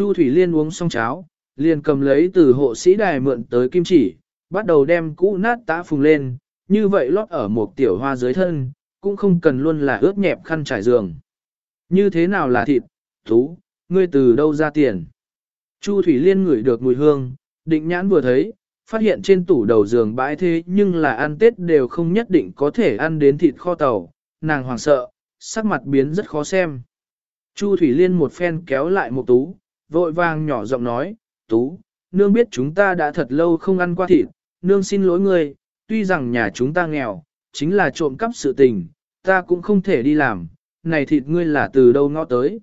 Chu Thủy Liên uống xong cháo, liền cầm lấy từ hộ sĩ đài mượn tới kim chỉ, bắt đầu đem cũ nát tã phùng lên, như vậy lót ở một tiểu hoa dưới thân, cũng không cần luôn là ướt nhẹp khăn trải giường. Như thế nào là thịt, thú, ngươi từ đâu ra tiền? Chu Thủy Liên ngửi được mùi hương, định nhãn vừa thấy, phát hiện trên tủ đầu giường bãi thế nhưng là ăn Tết đều không nhất định có thể ăn đến thịt kho tàu, nàng hoảng sợ, sắc mặt biến rất khó xem. Chu Thủy Liên một phen kéo lại một tú, vội vàng nhỏ giọng nói, tú, nương biết chúng ta đã thật lâu không ăn qua thịt, nương xin lỗi ngươi, tuy rằng nhà chúng ta nghèo, chính là trộm cắp sự tình, ta cũng không thể đi làm, này thịt ngươi là từ đâu ngõ tới.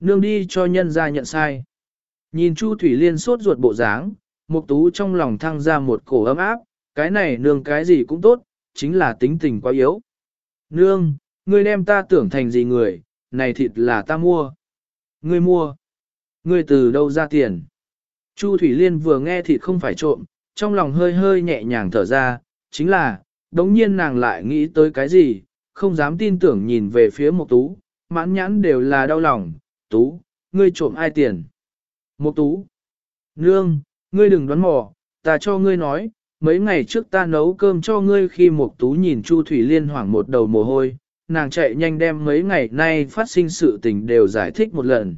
Nương đi cho nhân ra nhận sai. Nhìn Chu Thủy Liên sốt ruột bộ dáng, Mục Tú trong lòng thăng ra một cổ ấm áp, cái này nương cái gì cũng tốt, chính là tính tình quá yếu. Nương, ngươi đem ta tưởng thành gì người, này thịt là ta mua. Ngươi mua. Ngươi từ đâu ra tiền? Chu Thủy Liên vừa nghe thịt không phải trộm, trong lòng hơi hơi nhẹ nhàng thở ra, chính là, đống nhiên nàng lại nghĩ tới cái gì, không dám tin tưởng nhìn về phía Mộc Tú, mãn nhãn đều là đau lòng, Tú, ngươi trộm ai tiền? Mộc Tú, Nương, ngươi đừng đoán mò, ta cho ngươi nói, mấy ngày trước ta nấu cơm cho ngươi khi Mộc Tú nhìn Chu Thủy Liên hoảng một đầu mồ hôi, nàng chạy nhanh đem mấy ngày nay phát sinh sự tình đều giải thích một lần.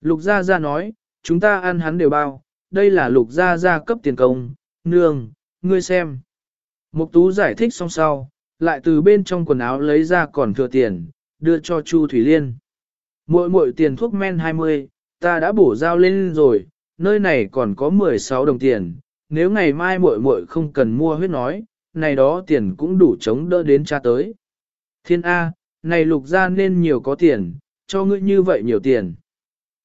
Lục Gia Gia nói, chúng ta ăn hắn đều bao, đây là Lục Gia Gia cấp tiền công, nương, ngươi xem. Mục Tú giải thích xong sau, lại từ bên trong quần áo lấy ra còn thừa tiền, đưa cho Chu Thủy Liên. Mỗi mỗi tiền thuốc men 20, ta đã bổ giao lên rồi, nơi này còn có 16 đồng tiền, nếu ngày mai muội muội không cần mua huyết nói, này đó tiền cũng đủ chống đỡ đến cha tới. Thiên A, này lục gia nên nhiều có tiền, cho ngươi như vậy nhiều tiền.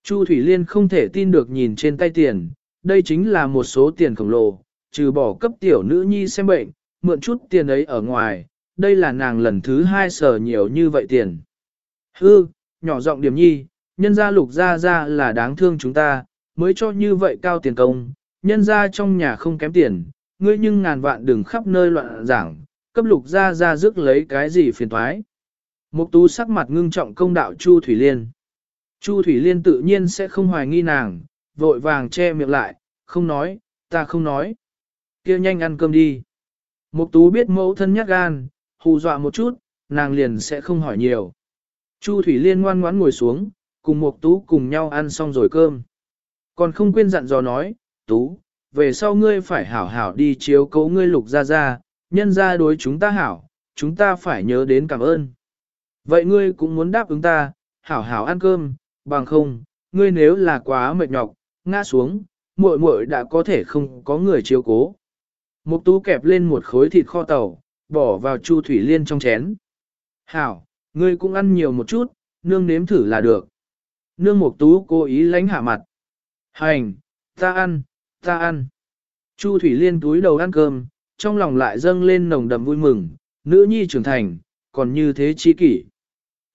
Chu Thủy Liên không thể tin được nhìn trên tay tiền, đây chính là một số tiền khổng lồ, trừ bỏ cấp tiểu nữ nhi xem bệnh, mượn chút tiền ấy ở ngoài, đây là nàng lần thứ hai sở nhiều như vậy tiền. Hư, nhỏ giọng điểm nhi, nhân gia lục gia gia là đáng thương chúng ta, mới cho như vậy cao tiền công, nhân gia trong nhà không kém tiền, ngươi nhưng ngàn vạn đừng khắp nơi loạn giảng, cấp lục gia gia rước lấy cái gì phiền toái? Mục tú sắc mặt ngưng trọng công đạo Chu Thủy Liên. Chu Thủy Liên tự nhiên sẽ không hoài nghi nàng, vội vàng che miệng lại, không nói, ta không nói. kia nhanh ăn cơm đi. Mục tú biết mẫu thân nhát gan, hù dọa một chút, nàng liền sẽ không hỏi nhiều. Chu Thủy Liên ngoan ngoãn ngồi xuống, cùng Mục Tú cùng nhau ăn xong rồi cơm. Còn không quên dặn dò nói, Tú, về sau ngươi phải hảo hảo đi chiếu cố ngươi lục ra ra, nhân ra đối chúng ta hảo, chúng ta phải nhớ đến cảm ơn. Vậy ngươi cũng muốn đáp ứng ta, hảo hảo ăn cơm, bằng không, ngươi nếu là quá mệt nhọc, ngã xuống, muội muội đã có thể không có người chiếu cố. Mục tú kẹp lên một khối thịt kho tàu, bỏ vào Chu Thủy Liên trong chén. Hảo, ngươi cũng ăn nhiều một chút, nương nếm thử là được. Nương Mục Tú cố ý lánh hạ mặt. Hành, ta ăn, ta ăn. Chu Thủy Liên túi đầu ăn cơm, trong lòng lại dâng lên nồng đậm vui mừng, nữ nhi trưởng thành, còn như thế chi kỷ.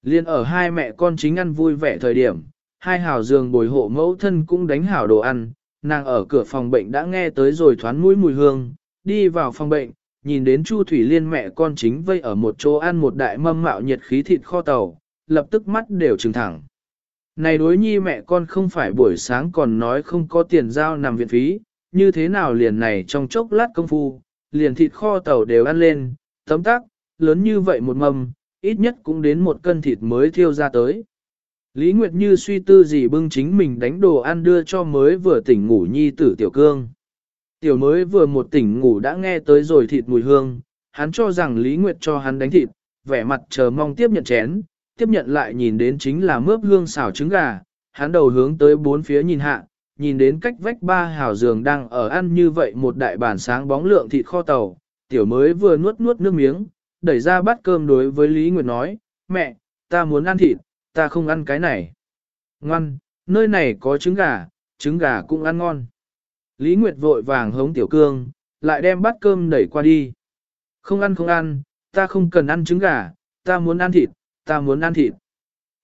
Liên ở hai mẹ con chính ăn vui vẻ thời điểm, hai hảo giường bồi hộ mẫu thân cũng đánh hảo đồ ăn, nàng ở cửa phòng bệnh đã nghe tới rồi thoán mũi mùi hương, đi vào phòng bệnh, nhìn đến Chu Thủy Liên mẹ con chính vây ở một chỗ ăn một đại mâm mạo nhiệt khí thịt kho tàu, lập tức mắt đều trừng thẳng. Này đối nhi mẹ con không phải buổi sáng còn nói không có tiền giao nằm viện phí, như thế nào liền này trong chốc lát công phu, liền thịt kho tàu đều ăn lên, tấm tắc, lớn như vậy một mâm, ít nhất cũng đến một cân thịt mới thiêu ra tới. Lý Nguyệt Như suy tư gì bưng chính mình đánh đồ ăn đưa cho mới vừa tỉnh ngủ nhi tử tiểu cương. Tiểu mới vừa một tỉnh ngủ đã nghe tới rồi thịt mùi hương, hắn cho rằng Lý Nguyệt cho hắn đánh thịt, vẻ mặt chờ mong tiếp nhận chén, tiếp nhận lại nhìn đến chính là mướp hương xào trứng gà, hắn đầu hướng tới bốn phía nhìn hạ, nhìn đến cách vách ba hào giường đang ở ăn như vậy một đại bản sáng bóng lượng thịt kho tàu, tiểu mới vừa nuốt nuốt nước miếng, đẩy ra bát cơm đối với Lý Nguyệt nói, mẹ, ta muốn ăn thịt, ta không ăn cái này. Ngoan, nơi này có trứng gà, trứng gà cũng ăn ngon. Lý Nguyệt vội vàng hống tiểu cương, lại đem bát cơm đẩy qua đi. Không ăn không ăn, ta không cần ăn trứng gà, ta muốn ăn thịt, ta muốn ăn thịt.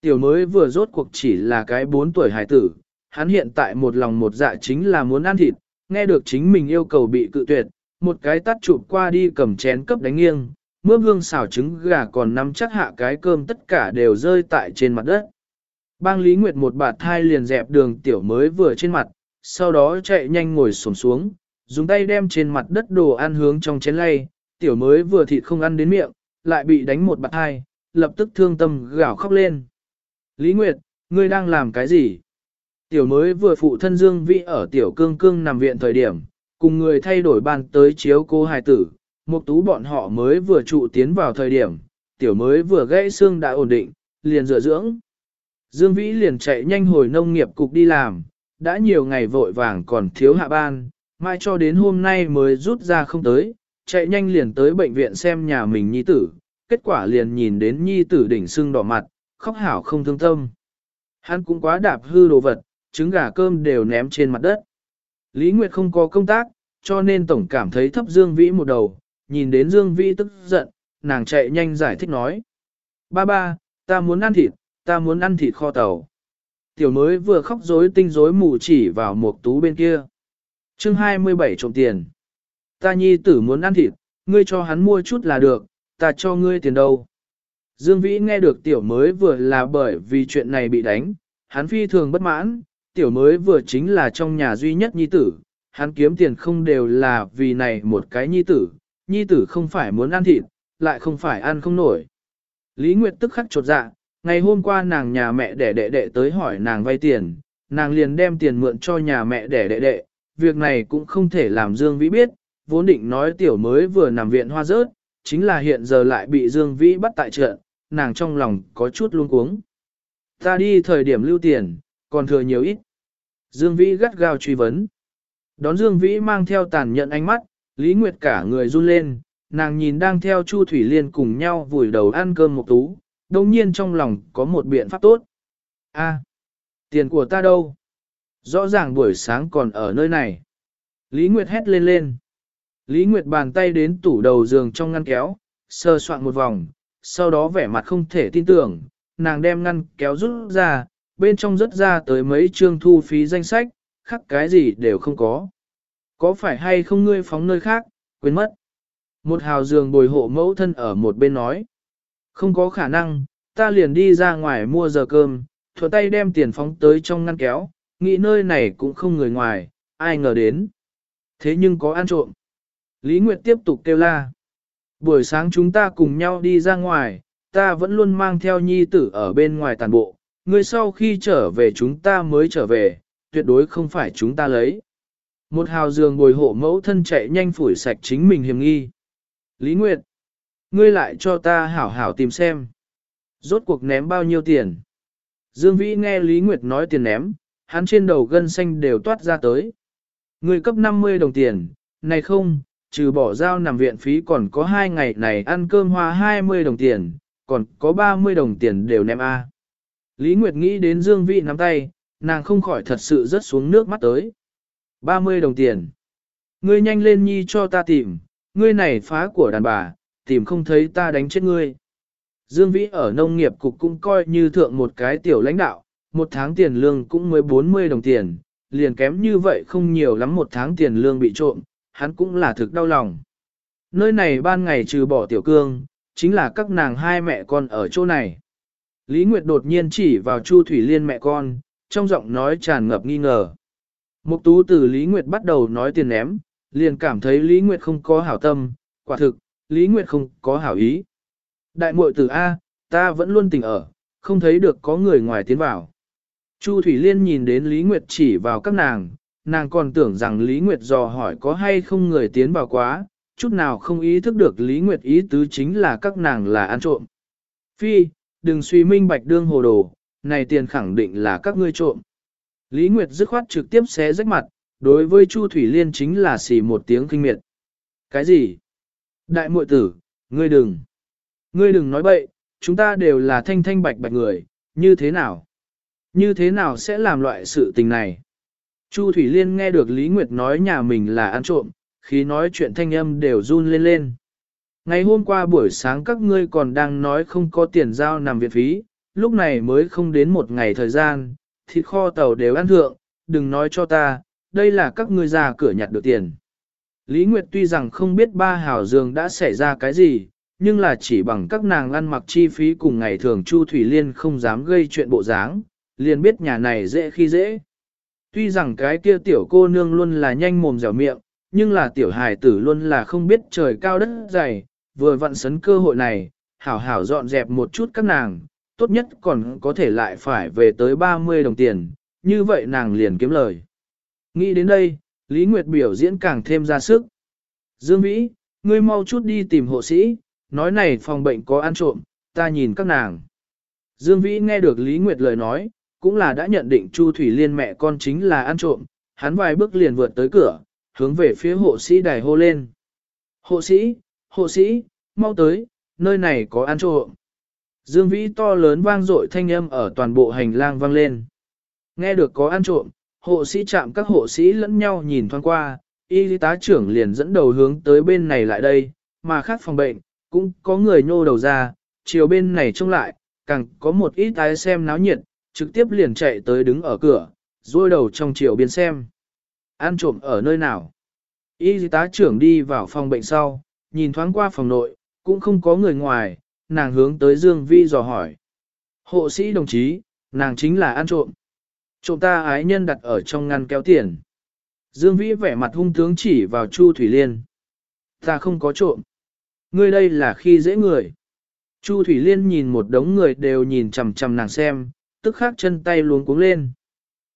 Tiểu mới vừa rốt cuộc chỉ là cái 4 tuổi hải tử, hắn hiện tại một lòng một dạ chính là muốn ăn thịt, nghe được chính mình yêu cầu bị cự tuyệt, một cái tắt chụp qua đi cầm chén cấp đánh nghiêng, mướp hương xào trứng gà còn nắm chắc hạ cái cơm tất cả đều rơi tại trên mặt đất. Bang Lý Nguyệt một bạt thai liền dẹp đường tiểu mới vừa trên mặt, sau đó chạy nhanh ngồi xổm xuống, dùng tay đem trên mặt đất đồ ăn hướng trong chén lay, tiểu mới vừa thịt không ăn đến miệng, lại bị đánh một bạt thai, lập tức thương tâm gào khóc lên. Lý Nguyệt, ngươi đang làm cái gì? Tiểu mới vừa phụ thân Dương Vĩ ở tiểu cương cương nằm viện thời điểm, cùng người thay đổi bàn tới chiếu cô hài tử, một tú bọn họ mới vừa trụ tiến vào thời điểm, tiểu mới vừa gãy xương đã ổn định, liền dựa dưỡng. Dương Vĩ liền chạy nhanh hồi nông nghiệp cục đi làm, đã nhiều ngày vội vàng còn thiếu hạ ban, mai cho đến hôm nay mới rút ra không tới, chạy nhanh liền tới bệnh viện xem nhà mình nhi tử, kết quả liền nhìn đến nhi tử đỉnh xương đỏ mặt, khóc hảo không thương tâm. Hắn cũng quá đạp hư đồ vật, trứng gà cơm đều ném trên mặt đất. Lý Nguyệt không có công tác, cho nên tổng cảm thấy thấp Dương Vĩ một đầu, nhìn đến Dương Vĩ tức giận, nàng chạy nhanh giải thích nói. Ba ba, ta muốn ăn thịt, ta muốn ăn thịt kho tàu. Tiểu mới vừa khóc rối tinh rối mù chỉ vào một tú bên kia. chương 27 trộm tiền. Ta nhi tử muốn ăn thịt, ngươi cho hắn mua chút là được, ta cho ngươi tiền đâu. Dương Vĩ nghe được tiểu mới vừa là bởi vì chuyện này bị đánh, hắn phi thường bất mãn, tiểu mới vừa chính là trong nhà duy nhất nhi tử, hắn kiếm tiền không đều là vì này một cái nhi tử, nhi tử không phải muốn ăn thịt, lại không phải ăn không nổi. Lý Nguyệt tức khắc chột dạ, ngày hôm qua nàng nhà mẹ đẻ đệ đệ tới hỏi nàng vay tiền, nàng liền đem tiền mượn cho nhà mẹ đẻ đệ đệ, việc này cũng không thể làm Dương Vĩ biết, vốn định nói tiểu mới vừa nằm viện hoa rớt, chính là hiện giờ lại bị Dương Vĩ bắt tại trận, nàng trong lòng có chút luống cuống. Ta đi thời điểm lưu tiền, còn thừa nhiều ít. Dương Vĩ gắt gao truy vấn. Đón Dương Vĩ mang theo tàn nhận ánh mắt, Lý Nguyệt cả người run lên, nàng nhìn đang theo Chu Thủy Liên cùng nhau vùi đầu ăn cơm một tú, đồng nhiên trong lòng có một biện pháp tốt. A, tiền của ta đâu? Rõ ràng buổi sáng còn ở nơi này. Lý Nguyệt hét lên lên. Lý Nguyệt bàn tay đến tủ đầu giường trong ngăn kéo, sơ soạn một vòng, sau đó vẻ mặt không thể tin tưởng, nàng đem ngăn kéo rút ra, bên trong rớt ra tới mấy chương thu phí danh sách, khắc cái gì đều không có. Có phải hay không ngươi phóng nơi khác, quên mất. Một hào giường bồi hộ mẫu thân ở một bên nói. Không có khả năng, ta liền đi ra ngoài mua giờ cơm, thuận tay đem tiền phóng tới trong ngăn kéo, nghĩ nơi này cũng không người ngoài, ai ngờ đến. Thế nhưng có ăn trộm. Lý Nguyệt tiếp tục kêu la. Buổi sáng chúng ta cùng nhau đi ra ngoài, ta vẫn luôn mang theo nhi tử ở bên ngoài tàn bộ, người sau khi trở về chúng ta mới trở về, tuyệt đối không phải chúng ta lấy. Một hào giường bồi hộ mẫu thân chạy nhanh phủi sạch chính mình hiểm nghi. Lý Nguyệt, ngươi lại cho ta hảo hảo tìm xem. Rốt cuộc ném bao nhiêu tiền? Dương Vĩ nghe Lý Nguyệt nói tiền ném, hắn trên đầu gân xanh đều toát ra tới. Ngươi cấp 50 đồng tiền, này không, trừ bỏ giao nằm viện phí còn có 2 ngày này ăn cơm hoa 20 đồng tiền, còn có 30 đồng tiền đều ném A. Lý Nguyệt nghĩ đến Dương Vĩ nắm tay, nàng không khỏi thật sự rớt xuống nước mắt tới. 30 đồng tiền. Ngươi nhanh lên nhi cho ta tìm, ngươi này phá của đàn bà, tìm không thấy ta đánh chết ngươi. Dương Vĩ ở nông nghiệp cục cũng coi như thượng một cái tiểu lãnh đạo, một tháng tiền lương cũng mới 40 đồng tiền, liền kém như vậy không nhiều lắm một tháng tiền lương bị trộm, hắn cũng là thực đau lòng. Nơi này ban ngày trừ bỏ tiểu cương, chính là các nàng hai mẹ con ở chỗ này. Lý Nguyệt đột nhiên chỉ vào Chu Thủy Liên mẹ con, trong giọng nói tràn ngập nghi ngờ. Mục tú từ Lý Nguyệt bắt đầu nói tiền ném, liền cảm thấy Lý Nguyệt không có hảo tâm, quả thực, Lý Nguyệt không có hảo ý. Đại muội tử A, ta vẫn luôn tỉnh ở, không thấy được có người ngoài tiến vào. Chu Thủy Liên nhìn đến Lý Nguyệt chỉ vào các nàng, nàng còn tưởng rằng Lý Nguyệt dò hỏi có hay không người tiến vào quá, chút nào không ý thức được Lý Nguyệt ý tứ chính là các nàng là ăn trộm. Phi, đừng suy minh bạch đương hồ đồ, này tiền khẳng định là các ngươi trộm. Lý Nguyệt dứt khoát trực tiếp xé rách mặt, đối với Chu Thủy Liên chính là xì một tiếng kinh miệt. Cái gì? Đại muội tử, ngươi đừng. Ngươi đừng nói bậy, chúng ta đều là thanh thanh bạch bạch người, như thế nào? Như thế nào sẽ làm loại sự tình này? Chu Thủy Liên nghe được Lý Nguyệt nói nhà mình là ăn trộm, khi nói chuyện thanh âm đều run lên lên. Ngày hôm qua buổi sáng các ngươi còn đang nói không có tiền giao nằm viện phí, lúc này mới không đến một ngày thời gian, thịt kho tàu đều ăn thượng, đừng nói cho ta, đây là các ngươi ra cửa nhặt được tiền. Lý Nguyệt tuy rằng không biết ba hào giường đã xảy ra cái gì, nhưng là chỉ bằng các nàng ăn mặc chi phí cùng ngày thường Chu Thủy Liên không dám gây chuyện bộ dáng, liền biết nhà này dễ khi dễ. Tuy rằng cái kia tiểu cô nương luôn là nhanh mồm dẻo miệng, nhưng là tiểu hài tử luôn là không biết trời cao đất dày, vừa vặn sấn cơ hội này, hảo hảo dọn dẹp một chút các nàng, tốt nhất còn có thể lại phải về tới 30 đồng tiền, như vậy nàng liền kiếm lời. Nghĩ đến đây, Lý Nguyệt biểu diễn càng thêm ra sức. Dương Vĩ, ngươi mau chút đi tìm hộ sĩ, nói này phòng bệnh có ăn trộm, ta nhìn các nàng. Dương Vĩ nghe được Lý Nguyệt lời nói, cũng là đã nhận định Chu Thủy Liên mẹ con chính là ăn trộm, hắn vài bước liền vượt tới cửa, hướng về phía hộ sĩ đài hô lên. Hộ sĩ, hộ sĩ, mau tới, nơi này có ăn trộm. Dương Vĩ to lớn vang dội thanh âm ở toàn bộ hành lang vang lên. Nghe được có ăn trộm, hộ sĩ chạm các hộ sĩ lẫn nhau nhìn thoáng qua, y tá trưởng liền dẫn đầu hướng tới bên này lại đây, mà khác phòng bệnh, cũng có người nhô đầu ra, chiều bên này trông lại, càng có một ít tái xem náo nhiệt, trực tiếp liền chạy tới đứng ở cửa, rôi đầu trong chiều biên xem. Ăn trộm ở nơi nào? Y tá trưởng đi vào phòng bệnh sau, nhìn thoáng qua phòng nội, cũng không có người ngoài, nàng hướng tới Dương Vi dò hỏi. Hộ sĩ đồng chí, nàng chính là ăn trộm. Trộm ta ái nhân đặt ở trong ngăn kéo tiền. Dương Vĩ vẻ mặt hung tướng chỉ vào Chu Thủy Liên. Ta không có trộm. Ngươi đây là khi dễ người. Chu Thủy Liên nhìn một đống người đều nhìn chằm chằm nàng xem, tức khắc chân tay luống cuống lên.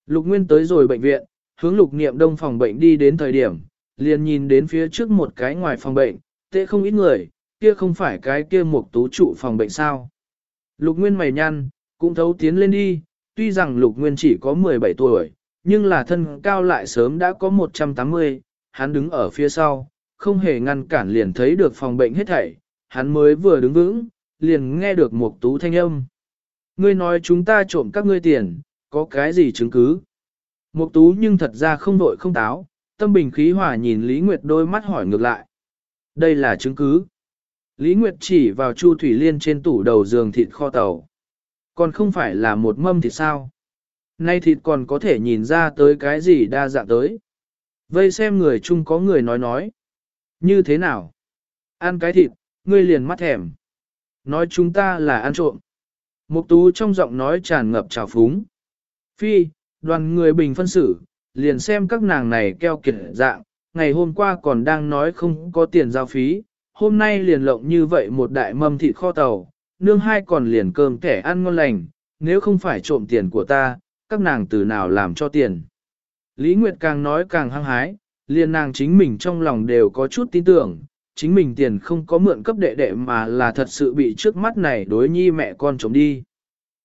Lục Nguyên tới rồi bệnh viện, hướng lục niệm đông phòng bệnh đi đến thời điểm, liền nhìn đến phía trước một cái ngoài phòng bệnh, tệ không ít người, kia không phải cái kia một tú trụ phòng bệnh sao. Lục Nguyên mày nhăn, cũng thấu tiến lên đi, tuy rằng Lục Nguyên chỉ có 17 tuổi, nhưng là thân cao lại sớm đã có 180, hắn đứng ở phía sau, không hề ngăn cản liền thấy được phòng bệnh hết thảy, hắn mới vừa đứng vững, liền nghe được một tú thanh âm. Ngươi nói chúng ta trộm các ngươi tiền, có cái gì chứng cứ? mục tú nhưng thật ra không đội không táo, tâm bình khí hòa nhìn Lý Nguyệt đôi mắt hỏi ngược lại. Đây là chứng cứ. Lý Nguyệt chỉ vào Chu Thủy Liên trên tủ đầu giường thịt kho tàu. Còn không phải là một mâm thịt sao? Nay thịt còn có thể nhìn ra tới cái gì đa dạng tới. Vây xem người chung có người nói nói. Như thế nào? Ăn cái thịt, ngươi liền mắt thèm. Nói chúng ta là ăn trộm. Mục tú trong giọng nói tràn ngập trào phúng. Phi, đoàn người bình phân xử, liền xem các nàng này keo kiệt dạng, ngày hôm qua còn đang nói không có tiền giao phí, hôm nay liền lộng như vậy một đại mâm thịt kho tàu, nương hai còn liền cơm kẻ ăn ngon lành, nếu không phải trộm tiền của ta, các nàng từ nào làm cho tiền. Lý Nguyệt càng nói càng hăng hái, liền nàng chính mình trong lòng đều có chút tin tưởng, chính mình tiền không có mượn cấp đệ đệ mà là thật sự bị trước mắt này đối nhi mẹ con trộm đi.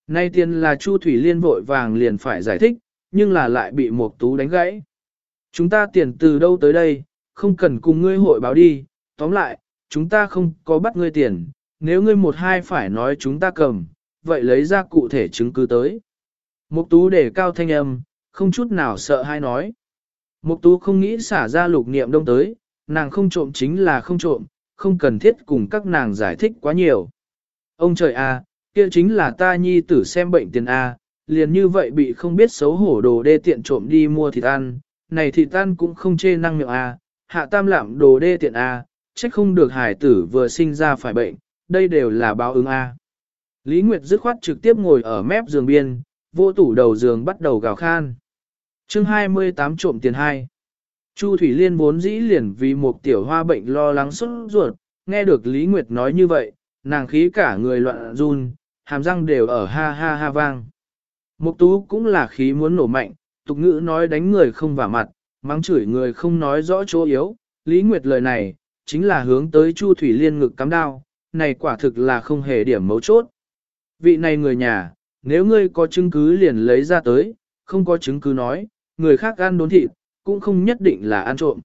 Nay tiền là Chu Thủy Liên vội vàng liền phải giải thích, nhưng là lại bị Mộc tú đánh gãy. Chúng ta tiền từ đâu tới đây, không cần cùng ngươi hội báo đi, tóm lại, chúng ta không có bắt ngươi tiền, nếu ngươi một hai phải nói chúng ta cầm, vậy lấy ra cụ thể chứng cứ tới. Mục tú để cao thanh âm, không chút nào sợ hai nói. Mục tú không nghĩ xả ra lục niệm đông tới, nàng không trộm chính là không trộm, không cần thiết cùng các nàng giải thích quá nhiều. Ông trời à, kia chính là ta nhi tử xem bệnh tiền a, liền như vậy bị không biết xấu hổ đồ đê tiện trộm đi mua thịt ăn, này thịt ăn cũng không chê năng miệng a, hạ tam lạm đồ đê tiện a, trách không được hải tử vừa sinh ra phải bệnh, đây đều là báo ứng a. Lý Nguyệt dứt khoát trực tiếp ngồi ở mép giường biên, vô tủ đầu giường bắt đầu gào khan. chương 28 trộm tiền hai. Chu Thủy Liên vốn dĩ liền vì một tiểu hoa bệnh lo lắng sốt ruột, nghe được Lý Nguyệt nói như vậy, nàng khí cả người loạn run, hàm răng đều ở ha ha ha vang. Mục tú cũng là khí muốn nổ mạnh, tục ngữ nói đánh người không vả mặt, mắng chửi người không nói rõ chỗ yếu, Lý Nguyệt lời này, chính là hướng tới Chu Thủy Liên ngực cắm đao, này quả thực là không hề điểm mấu chốt. Vị này người nhà, nếu ngươi có chứng cứ liền lấy ra tới, không có chứng cứ nói, người khác ăn đốn thịt, cũng không nhất định là ăn trộm.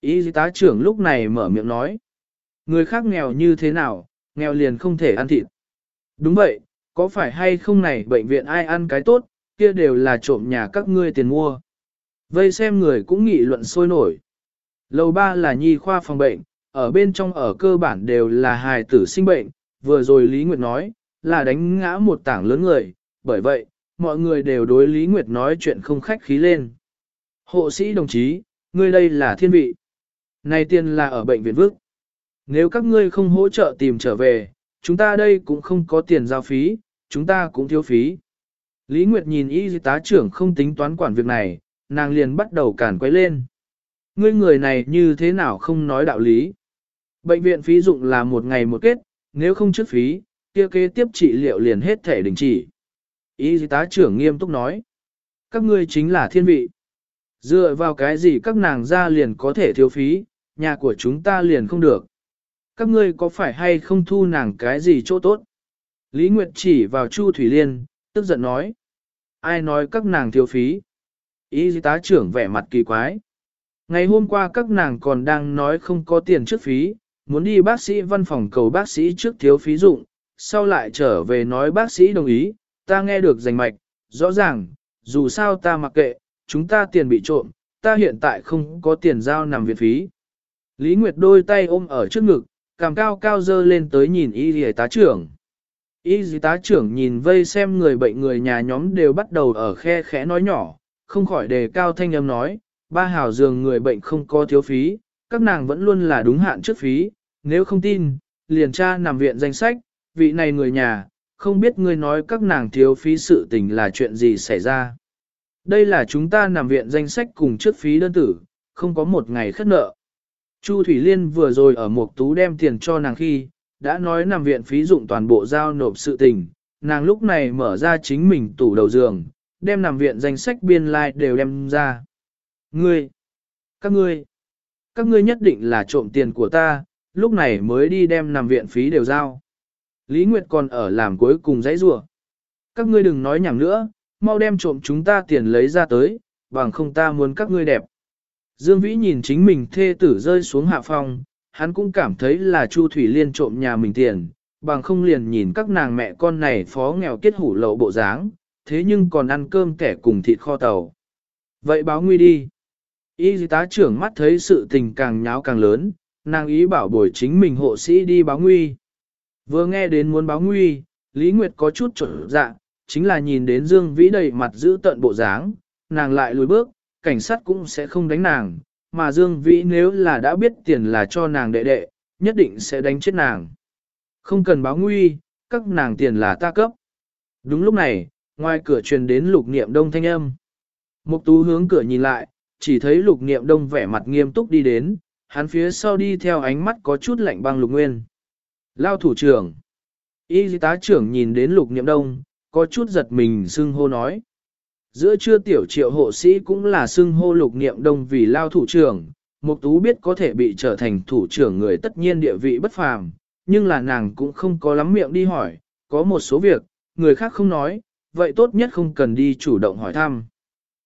Y tá trưởng lúc này mở miệng nói, người khác nghèo như thế nào, nghèo liền không thể ăn thịt. Đúng vậy, có phải hay không này bệnh viện ai ăn cái tốt, kia đều là trộm nhà các ngươi tiền mua. Vây xem người cũng nghị luận sôi nổi. Lầu ba là nhi khoa phòng bệnh, ở bên trong ở cơ bản đều là hài tử sinh bệnh, vừa rồi Lý Nguyệt nói, là đánh ngã một tảng lớn người, bởi vậy, mọi người đều đối Lý Nguyệt nói chuyện không khách khí lên. Hộ sĩ đồng chí, ngươi đây là thiên vị. Này tiền là ở bệnh viện vức. Nếu các ngươi không hỗ trợ tìm trở về, chúng ta đây cũng không có tiền giao phí, chúng ta cũng thiếu phí. Lý Nguyệt nhìn y tá trưởng không tính toán quản việc này, nàng liền bắt đầu cản quấy lên. Ngươi người này như thế nào không nói đạo lý. Bệnh viện phí dụng là một ngày một kết, nếu không trước phí, kia kế tiếp trị liệu liền hết thể đình chỉ. Y tá trưởng nghiêm túc nói. Các ngươi chính là thiên vị. Dựa vào cái gì các nàng ra liền có thể thiếu phí, nhà của chúng ta liền không được. Các ngươi có phải hay không thu nàng cái gì chỗ tốt? Lý Nguyệt chỉ vào Chu Thủy Liên, tức giận nói. Ai nói các nàng thiếu phí? Y tá trưởng vẻ mặt kỳ quái. Ngày hôm qua các nàng còn đang nói không có tiền trước phí, muốn đi bác sĩ văn phòng cầu bác sĩ trước thiếu phí dụng, sau lại trở về nói bác sĩ đồng ý, ta nghe được rành mạch, rõ ràng, dù sao ta mặc kệ, chúng ta tiền bị trộm, ta hiện tại không có tiền giao nằm viện phí. Lý Nguyệt đôi tay ôm ở trước ngực, cằm cao cao dơ lên tới nhìn y dì tá trưởng. Y tá trưởng nhìn vây xem người bệnh người nhà nhóm đều bắt đầu ở khe khẽ nói nhỏ, không khỏi đề cao thanh âm nói, ba hào giường người bệnh không có thiếu phí, các nàng vẫn luôn là đúng hạn trước phí, nếu không tin, liền tra nằm viện danh sách, vị này người nhà, không biết ngươi nói các nàng thiếu phí sự tình là chuyện gì xảy ra. Đây là chúng ta nằm viện danh sách cùng trước phí đơn tử, không có một ngày khất nợ. Chu Thủy Liên vừa rồi ở mộc tú đem tiền cho nàng khi, đã nói nằm viện phí dụng toàn bộ giao nộp sự tình, nàng lúc này mở ra chính mình tủ đầu giường, đem nằm viện danh sách biên lai like đều đem ra. Ngươi, các ngươi, các ngươi nhất định là trộm tiền của ta, lúc này mới đi đem nằm viện phí đều giao. Lý Nguyệt còn ở làm cuối cùng giấy rủa. Các ngươi đừng nói nhảm nữa, mau đem trộm chúng ta tiền lấy ra tới, bằng không ta muốn các ngươi đẹp. Dương Vĩ nhìn chính mình thê tử rơi xuống hạ phòng, hắn cũng cảm thấy là Chu Thủy Liên trộm nhà mình tiền, bằng không liền nhìn các nàng mẹ con này phó nghèo kết hủ lậu bộ dáng, thế nhưng còn ăn cơm kẻ cùng thịt kho tàu. Vậy báo nguy đi. Y tá trưởng mắt thấy sự tình càng nháo càng lớn, nàng ý bảo bồi chính mình hộ sĩ đi báo nguy. Vừa nghe đến muốn báo nguy, Lý Nguyệt có chút trở dạ, chính là nhìn đến Dương Vĩ đầy mặt giữ tận bộ dáng, nàng lại lùi bước, cảnh sát cũng sẽ không đánh nàng, mà Dương Vĩ nếu là đã biết tiền là cho nàng đệ đệ, nhất định sẽ đánh chết nàng. Không cần báo nguy, các nàng tiền là ta cấp. Đúng lúc này, ngoài cửa truyền đến lục niệm đông thanh âm. Mục tú hướng cửa nhìn lại, chỉ thấy lục niệm đông vẻ mặt nghiêm túc đi đến, hắn phía sau đi theo ánh mắt có chút lạnh băng lục nguyên. Lao thủ trưởng. Y tá trưởng nhìn đến lục niệm đông, có chút giật mình xưng hô nói. Giữa trưa tiểu triệu hộ sĩ cũng là xưng hô lục niệm đông vì lao thủ trưởng, Mục Tú biết có thể bị trở thành thủ trưởng người tất nhiên địa vị bất phàm, nhưng là nàng cũng không có lắm miệng đi hỏi, có một số việc, người khác không nói, vậy tốt nhất không cần đi chủ động hỏi thăm.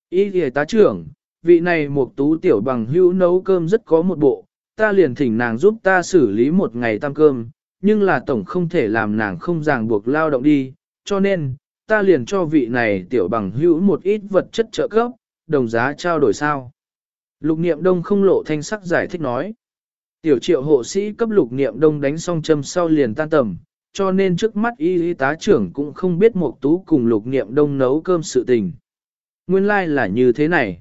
Y tá trưởng, vị này một Tú tiểu bằng hữu nấu cơm rất có một bộ, ta liền thỉnh nàng giúp ta xử lý một ngày tam cơm, nhưng là tổng không thể làm nàng không ràng buộc lao động đi, cho nên, ta liền cho vị này tiểu bằng hữu một ít vật chất trợ cấp, đồng giá trao đổi sao. Lục niệm đông không lộ thanh sắc giải thích nói. Tiểu triệu hộ sĩ cấp lục niệm đông đánh xong châm sau liền tan tầm, cho nên trước mắt y y tá trưởng cũng không biết một tú cùng lục niệm đông nấu cơm sự tình. Nguyên lai like là như thế này.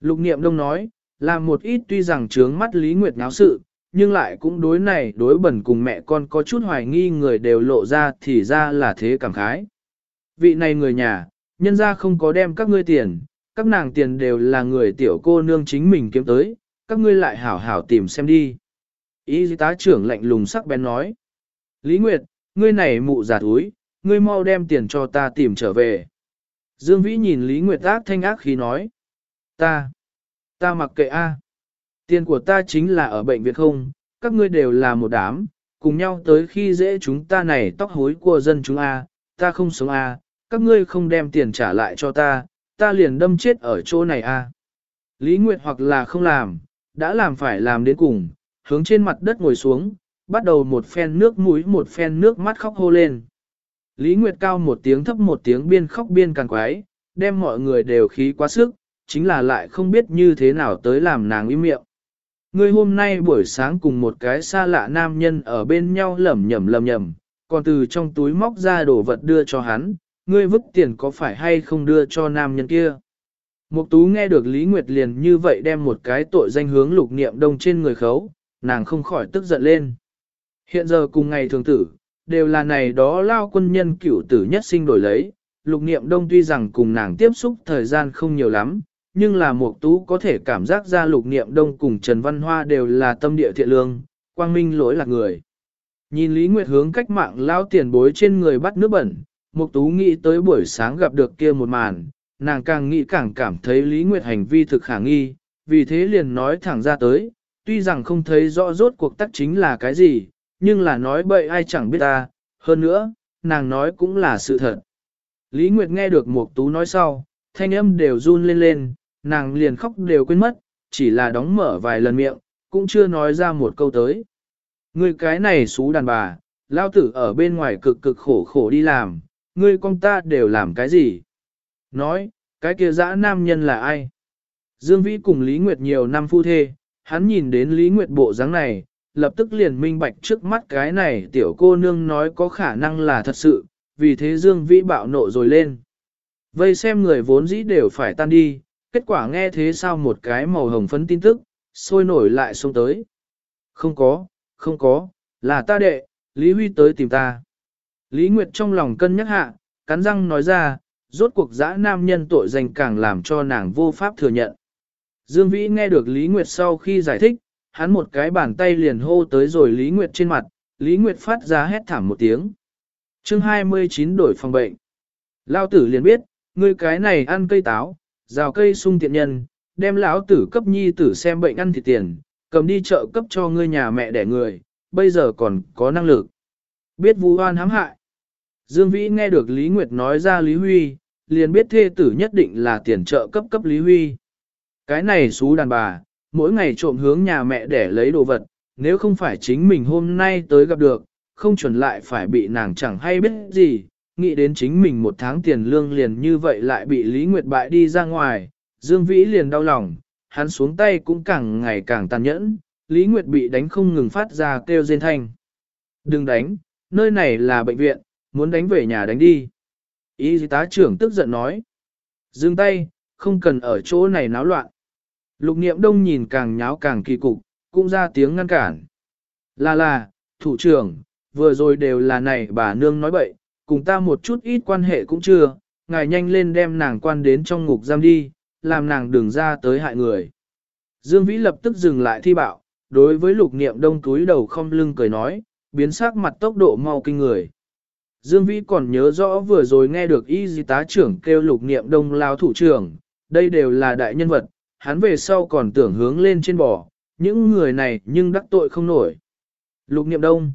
Lục niệm đông nói, là một ít tuy rằng trướng mắt Lý Nguyệt náo sự, nhưng lại cũng đối này đối bẩn cùng mẹ con có chút hoài nghi người đều lộ ra thì ra là thế cảm khái. Vị này người nhà, nhân ra không có đem các ngươi tiền, các nàng tiền đều là người tiểu cô nương chính mình kiếm tới, các ngươi lại hảo hảo tìm xem đi. Ý tá trưởng lạnh lùng sắc bén nói. Lý Nguyệt, ngươi này mụ giả thúi, ngươi mau đem tiền cho ta tìm trở về. Dương Vĩ nhìn Lý Nguyệt ác thanh ác khí nói. Ta, ta mặc kệ a. Tiền của ta chính là ở bệnh viện không, các ngươi đều là một đám, cùng nhau tới khi dễ chúng ta này tóc hối của dân chúng a, ta không sống a, các ngươi không đem tiền trả lại cho ta, ta liền đâm chết ở chỗ này a. Lý Nguyệt hoặc là không làm, đã làm phải làm đến cùng, hướng trên mặt đất ngồi xuống, bắt đầu một phen nước mũi một phen nước mắt khóc hô lên. Lý Nguyệt cao một tiếng thấp một tiếng biên khóc biên càng quái, đem mọi người đều khí quá sức, chính là lại không biết như thế nào tới làm nàng im miệng. Ngươi hôm nay buổi sáng cùng một cái xa lạ nam nhân ở bên nhau lẩm nhẩm lẩm nhẩm, còn từ trong túi móc ra đồ vật đưa cho hắn, ngươi vứt tiền có phải hay không đưa cho nam nhân kia. Mục tú nghe được Lý Nguyệt liền như vậy đem một cái tội danh hướng lục niệm đông trên người khấu, nàng không khỏi tức giận lên. Hiện giờ cùng ngày thường tử, đều là này đó lao quân nhân cửu tử nhất sinh đổi lấy, lục niệm đông tuy rằng cùng nàng tiếp xúc thời gian không nhiều lắm, nhưng là Mục Tú có thể cảm giác ra lục niệm đông cùng Trần Văn Hoa đều là tâm địa thiện lương, quang minh lỗi lạc người. Nhìn Lý Nguyệt hướng cách mạng lao tiền bối trên người bắt nước bẩn, Mục Tú nghĩ tới buổi sáng gặp được kia một màn, nàng càng nghĩ càng cảm thấy Lý Nguyệt hành vi thực khả nghi, vì thế liền nói thẳng ra tới, tuy rằng không thấy rõ rốt cuộc tắc chính là cái gì, nhưng là nói bậy ai chẳng biết ta, hơn nữa, nàng nói cũng là sự thật. Lý Nguyệt nghe được Mục Tú nói sau, thanh âm đều run lên lên, nàng liền khóc đều quên mất, chỉ là đóng mở vài lần miệng, cũng chưa nói ra một câu tới. Ngươi cái này xú đàn bà, lao tử ở bên ngoài cực cực khổ khổ đi làm, ngươi con ta đều làm cái gì? Nói, cái kia dã nam nhân là ai? Dương Vĩ cùng Lý Nguyệt nhiều năm phu thê, hắn nhìn đến Lý Nguyệt bộ dáng này, lập tức liền minh bạch trước mắt cái này tiểu cô nương nói có khả năng là thật sự, vì thế Dương Vĩ bạo nộ rồi lên. Vây xem người vốn dĩ đều phải tan đi, kết quả nghe thế sao một cái màu hồng phấn tin tức, sôi nổi lại xuống tới. Không có, không có, là ta đệ, Lý Huy tới tìm ta. Lý Nguyệt trong lòng cân nhắc hạ, cắn răng nói ra, rốt cuộc dã nam nhân tội danh càng làm cho nàng vô pháp thừa nhận. Dương Vĩ nghe được Lý Nguyệt sau khi giải thích, hắn một cái bàn tay liền hô tới rồi Lý Nguyệt trên mặt, Lý Nguyệt phát ra hét thảm một tiếng. chương 29 đổi phòng bệnh. Lao tử liền biết, ngươi cái này ăn cây táo, rào cây sung tiện nhân, đem lão tử cấp nhi tử xem bệnh ăn thịt tiền, cầm đi chợ cấp cho ngươi nhà mẹ đẻ người, bây giờ còn có năng lực. Biết vu oan hãm hại. Dương Vĩ nghe được Lý Nguyệt nói ra Lý Huy, liền biết thê tử nhất định là tiền trợ cấp cấp Lý Huy. Cái này xú đàn bà, mỗi ngày trộm hướng nhà mẹ để lấy đồ vật, nếu không phải chính mình hôm nay tới gặp được, không chuẩn lại phải bị nàng chẳng hay biết gì, nghĩ đến chính mình một tháng tiền lương liền như vậy lại bị Lý Nguyệt bại đi ra ngoài, Dương Vĩ liền đau lòng, hắn xuống tay cũng càng ngày càng tàn nhẫn, Lý Nguyệt bị đánh không ngừng phát ra kêu rên thanh. Đừng đánh, nơi này là bệnh viện, muốn đánh về nhà đánh đi. Y tá trưởng tức giận nói. Dừng tay, không cần ở chỗ này náo loạn. Lục niệm đông nhìn càng nháo càng kỳ cục, cũng ra tiếng ngăn cản. Là là, thủ trưởng, vừa rồi đều là này bà nương nói bậy, cùng ta một chút ít quan hệ cũng chưa, ngài nhanh lên đem nàng quan đến trong ngục giam đi, làm nàng đừng ra tới hại người. Dương Vĩ lập tức dừng lại thi bạo, đối với lục niệm đông túi đầu không lưng cười nói, biến sắc mặt tốc độ mau kinh người. Dương Vĩ còn nhớ rõ vừa rồi nghe được y di tá trưởng kêu lục niệm đông lao thủ trưởng, đây đều là đại nhân vật, hắn về sau còn tưởng hướng lên trên bò, những người này nhưng đắc tội không nổi. Lục niệm đông.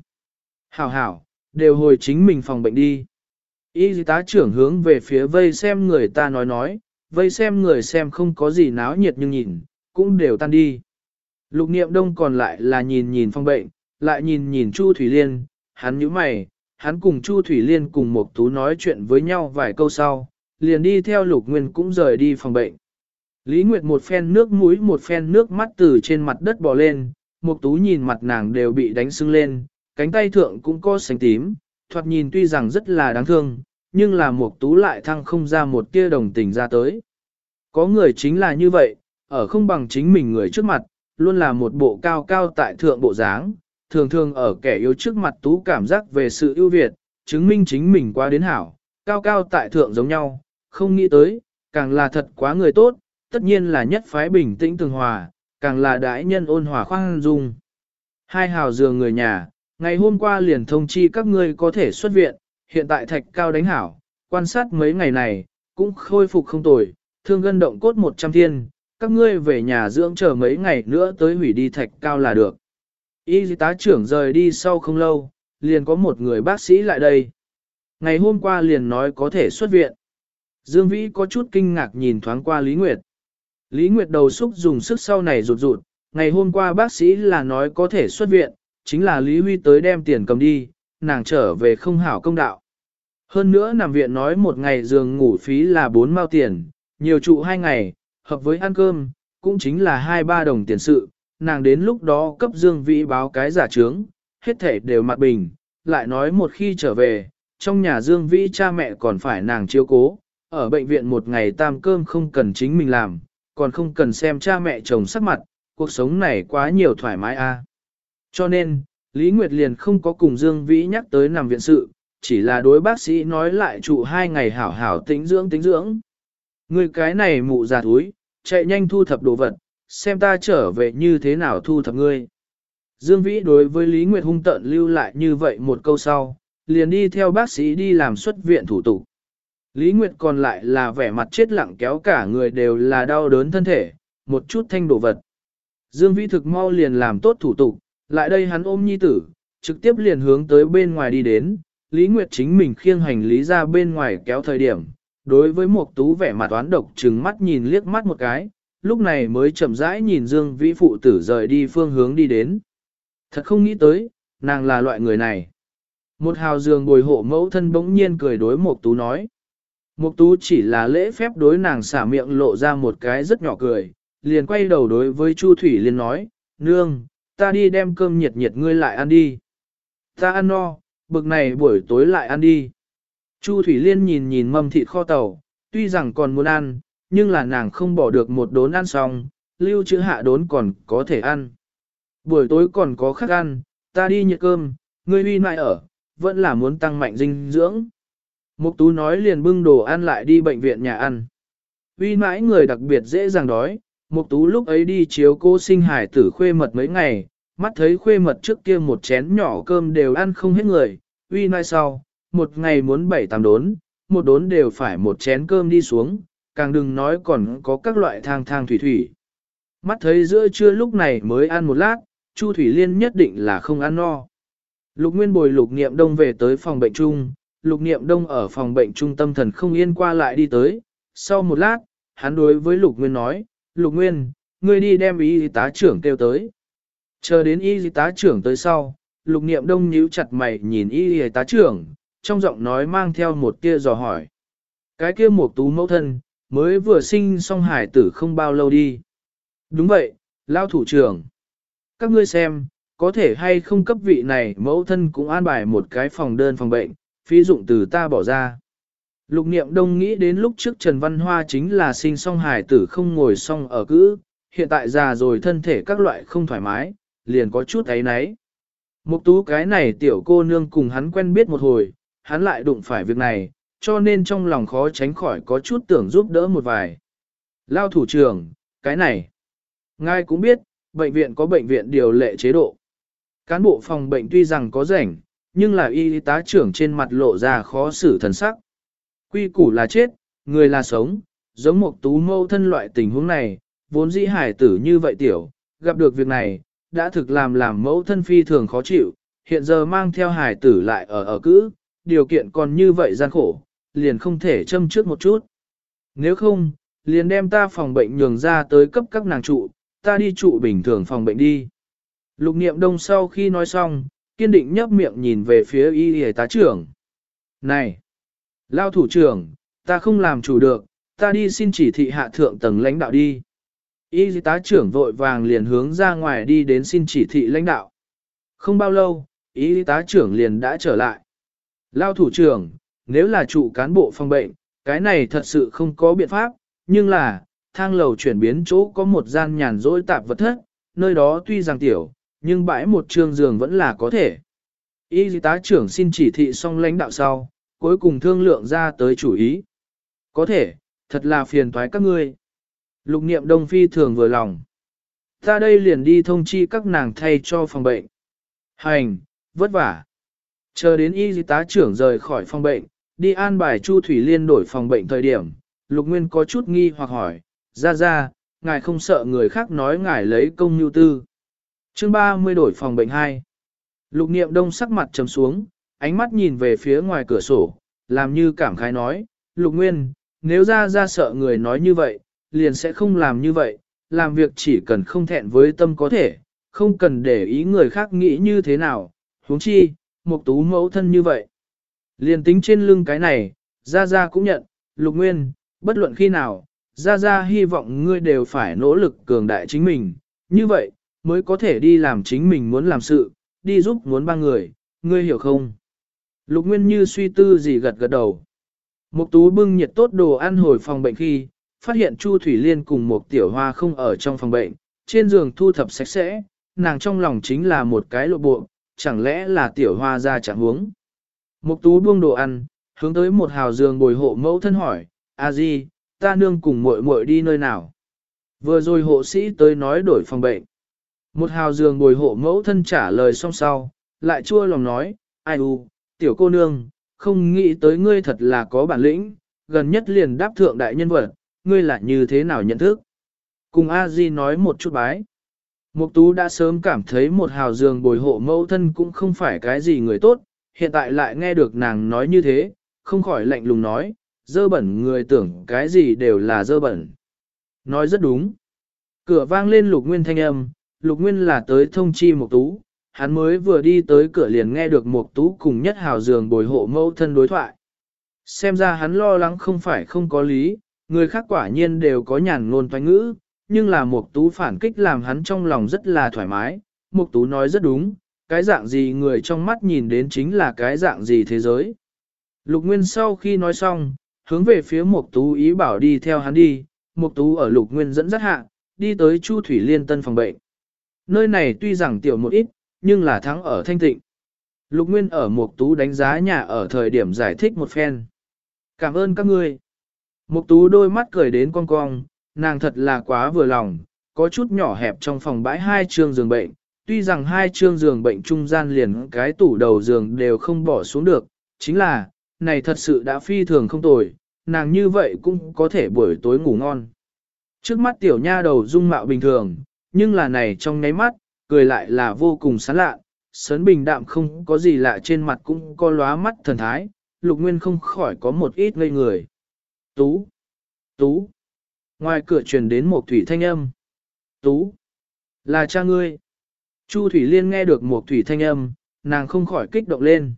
Hảo hảo, đều hồi chính mình phòng bệnh đi. Y tá trưởng hướng về phía vây xem người ta nói nói, vây xem người xem không có gì náo nhiệt nhưng nhìn, cũng đều tan đi. Lục niệm đông còn lại là nhìn nhìn phòng bệnh, lại nhìn nhìn Chu Thủy Liên, hắn nhíu mày, hắn cùng Chu Thủy Liên cùng một tú nói chuyện với nhau vài câu sau, liền đi theo Lục Nguyên cũng rời đi phòng bệnh. Lý Nguyệt một phen nước mũi một phen nước mắt từ trên mặt đất bò lên, một tú nhìn mặt nàng đều bị đánh sưng lên, cánh tay thượng cũng có sánh tím, thoạt nhìn tuy rằng rất là đáng thương, nhưng là một tú lại thăng không ra một tia đồng tình ra tới. Có người chính là như vậy, ở không bằng chính mình người trước mặt, luôn là một bộ cao cao tại thượng bộ dáng, thường thường ở kẻ yếu trước mặt tú cảm giác về sự ưu việt, chứng minh chính mình quá đến hảo, cao cao tại thượng giống nhau, không nghĩ tới, càng là thật quá người tốt, tất nhiên là nhất phái bình tĩnh tường hòa, càng là đại nhân ôn hòa khoan dung. Hai hào giường người nhà, ngày hôm qua liền thông chi các ngươi có thể xuất viện, hiện tại thạch cao đánh hảo, quan sát mấy ngày này, cũng khôi phục không tồi, thương gân động cốt 100 thiên, các ngươi về nhà dưỡng chờ mấy ngày nữa tới hủy đi thạch cao là được. Y tá trưởng rời đi sau không lâu, liền có một người bác sĩ lại đây. Ngày hôm qua liền nói có thể xuất viện. Dương Vĩ có chút kinh ngạc nhìn thoáng qua Lý Nguyệt. Lý Nguyệt đầu xúc dùng sức sau này rụt rụt, ngày hôm qua bác sĩ là nói có thể xuất viện, chính là Lý Huy tới đem tiền cầm đi, nàng trở về không hảo công đạo. Hơn nữa nằm viện nói một ngày giường ngủ phí là 4 mao tiền, nhiều trụ hai ngày, hợp với ăn cơm, cũng chính là 2-3 đồng tiền sự, nàng đến lúc đó cấp Dương Vĩ báo cái giả trướng, hết thể đều mặt bình, lại nói một khi trở về, trong nhà Dương Vĩ cha mẹ còn phải nàng chiếu cố, ở bệnh viện một ngày tam cơm không cần chính mình làm, còn không cần xem cha mẹ chồng sắc mặt, cuộc sống này quá nhiều thoải mái a. Cho nên, Lý Nguyệt liền không có cùng Dương Vĩ nhắc tới nằm viện sự, chỉ là đối bác sĩ nói lại trụ hai ngày hảo hảo tĩnh dưỡng tĩnh dưỡng. Người cái này mụ già túi, chạy nhanh thu thập đồ vật, xem ta trở về như thế nào thu thập ngươi. Dương Vĩ đối với Lý Nguyệt hung tận lưu lại như vậy một câu sau, liền đi theo bác sĩ đi làm xuất viện thủ tục. Lý Nguyệt còn lại là vẻ mặt chết lặng kéo cả người đều là đau đớn thân thể, một chút thanh đồ vật. Dương Vĩ thực mau liền làm tốt thủ tục, lại đây hắn ôm nhi tử, trực tiếp liền hướng tới bên ngoài đi đến, Lý Nguyệt chính mình khiêng hành lý ra bên ngoài kéo thời điểm, đối với một tú vẻ mặt toán độc trừng mắt nhìn liếc mắt một cái, lúc này mới chậm rãi nhìn Dương Vĩ phụ tử rời đi phương hướng đi đến. Thật không nghĩ tới, nàng là loại người này. Một hào giường bồi hộ mẫu thân bỗng nhiên cười đối Mộc Tú nói. Mộc Tú chỉ là lễ phép đối nàng xả miệng lộ ra một cái rất nhỏ cười, liền quay đầu đối với Chu Thủy Liên nói, Nương, ta đi đem cơm nhiệt nhiệt ngươi lại ăn đi. Ta ăn no, bực này buổi tối lại ăn đi. Chu Thủy Liên nhìn nhìn mâm thịt kho tàu, tuy rằng còn muốn ăn, nhưng là nàng không bỏ được một đốn ăn xong, lưu trữ hạ đốn còn có thể ăn. Buổi tối còn có khác ăn, ta đi nhiệt cơm, ngươi uy mãi ở, vẫn là muốn tăng mạnh dinh dưỡng. Mục tú nói liền bưng đồ ăn lại đi bệnh viện nhà ăn. Uy mãi người đặc biệt dễ dàng đói, mục tú lúc ấy đi chiếu cô sinh hải tử khuê mật mấy ngày, mắt thấy khuê mật trước kia một chén nhỏ cơm đều ăn không hết người, uy nói sau, một ngày muốn bảy tám đốn, một đốn đều phải một chén cơm đi xuống, càng đừng nói còn có các loại thang thang thủy thủy. Mắt thấy giữa trưa lúc này mới ăn một lát, Chu Thủy Liên nhất định là không ăn no. Lục Nguyên bồi Lục Niệm Đông về tới phòng bệnh chung, Lục Niệm Đông ở phòng bệnh trung tâm thần không yên qua lại đi tới. Sau một lát, hắn đối với Lục Nguyên nói, Lục Nguyên, ngươi đi đem y tá trưởng kêu tới. Chờ đến y tá trưởng tới sau, Lục Niệm Đông nhíu chặt mày nhìn y tá trưởng, trong giọng nói mang theo một tia dò hỏi. Cái kia một tú mẫu thân, mới vừa sinh xong hải tử không bao lâu đi. Đúng vậy, lao thủ trưởng. Các ngươi xem, có thể hay không cấp vị này mẫu thân cũng an bài một cái phòng đơn phòng bệnh, phí dụng từ ta bỏ ra. Lục niệm đông nghĩ đến lúc trước Trần Văn Hoa chính là sinh song hài tử không ngồi song ở cữ, hiện tại già rồi thân thể các loại không thoải mái, liền có chút ấy nấy. Mục tú cái này tiểu cô nương cùng hắn quen biết một hồi, hắn lại đụng phải việc này, cho nên trong lòng khó tránh khỏi có chút tưởng giúp đỡ một vài. Lao thủ trưởng, cái này, ngài cũng biết, bệnh viện có bệnh viện điều lệ chế độ. Cán bộ phòng bệnh tuy rằng có rảnh, nhưng là y tá trưởng trên mặt lộ ra khó xử thần sắc. Quy củ là chết, người là sống, giống một tú mâu thân loại tình huống này, vốn dĩ hải tử như vậy tiểu, gặp được việc này, đã thực làm làm mẫu thân phi thường khó chịu, hiện giờ mang theo hải tử lại ở ở cữ, điều kiện còn như vậy gian khổ, liền không thể châm trước một chút. Nếu không, liền đem ta phòng bệnh nhường ra tới cấp các nàng trụ, ta đi trụ bình thường phòng bệnh đi. Lục niệm đông sau khi nói xong, kiên định nhấp miệng nhìn về phía y y tá trưởng. Này! Lao thủ trưởng, ta không làm chủ được, ta đi xin chỉ thị hạ thượng tầng lãnh đạo đi. Y tá trưởng vội vàng liền hướng ra ngoài đi đến xin chỉ thị lãnh đạo. Không bao lâu, y tá trưởng liền đã trở lại. Lao thủ trưởng, nếu là trụ cán bộ phòng bệnh, cái này thật sự không có biện pháp, nhưng là, thang lầu chuyển biến chỗ có một gian nhàn rỗi tạp vật thất, nơi đó tuy rằng tiểu, nhưng bãi một trường giường vẫn là có thể. Y tá trưởng xin chỉ thị xong lãnh đạo sau, cuối cùng thương lượng ra tới chủ ý. Có thể, thật là phiền toái các ngươi. Lục niệm đông phi thường vừa lòng. Ta đây liền đi thông chi các nàng thay cho phòng bệnh. Hành, vất vả. Chờ đến y tá trưởng rời khỏi phòng bệnh, đi an bài Chu Thủy Liên đổi phòng bệnh thời điểm, Lục Nguyên có chút nghi hoặc hỏi, ra ra, ngài không sợ người khác nói ngài lấy công nhu tư. chương 30 đổi phòng bệnh 2. Lục niệm đông sắc mặt trầm xuống, ánh mắt nhìn về phía ngoài cửa sổ, làm như cảm khái nói, Lục Nguyên, nếu ra ra sợ người nói như vậy, liền sẽ không làm như vậy, làm việc chỉ cần không thẹn với tâm có thể, không cần để ý người khác nghĩ như thế nào, huống chi, một tú mẫu thân như vậy. Liền tính trên lưng cái này, ra ra cũng nhận, Lục Nguyên, bất luận khi nào, ra ra hy vọng ngươi đều phải nỗ lực cường đại chính mình, như vậy, mới có thể đi làm chính mình muốn làm sự, đi giúp muốn ba người, ngươi hiểu không? Lục Nguyên như suy tư gì gật gật đầu. Mục tú bưng nhiệt tốt đồ ăn hồi phòng bệnh khi, phát hiện Chu Thủy Liên cùng một tiểu hoa không ở trong phòng bệnh, trên giường thu thập sạch sẽ, nàng trong lòng chính là một cái lộ bộ, chẳng lẽ là tiểu hoa ra chẳng huống. Mục tú buông đồ ăn, hướng tới một hào giường bồi hộ mẫu thân hỏi, a di, ta nương cùng muội muội đi nơi nào? Vừa rồi hộ sĩ tới nói đổi phòng bệnh. Một hào giường bồi hộ mẫu thân trả lời xong sau, lại chua lòng nói, ai u, tiểu cô nương, không nghĩ tới ngươi thật là có bản lĩnh, gần nhất liền đáp thượng đại nhân vật, ngươi là như thế nào nhận thức? Cùng A Di nói một chút bái. Mục tú đã sớm cảm thấy một hào giường bồi hộ mẫu thân cũng không phải cái gì người tốt, hiện tại lại nghe được nàng nói như thế, không khỏi lạnh lùng nói, dơ bẩn người tưởng cái gì đều là dơ bẩn. Nói rất đúng. Cửa vang lên lục nguyên thanh âm, lục nguyên là tới thông chi mục tú, hắn mới vừa đi tới cửa liền nghe được mục tú cùng nhất hào giường bồi hộ mẫu thân đối thoại. Xem ra hắn lo lắng không phải không có lý, người khác quả nhiên đều có nhàn ngôn toanh ngữ, nhưng là Mục Tú phản kích làm hắn trong lòng rất là thoải mái. Mục Tú nói rất đúng, cái dạng gì người trong mắt nhìn đến chính là cái dạng gì thế giới. Lục Nguyên sau khi nói xong, hướng về phía Mục Tú ý bảo đi theo hắn đi, Mục Tú ở Lục Nguyên dẫn dắt hạ, đi tới Chu Thủy Liên Tân phòng bệnh. Nơi này tuy rằng tiểu một ít, nhưng là thắng ở thanh tịnh. Lục Nguyên ở Mục Tú đánh giá nhà ở thời điểm giải thích một phen. Cảm ơn các ngươi. Mục Tú đôi mắt cười đến cong cong, nàng thật là quá vừa lòng, có chút nhỏ hẹp trong phòng bãi hai chương giường bệnh, tuy rằng hai chương giường bệnh trung gian liền cái tủ đầu giường đều không bỏ xuống được, chính là, này thật sự đã phi thường không tồi, nàng như vậy cũng có thể buổi tối ngủ ngon. Trước mắt tiểu nha đầu dung mạo bình thường, nhưng là này trong nháy mắt, cười lại là vô cùng sán lạ, sớn bình đạm không có gì lạ trên mặt cũng có lóa mắt thần thái, lục nguyên không khỏi có một ít ngây người. Tú! Tú! Ngoài cửa truyền đến một thủy thanh âm. Tú! Là cha ngươi! Chu Thủy Liên nghe được một thủy thanh âm, nàng không khỏi kích động lên.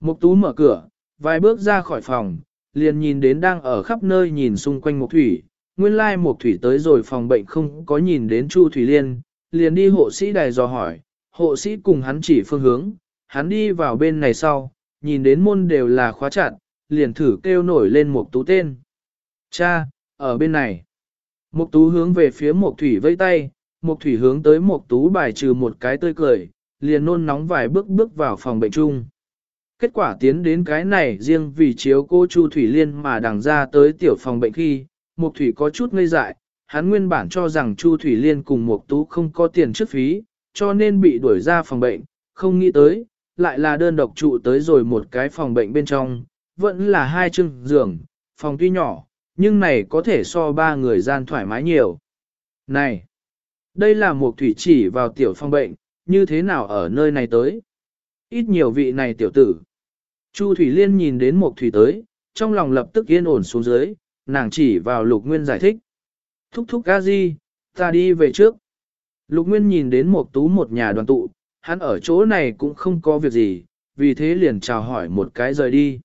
Mục tú mở cửa, vài bước ra khỏi phòng, liền nhìn đến đang ở khắp nơi nhìn xung quanh Mục Thủy. Nguyên lai like Mục Thủy tới rồi phòng bệnh không có nhìn đến Chu Thủy Liên, liền đi hộ sĩ đài dò hỏi, hộ sĩ cùng hắn chỉ phương hướng, hắn đi vào bên này sau, nhìn đến môn đều là khóa chặt, liền thử kêu nổi lên một Tú tên. Cha, ở bên này. Mục Tú hướng về phía Mục Thủy vẫy tay, Mục Thủy hướng tới Mục Tú bài trừ một cái tươi cười, liền nôn nóng vài bước bước vào phòng bệnh chung. Kết quả tiến đến cái này riêng vì chiếu cô Chu Thủy Liên mà đằng ra tới tiểu phòng bệnh khi, Mục Thủy có chút ngây dại, hắn nguyên bản cho rằng Chu Thủy Liên cùng Mục Tú không có tiền trước phí, cho nên bị đuổi ra phòng bệnh, không nghĩ tới, lại là đơn độc trụ tới rồi một cái phòng bệnh bên trong, vẫn là hai chưng giường, phòng tuy nhỏ, nhưng này có thể so ba người gian thoải mái nhiều. Này, đây là một thủy chỉ vào tiểu phòng bệnh, như thế nào ở nơi này tới? Ít nhiều vị này tiểu tử. Chu Thủy Liên nhìn đến một thủy tới, trong lòng lập tức yên ổn xuống dưới, nàng chỉ vào Lục Nguyên giải thích. Thúc thúc ca gì, ta đi về trước. Lục Nguyên nhìn đến một tú một nhà đoàn tụ, hắn ở chỗ này cũng không có việc gì, vì thế liền chào hỏi một cái rời đi.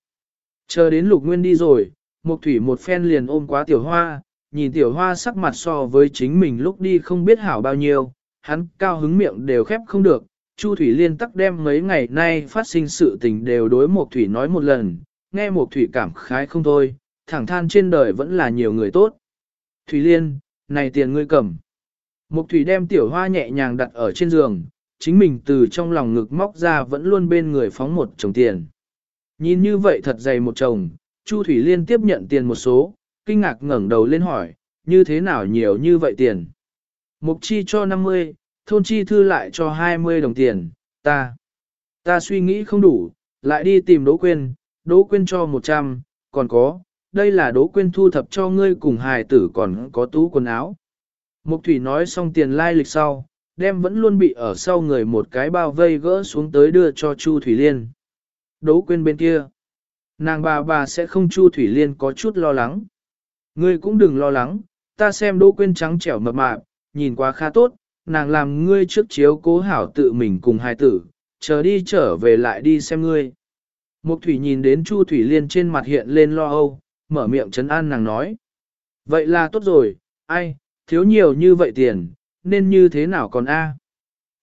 Chờ đến Lục Nguyên đi rồi, một thủy một phen liền ôm quá tiểu hoa, nhìn tiểu hoa sắc mặt so với chính mình lúc đi không biết hảo bao nhiêu, hắn cao hứng miệng đều khép không được. Chu Thủy Liên tắc đem mấy ngày nay phát sinh sự tình đều đối Mộc thủy nói một lần, nghe Mộc thủy cảm khái không thôi, thẳng than trên đời vẫn là nhiều người tốt. Thủy Liên, này tiền ngươi cầm. Mục thủy đem tiểu hoa nhẹ nhàng đặt ở trên giường, chính mình từ trong lòng ngực móc ra vẫn luôn bên người phóng một chồng tiền. Nhìn như vậy thật dày một chồng, Chu Thủy Liên tiếp nhận tiền một số, kinh ngạc ngẩng đầu lên hỏi, như thế nào nhiều như vậy tiền? Mục chi cho 50, thôn chi thư lại cho 20 đồng tiền, ta. Ta suy nghĩ không đủ, lại đi tìm Đỗ Quyên, Đỗ Quyên cho 100, còn có, đây là Đỗ Quyên thu thập cho ngươi cùng hài tử còn có tú quần áo. Mục Thủy nói xong tiền lai lịch sau, đem vẫn luôn bị ở sau người một cái bao vây gỡ xuống tới đưa cho Chu Thủy Liên. Đỗ Quyên bên kia. Nàng bà bà sẽ không Chu Thủy Liên có chút lo lắng. Ngươi cũng đừng lo lắng, ta xem Đỗ Quyên trắng trẻo mập mạp, nhìn qua khá tốt, nàng làm ngươi trước chiếu cố hảo tự mình cùng hài tử, chờ đi trở về lại đi xem ngươi. Mục Thủy nhìn đến Chu Thủy Liên trên mặt hiện lên lo âu, mở miệng trấn an nàng nói. Vậy là tốt rồi, ai, thiếu nhiều như vậy tiền, nên như thế nào còn a?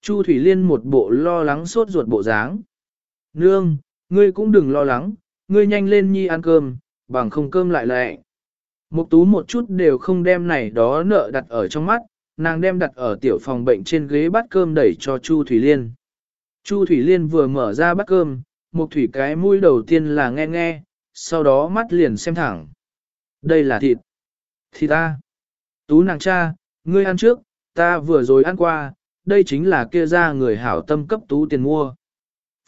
Chu Thủy Liên một bộ lo lắng sốt ruột bộ dáng. Nương, ngươi cũng đừng lo lắng, ngươi nhanh lên nhi ăn cơm, bằng không cơm lại lẹ. Mục tú một chút đều không đem này đó nợ đặt ở trong mắt, nàng đem đặt ở tiểu phòng bệnh trên ghế bát cơm đẩy cho Chu Thủy Liên. Chu Thủy Liên vừa mở ra bát cơm, một thủy cái mũi đầu tiên là nghe nghe, sau đó mắt liền xem thẳng. Đây là thịt. Thịt ta. Tú nàng cha, ngươi ăn trước, ta vừa rồi ăn qua, đây chính là kia ra người hảo tâm cấp tú tiền mua.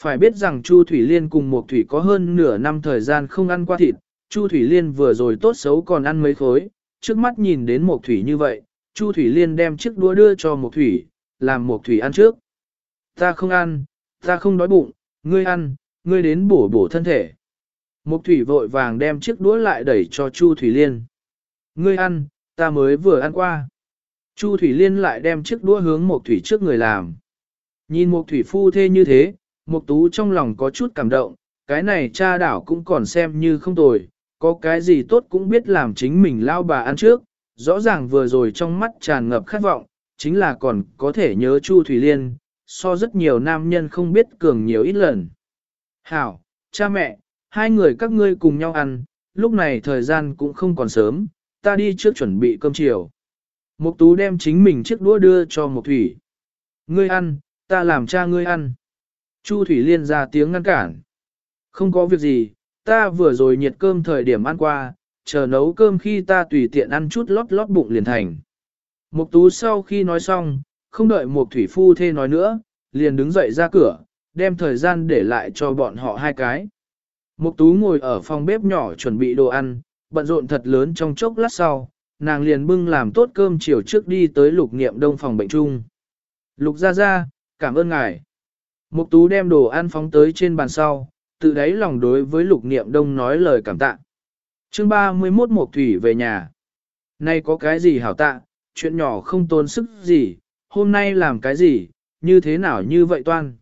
Phải biết rằng Chu Thủy Liên cùng một Thủy có hơn nửa năm thời gian không ăn qua thịt, Chu Thủy Liên vừa rồi tốt xấu còn ăn mấy khối, trước mắt nhìn đến một Thủy như vậy, Chu Thủy Liên đem chiếc đũa đưa cho một Thủy, làm một Thủy ăn trước. Ta không ăn, ta không đói bụng, ngươi ăn, ngươi đến bổ bổ thân thể. Mục Thủy vội vàng đem chiếc đũa lại đẩy cho Chu Thủy Liên. Ngươi ăn, ta mới vừa ăn qua. Chu Thủy Liên lại đem chiếc đũa hướng Mục Thủy trước người làm. Nhìn Mục Thủy phu thê như thế, Mục Tú trong lòng có chút cảm động, cái này cha đảo cũng còn xem như không tồi, có cái gì tốt cũng biết làm chính mình lao bà ăn trước, rõ ràng vừa rồi trong mắt tràn ngập khát vọng, chính là còn có thể nhớ Chu Thủy Liên, so rất nhiều nam nhân không biết cường nhiều ít lần. Hảo, cha mẹ, hai người các ngươi cùng nhau ăn, lúc này thời gian cũng không còn sớm, ta đi trước chuẩn bị cơm chiều. Mục Tú đem chính mình chiếc đũa đưa cho Mục Thủy. Ngươi ăn, ta làm cha ngươi ăn. Chu Thủy Liên ra tiếng ngăn cản. Không có việc gì, ta vừa rồi nhiệt cơm thời điểm ăn qua, chờ nấu cơm khi ta tùy tiện ăn chút lót lót bụng liền thành. Mục tú sau khi nói xong, không đợi một thủy phu thê nói nữa, liền đứng dậy ra cửa, đem thời gian để lại cho bọn họ hai cái. Mục tú ngồi ở phòng bếp nhỏ chuẩn bị đồ ăn, bận rộn thật lớn trong chốc lát sau, nàng liền bưng làm tốt cơm chiều trước đi tới lục niệm đông phòng bệnh chung. Lục ra ra, cảm ơn ngài. Mục tú đem đồ ăn phóng tới trên bàn sau, tự đáy lòng đối với lục niệm đông nói lời cảm tạ. Chương 31 Mục Thủy về nhà. Nay có cái gì hảo tạ, chuyện nhỏ không tốn sức gì, hôm nay làm cái gì, như thế nào như vậy toan.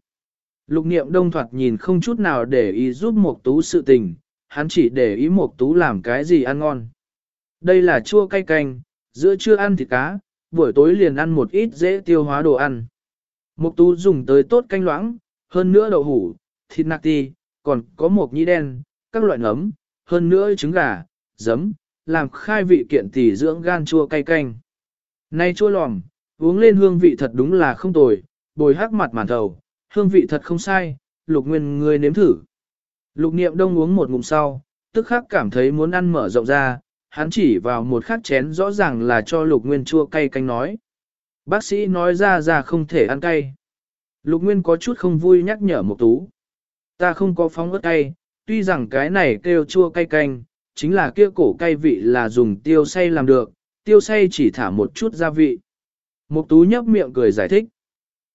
Lục niệm đông thoạt nhìn không chút nào để ý giúp Mộc tú sự tình, hắn chỉ để ý Mộc tú làm cái gì ăn ngon. Đây là chua cay canh, giữa trưa ăn thịt cá, buổi tối liền ăn một ít dễ tiêu hóa đồ ăn. Mộc tú dùng tới tốt canh loãng, hơn nữa đậu hủ, thịt nạc ti, còn có mộc nhĩ đen, các loại nấm, hơn nữa trứng gà, giấm, làm khai vị kiện tỷ dưỡng gan chua cay canh. Nay chua lòm, uống lên hương vị thật đúng là không tồi, bồi hắc mặt màn thầu, hương vị thật không sai, lục nguyên ngươi nếm thử. Lục niệm đông uống một ngụm sau, tức khắc cảm thấy muốn ăn mở rộng ra, hắn chỉ vào một khắc chén rõ ràng là cho lục nguyên chua cay canh nói. Bác sĩ nói ra ra không thể ăn cay. Lục Nguyên có chút không vui nhắc nhở một tú. Ta không có phóng ớt cay, tuy rằng cái này kêu chua cay canh, chính là kia cổ cay vị là dùng tiêu xay làm được, tiêu xay chỉ thả một chút gia vị. Mục tú nhấp miệng cười giải thích.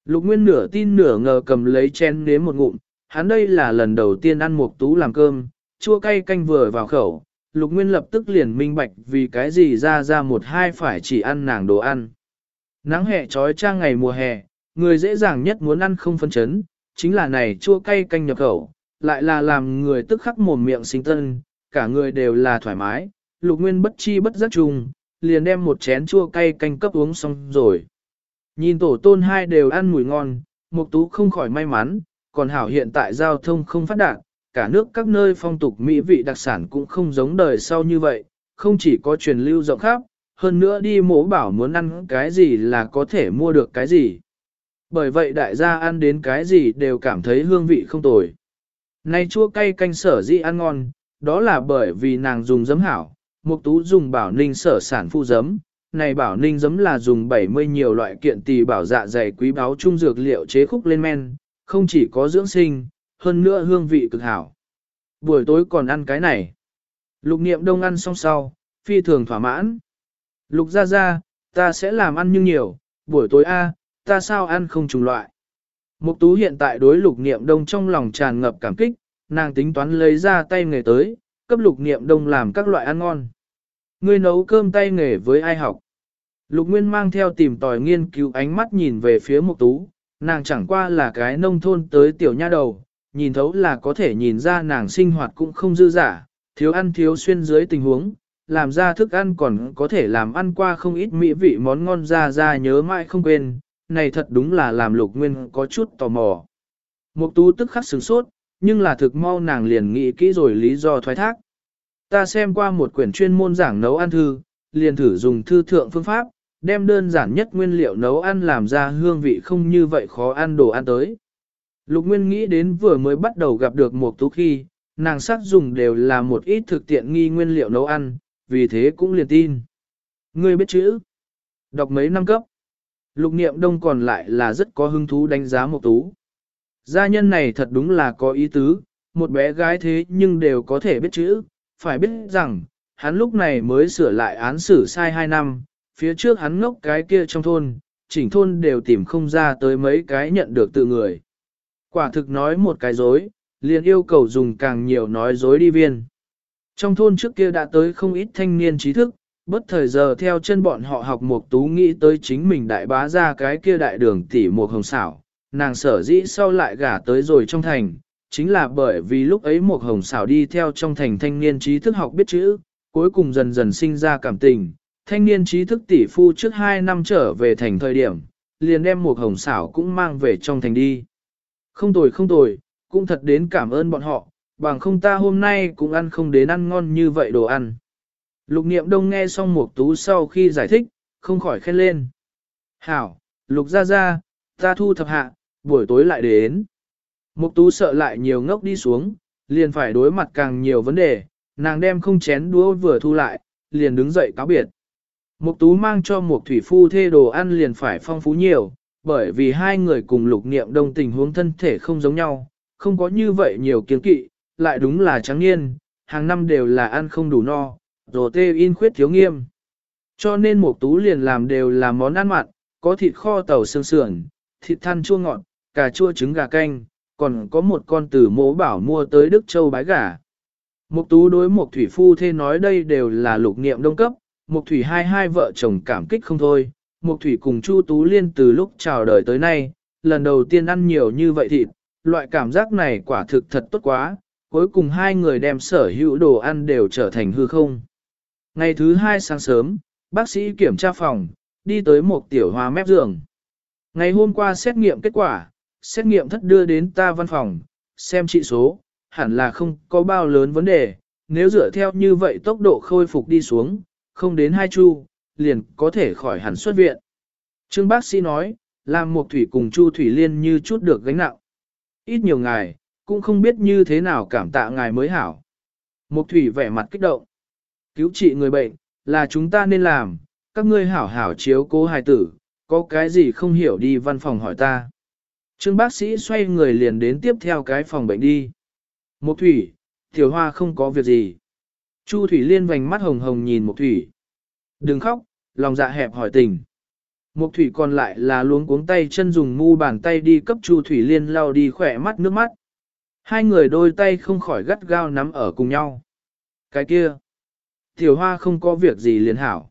Lục Nguyên nửa tin nửa ngờ cầm lấy chén nếm một ngụm, hắn đây là lần đầu tiên ăn mục tú làm cơm, chua cay canh vừa vào khẩu, Lục Nguyên lập tức liền minh bạch vì cái gì ra ra một hai phải chỉ ăn nàng đồ ăn. Nắng hè trói trang ngày mùa hè, người dễ dàng nhất muốn ăn không phân chấn, chính là này chua cay canh nhập khẩu, lại là làm người tức khắc mồm miệng sinh tân, cả người đều là thoải mái, lục nguyên bất chi bất giác chung, liền đem một chén chua cay canh cấp uống xong rồi. Nhìn tổ tôn hai đều ăn mùi ngon, mục tú không khỏi may mắn, còn hảo hiện tại giao thông không phát đạt, cả nước các nơi phong tục mỹ vị đặc sản cũng không giống đời sau như vậy, không chỉ có truyền lưu rộng khắp, hơn nữa đi mổ bảo muốn ăn cái gì là có thể mua được cái gì. Bởi vậy đại gia ăn đến cái gì đều cảm thấy hương vị không tồi. Nay chua cay canh sở dĩ ăn ngon, đó là bởi vì nàng dùng giấm hảo, mục tú dùng bảo ninh sở sản phu giấm. Này bảo ninh giấm là dùng 70 nhiều loại kiện tỳ bảo dạ dày quý báu trung dược liệu chế khúc lên men, không chỉ có dưỡng sinh, hơn nữa hương vị cực hảo. Buổi tối còn ăn cái này. Lục niệm đông ăn xong sau, phi thường thỏa mãn. Lục ra ra, ta sẽ làm ăn nhưng nhiều, buổi tối A, ta sao ăn không trùng loại. Mục tú hiện tại đối lục niệm đông trong lòng tràn ngập cảm kích, nàng tính toán lấy ra tay nghề tới, cấp lục niệm đông làm các loại ăn ngon. Ngươi nấu cơm tay nghề với ai học? Lục Nguyên mang theo tìm tòi nghiên cứu ánh mắt nhìn về phía mục tú, nàng chẳng qua là cái nông thôn tới tiểu nha đầu, nhìn thấu là có thể nhìn ra nàng sinh hoạt cũng không dư giả, thiếu ăn thiếu xuyên dưới tình huống, làm ra thức ăn còn có thể làm ăn qua không ít mỹ vị món ngon ra ra nhớ mãi không quên, này thật đúng là làm lục nguyên có chút tò mò. Mục tú tức khắc sửng sốt, nhưng là thực mau nàng liền nghĩ kỹ rồi lý do thoái thác. Ta xem qua một quyển chuyên môn giảng nấu ăn thư, liền thử dùng thư thượng phương pháp, đem đơn giản nhất nguyên liệu nấu ăn làm ra hương vị không như vậy khó ăn đồ ăn tới. Lục Nguyên nghĩ đến vừa mới bắt đầu gặp được một tú khi, nàng sắc dùng đều là một ít thực tiện nghi nguyên liệu nấu ăn, vì thế cũng liền tin. Ngươi biết chữ, đọc mấy năm cấp. Lục niệm đông còn lại là rất có hứng thú đánh giá một tú. Gia nhân này thật đúng là có ý tứ, một bé gái thế nhưng đều có thể biết chữ, phải biết rằng, hắn lúc này mới sửa lại án xử sai 2 năm, phía trước hắn ngốc cái kia trong thôn, chỉnh thôn đều tìm không ra tới mấy cái nhận được từ người. Quả thực nói một cái dối, liền yêu cầu dùng càng nhiều nói dối đi viên. Trong thôn trước kia đã tới không ít thanh niên trí thức, bất thời giờ theo chân bọn họ học một tú nghĩ tới chính mình đại bá ra cái kia đại đường tỷ một hồng xảo, nàng sở dĩ sau lại gả tới rồi trong thành, chính là bởi vì lúc ấy một hồng xảo đi theo trong thành thanh niên trí thức học biết chữ, cuối cùng dần dần sinh ra cảm tình, thanh niên trí thức tỷ phu trước 2 năm trở về thành thời điểm, liền đem một hồng xảo cũng mang về trong thành đi. Không tồi không tồi, cũng thật đến cảm ơn bọn họ, bằng không ta hôm nay cũng ăn không đến ăn ngon như vậy đồ ăn. Lục niệm đông nghe xong một tú sau khi giải thích, không khỏi khen lên. Hảo, lục ra ra, ta thu thập hạ, buổi tối lại đến. Mục tú sợ lại nhiều ngốc đi xuống, liền phải đối mặt càng nhiều vấn đề, nàng đem không chén đũa vừa thu lại, liền đứng dậy cáo biệt. Mục tú mang cho Mục thủy phu thê đồ ăn liền phải phong phú nhiều, bởi vì hai người cùng lục niệm đông tình huống thân thể không giống nhau, không có như vậy nhiều kiến kỵ, lại đúng là trắng niên, hàng năm đều là ăn không đủ no, rồi tê in khuyết thiếu nghiêm. Cho nên Mục tú liền làm đều là món ăn mặn, có thịt kho tàu xương sườn, thịt than chua ngọt, cà chua trứng gà canh, còn có một con tử mố bảo mua tới Đức Châu bái gà. Mục tú đối Mục thủy phu thê nói đây đều là lục niệm đông cấp, mục thủy hai hai vợ chồng cảm kích không thôi. Mục thủy cùng Chu Tú Liên từ lúc chào đời tới nay, lần đầu tiên ăn nhiều như vậy thịt, loại cảm giác này quả thực thật tốt quá, cuối cùng hai người đem sở hữu đồ ăn đều trở thành hư không. Ngày thứ hai sáng sớm, bác sĩ kiểm tra phòng, đi tới một tiểu hoa mép giường. Ngày hôm qua xét nghiệm kết quả, xét nghiệm thất đưa đến ta văn phòng, xem trị số, hẳn là không có bao lớn vấn đề, nếu dựa theo như vậy tốc độ khôi phục đi xuống, không đến hai chu, liền có thể khỏi hẳn xuất viện. Trương bác sĩ nói, làm một thủy cùng Chu Thủy Liên như chút được gánh nặng. Ít nhiều ngài, cũng không biết như thế nào cảm tạ ngài mới hảo. Mục thủy vẻ mặt kích động. Cứu trị người bệnh, là chúng ta nên làm, các ngươi hảo hảo chiếu cố hài tử, có cái gì không hiểu đi văn phòng hỏi ta. Trương bác sĩ xoay người liền đến tiếp theo cái phòng bệnh đi. Mục thủy, tiểu hoa không có việc gì. Chu thủy liên vành mắt hồng hồng nhìn mục thủy. Đừng khóc, lòng dạ hẹp hỏi tình. Mục thủy còn lại là luống cuống tay chân dùng mu bàn tay đi cấp Chu thủy liên lau đi khỏe mắt nước mắt. Hai người đôi tay không khỏi gắt gao nắm ở cùng nhau. Cái kia, tiểu hoa không có việc gì liền hảo.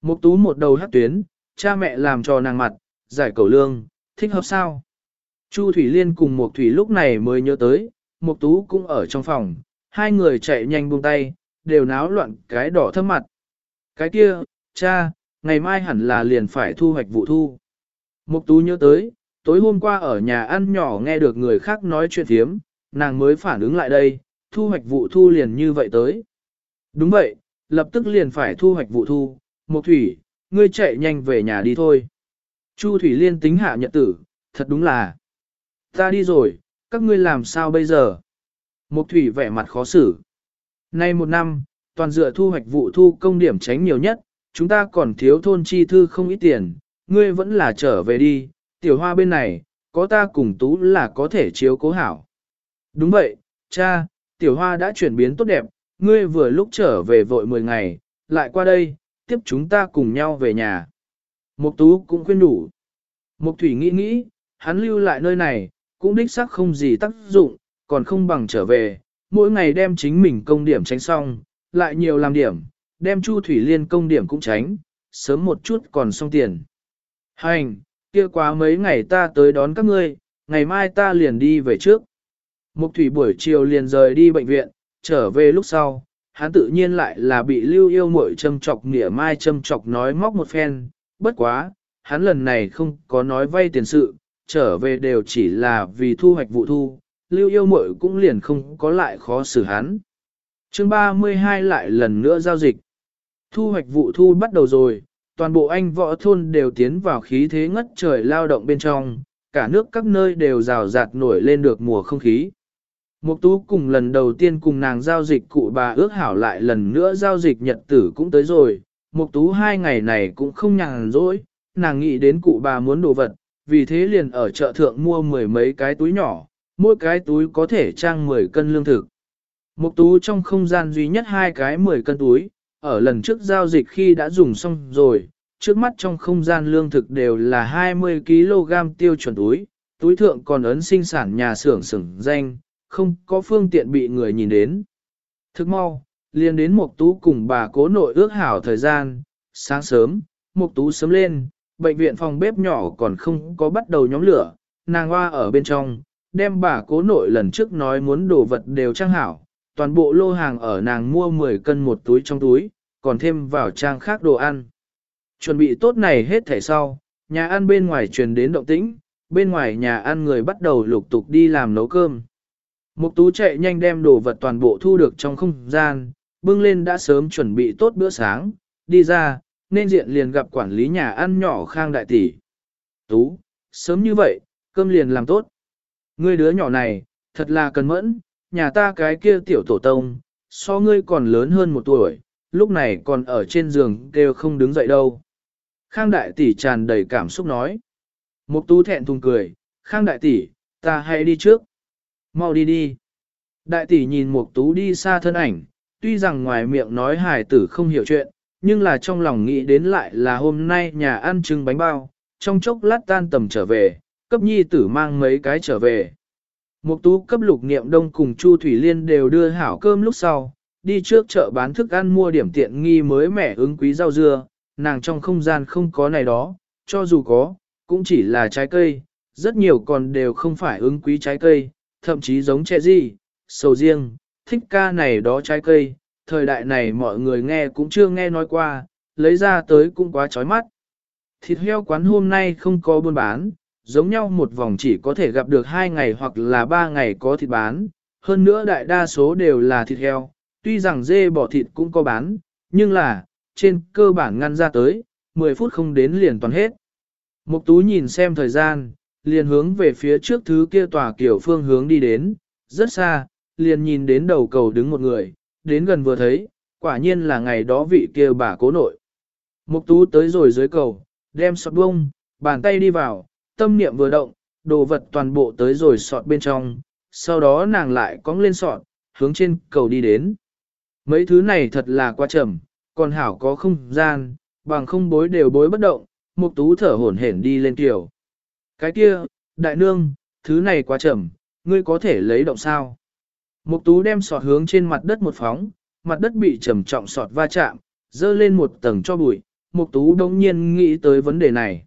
Mục tú một đầu hát tuyến, cha mẹ làm cho nàng mặt, giải cầu lương, thích hợp sao? Chu Thủy Liên cùng Mục Thủy lúc này mới nhớ tới, Mục tú cũng ở trong phòng, hai người chạy nhanh buông tay, đều náo loạn cái đỏ thâm mặt. Cái kia, cha, ngày mai hẳn là liền phải thu hoạch vụ thu. Mục tú nhớ tới, tối hôm qua ở nhà ăn nhỏ nghe được người khác nói chuyện thiếm, nàng mới phản ứng lại đây, thu hoạch vụ thu liền như vậy tới. Đúng vậy, lập tức liền phải thu hoạch vụ thu, Mục Thủy, ngươi chạy nhanh về nhà đi thôi. Chu Thủy Liên tính hạ nhật tử, thật đúng là. Ta đi rồi, các ngươi làm sao bây giờ? Mục Thủy vẻ mặt khó xử. Nay một năm, toàn dựa thu hoạch vụ thu công điểm tránh nhiều nhất, chúng ta còn thiếu thôn chi thư không ít tiền, ngươi vẫn là trở về đi, tiểu hoa bên này, có ta cùng tú là có thể chiếu cố hảo. Đúng vậy, cha, tiểu hoa đã chuyển biến tốt đẹp, ngươi vừa lúc trở về vội 10 ngày, lại qua đây, tiếp chúng ta cùng nhau về nhà. Mục tú cũng khuyên đủ. Mục thủy nghĩ nghĩ, hắn lưu lại nơi này, cũng đích xác không gì tác dụng, còn không bằng trở về, mỗi ngày đem chính mình công điểm tránh xong, lại nhiều làm điểm, đem Chu Thủy Liên công điểm cũng tránh, sớm một chút còn xong tiền. Hành, kia quá mấy ngày ta tới đón các ngươi, ngày mai ta liền đi về trước. Mục Thủy buổi chiều liền rời đi bệnh viện, trở về lúc sau, hắn tự nhiên lại là bị lưu yêu muội châm chọc nghĩa mai châm chọc nói móc một phen, bất quá, hắn lần này không có nói vay tiền sự, trở về đều chỉ là vì thu hoạch vụ thu, lưu yêu muội cũng liền không có lại khó xử hắn. chương 32 lại lần nữa giao dịch. Thu hoạch vụ thu bắt đầu rồi, toàn bộ anh võ thôn đều tiến vào khí thế ngất trời lao động bên trong, cả nước các nơi đều rào rạt nổi lên được mùa không khí. Mục tú cùng lần đầu tiên cùng nàng giao dịch cụ bà ước hảo lại lần nữa giao dịch nhật tử cũng tới rồi. Mục tú hai ngày này cũng không nhàn rỗi, nàng nghĩ đến cụ bà muốn đồ vật, vì thế liền ở chợ thượng mua mười mấy cái túi nhỏ, mỗi cái túi có thể trang 10 cân lương thực. Mục tú trong không gian duy nhất hai cái 10 cân túi, ở lần trước giao dịch khi đã dùng xong rồi, trước mắt trong không gian lương thực đều là 20 kg tiêu chuẩn túi, túi thượng còn ấn sinh sản nhà xưởng xưởng danh, không có phương tiện bị người nhìn đến. Thức mau, liền đến Mục Tú cùng bà cố nội ước hảo thời gian, sáng sớm, Mục Tú sớm lên, bệnh viện phòng bếp nhỏ còn không có bắt đầu nhóm lửa, nàng hoa ở bên trong, đem bà cố nội lần trước nói muốn đồ vật đều trang hảo, toàn bộ lô hàng ở nàng mua 10 cân một túi trong túi, còn thêm vào trang khác đồ ăn. Chuẩn bị tốt này hết thảy sau, nhà ăn bên ngoài truyền đến động tĩnh, bên ngoài nhà ăn người bắt đầu lục tục đi làm nấu cơm. Mục tú chạy nhanh đem đồ vật toàn bộ thu được trong không gian, bưng lên đã sớm chuẩn bị tốt bữa sáng, đi ra, nên diện liền gặp quản lý nhà ăn nhỏ khang đại tỷ. Tú, sớm như vậy, cơm liền làm tốt. Ngươi đứa nhỏ này, thật là cần mẫn, nhà ta cái kia tiểu tổ tông, so ngươi còn lớn hơn một tuổi, lúc này còn ở trên giường kêu không đứng dậy đâu. Khang đại tỷ tràn đầy cảm xúc nói. Mục tú thẹn thùng cười, Khang đại tỷ, ta hãy đi trước. Mau đi đi. Đại tỷ nhìn Mục Tú đi xa thân ảnh, tuy rằng ngoài miệng nói hài tử không hiểu chuyện, nhưng là trong lòng nghĩ đến lại là hôm nay nhà ăn trưng bánh bao, trong chốc lát tan tầm trở về, cấp nhi tử mang mấy cái trở về. Mục Tú cấp lục niệm đông cùng Chu Thủy Liên đều đưa hảo cơm lúc sau, đi trước chợ bán thức ăn mua điểm tiện nghi mới mẻ ứng quý rau dưa, nàng trong không gian không có này đó, cho dù có, cũng chỉ là trái cây, rất nhiều còn đều không phải ứng quý trái cây, thậm chí giống trẻ gì, sầu riêng, thích ca này đó trái cây, thời đại này mọi người nghe cũng chưa nghe nói qua, lấy ra tới cũng quá chói mắt. Thịt heo quán hôm nay không có buôn bán, giống nhau một vòng chỉ có thể gặp được hai ngày hoặc là ba ngày có thịt bán, hơn nữa đại đa số đều là thịt heo, tuy rằng dê bỏ thịt cũng có bán, nhưng là, trên cơ bản ngăn ra tới, 10 phút không đến liền toàn hết. Mục tú nhìn xem thời gian, liền hướng về phía trước thứ kia tòa kiểu phương hướng đi đến, rất xa, liền nhìn đến đầu cầu đứng một người, đến gần vừa thấy, quả nhiên là ngày đó vị kia bà cố nội. Mục tú tới rồi dưới cầu, đem sọt bông, bàn tay đi vào, tâm niệm vừa động, đồ vật toàn bộ tới rồi sọt bên trong, sau đó nàng lại cong lên sọt, hướng trên cầu đi đến. Mấy thứ này thật là quá chậm, còn hảo có không gian, bằng không bối đều bối bất động, mục tú thở hổn hển đi lên tiểu Cái kia, đại nương, thứ này quá chậm, ngươi có thể lấy động sao? Mục tú đem sọt hướng trên mặt đất một phóng, mặt đất bị trầm trọng sọt va chạm, dơ lên một tầng cho bụi, mục tú đông nhiên nghĩ tới vấn đề này.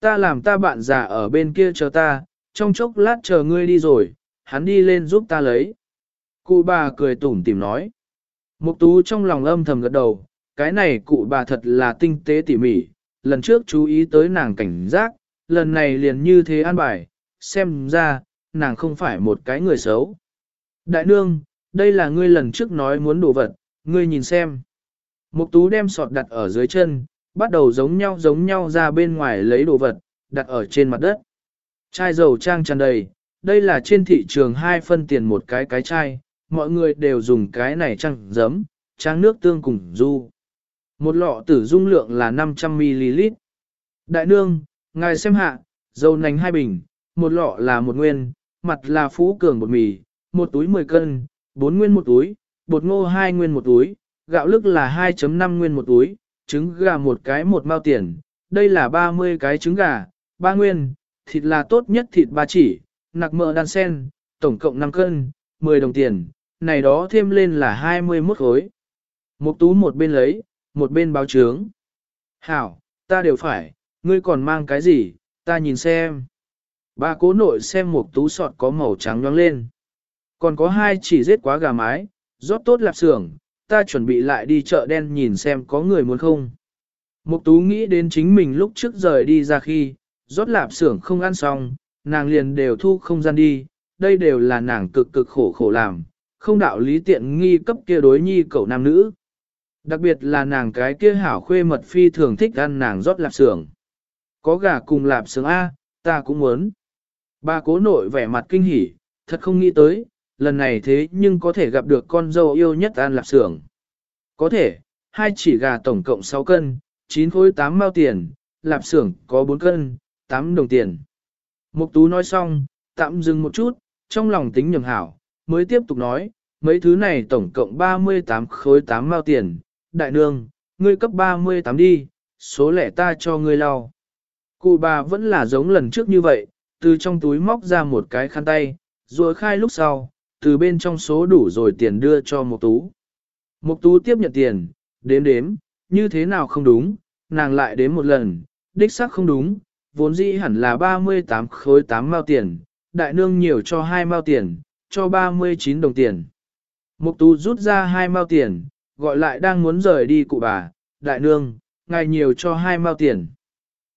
Ta làm ta bạn già ở bên kia chờ ta, trong chốc lát chờ ngươi đi rồi, hắn đi lên giúp ta lấy. Cụ bà cười tủm tỉm nói. Mục tú trong lòng âm thầm gật đầu, cái này cụ bà thật là tinh tế tỉ mỉ, lần trước chú ý tới nàng cảnh giác, lần này liền như thế an bài, xem ra, nàng không phải một cái người xấu. Đại nương, đây là ngươi lần trước nói muốn đồ vật, ngươi nhìn xem. Mục tú đem sọt đặt ở dưới chân, bắt đầu giống nhau giống nhau ra bên ngoài lấy đồ vật, đặt ở trên mặt đất. Chai dầu trang tràn đầy, đây là trên thị trường hai phân tiền một cái cái chai, mọi người đều dùng cái này trang giấm, trang nước tương cùng du. Một lọ tử dung lượng là 500ml. Đại nương, ngài xem hạ, dầu nành hai bình, một lọ là một nguyên, mặt là phú cường bột mì, một túi 10 cân, 4 nguyên một túi, bột ngô 2 nguyên một túi, gạo lức là 2.5 nguyên một túi, trứng gà một cái một mao tiền, đây là 30 cái trứng gà, 3 nguyên, thịt là tốt nhất thịt ba chỉ, nạc mỡ đan sen, tổng cộng 5 cân, 10 đồng tiền, này đó thêm lên là 21 khối. Một tú một bên lấy, một bên báo trướng. Hảo, ta đều phải, ngươi còn mang cái gì, ta nhìn xem. Ba cố nội xem một tú sọt có màu trắng nhoang lên. Còn có hai chỉ giết quá gà mái, rót tốt lạp xưởng, ta chuẩn bị lại đi chợ đen nhìn xem có người muốn không. Mục tú nghĩ đến chính mình lúc trước rời đi ra khi, rót lạp xưởng không ăn xong, nàng liền đều thu không gian đi, đây đều là nàng cực cực khổ khổ làm, không đạo lý tiện nghi cấp kia đối nhi cậu nam nữ. Đặc biệt là nàng cái kia hảo khuê mật phi thường thích ăn nàng rót lạp xưởng. Có gà cùng lạp xưởng A, ta cũng muốn. Bà cố nội vẻ mặt kinh hỉ, thật không nghĩ tới, lần này thế nhưng có thể gặp được con dâu yêu nhất An Lạp Sưởng. Có thể, hai chỉ gà tổng cộng 6 cân, 9 khối 8 mao tiền, Lạp Sưởng có 4 cân, 8 đồng tiền. Mục Tú nói xong, tạm dừng một chút, trong lòng tính nhầm hảo, mới tiếp tục nói, mấy thứ này tổng cộng 38 khối 8 mao tiền, đại nương, ngươi cấp 38 đi, số lẻ ta cho ngươi lau. Cụ bà vẫn là giống lần trước như vậy, từ trong túi móc ra một cái khăn tay, rồi khai lúc sau, từ bên trong số đủ rồi tiền đưa cho Mục Tú. Mục Tú tiếp nhận tiền, đếm đếm, như thế nào không đúng, nàng lại đếm một lần, đích xác không đúng, vốn dĩ hẳn là 38 khối 8 mao tiền, đại nương nhiều cho 2 mao tiền, cho 39 đồng tiền. Mục Tú rút ra 2 mao tiền, gọi lại đang muốn rời đi cụ bà, đại nương, ngài nhiều cho 2 mao tiền.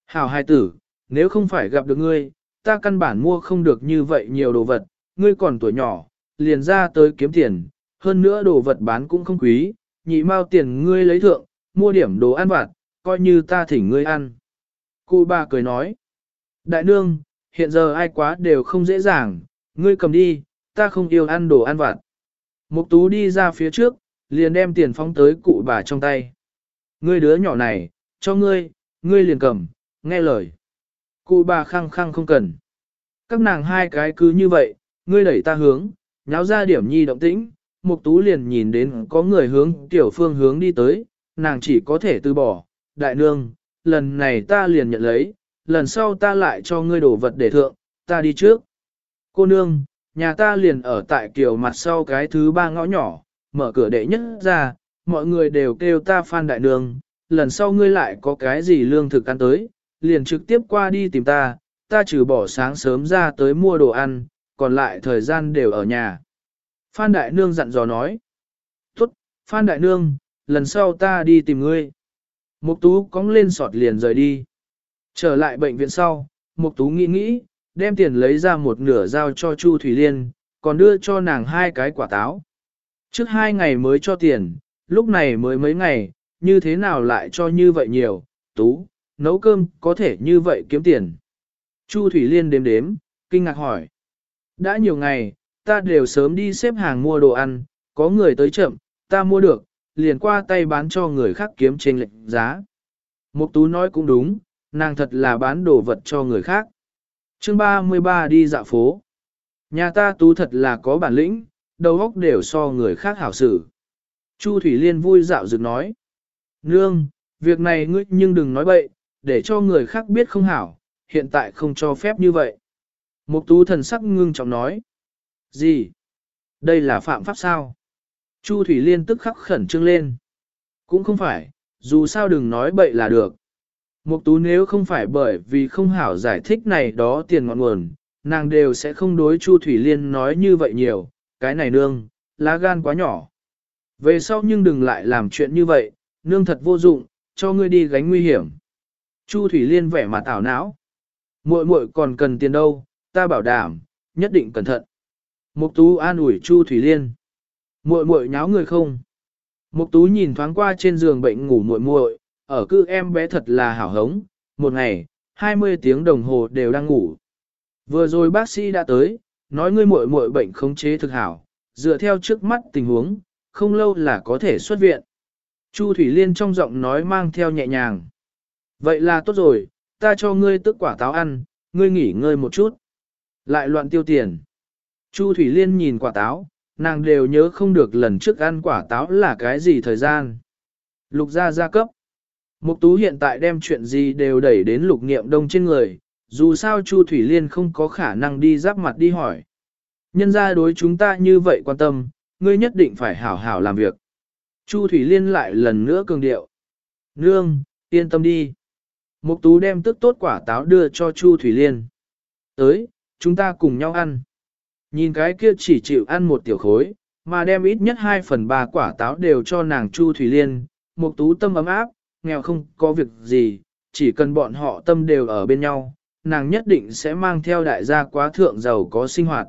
Hảo hai tử, nếu không phải gặp được ngươi, ta căn bản mua không được như vậy nhiều đồ vật, ngươi còn tuổi nhỏ, liền ra tới kiếm tiền, hơn nữa đồ vật bán cũng không quý, nhị mao tiền ngươi lấy thượng, mua điểm đồ ăn vặt, coi như ta thỉnh ngươi ăn. Cụ bà cười nói, đại nương, hiện giờ ai quá đều không dễ dàng, ngươi cầm đi, ta không yêu ăn đồ ăn vặt. Mục tú đi ra phía trước, liền đem tiền phóng tới cụ bà trong tay. Ngươi đứa nhỏ này, cho ngươi, ngươi liền cầm, nghe lời. Cụ bà khăng khăng không cần. Các nàng hai cái cứ như vậy, ngươi đẩy ta hướng, nháo ra điểm nhi động tĩnh, mục tú liền nhìn đến có người hướng tiểu phương hướng đi tới, nàng chỉ có thể từ bỏ, đại nương, lần này ta liền nhận lấy, lần sau ta lại cho ngươi đổ vật để thượng, ta đi trước. Cô nương, nhà ta liền ở tại kiểu mặt sau cái thứ ba ngõ nhỏ, mở cửa đệ nhất ra, mọi người đều kêu ta phan đại nương, lần sau ngươi lại có cái gì lương thực ăn tới, liền trực tiếp qua đi tìm ta, ta trừ bỏ sáng sớm ra tới mua đồ ăn, còn lại thời gian đều ở nhà. Phan Đại Nương dặn dò nói. Tốt, Phan Đại Nương, lần sau ta đi tìm ngươi. Mục Tú cóng lên sọt liền rời đi. Trở lại bệnh viện sau, Mục Tú nghĩ nghĩ, đem tiền lấy ra một nửa giao cho Chu Thủy Liên, còn đưa cho nàng hai cái quả táo. Trước hai ngày mới cho tiền, lúc này mới mấy ngày, như thế nào lại cho như vậy nhiều, Tú, nấu cơm có thể như vậy kiếm tiền. Chu Thủy Liên đếm đếm, kinh ngạc hỏi. Đã nhiều ngày, ta đều sớm đi xếp hàng mua đồ ăn, có người tới chậm, ta mua được, liền qua tay bán cho người khác kiếm trên lệnh giá. Mục Tú nói cũng đúng, nàng thật là bán đồ vật cho người khác. Chương 33 đi dạo phố. Nhà ta Tú thật là có bản lĩnh, đầu óc đều so người khác hảo xử. Chu Thủy Liên vui dạo dựng nói. Nương, việc này ngươi nhưng đừng nói bậy, để cho người khác biết không hảo, hiện tại không cho phép như vậy. Mục tú thần sắc ngưng trọng nói. Gì? Đây là phạm pháp sao? Chu Thủy Liên tức khắc khẩn trương lên. Cũng không phải, dù sao đừng nói bậy là được. Mục tú nếu không phải bởi vì không hảo giải thích này đó tiền ngọn nguồn, nàng đều sẽ không đối Chu Thủy Liên nói như vậy nhiều, cái này nương, lá gan quá nhỏ. Về sau nhưng đừng lại làm chuyện như vậy, nương thật vô dụng, cho ngươi đi gánh nguy hiểm. Chu Thủy Liên vẻ mặt ảo não. Muội muội còn cần tiền đâu, ta bảo đảm, nhất định cẩn thận. Mục Tú an ủi Chu Thủy Liên. Muội muội nháo người không? Mục Tú nhìn thoáng qua trên giường bệnh ngủ muội muội, ở cư em bé thật là hảo hống, một ngày, 20 tiếng đồng hồ đều đang ngủ. Vừa rồi bác sĩ đã tới, nói ngươi muội muội bệnh khống chế thực hảo, dựa theo trước mắt tình huống, không lâu là có thể xuất viện. Chu Thủy Liên trong giọng nói mang theo nhẹ nhàng. Vậy là tốt rồi, ta cho ngươi tức quả táo ăn, ngươi nghỉ ngơi một chút. Lại loạn tiêu tiền. Chu Thủy Liên nhìn quả táo, nàng đều nhớ không được lần trước ăn quả táo là cái gì thời gian. Lục gia gia cấp. Mục tú hiện tại đem chuyện gì đều đẩy đến lục niệm đông trên người, dù sao Chu Thủy Liên không có khả năng đi giáp mặt đi hỏi. Nhân gia đối chúng ta như vậy quan tâm, ngươi nhất định phải hảo hảo làm việc. Chu Thủy Liên lại lần nữa cường điệu. Nương, yên tâm đi. Mục tú đem tức tốt quả táo đưa cho Chu Thủy Liên. Tới, chúng ta cùng nhau ăn. Nhìn cái kia chỉ chịu ăn một tiểu khối, mà đem ít nhất 2 phần 3 quả táo đều cho nàng Chu Thủy Liên, Mục tú tâm ấm áp, nghèo không có việc gì, chỉ cần bọn họ tâm đều ở bên nhau, nàng nhất định sẽ mang theo đại gia quá thượng giàu có sinh hoạt.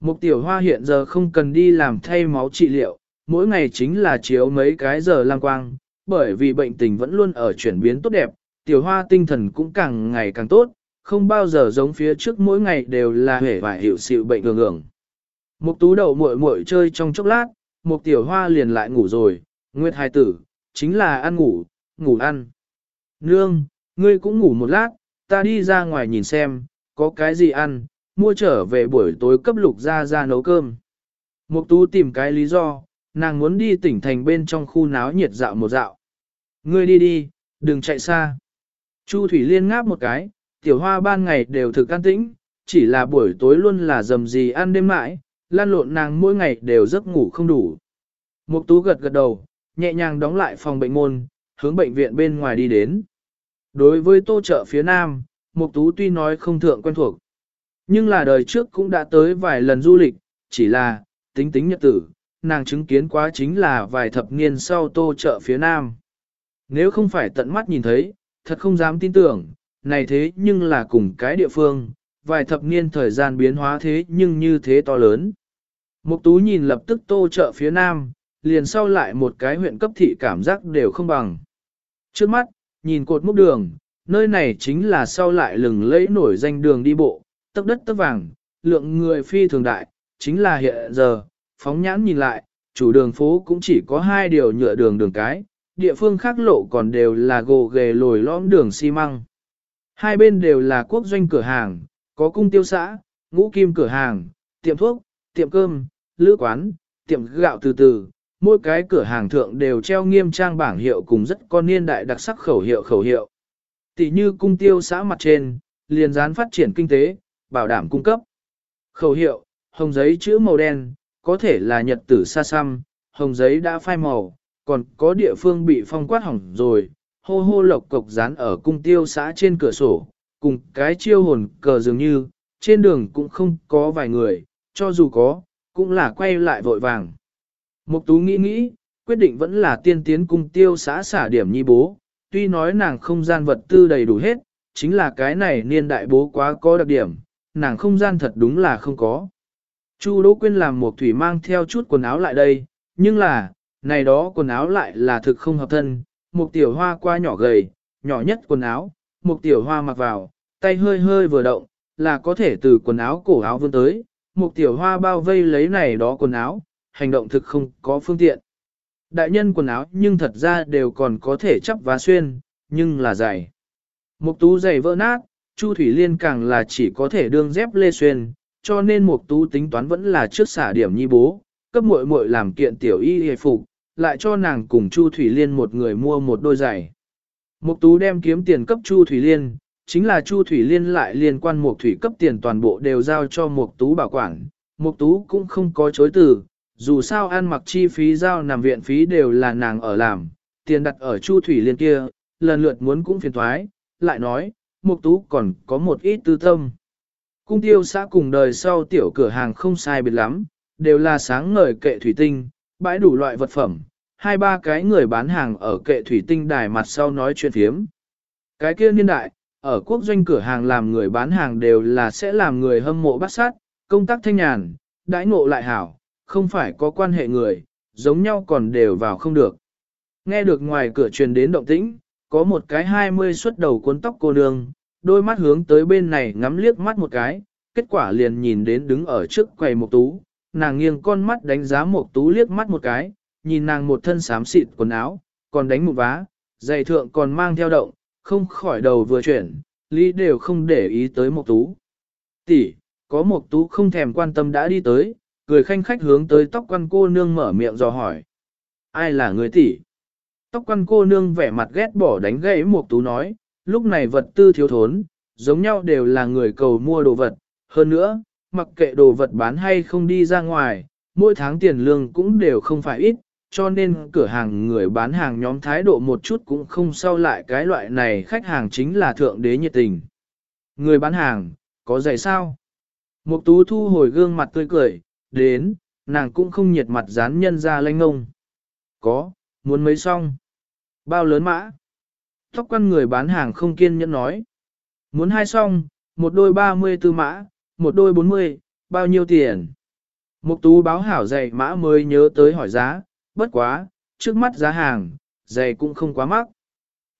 Mục tiểu hoa hiện giờ không cần đi làm thay máu trị liệu, mỗi ngày chính là chiếu mấy cái giờ lang quang, bởi vì bệnh tình vẫn luôn ở chuyển biến tốt đẹp, tiểu hoa tinh thần cũng càng ngày càng tốt, không bao giờ giống phía trước mỗi ngày đều là hể và hiệu sự bệnh ngường ngường. Mục tú đậu muội muội chơi trong chốc lát, mục tiểu hoa liền lại ngủ rồi, nguyệt hài tử, chính là ăn ngủ, ngủ ăn. Nương, ngươi cũng ngủ một lát, ta đi ra ngoài nhìn xem, có cái gì ăn, mua trở về buổi tối cấp lục ra ra nấu cơm. Mục tú tìm cái lý do, nàng muốn đi tỉnh thành bên trong khu náo nhiệt dạo một dạo. Ngươi đi đi, đừng chạy xa. Chu Thủy Liên ngáp một cái, tiểu hoa ban ngày đều thực an tĩnh, chỉ là buổi tối luôn là dầm gì ăn đêm mãi, lan lộn nàng mỗi ngày đều giấc ngủ không đủ. Mục tú gật gật đầu, nhẹ nhàng đóng lại phòng bệnh môn, hướng bệnh viện bên ngoài đi đến. Đối với tô chợ phía nam, Mục tú tuy nói không thượng quen thuộc, nhưng là đời trước cũng đã tới vài lần du lịch, chỉ là, tính tính nhật tử, nàng chứng kiến quá chính là vài thập niên sau tô chợ phía nam. Nếu không phải tận mắt nhìn thấy, thật không dám tin tưởng, này thế nhưng là cùng cái địa phương, vài thập niên thời gian biến hóa thế nhưng như thế to lớn. Mục tú nhìn lập tức tô chợ phía nam, liền sau lại một cái huyện cấp thị cảm giác đều không bằng. Trước mắt, nhìn cột mốc đường, nơi này chính là sau lại lừng lẫy nổi danh đường đi bộ, tấc đất tấc vàng, lượng người phi thường đại, chính là hiện giờ, phóng nhãn nhìn lại, chủ đường phố cũng chỉ có hai điều nhựa đường đường cái, địa phương khác lộ còn đều là gồ ghề lồi lõm đường xi măng. Hai bên đều là quốc doanh cửa hàng, có cung tiêu xã, ngũ kim cửa hàng, tiệm thuốc, tiệm cơm, lữ quán, tiệm gạo từ từ, mỗi cái cửa hàng thượng đều treo nghiêm trang bảng hiệu cùng rất con niên đại đặc sắc khẩu hiệu khẩu hiệu. Tỷ như cung tiêu xã mặt trên, liền dán phát triển kinh tế, bảo đảm cung cấp. Khẩu hiệu, hồng giấy chữ màu đen, có thể là nhật tử xa xăm, hồng giấy đã phai màu, còn có địa phương bị phong quát hỏng rồi, hô hô lộc cộc dán ở cung tiêu xã trên cửa sổ, cùng cái chiêu hồn cờ dường như, trên đường cũng không có vài người, cho dù có, cũng là quay lại vội vàng. Mục tú nghĩ nghĩ, quyết định vẫn là tiên tiến cung tiêu xã xả điểm nhi bố, tuy nói nàng không gian vật tư đầy đủ hết, chính là cái này niên đại bố quá có đặc điểm, nàng không gian thật đúng là không có. Chu Đỗ Quyên làm một thủy mang theo chút quần áo lại đây, nhưng là, này đó quần áo lại là thực không hợp thân, một tiểu hoa qua nhỏ gầy, nhỏ nhất quần áo, một tiểu hoa mặc vào, tay hơi hơi vừa động, là có thể từ quần áo cổ áo vươn tới, một tiểu hoa bao vây lấy này đó quần áo, hành động thực không có phương tiện. Đại nhân quần áo nhưng thật ra đều còn có thể chắp và xuyên, nhưng là dày. Một tú dày vỡ nát, Chu Thủy Liên càng là chỉ có thể đương dép lê xuyên, cho nên một tú tính toán vẫn là trước xả điểm nhi bố, cấp muội muội làm kiện tiểu y hề phục, lại cho nàng cùng Chu Thủy Liên một người mua một đôi giày. Mục tú đem kiếm tiền cấp Chu Thủy Liên, chính là Chu Thủy Liên lại liên quan Mục Thủy cấp tiền toàn bộ đều giao cho Mục tú bảo quản. Mục tú cũng không có chối từ, dù sao ăn mặc chi phí giao nằm viện phí đều là nàng ở làm, tiền đặt ở Chu Thủy Liên kia, lần lượt muốn cũng phiền toái, lại nói, Mục tú còn có một ít tư tâm. Cung tiêu xã cùng đời sau tiểu cửa hàng không sai biệt lắm, đều là sáng ngời kệ thủy tinh, bãi đủ loại vật phẩm, hai ba cái người bán hàng ở kệ thủy tinh đài mặt sau nói chuyện phiếm. Cái kia niên đại, ở quốc doanh cửa hàng làm người bán hàng đều là sẽ làm người hâm mộ bắt sát, công tác thanh nhàn, đãi ngộ lại hảo, không phải có quan hệ người, giống nhau còn đều vào không được. Nghe được ngoài cửa truyền đến động tĩnh, có một cái hai mươi xuất đầu cuốn tóc cô nương, đôi mắt hướng tới bên này ngắm liếc mắt một cái, kết quả liền nhìn đến đứng ở trước quầy một tú, nàng nghiêng con mắt đánh giá một tú liếc mắt một cái, nhìn nàng một thân xám xịt quần áo, còn đánh một vá, giày thượng còn mang theo động, không khỏi đầu vừa chuyển, lý đều không để ý tới một tú. Tỷ, có một tú không thèm quan tâm đã đi tới, cười khanh khách hướng tới tóc quan cô nương mở miệng dò hỏi. Ai là người tỷ? Tóc quan cô nương vẻ mặt ghét bỏ đánh gãy một tú nói, lúc này vật tư thiếu thốn, giống nhau đều là người cầu mua đồ vật. Hơn nữa, mặc kệ đồ vật bán hay không đi ra ngoài, mỗi tháng tiền lương cũng đều không phải ít, cho nên cửa hàng người bán hàng nhóm thái độ một chút cũng không sao lại cái loại này khách hàng chính là thượng đế nhiệt tình. Người bán hàng, có dạy sao? Mục tú thu hồi gương mặt tươi cười, đến, nàng cũng không nhiệt mặt dán nhân ra lanh ngông. Có, muốn mấy xong. Bao lớn mã? Tóc quan người bán hàng không kiên nhẫn nói. Muốn hai xong, một đôi ba mươi tư mã, một đôi bốn mươi, bao nhiêu tiền? Mục tú báo hảo giày mã mới nhớ tới hỏi giá, bất quá, trước mắt giá hàng, giày cũng không quá mắc.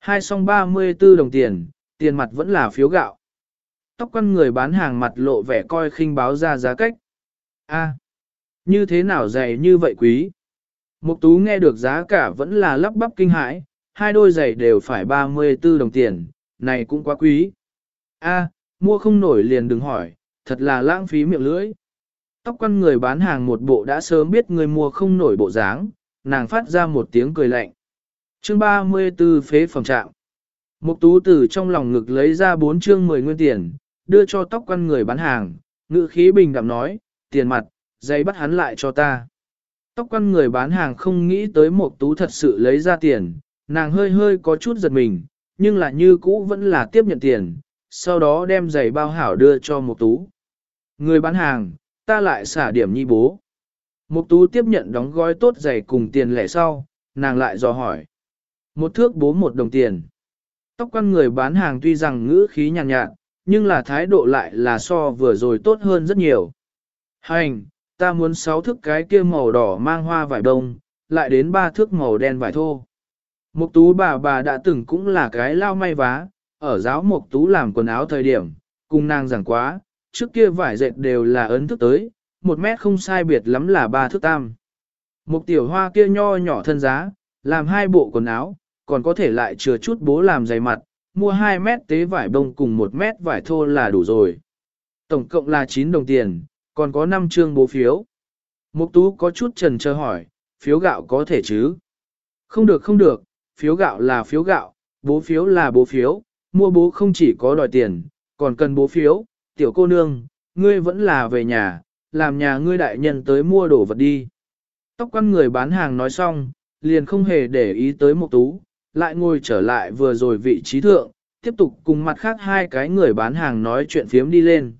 Hai song 34 đồng tiền, tiền mặt vẫn là phiếu gạo. tóc quăn người bán hàng mặt lộ vẻ coi khinh báo ra giá cách. A, như thế nào giày như vậy quý? Mục tú nghe được giá cả vẫn là lắp bắp kinh hãi, hai đôi giày đều phải 34 đồng tiền, này cũng quá quý. A, mua không nổi liền đừng hỏi, thật là lãng phí miệng lưỡi. Tóc quăn người bán hàng một bộ đã sớm biết người mua không nổi bộ dáng, nàng phát ra một tiếng cười lạnh. Chương 34 phế phẩm trạng. Mục tú từ trong lòng ngực lấy ra bốn chương 10 nguyên tiền, đưa cho tóc quăn người bán hàng, ngữ khí bình đạm nói, tiền mặt, giấy bắt hắn lại cho ta. Tóc quăn người bán hàng không nghĩ tới mục tú thật sự lấy ra tiền, nàng hơi hơi có chút giật mình, nhưng là như cũ vẫn là tiếp nhận tiền, sau đó đem giày bao hảo đưa cho mục tú. Người bán hàng, ta lại xả điểm nhi bố. Mục tú tiếp nhận đóng gói tốt giày cùng tiền lẻ sau, nàng lại dò hỏi. Một thước bố một đồng tiền. Tóc quan người bán hàng tuy rằng ngữ khí nhàn nhạt, nhạt, nhưng là thái độ lại là so vừa rồi tốt hơn rất nhiều. Hành, ta muốn sáu thước cái kia màu đỏ mang hoa vải đông, lại đến ba thước màu đen vải thô. Mục tú bà bà đã từng cũng là cái lao may vá, ở giáo mục tú làm quần áo thời điểm, cùng nàng giảng quá, trước kia vải dệt đều là ấn thức tới, một mét không sai biệt lắm là ba thước tam. Một tiểu hoa kia nho nhỏ thân giá, làm hai bộ quần áo, còn có thể lại chừa chút bố làm dày mặt, mua 2 mét tế vải bông cùng 1 mét vải thô là đủ rồi. Tổng cộng là 9 đồng tiền, còn có 5 chương bố phiếu. Mục tú có chút trần chờ hỏi, phiếu gạo có thể chứ? Không được không được, phiếu gạo là phiếu gạo, bố phiếu là bố phiếu, mua bố không chỉ có đòi tiền, còn cần bố phiếu, tiểu cô nương, ngươi vẫn là về nhà, làm nhà ngươi đại nhân tới mua đồ vật đi. Tóc quăn người bán hàng nói xong, liền không hề để ý tới Mộc tú, lại ngồi trở lại vừa rồi vị trí thượng, tiếp tục cùng mặt khác hai cái người bán hàng nói chuyện phiếm đi lên.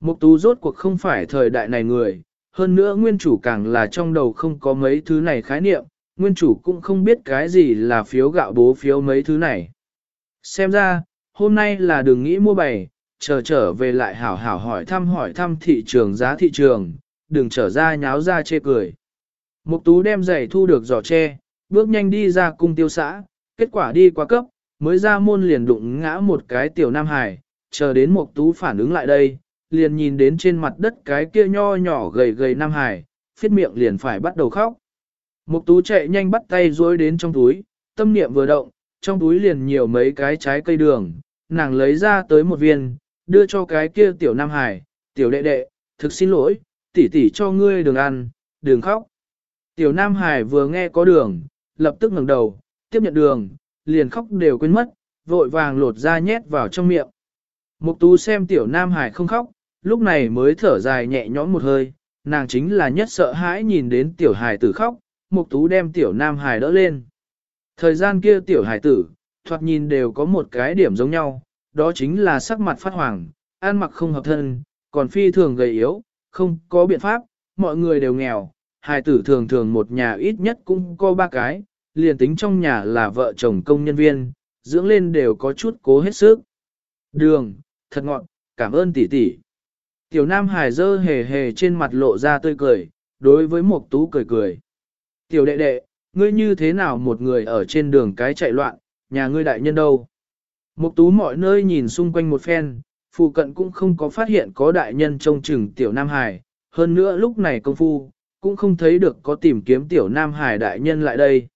Mục tú rốt cuộc không phải thời đại này người, hơn nữa nguyên chủ càng là trong đầu không có mấy thứ này khái niệm, nguyên chủ cũng không biết cái gì là phiếu gạo bố phiếu mấy thứ này. Xem ra, hôm nay là đừng nghĩ mua bày, chờ trở về lại hảo hảo hỏi thăm hỏi thăm thị trường giá thị trường, đừng trở ra nháo ra chê cười. Mục tú đem giày thu được giỏ tre, bước nhanh đi ra cung tiêu xã, kết quả đi qua cấp, mới ra môn liền đụng ngã một cái tiểu nam hải, chờ đến mục tú phản ứng lại đây, liền nhìn đến trên mặt đất cái kia nho nhỏ gầy gầy nam hải, phiết miệng liền phải bắt đầu khóc. Mục tú chạy nhanh bắt tay rối đến trong túi, tâm niệm vừa động, trong túi liền nhiều mấy cái trái cây đường, nàng lấy ra tới một viên, đưa cho cái kia tiểu nam hải, tiểu đệ đệ, thực xin lỗi, tỷ tỷ cho ngươi đường ăn, đường khóc. Tiểu nam hải vừa nghe có đường, lập tức ngẩng đầu, tiếp nhận đường, liền khóc đều quên mất, vội vàng lột ra nhét vào trong miệng. Mục tú xem tiểu nam hải không khóc, lúc này mới thở dài nhẹ nhõm một hơi, nàng chính là nhất sợ hãi nhìn đến tiểu hải tử khóc, mục tú đem tiểu nam hải đỡ lên. Thời gian kia tiểu hải tử, thoạt nhìn đều có một cái điểm giống nhau, đó chính là sắc mặt phát hoàng, ăn mặc không hợp thân, còn phi thường gầy yếu, không có biện pháp, mọi người đều nghèo, hài tử thường thường một nhà ít nhất cũng có ba cái, liền tính trong nhà là vợ chồng công nhân viên, dưỡng lên đều có chút cố hết sức. Đường, thật ngọn, cảm ơn tỷ tỷ. Tiểu Nam Hải dơ hề hề trên mặt lộ ra tươi cười, đối với Mộc Tú cười cười. Tiểu đệ đệ, ngươi như thế nào một người ở trên đường cái chạy loạn, nhà ngươi đại nhân đâu? Mục tú mọi nơi nhìn xung quanh một phen, phụ cận cũng không có phát hiện có đại nhân trông chừng tiểu Nam Hải, hơn nữa lúc này công phu, cũng không thấy được có tìm kiếm tiểu Nam Hải đại nhân lại đây.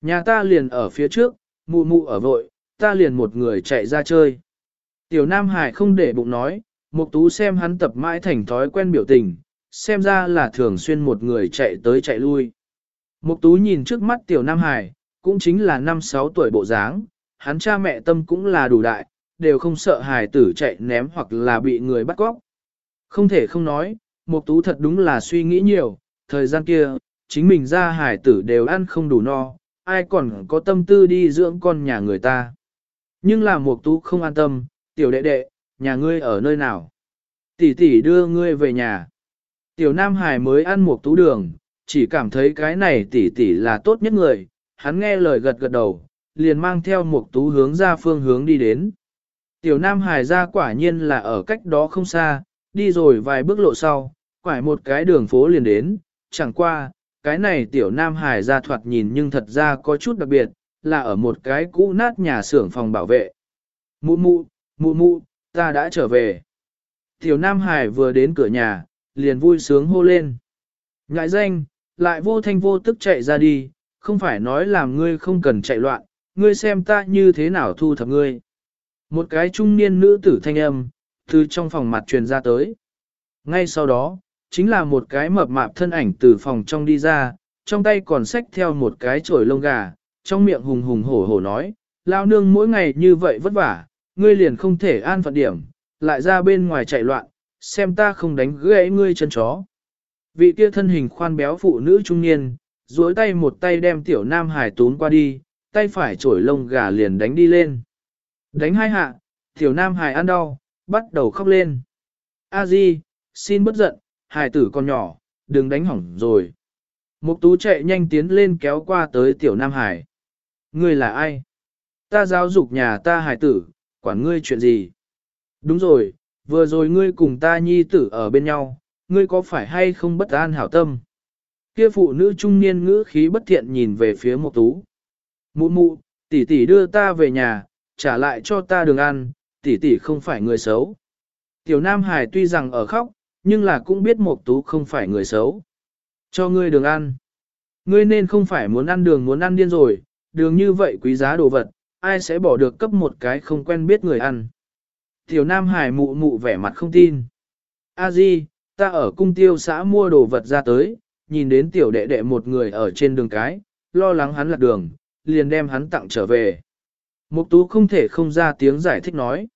Nhà ta liền ở phía trước, mụ mụ ở vội, ta liền một người chạy ra chơi. Tiểu Nam Hải không để bụng nói, Mục Tú xem hắn tập mãi thành thói quen biểu tình, xem ra là thường xuyên một người chạy tới chạy lui. Mục Tú nhìn trước mắt Tiểu Nam Hải, cũng chính là 5-6 tuổi bộ dáng, hắn cha mẹ tâm cũng là đủ đại, đều không sợ hài tử chạy ném hoặc là bị người bắt cóc. Không thể không nói, Mục Tú thật đúng là suy nghĩ nhiều, thời gian kia, chính mình ra hài tử đều ăn không đủ no, ai còn có tâm tư đi dưỡng con nhà người ta. Nhưng là Mục Tú không an tâm, tiểu đệ đệ, nhà ngươi ở nơi nào? Tỷ tỷ đưa ngươi về nhà. Tiểu Nam Hải mới ăn Mục Tú đường, chỉ cảm thấy cái này tỷ tỷ là tốt nhất người, hắn nghe lời gật gật đầu, liền mang theo một Tú hướng ra phương hướng đi đến. Tiểu Nam Hải ra quả nhiên là ở cách đó không xa, đi rồi vài bước lộ sau, quải một cái đường phố liền đến, chẳng qua, cái này tiểu Nam Hải ra thoạt nhìn nhưng thật ra có chút đặc biệt, là ở một cái cũ nát nhà xưởng phòng bảo vệ. Mụ mụ, mụ mụ, ta đã trở về. Tiểu Nam Hải vừa đến cửa nhà, liền vui sướng hô lên. Ngại danh, lại vô thanh vô tức chạy ra đi, không phải nói làm ngươi không cần chạy loạn, ngươi xem ta như thế nào thu thập ngươi. Một cái trung niên nữ tử thanh âm, từ trong phòng mặt truyền ra tới. Ngay sau đó, chính là một cái mập mạp thân ảnh từ phòng trong đi ra, trong tay còn xách theo một cái chổi lông gà, trong miệng hùng hùng hổ hổ nói, lao nương mỗi ngày như vậy vất vả, ngươi liền không thể an phận điểm, lại ra bên ngoài chạy loạn, xem ta không đánh gãy ngươi chân chó. Vị kia thân hình khoan béo phụ nữ trung niên, duỗi tay một tay đem tiểu nam hải tốn qua đi, tay phải chổi lông gà liền đánh đi lên. Đánh hai hạ, tiểu nam hải ăn đau, bắt đầu khóc lên. A Di, xin bất giận, hải tử còn nhỏ, đừng đánh hỏng rồi. Mục tú chạy nhanh tiến lên kéo qua tới tiểu nam hải. Ngươi là ai? Ta giáo dục nhà ta hải tử, quản ngươi chuyện gì? Đúng rồi, vừa rồi ngươi cùng ta nhi tử ở bên nhau, ngươi có phải hay không bất an hảo tâm? Kia phụ nữ trung niên ngữ khí bất thiện nhìn về phía Mục Tú. Mụ mụ, tỷ tỷ đưa ta về nhà, trả lại cho ta đường ăn, tỷ tỷ không phải người xấu. Tiểu Nam Hải tuy rằng ở khóc, nhưng là cũng biết Mộc Tú không phải người xấu. Cho ngươi đường ăn. Ngươi nên không phải muốn ăn đường muốn ăn điên rồi, đường như vậy quý giá đồ vật, ai sẽ bỏ được cấp một cái không quen biết người ăn. Tiểu Nam Hải mụ mụ vẻ mặt không tin. A Di, ta ở cung tiêu xã mua đồ vật ra tới, nhìn đến tiểu đệ đệ một người ở trên đường cái, lo lắng hắn lạc đường, liền đem hắn tặng trở về. Mục tú không thể không ra tiếng giải thích nói.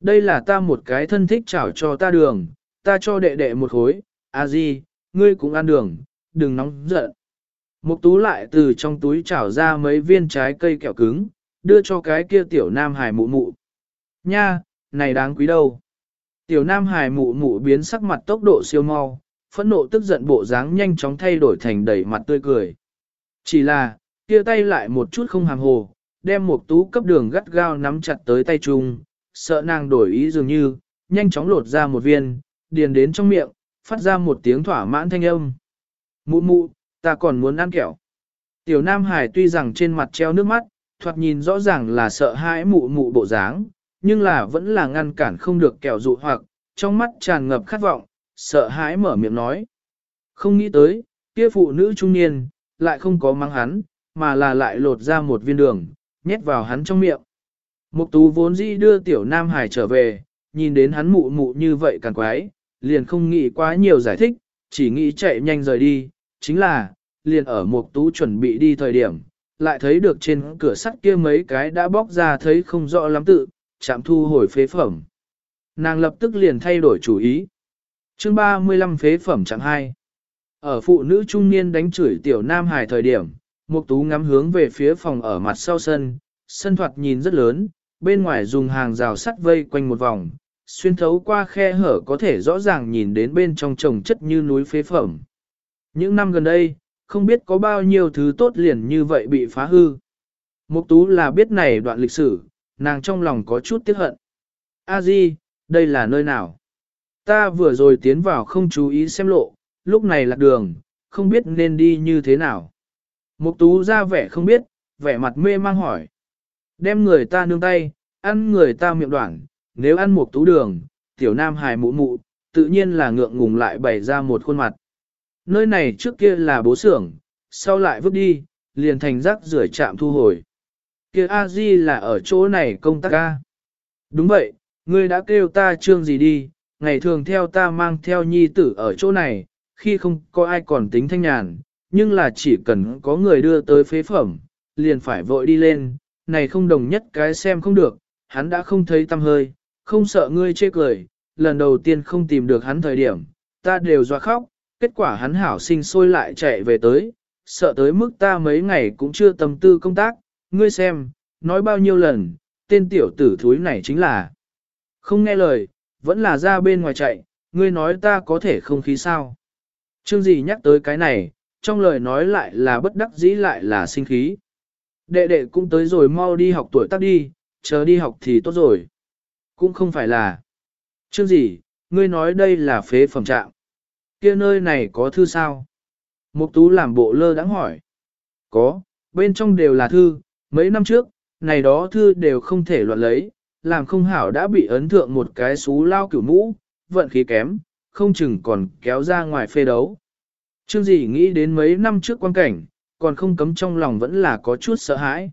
Đây là ta một cái thân thích chảo cho ta đường, ta cho đệ đệ một khối, a di, ngươi cũng ăn đường, đừng nóng giận. Mục tú lại từ trong túi chảo ra mấy viên trái cây kẹo cứng, đưa cho cái kia tiểu nam hải mụ mụ. Nha, này đáng quý đâu. Tiểu nam hải mụ mụ biến sắc mặt tốc độ siêu mau, phẫn nộ tức giận bộ dáng nhanh chóng thay đổi thành đầy mặt tươi cười. Chỉ là, kia tay lại một chút không hàm hồ, đem một tú cấp đường gắt gao nắm chặt tới tay chung, sợ nàng đổi ý dường như, nhanh chóng lột ra một viên, điền đến trong miệng, phát ra một tiếng thỏa mãn thanh âm. Mụ mụ, ta còn muốn ăn kẹo. Tiểu Nam Hải tuy rằng trên mặt treo nước mắt, thoạt nhìn rõ ràng là sợ hãi mụ mụ bộ dáng, nhưng là vẫn là ngăn cản không được kẹo dụ hoặc, trong mắt tràn ngập khát vọng, sợ hãi mở miệng nói. Không nghĩ tới, kia phụ nữ trung niên, lại không có mang hắn, mà là lại lột ra một viên đường, nhét vào hắn trong miệng. Mục tú vốn dĩ đưa tiểu Nam Hải trở về, nhìn đến hắn mụ mụ như vậy càng quái, liền không nghĩ quá nhiều giải thích, chỉ nghĩ chạy nhanh rời đi, chính là, liền ở mục tú chuẩn bị đi thời điểm, lại thấy được trên cửa sắt kia mấy cái đã bóc ra thấy không rõ lắm tự, chạm thu hồi phế phẩm. Nàng lập tức liền thay đổi chủ ý. Chương 35 phế phẩm chẳng hai. Ở phụ nữ trung niên đánh chửi tiểu nam hải thời điểm, Mục Tú ngắm hướng về phía phòng ở mặt sau sân, sân thoạt nhìn rất lớn, bên ngoài dùng hàng rào sắt vây quanh một vòng, xuyên thấu qua khe hở có thể rõ ràng nhìn đến bên trong trồng chất như núi phế phẩm. Những năm gần đây, không biết có bao nhiêu thứ tốt liền như vậy bị phá hư. Mục Tú là biết này đoạn lịch sử, nàng trong lòng có chút tiếc hận. A Di, đây là nơi nào? Ta vừa rồi tiến vào không chú ý xem lộ, lúc này lạc đường, không biết nên đi như thế nào. Mục tú ra vẻ không biết, vẻ mặt mê mang hỏi. Đem người ta nương tay, ăn người ta miệng đoạn, nếu ăn mục tú đường, tiểu nam hài mụ mụ, tự nhiên là ngượng ngùng lại bày ra một khuôn mặt. Nơi này trước kia là bố xưởng, sau lại vứt đi, liền thành rác rưởi chạm thu hồi. Kia a di là ở chỗ này công tác a. Đúng vậy, ngươi đã kêu ta trương gì đi, ngày thường theo ta mang theo nhi tử ở chỗ này, khi không có ai còn tính thanh nhàn, nhưng là chỉ cần có người đưa tới phế phẩm, liền phải vội đi lên, này không đồng nhất cái xem không được, hắn đã không thấy tâm hơi, không sợ ngươi chê cười, lần đầu tiên không tìm được hắn thời điểm, ta đều doa khóc, kết quả hắn hảo sinh sôi lại chạy về tới, sợ tới mức ta mấy ngày cũng chưa tâm tư công tác, ngươi xem, nói bao nhiêu lần, tên tiểu tử thúi này chính là. Không nghe lời, vẫn là ra bên ngoài chạy, ngươi nói ta có thể không khí sao. chương gì nhắc tới cái này, trong lời nói lại là bất đắc dĩ lại là sinh khí. Đệ đệ cũng tới rồi mau đi học tuổi tác đi, chờ đi học thì tốt rồi. Cũng không phải là. Chương gì, ngươi nói đây là phế phẩm trạng. kia nơi này có thư sao? Mục tú làm bộ lơ đãng hỏi. Có, bên trong đều là thư, mấy năm trước, này đó thư đều không thể loạn lấy, làm không hảo đã bị ấn thượng một cái xú lao cửu mũ, vận khí kém, không chừng còn kéo ra ngoài phê đấu. Trương gì nghĩ đến mấy năm trước quan cảnh, còn không cấm trong lòng vẫn là có chút sợ hãi.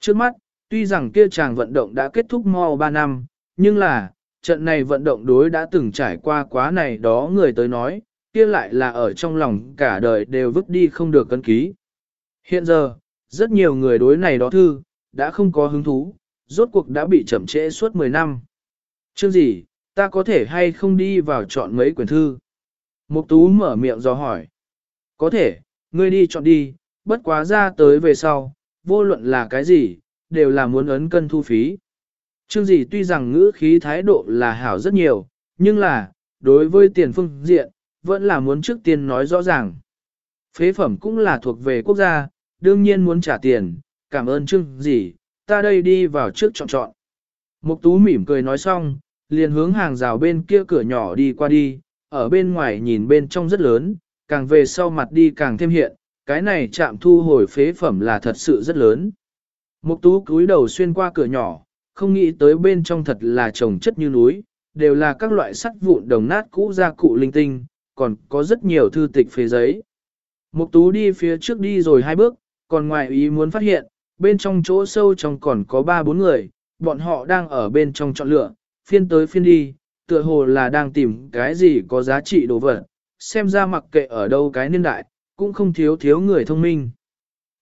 Trước mắt, tuy rằng kia chàng vận động đã kết thúc mau 3 năm, nhưng là, trận này vận động đối đã từng trải qua quá này đó người tới nói, kia lại là ở trong lòng cả đời đều vứt đi không được cân ký. Hiện giờ, rất nhiều người đối này đó thư, đã không có hứng thú, rốt cuộc đã bị chậm trễ suốt 10 năm. Chương gì, ta có thể hay không đi vào chọn mấy quyển thư? Mục tú mở miệng do hỏi. Có thể, ngươi đi chọn đi, bất quá ra tới về sau, vô luận là cái gì, đều là muốn ấn cân thu phí. Chương gì tuy rằng ngữ khí thái độ là hảo rất nhiều, nhưng là, đối với tiền phương diện, vẫn là muốn trước tiên nói rõ ràng. Phế phẩm cũng là thuộc về quốc gia, đương nhiên muốn trả tiền, cảm ơn chương gì, ta đây đi vào trước chọn chọn. Mục tú mỉm cười nói xong, liền hướng hàng rào bên kia cửa nhỏ đi qua đi, ở bên ngoài nhìn bên trong rất lớn, càng về sau mặt đi càng thêm hiện, cái này chạm thu hồi phế phẩm là thật sự rất lớn. Mục tú cúi đầu xuyên qua cửa nhỏ, không nghĩ tới bên trong thật là trồng chất như núi, đều là các loại sắt vụn đồng nát cũ gia cụ linh tinh, còn có rất nhiều thư tịch phế giấy. Mục tú đi phía trước đi rồi hai bước, còn ngoài ý muốn phát hiện, bên trong chỗ sâu trong còn có ba bốn người, bọn họ đang ở bên trong chọn lựa, phiên tới phiên đi, tựa hồ là đang tìm cái gì có giá trị đồ vật, xem ra mặc kệ ở đâu cái niên đại, cũng không thiếu thiếu người thông minh.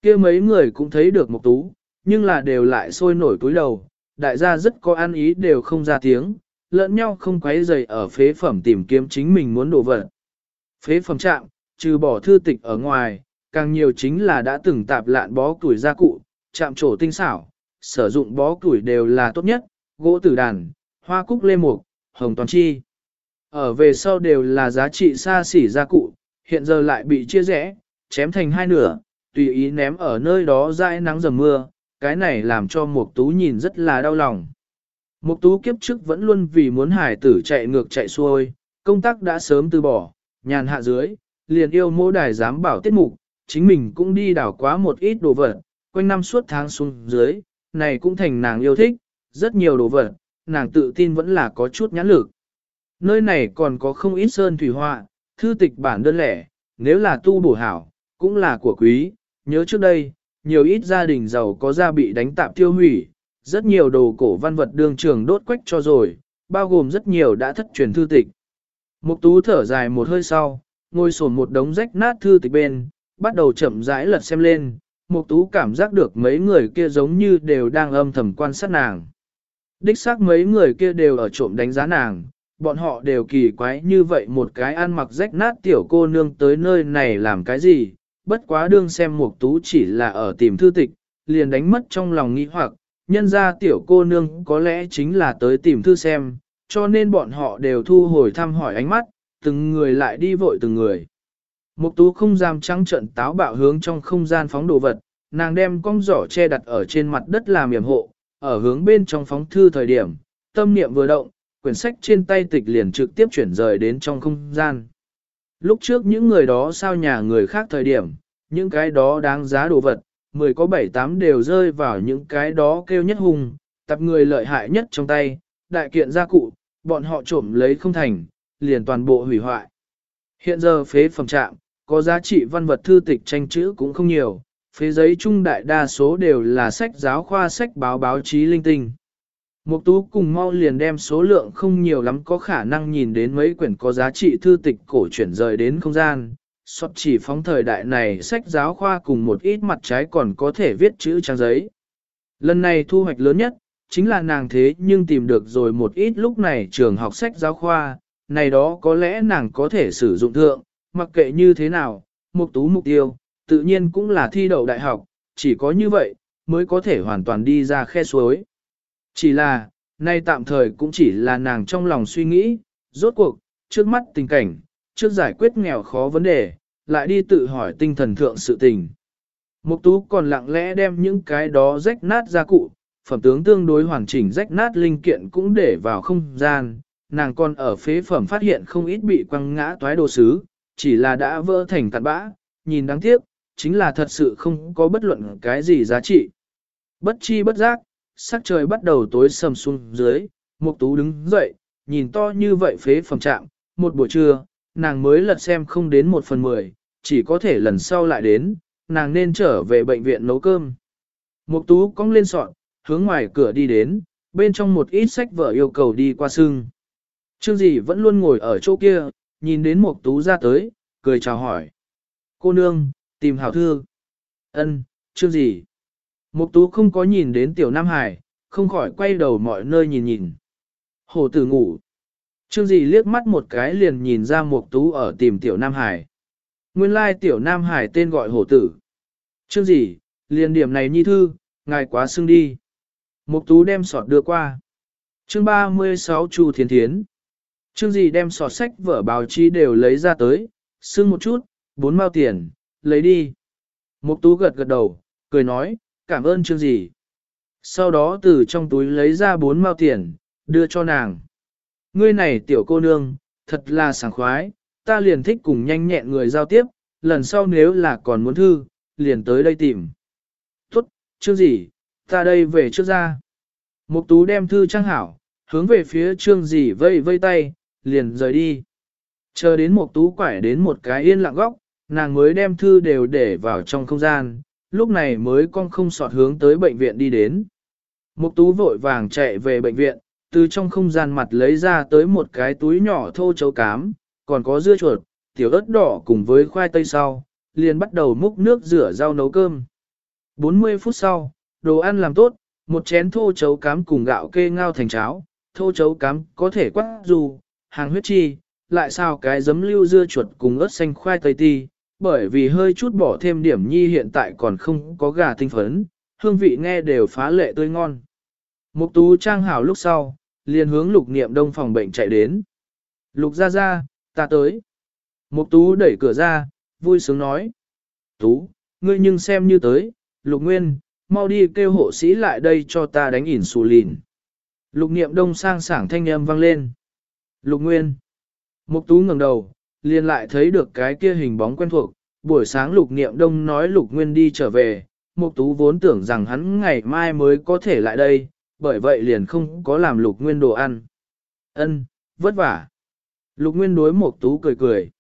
kia mấy người cũng thấy được Mục Tú, nhưng là đều lại sôi nổi túi đầu, đại gia rất có ăn ý đều không ra tiếng, lẫn nhau không quấy rầy ở phế phẩm tìm kiếm chính mình muốn đồ vật. Phế phẩm trạm, trừ bỏ thư tịch ở ngoài, càng nhiều chính là đã từng tạp lạn bó củi gia cụ, chạm trổ tinh xảo, sử dụng bó củi đều là tốt nhất, gỗ tử đàn, hoa cúc lê mục, hồng toàn chi. Ở về sau đều là giá trị xa xỉ gia cụ, hiện giờ lại bị chia rẽ, chém thành hai nửa, tùy ý ném ở nơi đó dãi nắng dầm mưa, cái này làm cho Mục Tú nhìn rất là đau lòng. Mục Tú kiếp trước vẫn luôn vì muốn hải tử chạy ngược chạy xuôi, công tác đã sớm từ bỏ, nhàn hạ dưới, liền yêu mô đài giám bảo tiết mục, chính mình cũng đi đảo quá một ít đồ vật, quanh năm suốt tháng xuống dưới, này cũng thành nàng yêu thích, rất nhiều đồ vật, nàng tự tin vẫn là có chút nhãn lực. Nơi này còn có không ít sơn thủy họa, thư tịch bản đơn lẻ, nếu là tu bổ hảo, cũng là của quý, nhớ trước đây, nhiều ít gia đình giàu có gia bị đánh tạm tiêu hủy, rất nhiều đồ cổ văn vật đương trường đốt quách cho rồi, bao gồm rất nhiều đã thất truyền thư tịch. Mục tú thở dài một hơi sau, ngồi sồn một đống rách nát thư tịch bên, bắt đầu chậm rãi lật xem lên, Mục Tú cảm giác được mấy người kia giống như đều đang âm thầm quan sát nàng. Đích xác mấy người kia đều ở trộm đánh giá nàng, bọn họ đều kỳ quái như vậy một cái ăn mặc rách nát tiểu cô nương tới nơi này làm cái gì, bất quá đương xem Mục Tú chỉ là ở tìm thư tịch, liền đánh mất trong lòng nghi hoặc, nhân ra tiểu cô nương có lẽ chính là tới tìm thư xem, cho nên bọn họ đều thu hồi thăm hỏi ánh mắt, từng người lại đi vội từng người. Mục tú không dám trắng trợn táo bạo hướng trong không gian phóng đồ vật, nàng đem con giỏ che đặt ở trên mặt đất làm yểm hộ, ở hướng bên trong phóng thư thời điểm, tâm niệm vừa động, quyển sách trên tay tịch liền trực tiếp chuyển rời đến trong không gian. Lúc trước những người đó sao nhà người khác thời điểm, những cái đó đáng giá đồ vật, mười có bảy tám đều rơi vào những cái đó kêu nhất hùng, tập người lợi hại nhất trong tay, đại kiện gia cụ, bọn họ trộm lấy không thành, liền toàn bộ hủy hoại. Hiện giờ phế phẩm trạm, có giá trị văn vật thư tịch tranh chữ cũng không nhiều, phế giấy trung đại đa số đều là sách giáo khoa sách báo báo chí linh tinh. Mục tú cùng mau liền đem số lượng không nhiều lắm có khả năng nhìn đến mấy quyển có giá trị thư tịch cổ chuyển rời đến không gian, sọt chỉ phóng thời đại này sách giáo khoa cùng một ít mặt trái còn có thể viết chữ trang giấy. Lần này thu hoạch lớn nhất, chính là nàng thế nhưng tìm được rồi một ít lúc này trường học sách giáo khoa, này đó có lẽ nàng có thể sử dụng thượng, mặc kệ như thế nào, mục tú mục tiêu, tự nhiên cũng là thi đậu đại học, chỉ có như vậy, mới có thể hoàn toàn đi ra khe suối. Chỉ là, nay tạm thời cũng chỉ là nàng trong lòng suy nghĩ, rốt cuộc, trước mắt tình cảnh, trước giải quyết nghèo khó vấn đề, lại đi tự hỏi tinh thần thượng sự tình. Mục tú còn lặng lẽ đem những cái đó rách nát ra cụ, phẩm tướng tương đối hoàn chỉnh rách nát linh kiện cũng để vào không gian, nàng còn ở phế phẩm phát hiện không ít bị quăng ngã toái đồ sứ, chỉ là đã vỡ thành cặn bã, nhìn đáng tiếc, chính là thật sự không có bất luận cái gì giá trị. Bất chi bất giác, sắc trời bắt đầu tối sầm xuống dưới, Mục Tú đứng dậy, nhìn to như vậy phế phẩm trạng, một buổi trưa, nàng mới lật xem không đến một phần mười, chỉ có thể lần sau lại đến, nàng nên trở về bệnh viện nấu cơm. Mục Tú cong lên sọt, hướng ngoài cửa đi đến, bên trong một ít sách vở yêu cầu đi qua sưng. Trương Dĩ vẫn luôn ngồi ở chỗ kia, nhìn đến Mục Tú ra tới, cười chào hỏi. Cô nương, tìm hảo thư. Ân, Trương Dĩ." Mục Tú không có nhìn đến Tiểu Nam Hải, không khỏi quay đầu mọi nơi nhìn nhìn. Hồ tử ngủ. Trương Dị liếc mắt một cái liền nhìn ra Mục Tú ở tìm Tiểu Nam Hải. Nguyên lai Tiểu Nam Hải tên gọi Hồ tử. Trương Dị liền điểm này nhi thư, ngài quá xưng đi. Mục Tú đem sọt đưa qua. Chương 36 Chu Thiến Thiến. Trương Dì đem sọt sách vở báo chí đều lấy ra tới, xưng một chút, bốn mao tiền, lấy đi. Mục Tú gật gật đầu, cười nói, cảm ơn Trương gì. Sau đó từ trong túi lấy ra bốn mao tiền, đưa cho nàng. Ngươi này tiểu cô nương, thật là sảng khoái, ta liền thích cùng nhanh nhẹn người giao tiếp, lần sau nếu là còn muốn thư, liền tới đây tìm. Tốt, Trương gì, ta đây về trước ra. Mục Tú đem thư trang hảo, hướng về phía Trương gì vây vây tay, liền rời đi. Chờ đến Mục Tú quải đến một cái yên lặng góc, nàng mới đem thư đều để vào trong không gian, lúc này mới con không sọt hướng tới bệnh viện đi đến. Mục tú vội vàng chạy về bệnh viện, từ trong không gian mặt lấy ra tới một cái túi nhỏ thô chấu cám, còn có dưa chuột, tiểu ớt đỏ cùng với khoai tây sau, liền bắt đầu múc nước rửa rau nấu cơm. 40 phút sau, đồ ăn làm tốt, một chén thô chấu cám cùng gạo kê ngao thành cháo, thô chấu cám có thể quắc dù, hàng huyết chi, lại sao cái giấm lưu dưa chuột cùng ớt xanh khoai tây ti, bởi vì hơi chút bỏ thêm điểm nhi hiện tại còn không có gà tinh phấn, hương vị nghe đều phá lệ tươi ngon. Mục tú trang hảo lúc sau, liền hướng lục niệm đông phòng bệnh chạy đến. Lục ra ra, ta tới. Mục tú đẩy cửa ra, vui sướng nói. Tú, ngươi nhưng xem như tới, lục nguyên, mau đi kêu hộ sĩ lại đây cho ta đánh ỉn xù lìn. Lục niệm đông sang sảng thanh âm vang lên. Lục nguyên. Mục tú ngẩng đầu, liền lại thấy được cái kia hình bóng quen thuộc, buổi sáng lục niệm đông nói lục nguyên đi trở về, mục tú vốn tưởng rằng hắn ngày mai mới có thể lại đây, bởi vậy liền không có làm lục nguyên đồ ăn. Ân, vất vả. Lục nguyên đối mục tú cười cười.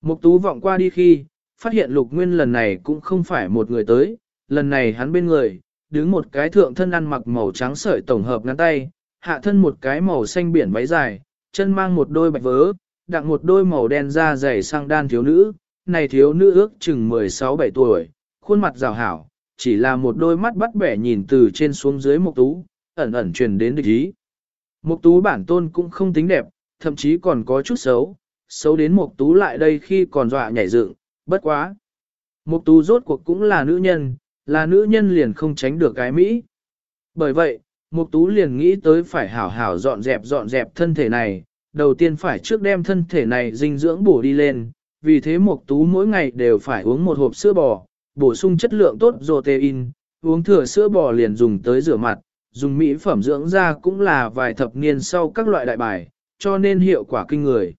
Mục tú vọng qua đi khi, phát hiện lục nguyên lần này cũng không phải một người tới, lần này hắn bên người, đứng một cái thượng thân ăn mặc màu trắng sợi tổng hợp ngắn tay, hạ thân một cái màu xanh biển váy dài, chân mang một đôi bạch vớ, đặng một đôi màu đen da dày sang đan thiếu nữ, này thiếu nữ ước chừng 16-17 tuổi, khuôn mặt rào hảo, chỉ là một đôi mắt bắt bẻ nhìn từ trên xuống dưới mục tú, ẩn ẩn truyền đến địch ý. Mục tú bản tôn cũng không tính đẹp, thậm chí còn có chút xấu, xấu đến mục tú lại đây khi còn dọa nhảy dựng, bất quá. Mục tú rốt cuộc cũng là nữ nhân, là nữ nhân liền không tránh được cái mỹ. Bởi vậy, mục tú liền nghĩ tới phải hảo hảo dọn dẹp dọn dẹp thân thể này, đầu tiên phải trước đem thân thể này dinh dưỡng bổ đi lên, vì thế Mộc Tú mỗi ngày đều phải uống một hộp sữa bò, bổ sung chất lượng tốt protein, uống thừa sữa bò liền dùng tới rửa mặt, dùng mỹ phẩm dưỡng da cũng là vài thập niên sau các loại đại bài, cho nên hiệu quả kinh người.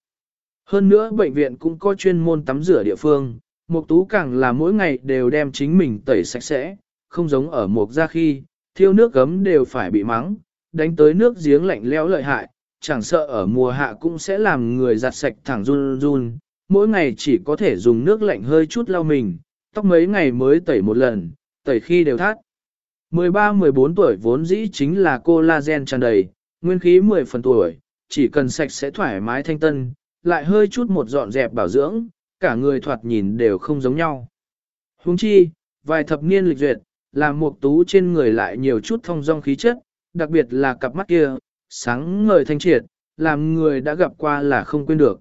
Hơn nữa bệnh viện cũng có chuyên môn tắm rửa địa phương, Mộc Tú càng là mỗi ngày đều đem chính mình tẩy sạch sẽ, không giống ở Mộc gia khi, thiêu nước gấm đều phải bị mắng, đánh tới nước giếng lạnh lẽo lợi hại, chẳng sợ ở mùa hạ cũng sẽ làm người giặt sạch thẳng run run, mỗi ngày chỉ có thể dùng nước lạnh hơi chút lau mình, tóc mấy ngày mới tẩy một lần, tẩy khi đều thắt. 13-14 tuổi vốn dĩ chính là collagen tràn đầy, nguyên khí 10 phần tuổi, chỉ cần sạch sẽ thoải mái thanh tân, lại hơi chút một dọn dẹp bảo dưỡng, cả người thoạt nhìn đều không giống nhau. Huống chi, vài thập niên lịch duyệt, làm một tú trên người lại nhiều chút thông dong khí chất, đặc biệt là cặp mắt kia, sáng ngời thanh triệt, làm người đã gặp qua là không quên được.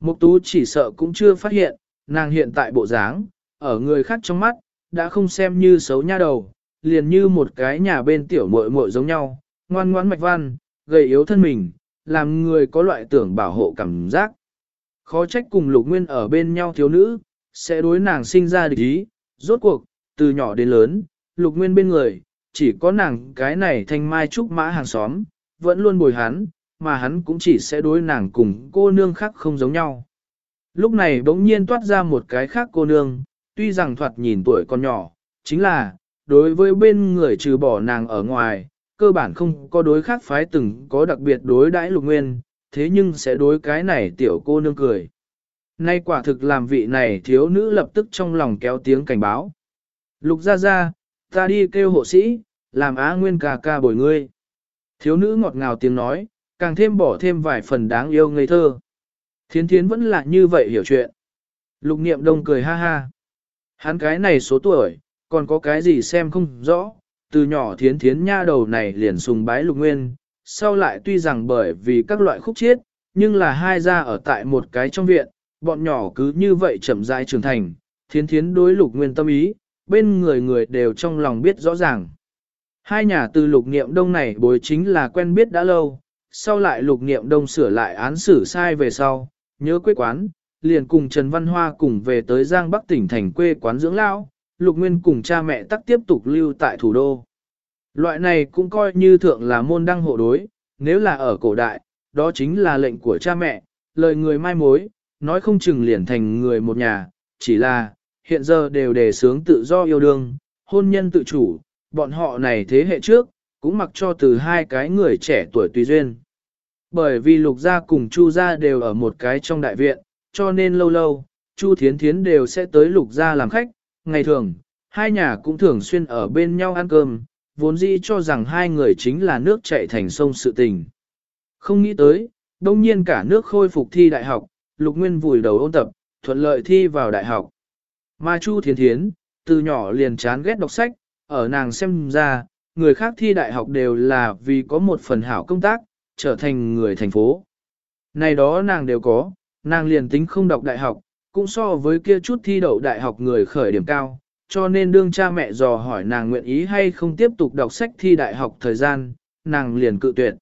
Mục tú chỉ sợ cũng chưa phát hiện, nàng hiện tại bộ dáng, ở người khác trong mắt, đã không xem như xấu nha đầu, liền như một cái nhà bên tiểu muội muội giống nhau, ngoan ngoãn mạch văn, gầy yếu thân mình, làm người có loại tưởng bảo hộ cảm giác. Khó trách cùng lục nguyên ở bên nhau thiếu nữ, sẽ đối nàng sinh ra địch ý, rốt cuộc, từ nhỏ đến lớn, lục nguyên bên người, chỉ có nàng cái này thanh mai trúc mã hàng xóm, vẫn luôn bồi hắn, mà hắn cũng chỉ sẽ đối nàng cùng cô nương khác không giống nhau. Lúc này bỗng nhiên toát ra một cái khác cô nương, tuy rằng thoạt nhìn tuổi còn nhỏ, chính là, đối với bên người trừ bỏ nàng ở ngoài, cơ bản không có đối khác phái từng có đặc biệt đối đãi lục nguyên, thế nhưng sẽ đối cái này tiểu cô nương cười. Nay quả thực làm vị này thiếu nữ lập tức trong lòng kéo tiếng cảnh báo. Lục ra ra, ta đi kêu hộ sĩ, làm á nguyên ca ca bồi ngươi. Thiếu nữ ngọt ngào tiếng nói, càng thêm bỏ thêm vài phần đáng yêu ngây thơ. Thiến thiến vẫn là như vậy hiểu chuyện. Lục niệm đông cười ha ha. Hắn cái này số tuổi, còn có cái gì xem không rõ, từ nhỏ thiến thiến nha đầu này liền sùng bái lục nguyên, sau lại tuy rằng bởi vì các loại khúc chiết, nhưng là hai gia ở tại một cái trong viện, bọn nhỏ cứ như vậy chậm rãi trưởng thành, thiến thiến đối lục nguyên tâm ý, bên người người đều trong lòng biết rõ ràng. Hai nhà từ lục niệm đông này bối chính là quen biết đã lâu, sau lại lục niệm đông sửa lại án xử sai về sau, nhớ quê quán, liền cùng Trần Văn Hoa cùng về tới Giang Bắc tỉnh thành quê quán dưỡng lão, lục nguyên cùng cha mẹ tắc tiếp tục lưu tại thủ đô. Loại này cũng coi như thượng là môn đăng hộ đối, nếu là ở cổ đại, đó chính là lệnh của cha mẹ, lời người mai mối, nói không chừng liền thành người một nhà, chỉ là, hiện giờ đều đề sướng tự do yêu đương, hôn nhân tự chủ, bọn họ này thế hệ trước, cũng mặc cho từ hai cái người trẻ tuổi tùy duyên. Bởi vì lục gia cùng chu gia đều ở một cái trong đại viện, cho nên lâu lâu, chu thiến thiến đều sẽ tới lục gia làm khách, ngày thường, hai nhà cũng thường xuyên ở bên nhau ăn cơm, vốn dĩ cho rằng hai người chính là nước chảy thành sông sự tình. Không nghĩ tới, đông nhiên cả nước khôi phục thi đại học, lục nguyên vùi đầu ôn tập, thuận lợi thi vào đại học. Mà Chu Thiến Thiến, từ nhỏ liền chán ghét đọc sách, ở nàng xem ra, người khác thi đại học đều là vì có một phần hảo công tác, trở thành người thành phố. Này đó nàng đều có, nàng liền tính không đọc đại học, cũng so với kia chút thi đậu đại học người khởi điểm cao, cho nên đương cha mẹ dò hỏi nàng nguyện ý hay không tiếp tục đọc sách thi đại học thời gian, nàng liền cự tuyệt.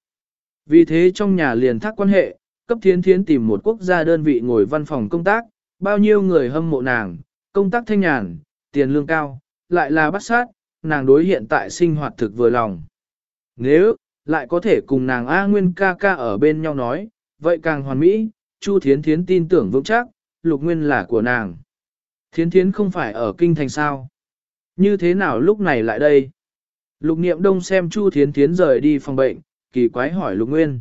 Vì thế trong nhà liền thác quan hệ, cấp thiến thiến tìm một quốc gia đơn vị ngồi văn phòng công tác, bao nhiêu người hâm mộ nàng, công tác thanh nhàn, tiền lương cao, lại là bắt sát, nàng đối hiện tại sinh hoạt thực vừa lòng. Nếu, lại có thể cùng nàng A Nguyên ca ca ở bên nhau nói, vậy càng hoàn mỹ, Chu Thiến Thiến tin tưởng vững chắc, Lục Nguyên là của nàng. Thiến Thiến không phải ở kinh thành sao? Như thế nào lúc này lại đây? Lục Niệm Đông xem Chu Thiến Thiến rời đi phòng bệnh, kỳ quái hỏi Lục Nguyên.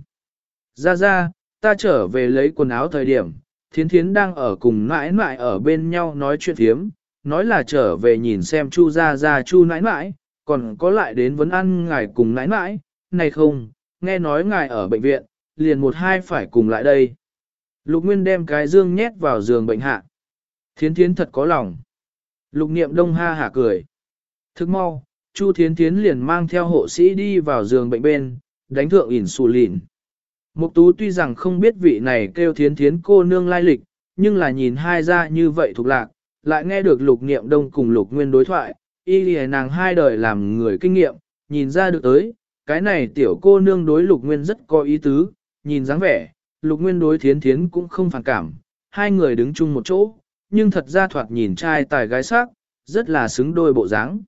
Ra ra, ta trở về lấy quần áo thời điểm, Thiến Thiến đang ở cùng mãi mãi ở bên nhau nói chuyện thiếm, nói là trở về nhìn xem Chu ra ra Chu nãi nãi, còn có lại đến vấn ăn ngài cùng nãi nãi, này không, nghe nói ngài ở bệnh viện, liền một hai phải cùng lại đây. Lục Nguyên đem cái dương nhét vào giường bệnh hạ. Thiến Thiến thật có lòng. Lục Niệm Đông ha hả cười. Thức mau, Chu Thiến Thiến liền mang theo hộ sĩ đi vào giường bệnh bên, đánh thượng ỉn xù lìn. Mục Tú tuy rằng không biết vị này kêu Thiến Thiến cô nương lai lịch, nhưng là nhìn hai ra như vậy thuộc lạc, lại nghe được Lục Niệm Đông cùng Lục Nguyên đối thoại, y lìa nàng hai đời làm người kinh nghiệm, nhìn ra được tới, cái này tiểu cô nương đối Lục Nguyên rất có ý tứ, nhìn dáng vẻ, Lục Nguyên đối Thiến Thiến cũng không phản cảm, hai người đứng chung một chỗ, nhưng thật ra thoạt nhìn trai tài gái sắc, rất là xứng đôi bộ dáng.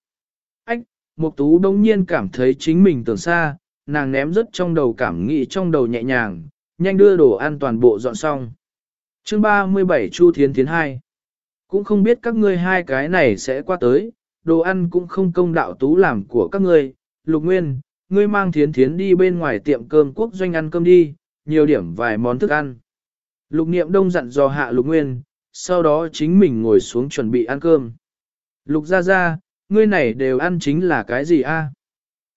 Ách, Mục Tú đông nhiên cảm thấy chính mình tưởng xa, nàng ném rất trong đầu cảm nghĩ trong đầu nhẹ nhàng, nhanh đưa đồ ăn toàn bộ dọn xong. Chương 37 Chu Thiến Thiến 2 cũng không biết các ngươi hai cái này sẽ qua tới, đồ ăn cũng không công đạo tú làm của các ngươi. Lục Nguyên, ngươi mang Thiến Thiến đi bên ngoài tiệm cơm quốc doanh ăn cơm đi, nhiều điểm vài món thức ăn. Lục Niệm Đông dặn dò hạ Lục Nguyên, sau đó chính mình ngồi xuống chuẩn bị ăn cơm. Lục ra ra, ngươi này đều ăn chính là cái gì a?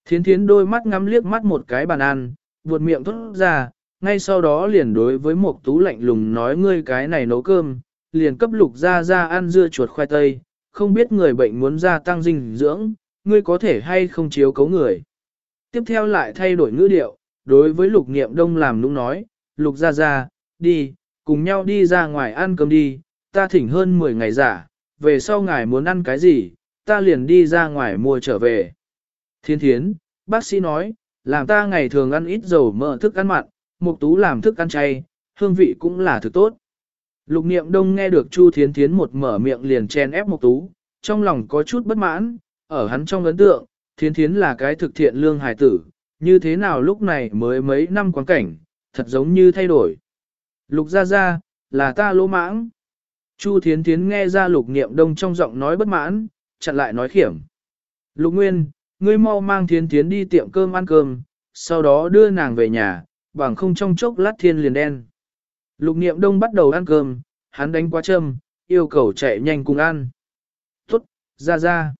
Thiến thiến đôi mắt ngắm liếc mắt một cái bàn ăn, buột miệng thốt ra, ngay sau đó liền đối với một tú lạnh lùng nói ngươi cái này nấu cơm, liền cấp lục ra ra ăn dưa chuột khoai tây, không biết người bệnh muốn gia tăng dinh dưỡng, ngươi có thể hay không chiếu cấu người. Tiếp theo lại thay đổi ngữ điệu, đối với lục niệm đông làm nũng nói, lục ra ra, đi, cùng nhau đi ra ngoài ăn cơm đi, ta thỉnh hơn 10 ngày giả, về sau ngài muốn ăn cái gì, ta liền đi ra ngoài mua trở về. Thiên thiến, bác sĩ nói, làm ta ngày thường ăn ít dầu mỡ thức ăn mặn, mục tú làm thức ăn chay, hương vị cũng là thứ tốt. Lục niệm đông nghe được Chu Thiến Thiến một mở miệng liền chen ép mục tú, trong lòng có chút bất mãn, ở hắn trong ấn tượng, Thiến Thiến là cái thực thiện lương hài tử, như thế nào lúc này mới mấy năm quán cảnh, thật giống như thay đổi. Lục ra ra, là ta lỗ mãng. Chu Thiến Thiến nghe ra lục niệm đông trong giọng nói bất mãn, chặn lại nói khiểm. Lục Nguyên, ngươi mau mang thiến thiến đi tiệm cơm ăn cơm, sau đó đưa nàng về nhà, bằng không trong chốc lát thiên liền đen. Lục niệm đông bắt đầu ăn cơm, hắn đánh quá châm, yêu cầu chạy nhanh cùng ăn. Tốt, ra ra.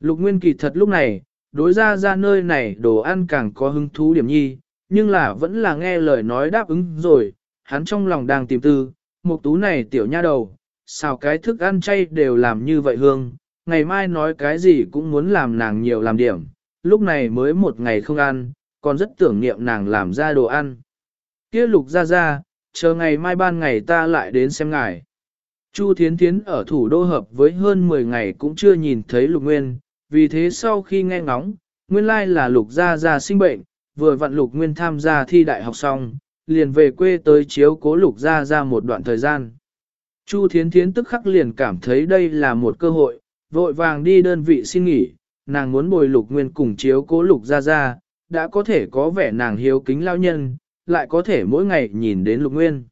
Lục nguyên kỳ thật lúc này, đối ra ra nơi này đồ ăn càng có hứng thú điểm nhi, nhưng là vẫn là nghe lời nói đáp ứng rồi, hắn trong lòng đang tìm tư, một tú này tiểu nha đầu, sao cái thức ăn chay đều làm như vậy hương, ngày mai nói cái gì cũng muốn làm nàng nhiều làm điểm, lúc này mới một ngày không ăn, còn rất tưởng niệm nàng làm ra đồ ăn. Kia lục ra ra, chờ ngày mai ban ngày ta lại đến xem ngài. Chu Thiến Thiến ở thủ đô hợp với hơn 10 ngày cũng chưa nhìn thấy lục nguyên, vì thế sau khi nghe ngóng, nguyên lai là lục gia gia sinh bệnh, vừa vặn lục nguyên tham gia thi đại học xong, liền về quê tới chiếu cố lục gia gia một đoạn thời gian. Chu Thiến Thiến tức khắc liền cảm thấy đây là một cơ hội, vội vàng đi đơn vị xin nghỉ, nàng muốn bồi lục nguyên cùng chiếu cố lục gia gia, đã có thể có vẻ nàng hiếu kính lao nhân, lại có thể mỗi ngày nhìn đến lục nguyên.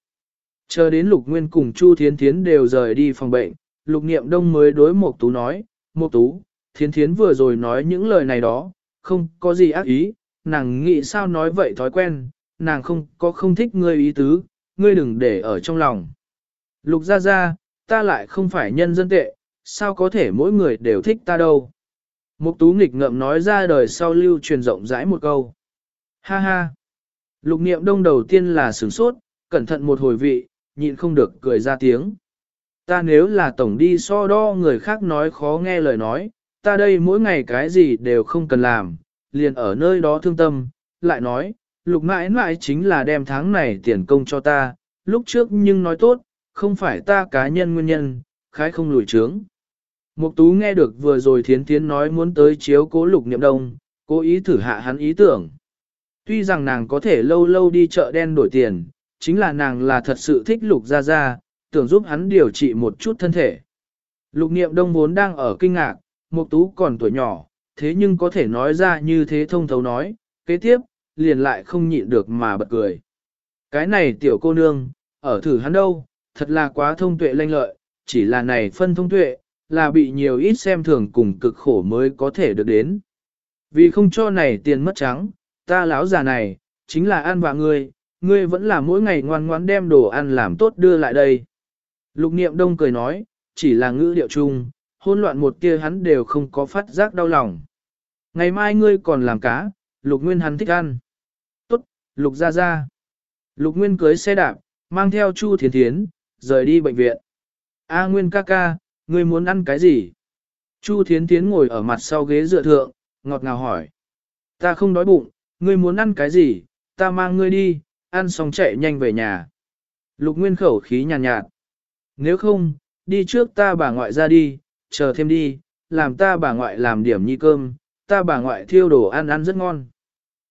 Chờ đến lục nguyên cùng Chu Thiến Thiến đều rời đi phòng bệnh, lục niệm đông mới đối Mộc Tú nói, Mộc Tú, Thiến Thiến vừa rồi nói những lời này đó, không có gì ác ý, nàng nghĩ sao nói vậy thói quen, nàng không có không thích ngươi ý tứ, ngươi đừng để ở trong lòng. Lục ra ra, ta lại không phải nhân dân tệ, sao có thể mỗi người đều thích ta đâu. Mục tú nghịch ngợm nói ra đời sau lưu truyền rộng rãi một câu. Ha ha. Lục niệm đông đầu tiên là sửng sốt, cẩn thận một hồi vị, nhịn không được cười ra tiếng. Ta nếu là tổng đi so đo người khác nói khó nghe lời nói, ta đây mỗi ngày cái gì đều không cần làm, liền ở nơi đó thương tâm, lại nói, lục mãi mãi chính là đem tháng này tiền công cho ta, lúc trước nhưng nói tốt, không phải ta cá nhân nguyên nhân, khái không lùi trướng. Mục tú nghe được vừa rồi thiến thiến nói muốn tới chiếu cố lục niệm đông, cố ý thử hạ hắn ý tưởng. Tuy rằng nàng có thể lâu lâu đi chợ đen đổi tiền, chính là nàng là thật sự thích lục gia gia, tưởng giúp hắn điều trị một chút thân thể. Lục niệm đông vốn đang ở kinh ngạc, mục tú còn tuổi nhỏ, thế nhưng có thể nói ra như thế thông thấu nói, kế tiếp, liền lại không nhịn được mà bật cười. Cái này tiểu cô nương, ở thử hắn đâu, thật là quá thông tuệ lanh lợi, chỉ là này phân thông tuệ, là bị nhiều ít xem thường cùng cực khổ mới có thể được đến. Vì không cho này tiền mất trắng, ta lão già này, chính là ăn vạ ngươi, ngươi vẫn là mỗi ngày ngoan ngoãn đem đồ ăn làm tốt đưa lại đây. Lục niệm đông cười nói, chỉ là ngữ điệu chung, hôn loạn một tia hắn đều không có phát giác đau lòng. Ngày mai ngươi còn làm cá, lục nguyên hắn thích ăn. Tốt, lục ra ra. Lục nguyên cưới xe đạp, mang theo Chu Thiến Thiến, rời đi bệnh viện. A Nguyên ca ca, ngươi muốn ăn cái gì? Chu Thiến Thiến ngồi ở mặt sau ghế dựa thượng, ngọt ngào hỏi. Ta không đói bụng, ngươi muốn ăn cái gì? Ta mang ngươi đi, ăn xong chạy nhanh về nhà. Lục Nguyên khẩu khí nhàn nhạt, nhạt. Nếu không, đi trước ta bà ngoại ra đi, chờ thêm đi, làm ta bà ngoại làm điểm nhi cơm, ta bà ngoại thiêu đồ ăn ăn rất ngon.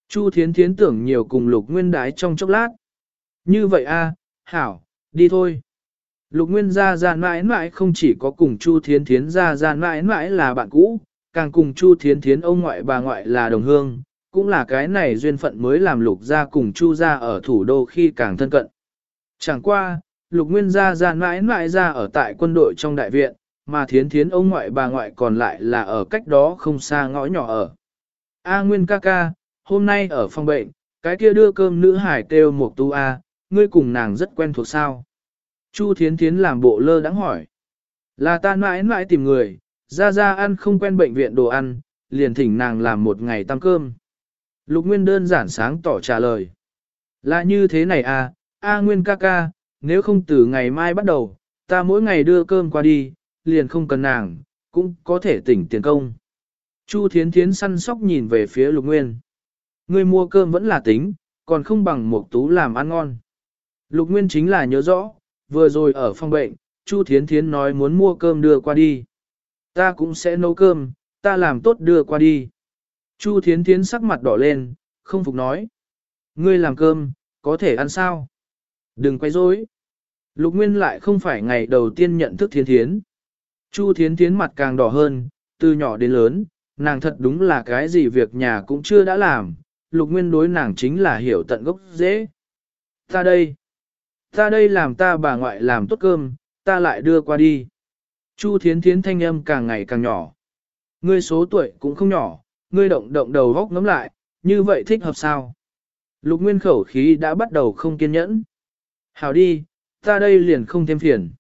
Chu Thiến Thiến tưởng nhiều cùng Lục Nguyên đái trong chốc lát. Như vậy a, hảo, đi thôi. Lục Nguyên gia ra mãi mãi không chỉ có cùng Chu Thiến Thiến gia ra mãi mãi là bạn cũ, càng cùng Chu Thiến Thiến ông ngoại bà ngoại là đồng hương, cũng là cái này duyên phận mới làm Lục gia cùng Chu gia ở thủ đô khi càng thân cận. Chẳng qua, Lục Nguyên gia gia mãi mãi ra ở tại quân đội trong đại viện, mà Thiến Thiến ông ngoại bà ngoại còn lại là ở cách đó không xa ngõ nhỏ ở. A Nguyên ca ca, hôm nay ở phòng bệnh, cái kia đưa cơm nữ hải kêu một tu A, ngươi cùng nàng rất quen thuộc sao. Chu Thiến Thiến làm bộ lơ đắng hỏi. Là ta mãi mãi tìm người, ra ra ăn không quen bệnh viện đồ ăn, liền thỉnh nàng làm một ngày tăng cơm. Lục Nguyên đơn giản sáng tỏ trả lời. Là như thế này à, A Nguyên ca ca, nếu không từ ngày mai bắt đầu, ta mỗi ngày đưa cơm qua đi, liền không cần nàng, cũng có thể tỉnh tiền công. Chu Thiến Thiến săn sóc nhìn về phía Lục Nguyên. Người mua cơm vẫn là tính, còn không bằng một tú làm ăn ngon. Lục Nguyên chính là nhớ rõ, vừa rồi ở phòng bệnh, Chu Thiến Thiến nói muốn mua cơm đưa qua đi. Ta cũng sẽ nấu cơm, ta làm tốt đưa qua đi. Chu Thiến Thiến sắc mặt đỏ lên, không phục nói. Ngươi làm cơm, có thể ăn sao? Đừng quay rối. Lục Nguyên lại không phải ngày đầu tiên nhận thức Thiến Thiến. Chu Thiến Thiến mặt càng đỏ hơn, từ nhỏ đến lớn, nàng thật đúng là cái gì việc nhà cũng chưa đã làm, Lục Nguyên đối nàng chính là hiểu tận gốc dễ. Ta đây. Ta đây làm ta bà ngoại làm tốt cơm, ta lại đưa qua đi. Chu thiến thiến thanh âm càng ngày càng nhỏ. Ngươi số tuổi cũng không nhỏ, ngươi động động đầu góc ngắm lại, như vậy thích hợp sao? Lục Nguyên khẩu khí đã bắt đầu không kiên nhẫn. Hảo đi, ta đây liền không thêm phiền.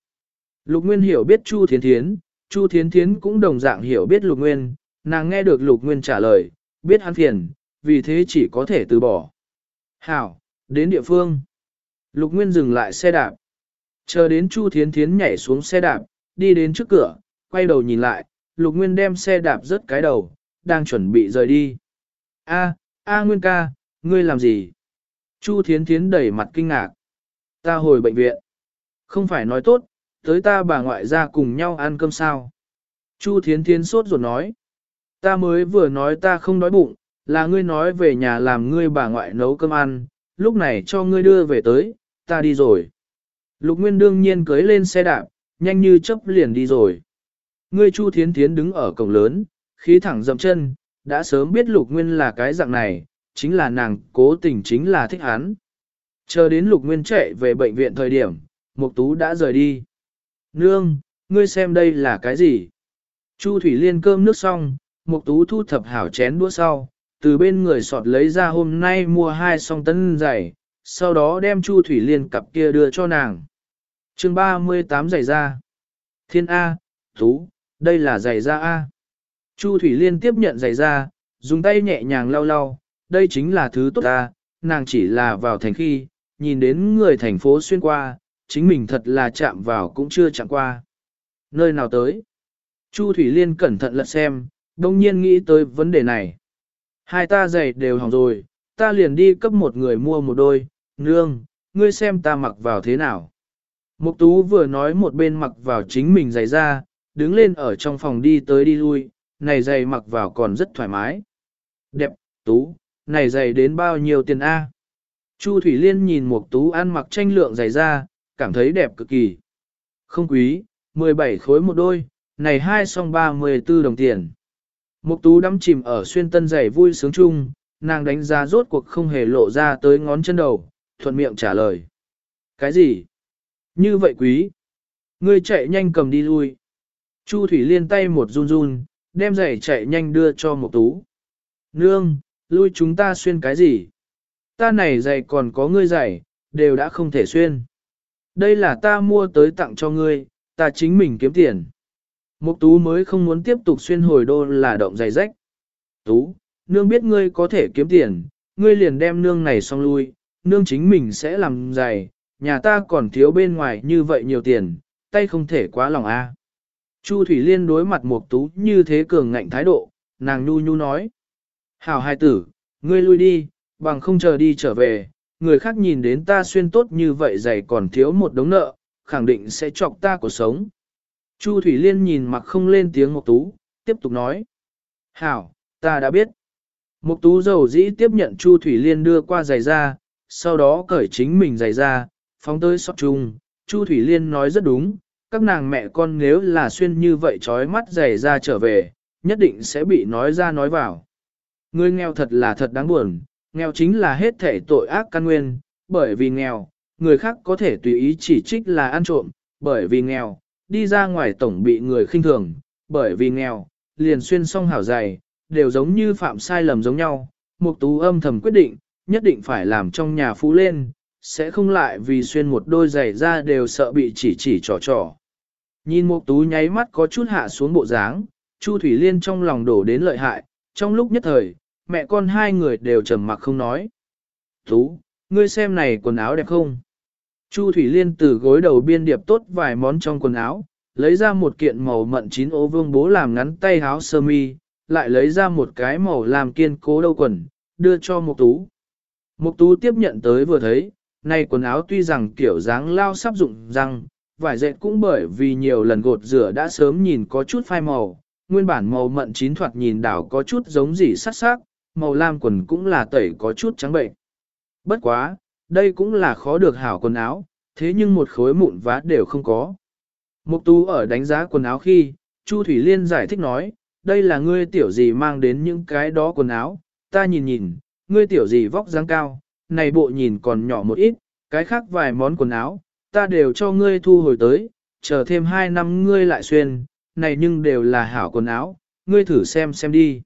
Lục Nguyên hiểu biết Chu Thiến Thiến, Chu Thiến Thiến cũng đồng dạng hiểu biết Lục Nguyên, nàng nghe được Lục Nguyên trả lời, biết hắn phiền, vì thế chỉ có thể từ bỏ. Hảo, đến địa phương. Lục Nguyên dừng lại xe đạp. Chờ đến Chu Thiến Thiến nhảy xuống xe đạp, đi đến trước cửa, quay đầu nhìn lại, Lục Nguyên đem xe đạp rớt cái đầu, đang chuẩn bị rời đi. A, A Nguyên ca, ngươi làm gì? Chu Thiến Thiến đẩy mặt kinh ngạc. Ta hồi bệnh viện. Không phải nói tốt, tới ta bà ngoại ra cùng nhau ăn cơm sao. Chu Thiến Thiến sốt ruột nói. Ta mới vừa nói ta không đói bụng, là ngươi nói về nhà làm ngươi bà ngoại nấu cơm ăn, lúc này cho ngươi đưa về tới, ta đi rồi. Lục Nguyên đương nhiên cưới lên xe đạp, nhanh như chớp liền đi rồi. Ngươi Chu Thiến Thiến đứng ở cổng lớn, khí thẳng dậm chân, đã sớm biết Lục Nguyên là cái dạng này, chính là nàng cố tình chính là thích hắn. Chờ đến Lục Nguyên chạy về bệnh viện thời điểm, Mục Tú đã rời đi. Nương, ngươi xem đây là cái gì? Chu Thủy Liên cơm nước xong, Mục Tú thu thập hảo chén đũa sau, từ bên người sọt lấy ra hôm nay mua hai song tân giày, sau đó đem Chu Thủy Liên cặp kia đưa cho nàng. Chương 38 giày da. Thiên A, Tú, đây là giày da A. Chu Thủy Liên tiếp nhận giày ra, dùng tay nhẹ nhàng lau lau, đây chính là thứ tốt ta. nàng chỉ là vào thành khi, nhìn đến người thành phố xuyên qua, chính mình thật là chạm vào cũng chưa chạm qua. Nơi nào tới? Chu Thủy Liên cẩn thận lật xem, đông nhiên nghĩ tới vấn đề này. Hai ta giày đều hỏng rồi, ta liền đi cấp một người mua một đôi, nương, ngươi xem ta mặc vào thế nào. Mục tú vừa nói một bên mặc vào chính mình giày ra, đứng lên ở trong phòng đi tới đi lui, này giày mặc vào còn rất thoải mái. Đẹp, tú, này giày đến bao nhiêu tiền A? Chu Thủy Liên nhìn Mục tú ăn mặc tranh lượng giày ra, cảm thấy đẹp cực kỳ. Không quý, 17 khối một đôi, này hai song 34 đồng tiền. Mục tú đắm chìm ở xuyên tân giày vui sướng chung, nàng đánh giá rốt cuộc không hề lộ ra tới ngón chân đầu, thuận miệng trả lời. Cái gì? Như vậy quý. Ngươi chạy nhanh cầm đi lui. Chu Thủy Liên tay một run run, đem giày chạy nhanh đưa cho một tú. Nương, lui chúng ta xuyên cái gì? Ta này giày còn có ngươi giày, đều đã không thể xuyên. Đây là ta mua tới tặng cho ngươi, ta chính mình kiếm tiền. Mục tú mới không muốn tiếp tục xuyên hồi đô là động giày rách. Tú, nương biết ngươi có thể kiếm tiền, ngươi liền đem nương này xong lui, nương chính mình sẽ làm giày, nhà ta còn thiếu bên ngoài như vậy nhiều tiền, tay không thể quá lòng a. Chu Thủy Liên đối mặt Mục Tú như thế cường ngạnh thái độ, nàng nhu nhu nói: "Hảo hai tử, ngươi lui đi, bằng không chờ đi trở về, người khác nhìn đến ta xuyên tốt như vậy giày còn thiếu một đống nợ, khẳng định sẽ chọc ta cuộc sống." Chu Thủy Liên nhìn mặc không lên tiếng Mục Tú, tiếp tục nói. Hảo, ta đã biết. Mục Tú dầu dĩ tiếp nhận Chu Thủy Liên đưa qua giày ra, sau đó cởi chính mình giày ra, phóng tới sọt chung. Chu Thủy Liên nói rất đúng, các nàng mẹ con nếu là xuyên như vậy trói mắt giày ra trở về, nhất định sẽ bị nói ra nói vào. Người nghèo thật là thật đáng buồn, nghèo chính là hết thể tội ác căn nguyên, bởi vì nghèo, người khác có thể tùy ý chỉ trích là ăn trộm, bởi vì nghèo, đi ra ngoài tổng bị người khinh thường, bởi vì nghèo, liền xuyên song hảo dày, đều giống như phạm sai lầm giống nhau. Mục tú âm thầm quyết định, nhất định phải làm trong nhà phú lên, sẽ không lại vì xuyên một đôi giày ra đều sợ bị chỉ chỉ trò trò. Nhìn mục tú nháy mắt có chút hạ xuống bộ dáng, Chu Thủy Liên trong lòng đổ đến lợi hại, trong lúc nhất thời, mẹ con hai người đều trầm mặc không nói. Tú, ngươi xem này quần áo đẹp không? Chu Thủy Liên từ gối đầu biên điệp tốt vài món trong quần áo, lấy ra một kiện màu mận chín ô vương bố làm ngắn tay áo sơ mi, lại lấy ra một cái màu làm kiên cố đâu quần, đưa cho Mục Tú. Mục Tú tiếp nhận tới vừa thấy, này quần áo tuy rằng kiểu dáng lao sắp dụng răng, vải dệt cũng bởi vì nhiều lần gột rửa đã sớm nhìn có chút phai màu, nguyên bản màu mận chín thoạt nhìn đảo có chút giống gì sắc sắc, màu lam quần cũng là tẩy có chút trắng bệnh. Bất quá, đây cũng là khó được hảo quần áo, thế nhưng một khối mụn vá đều không có. Mục tú ở đánh giá quần áo khi, Chu Thủy Liên giải thích nói, đây là ngươi tiểu gì mang đến những cái đó quần áo, ta nhìn nhìn, ngươi tiểu gì vóc dáng cao, này bộ nhìn còn nhỏ một ít, cái khác vài món quần áo, ta đều cho ngươi thu hồi tới, chờ thêm hai năm ngươi lại xuyên, này nhưng đều là hảo quần áo, ngươi thử xem xem đi.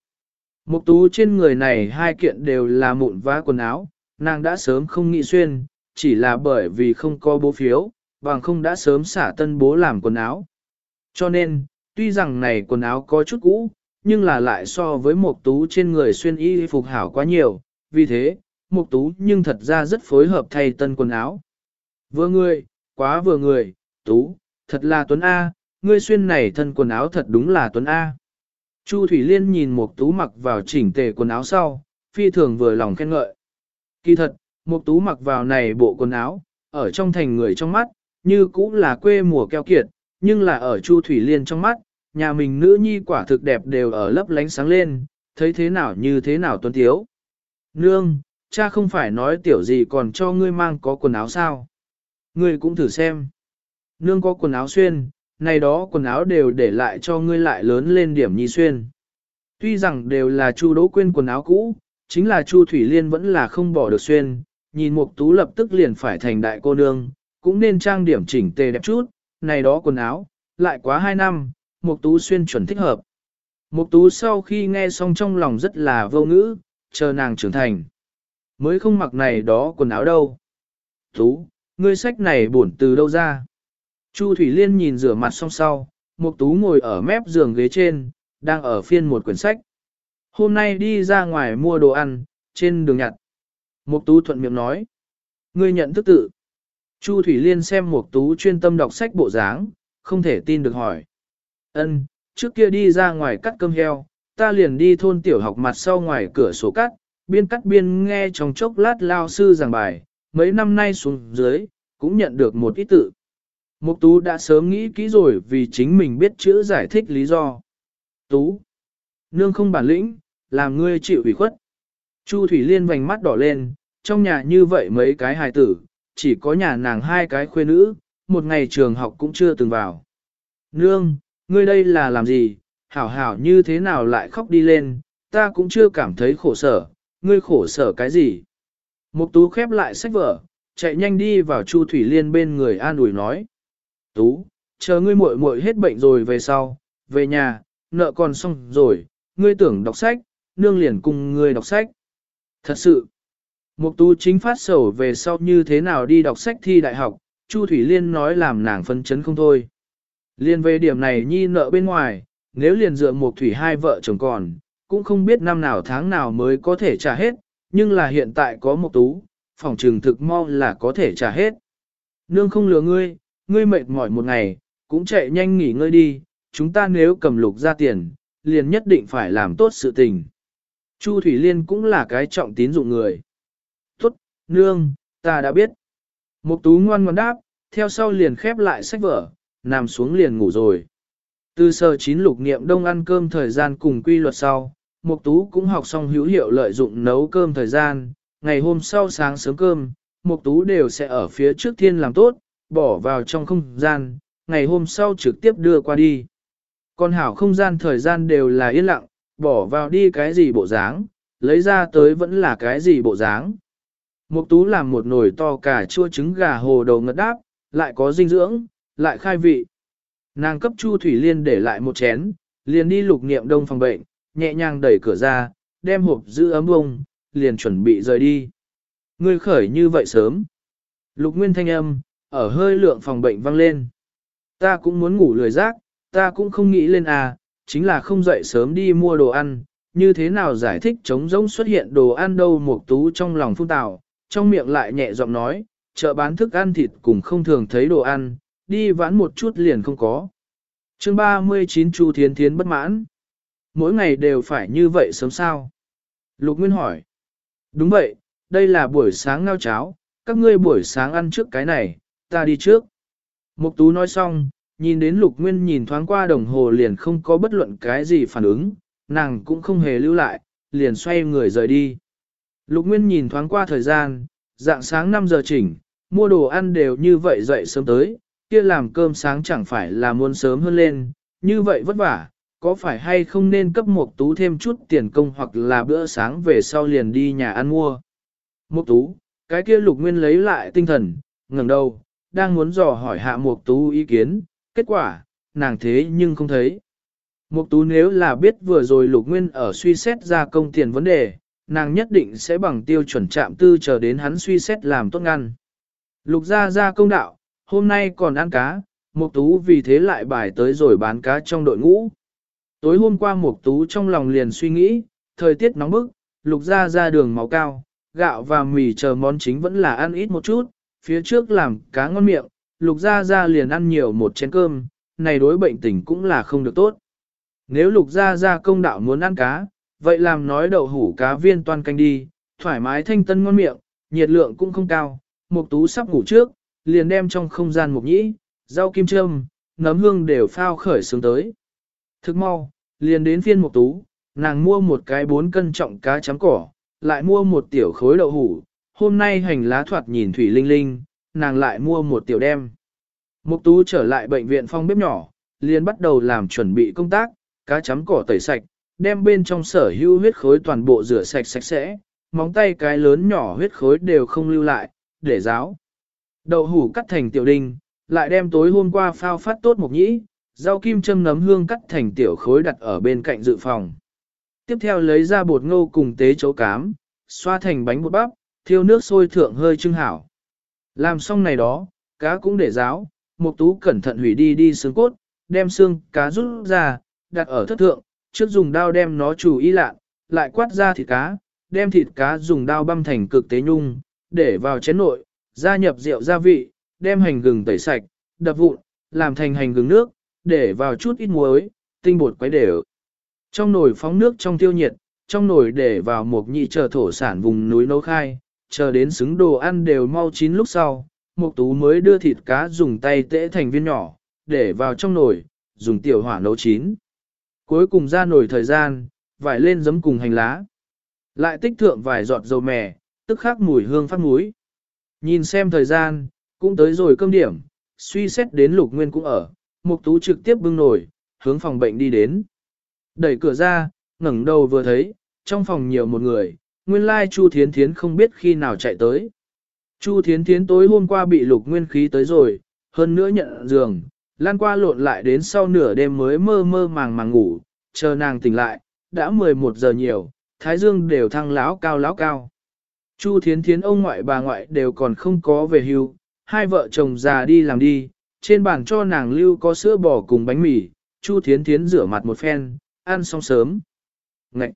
Mục tú trên người này hai kiện đều là mụn vá quần áo, nàng đã sớm không nghĩ xuyên, chỉ là bởi vì không có bố phiếu, bằng không đã sớm xả tân bố làm quần áo. Cho nên, tuy rằng này quần áo có chút cũ, nhưng là lại so với mục tú trên người xuyên y phục hảo quá nhiều, vì thế, mục tú nhưng thật ra rất phối hợp thay tân quần áo. Vừa người, quá vừa người, tú, thật là Tuấn A, ngươi xuyên này thân quần áo thật đúng là Tuấn A. Chu Thủy Liên nhìn một Tú mặc vào chỉnh tề quần áo sau, phi thường vừa lòng khen ngợi. Kỳ thật, một Tú mặc vào này bộ quần áo, ở trong thành người trong mắt, như cũng là quê mùa keo kiệt, nhưng là ở Chu Thủy Liên trong mắt, nhà mình nữ nhi quả thực đẹp đều ở lấp lánh sáng lên, thấy thế nào như thế nào tuấn tiếu. Nương, cha không phải nói tiểu gì còn cho ngươi mang có quần áo sao? Ngươi cũng thử xem. Nương có quần áo xuyên, này đó quần áo đều để lại cho ngươi lại lớn lên điểm nhi xuyên. Tuy rằng đều là Chu Đỗ Quyên quần áo cũ, chính là Chu Thủy Liên vẫn là không bỏ được xuyên, nhìn Mục Tú lập tức liền phải thành đại cô nương, cũng nên trang điểm chỉnh tề đẹp chút, này đó quần áo, lại quá 2 năm, Mục Tú xuyên chuẩn thích hợp. Mục Tú sau khi nghe xong trong lòng rất là vô ngữ, chờ nàng trưởng thành. Mới không mặc này đó quần áo đâu. Tú, ngươi sách này bổn từ đâu ra? Chu Thủy Liên nhìn rửa mặt xong sau, Mục Tú ngồi ở mép giường ghế trên, đang ở phiên một quyển sách. Hôm nay đi ra ngoài mua đồ ăn, trên đường nhặt. Mục Tú thuận miệng nói. Ngươi nhận thức tự. Chu Thủy Liên xem Mục Tú chuyên tâm đọc sách bộ dáng, không thể tin được hỏi. Ân, trước kia đi ra ngoài cắt cơm heo, ta liền đi thôn tiểu học mặt sau ngoài cửa sổ cắt, biên cắt biên nghe trong chốc lát lao sư giảng bài, mấy năm nay xuống dưới, cũng nhận được một ít tự. Mục Tú đã sớm nghĩ kỹ rồi vì chính mình biết chữ giải thích lý do. Tú, nương không bản lĩnh, làm ngươi chịu ủy khuất. Chu Thủy Liên vành mắt đỏ lên, trong nhà như vậy mấy cái hài tử, chỉ có nhà nàng hai cái khuê nữ, một ngày trường học cũng chưa từng vào. Nương, ngươi đây là làm gì, hảo hảo như thế nào lại khóc đi lên, ta cũng chưa cảm thấy khổ sở, ngươi khổ sở cái gì. Mục Tú khép lại sách vở, chạy nhanh đi vào Chu Thủy Liên bên người an ủi nói. Tú, chờ ngươi muội muội hết bệnh rồi về sau, về nhà, nợ còn xong rồi, ngươi tưởng đọc sách, nương liền cùng ngươi đọc sách. Thật sự, Mục Tú chính phát sầu về sau như thế nào đi đọc sách thi đại học, Chu Thủy Liên nói làm nàng phân chấn không thôi. Liên về điểm này nhi nợ bên ngoài, nếu liền dựa Mục Thủy hai vợ chồng còn, cũng không biết năm nào tháng nào mới có thể trả hết, nhưng là hiện tại có một Tú, phòng trường thực mau là có thể trả hết. Nương không lừa ngươi, ngươi mệt mỏi một ngày, cũng chạy nhanh nghỉ ngơi đi, chúng ta nếu cầm lục ra tiền, liền nhất định phải làm tốt sự tình. Chu Thủy Liên cũng là cái trọng tín dụng người. Tốt, nương, ta đã biết. Mục tú ngoan ngoãn đáp, theo sau liền khép lại sách vở, nằm xuống liền ngủ rồi. Từ sơ chín lục niệm đông ăn cơm thời gian cùng quy luật sau, Mục tú cũng học xong hữu hiệu lợi dụng nấu cơm thời gian, ngày hôm sau sáng sớm cơm, Mục tú đều sẽ ở phía trước thiên làm tốt, bỏ vào trong không gian, ngày hôm sau trực tiếp đưa qua đi. Còn hảo không gian thời gian đều là yên lặng, bỏ vào đi cái gì bộ dáng, lấy ra tới vẫn là cái gì bộ dáng. Mục tú làm một nồi to cả chua trứng gà hồ đầu ngật đáp, lại có dinh dưỡng, lại khai vị. Nàng cấp Chu Thủy Liên để lại một chén, liền đi lục niệm đông phòng bệnh, nhẹ nhàng đẩy cửa ra, đem hộp giữ ấm bông, liền chuẩn bị rời đi. Ngươi khởi như vậy sớm. Lục Nguyên thanh âm, ở hơi lượng phòng bệnh vang lên. Ta cũng muốn ngủ lười giác, ta cũng không nghĩ lên à, chính là không dậy sớm đi mua đồ ăn, như thế nào giải thích trống rỗng xuất hiện đồ ăn đâu một tú trong lòng phun tào, trong miệng lại nhẹ giọng nói, chợ bán thức ăn thịt cũng không thường thấy đồ ăn, đi vãn một chút liền không có. chương 39 Chu Thiến Thiến bất mãn. Mỗi ngày đều phải như vậy sớm sao? Lục Nguyên hỏi. Đúng vậy, đây là buổi sáng ngao cháo, các ngươi buổi sáng ăn trước cái này, ta đi trước. Mục tú nói xong, nhìn đến lục nguyên nhìn thoáng qua đồng hồ liền không có bất luận cái gì phản ứng, nàng cũng không hề lưu lại, liền xoay người rời đi. Lục nguyên nhìn thoáng qua thời gian, dạng sáng 5 giờ chỉnh, mua đồ ăn đều như vậy dậy sớm tới, kia làm cơm sáng chẳng phải là muốn sớm hơn lên, như vậy vất vả, có phải hay không nên cấp Mộc Tú thêm chút tiền công hoặc là bữa sáng về sau liền đi nhà ăn mua. Mộc Tú, cái kia Lục Nguyên lấy lại tinh thần, ngẩng đầu, đang muốn dò hỏi hạ Mộc Tú ý kiến, kết quả, nàng thế nhưng không thấy. Mộc tú nếu là biết vừa rồi lục nguyên ở suy xét ra công tiền vấn đề, nàng nhất định sẽ bằng tiêu chuẩn chạm tư chờ đến hắn suy xét làm tốt ngăn. Lục gia gia công đạo, hôm nay còn ăn cá, Mộc tú vì thế lại bài tới rồi bán cá trong đội ngũ. Tối hôm qua mục tú trong lòng liền suy nghĩ, thời tiết nóng bức, lục ra ra đường máu cao, gạo và mì chờ món chính vẫn là ăn ít một chút, phía trước làm cá ngon miệng, lục ra ra liền ăn nhiều một chén cơm, này đối bệnh tình cũng là không được tốt. Nếu lục ra ra công đạo muốn ăn cá, vậy làm nói đậu hủ cá viên toàn canh đi, thoải mái thanh tân ngon miệng, nhiệt lượng cũng không cao, mục tú sắp ngủ trước, liền đem trong không gian mục nhĩ, rau kim châm, nấm hương đều phao khởi xuống tới. Thức mau, liền đến phiên mục tú, nàng mua một cái bốn cân trọng cá chấm cỏ, lại mua một tiểu khối đậu hủ, hôm nay hành lá thoạt nhìn thủy linh linh, nàng lại mua một tiểu đem. Mục tú trở lại bệnh viện phong bếp nhỏ, liền bắt đầu làm chuẩn bị công tác, cá chấm cỏ tẩy sạch, đem bên trong sở hữu huyết khối toàn bộ rửa sạch sạch sẽ, móng tay cái lớn nhỏ huyết khối đều không lưu lại, để ráo. Đậu hủ cắt thành tiểu đinh, lại đem tối hôm qua phao phát tốt một nhĩ, rau kim châm nấm hương cắt thành tiểu khối đặt ở bên cạnh dự phòng. Tiếp theo lấy ra bột ngô cùng tế chấu cám, xoa thành bánh bột bắp, thiêu nước sôi thượng hơi trưng hảo. Làm xong này đó, cá cũng để ráo, một tú cẩn thận hủy đi đi xương cốt, đem xương cá rút ra, đặt ở thất thượng, trước dùng dao đem nó chủ y lạ, lại quát ra thịt cá, đem thịt cá dùng dao băm thành cực tế nhung, để vào chén nội, gia nhập rượu gia vị, đem hành gừng tẩy sạch, đập vụn, làm thành hành gừng nước, để vào chút ít muối, tinh bột quấy đều. Trong nồi phóng nước trong tiêu nhiệt, trong nồi để vào một nhị chờ thổ sản vùng núi nấu khai, chờ đến xứng đồ ăn đều mau chín lúc sau, Mộc tú mới đưa thịt cá dùng tay tễ thành viên nhỏ, để vào trong nồi, dùng tiểu hỏa nấu chín. Cuối cùng ra nồi thời gian, vải lên giấm cùng hành lá. Lại tích thượng vài giọt dầu mè, tức khắc mùi hương phát mũi. Nhìn xem thời gian, cũng tới rồi cơm điểm, suy xét đến lục nguyên cũng ở, mục tú trực tiếp bưng nổi, hướng phòng bệnh đi đến. Đẩy cửa ra, ngẩng đầu vừa thấy, trong phòng nhiều một người, nguyên lai Chu Thiến Thiến không biết khi nào chạy tới. Chu Thiến Thiến tối hôm qua bị lục nguyên khí tới rồi, hơn nữa nhận giường, lan qua lộn lại đến sau nửa đêm mới mơ mơ màng màng ngủ, chờ nàng tỉnh lại, đã 11 giờ nhiều, thái dương đều thăng láo cao láo cao. Chu Thiến Thiến ông ngoại bà ngoại đều còn không có về hưu, hai vợ chồng già đi làm đi, trên bàn cho nàng lưu có sữa bò cùng bánh mì, Chu Thiến Thiến rửa mặt một phen, ăn xong sớm. Ngậy!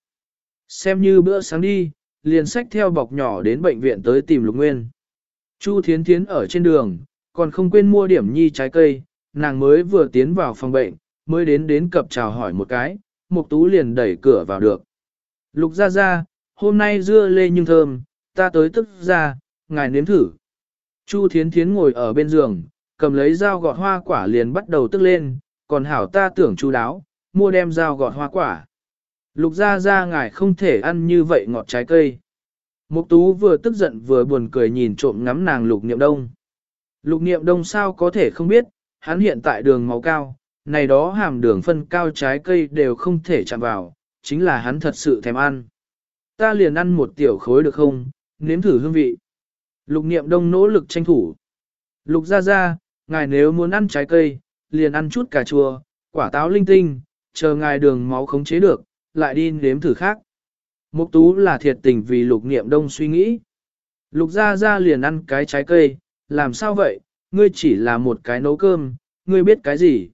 Xem như bữa sáng đi, liền sách theo bọc nhỏ đến bệnh viện tới tìm Lục Nguyên. Chu Thiến Thiến ở trên đường, còn không quên mua điểm nhi trái cây, nàng mới vừa tiến vào phòng bệnh, mới đến đến cập chào hỏi một cái, Mục Tú liền đẩy cửa vào được. Lục ra ra, hôm nay dưa lê nhưng thơm, ta tới tức ra, ngài nếm thử. Chu Thiến Thiến ngồi ở bên giường, cầm lấy dao gọt hoa quả liền bắt đầu tức lên, còn hảo ta tưởng chú đáo, mua đem dao gọt hoa quả. Lục ra ra ngài không thể ăn như vậy ngọt trái cây. Mục tú vừa tức giận vừa buồn cười nhìn trộm ngắm nàng lục niệm đông. Lục niệm đông sao có thể không biết, hắn hiện tại đường máu cao, này đó hàm đường phân cao trái cây đều không thể chạm vào, chính là hắn thật sự thèm ăn. Ta liền ăn một tiểu khối được không, nếm thử hương vị. Lục niệm đông nỗ lực tranh thủ. Lục ra ra, ngài nếu muốn ăn trái cây, liền ăn chút cà chua, quả táo linh tinh, chờ ngài đường máu khống chế được, lại đi nếm thử khác. Mục tú là thiệt tình vì lục niệm đông suy nghĩ. Lục ra ra liền ăn cái trái cây, làm sao vậy, ngươi chỉ là một cái nấu cơm, ngươi biết cái gì.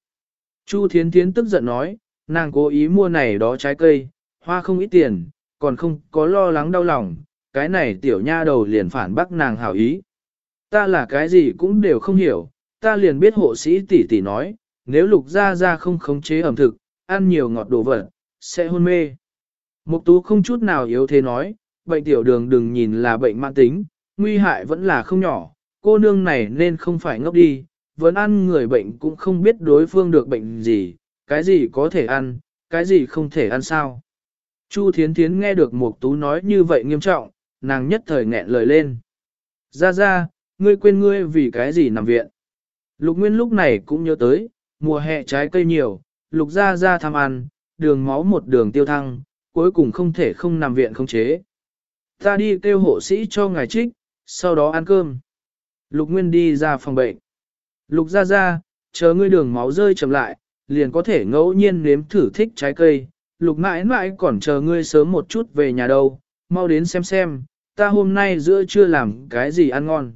Chu Thiến Thiến tức giận nói, nàng cố ý mua này đó trái cây, hoa không ít tiền, còn không có lo lắng đau lòng, cái này tiểu nha đầu liền phản bác nàng hảo ý. Ta là cái gì cũng đều không hiểu, ta liền biết hộ sĩ tỷ tỷ nói, nếu lục ra ra không khống chế ẩm thực, ăn nhiều ngọt đồ vật, sẽ hôn mê. Mục tú không chút nào yếu thế nói, bệnh tiểu đường đừng nhìn là bệnh mãn tính, nguy hại vẫn là không nhỏ, cô nương này nên không phải ngốc đi, vẫn ăn người bệnh cũng không biết đối phương được bệnh gì, cái gì có thể ăn, cái gì không thể ăn sao. Chu Thiến Thiến nghe được Mục Tú nói như vậy nghiêm trọng, nàng nhất thời nghẹn lời lên. gia gia, ngươi quên ngươi vì cái gì nằm viện. Lục Nguyên lúc này cũng nhớ tới, mùa hè trái cây nhiều, Lục ra ra tham ăn, đường máu một đường tiêu thăng, cuối cùng không thể không nằm viện không chế. Ta đi kêu hộ sĩ cho ngài trích, sau đó ăn cơm. Lục Nguyên đi ra phòng bệnh. Lục ra ra, chờ ngươi đường máu rơi chậm lại, liền có thể ngẫu nhiên nếm thử thích trái cây, lục mãi mãi còn chờ ngươi sớm một chút về nhà đâu, mau đến xem xem, ta hôm nay giữa chưa làm cái gì ăn ngon.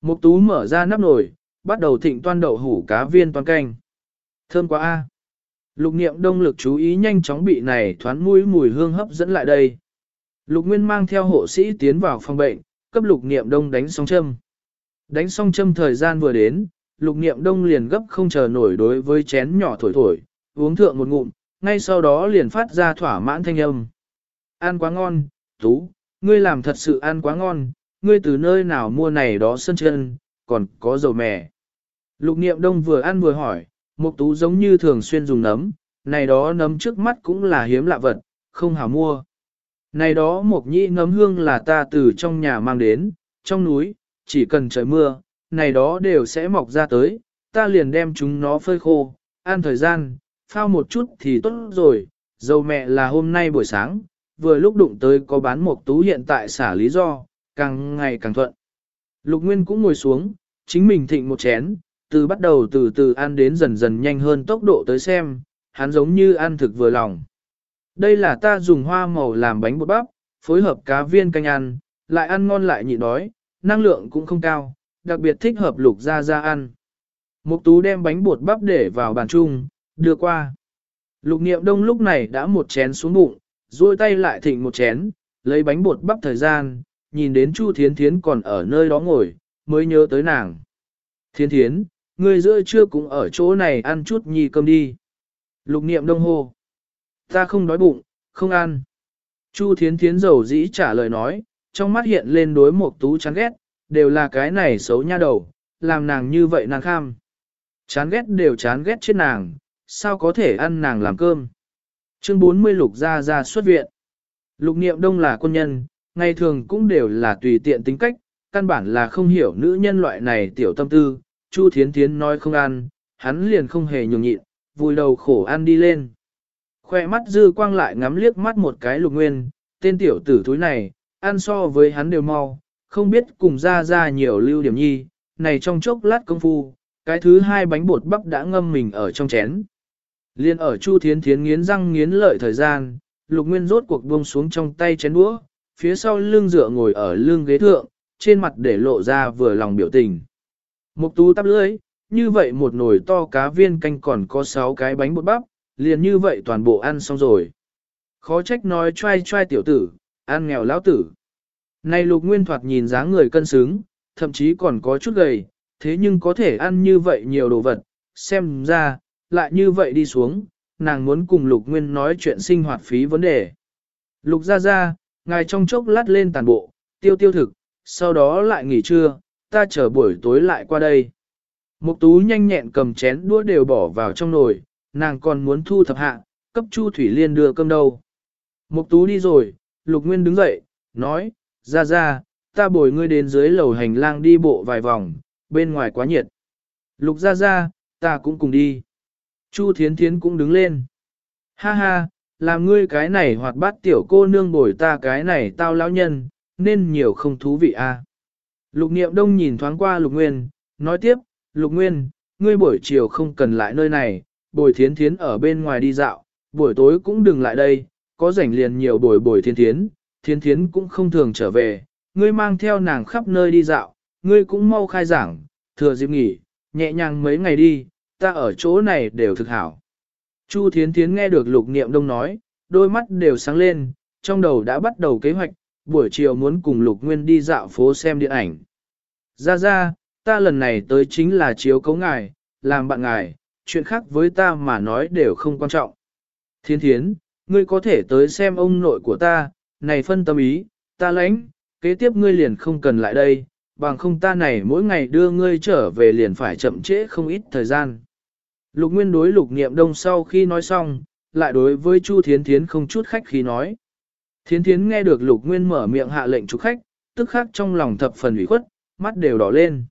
Mục tú mở ra nắp nồi, bắt đầu thịnh toan đậu hủ cá viên toan canh. Thơm quá a. Lục niệm đông lực chú ý nhanh chóng bị này thoán mũi mùi hương hấp dẫn lại đây. Lục Nguyên mang theo hộ sĩ tiến vào phòng bệnh, cấp lục niệm đông đánh xong châm. Đánh xong châm thời gian vừa đến, lục niệm đông liền gấp không chờ nổi đối với chén nhỏ thổi thổi, uống thượng một ngụm, ngay sau đó liền phát ra thỏa mãn thanh âm. Ăn quá ngon, Tú, ngươi làm thật sự ăn quá ngon, ngươi từ nơi nào mua này đó sân chân, còn có dầu mè. Lục niệm đông vừa ăn vừa hỏi, Mục Tú giống như thường xuyên dùng nấm, này đó nấm trước mắt cũng là hiếm lạ vật, không hảo mua. Này đó Mục nhĩ nấm hương là ta từ trong nhà mang đến, trong núi, chỉ cần trời mưa, này đó đều sẽ mọc ra tới, ta liền đem chúng nó phơi khô, ăn thời gian, phao một chút thì tốt rồi, dầu mẹ là hôm nay buổi sáng, vừa lúc đụng tới có bán một tú hiện tại xả lý do, càng ngày càng thuận. Lục Nguyên cũng ngồi xuống, chính mình thịnh một chén, từ bắt đầu từ từ ăn đến dần dần nhanh hơn tốc độ tới xem, hắn giống như ăn thực vừa lòng. Đây là ta dùng hoa màu làm bánh bột bắp, phối hợp cá viên canh ăn, lại ăn ngon lại nhịn đói, năng lượng cũng không cao, đặc biệt thích hợp lục ra ra ăn. Mục tú đem bánh bột bắp để vào bàn chung, đưa qua. Lục niệm đông lúc này đã một chén xuống bụng, duỗi tay lại thịnh một chén, lấy bánh bột bắp thời gian, nhìn đến Chu Thiến Thiến còn ở nơi đó ngồi, mới nhớ tới nàng. Thiên Thiến, người giữa trưa cũng ở chỗ này ăn chút nhì cơm đi. Lục niệm đông hô. Ta không đói bụng, không ăn. Chu Thiến Thiến dầu dĩ trả lời nói, trong mắt hiện lên đối một tú chán ghét, đều là cái này xấu nha đầu, làm nàng như vậy nàng kham. Chán ghét đều chán ghét chết nàng, sao có thể ăn nàng làm cơm. Chương 40 lục ra ra xuất viện. Lục niệm đông là quân nhân, ngày thường cũng đều là tùy tiện tính cách, căn bản là không hiểu nữ nhân loại này tiểu tâm tư. Chu Thiến Thiến nói không ăn, hắn liền không hề nhường nhịn, vùi đầu khổ ăn đi lên. Khoe mắt dư quang lại ngắm liếc mắt một cái lục nguyên, tên tiểu tử thúi này, ăn so với hắn đều mau, không biết cùng ra ra nhiều lưu điểm nhi, này trong chốc lát công phu, cái thứ hai bánh bột bắp đã ngâm mình ở trong chén. Liên ở Chu Thiến Thiến nghiến răng nghiến lợi thời gian, Lục Nguyên rốt cuộc buông xuống trong tay chén đũa, phía sau lưng dựa ngồi ở lưng ghế thượng, trên mặt để lộ ra vừa lòng biểu tình. Mục tú tắp lưỡi, như vậy một nồi to cá viên canh còn có 6 cái bánh bột bắp, liền như vậy toàn bộ ăn xong rồi. Khó trách nói trai trai tiểu tử, ăn nghèo lão tử. Này lục nguyên thoạt nhìn dáng người cân xứng, thậm chí còn có chút gầy, thế nhưng có thể ăn như vậy nhiều đồ vật, xem ra, lại như vậy đi xuống, nàng muốn cùng lục nguyên nói chuyện sinh hoạt phí vấn đề. Lục ra ra, ngài trong chốc lát lên tàn bộ, tiêu tiêu thực, sau đó lại nghỉ trưa, ta chờ buổi tối lại qua đây. Mục tú nhanh nhẹn cầm chén đũa đều bỏ vào trong nồi, nàng còn muốn thu thập hạ, cấp Chu Thủy Liên đưa cơm đâu. Mục tú đi rồi, Lục Nguyên đứng dậy, nói, ra ra, ta bồi ngươi đến dưới lầu hành lang đi bộ vài vòng, bên ngoài quá nhiệt. Lục ra ra, ta cũng cùng đi. Chu Thiến Thiến cũng đứng lên. Ha ha, làm ngươi cái này hoạt bát tiểu cô nương bồi ta cái này tao lão nhân, nên nhiều không thú vị a. À. Lục niệm đông nhìn thoáng qua lục nguyên, nói tiếp, lục nguyên, ngươi buổi chiều không cần lại nơi này, bồi thiến thiến ở bên ngoài đi dạo, buổi tối cũng đừng lại đây, có rảnh liền nhiều bồi bồi thiến thiến, thiến thiến cũng không thường trở về, ngươi mang theo nàng khắp nơi đi dạo, ngươi cũng mau khai giảng, thừa dịp nghỉ, nhẹ nhàng mấy ngày đi, ta ở chỗ này đều thực hảo. Chu thiến thiến nghe được lục niệm đông nói, đôi mắt đều sáng lên, trong đầu đã bắt đầu kế hoạch, buổi chiều muốn cùng lục nguyên đi dạo phố xem điện ảnh. Ra ra, ta lần này tới chính là chiếu cấu ngài, làm bạn ngài, chuyện khác với ta mà nói đều không quan trọng. Thiên thiến, ngươi có thể tới xem ông nội của ta, này phân tâm ý, ta lãnh, kế tiếp ngươi liền không cần lại đây, bằng không ta này mỗi ngày đưa ngươi trở về liền phải chậm trễ không ít thời gian. Lục Nguyên đối lục niệm đông sau khi nói xong, lại đối với Chu Thiến Thiến không chút khách khí nói. Thiến Thiến nghe được lục Nguyên mở miệng hạ lệnh chúc khách, tức khắc trong lòng thập phần ủy khuất, mắt đều đỏ lên.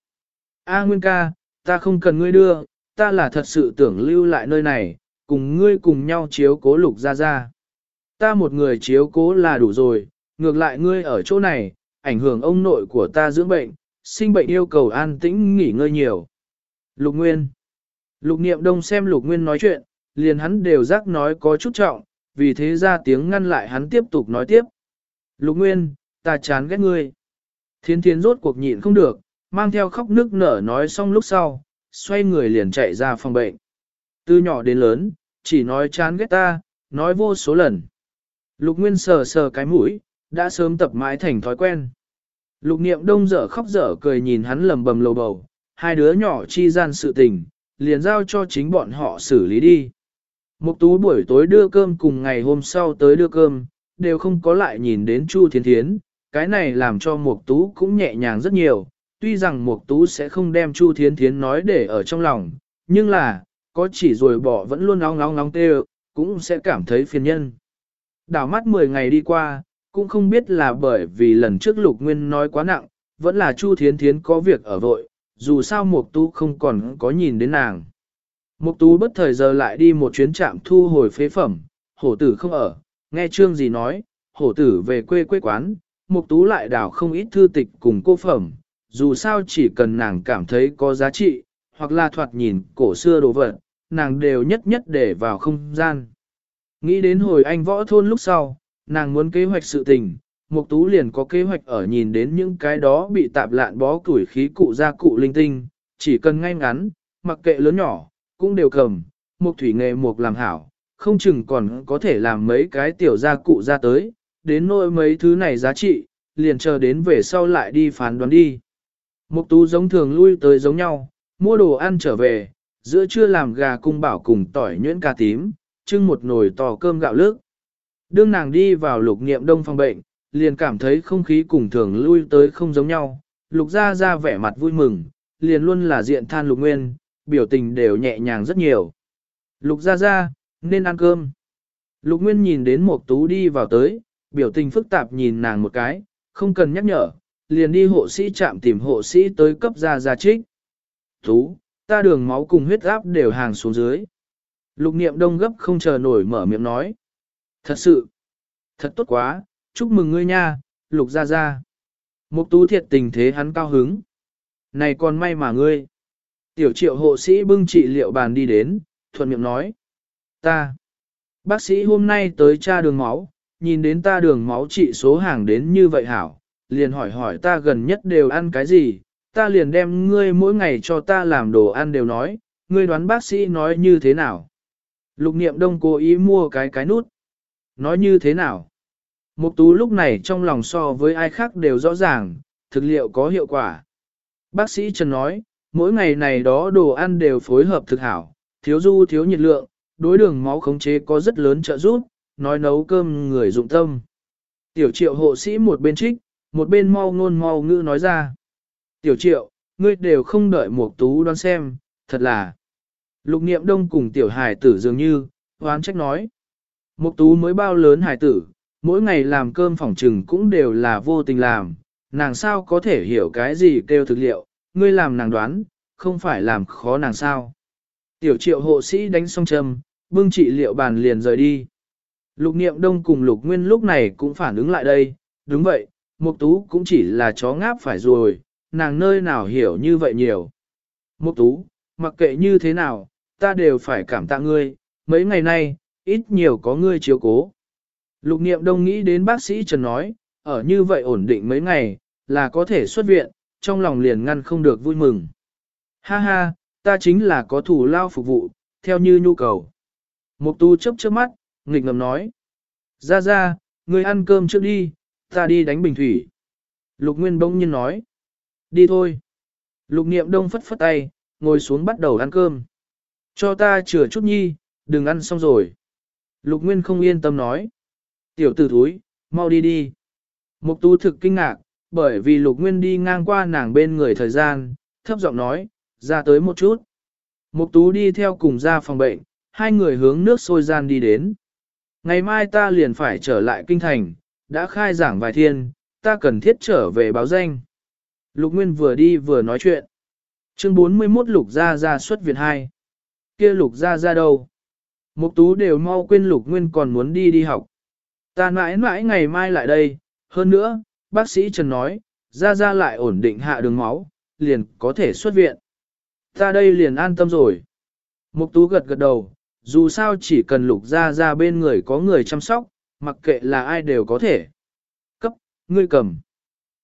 A Nguyên ca, ta không cần ngươi đưa, ta là thật sự tưởng lưu lại nơi này, cùng ngươi cùng nhau chiếu cố lục ra ra. Ta một người chiếu cố là đủ rồi, ngược lại ngươi ở chỗ này, ảnh hưởng ông nội của ta dưỡng bệnh, sinh bệnh yêu cầu an tĩnh nghỉ ngơi nhiều. Lục Nguyên Lục niệm đông xem lục nguyên nói chuyện, liền hắn đều giác nói có chút trọng, vì thế ra tiếng ngăn lại hắn tiếp tục nói tiếp. Lục nguyên, ta chán ghét ngươi. Thiên thiến rốt cuộc nhịn không được, mang theo khóc nước nở nói xong lúc sau, xoay người liền chạy ra phòng bệnh. Từ nhỏ đến lớn, chỉ nói chán ghét ta, nói vô số lần. Lục Nguyên sờ sờ cái mũi, đã sớm tập mãi thành thói quen. Lục niệm đông dở khóc dở cười nhìn hắn lầm bầm lầu bầu, hai đứa nhỏ chi gian sự tình, liền giao cho chính bọn họ xử lý đi. Mục tú buổi tối đưa cơm cùng ngày hôm sau tới đưa cơm, đều không có lại nhìn đến Chu Thiên Thiến, cái này làm cho Mục tú cũng nhẹ nhàng rất nhiều, tuy rằng Mục tú sẽ không đem Chu Thiên Thiến nói để ở trong lòng, nhưng là, có chỉ rồi bỏ vẫn luôn ong ong ong tê cũng sẽ cảm thấy phiền nhân. Đảo mắt 10 ngày đi qua, cũng không biết là bởi vì lần trước Lục Nguyên nói quá nặng, vẫn là Chu Thiến Thiến có việc ở vội, dù sao Mục Tú không còn có nhìn đến nàng. Mục Tú bất thời giờ lại đi một chuyến trạm thu hồi phế phẩm, hổ tử không ở, nghe trương gì nói, hổ tử về quê quê quán, Mục Tú lại đào không ít thư tịch cùng cô phẩm, dù sao chỉ cần nàng cảm thấy có giá trị, hoặc là thoạt nhìn cổ xưa đồ vật, nàng đều nhất nhất để vào không gian. Nghĩ đến hồi anh võ thôn lúc sau, nàng muốn kế hoạch sự tình, Mục Tú liền có kế hoạch ở nhìn đến những cái đó bị tạp lạn bó củi khí cụ ra cụ linh tinh, chỉ cần ngay ngắn, mặc kệ lớn nhỏ, cũng đều cầm, một thủy nghề một làm hảo, không chừng còn có thể làm mấy cái tiểu gia cụ ra tới, đến nỗi mấy thứ này giá trị, liền chờ đến về sau lại đi phán đoán đi. Mục Tú giống thường lui tới giống nhau, mua đồ ăn trở về, giữa trưa làm gà cung bảo cùng tỏi nhuyễn cà tím, trưng một nồi to cơm gạo lức. Đương nàng đi vào lục niệm đông phòng bệnh, liền cảm thấy không khí cùng thường lui tới không giống nhau, lục ra ra vẻ mặt vui mừng, liền luôn là diện than lục nguyên, biểu tình đều nhẹ nhàng rất nhiều. Lục ra ra, nên ăn cơm. Lục nguyên nhìn đến một tú đi vào tới, biểu tình phức tạp nhìn nàng một cái, không cần nhắc nhở, liền đi hộ sĩ chạm tìm hộ sĩ tới cấp ra ra trích. Tú, ta đường máu cùng huyết áp đều hàng xuống dưới. Lục niệm đông gấp không chờ nổi mở miệng nói. Thật sự, thật tốt quá, chúc mừng ngươi nha, lục ra ra. Mục tú thiệt tình thế hắn cao hứng. Này còn may mà ngươi. Tiểu triệu hộ sĩ bưng trị liệu bàn đi đến, thuận miệng nói. Ta, bác sĩ hôm nay tới tra đường máu, nhìn đến ta đường máu trị số hàng đến như vậy hảo, liền hỏi hỏi ta gần nhất đều ăn cái gì, ta liền đem ngươi mỗi ngày cho ta làm đồ ăn đều nói, ngươi đoán bác sĩ nói như thế nào. Lục niệm đông cố ý mua cái cái nút. Nói như thế nào? Mục tú lúc này trong lòng so với ai khác đều rõ ràng, thực liệu có hiệu quả. Bác sĩ Trần nói, mỗi ngày này đó đồ ăn đều phối hợp thực hảo, thiếu du thiếu nhiệt lượng, đối đường máu khống chế có rất lớn trợ giúp, nói nấu cơm người dụng tâm. Tiểu triệu hộ sĩ một bên trích, một bên mau ngôn mau ngữ nói ra. Tiểu triệu, ngươi đều không đợi một tú đoán xem, thật là. Lục niệm đông cùng tiểu hải tử dường như, hoán trách nói. Một tú mới bao lớn hải tử, mỗi ngày làm cơm phòng trừng cũng đều là vô tình làm, nàng sao có thể hiểu cái gì kêu thực liệu, ngươi làm nàng đoán, không phải làm khó nàng sao. Tiểu triệu hộ sĩ đánh xong châm, bưng trị liệu bàn liền rời đi. Lục niệm đông cùng lục nguyên lúc này cũng phản ứng lại đây, đúng vậy, mục tú cũng chỉ là chó ngáp phải rồi, nàng nơi nào hiểu như vậy nhiều. Mục tú, mặc kệ như thế nào, ta đều phải cảm tạ ngươi, mấy ngày nay, ít nhiều có ngươi chiếu cố. Lục niệm đông nghĩ đến bác sĩ Trần nói, ở như vậy ổn định mấy ngày, là có thể xuất viện, trong lòng liền ngăn không được vui mừng. Ha ha, ta chính là có thủ lao phục vụ, theo như nhu cầu. Mục tu chấp chớp mắt, nghịch ngầm nói. Ra ra, người ăn cơm trước đi, ta đi đánh bình thủy. Lục Nguyên bỗng nhiên nói. Đi thôi. Lục niệm đông phất phất tay, ngồi xuống bắt đầu ăn cơm. Cho ta chừa chút nhi, đừng ăn xong rồi. Lục Nguyên không yên tâm nói. Tiểu tử thúi, mau đi đi. Mục tu thực kinh ngạc, bởi vì Lục Nguyên đi ngang qua nàng bên người thời gian, thấp giọng nói, ra tới một chút. Mục tú đi theo cùng ra phòng bệnh, hai người hướng nước sôi gian đi đến. Ngày mai ta liền phải trở lại kinh thành, đã khai giảng vài thiên, ta cần thiết trở về báo danh. Lục Nguyên vừa đi vừa nói chuyện. Chương 41 Lục Gia Gia xuất viện 2. Kia Lục Gia Gia đâu? Mục Tú đều mau quên Lục Nguyên còn muốn đi đi học. Ta mãi mãi ngày mai lại đây, hơn nữa, bác sĩ Trần nói, Ra Ra lại ổn định hạ đường máu, liền có thể xuất viện. Ta đây liền an tâm rồi. Mục tú gật gật đầu, dù sao chỉ cần lục ra ra bên người có người chăm sóc, mặc kệ là ai đều có thể. Cấp, ngươi cầm.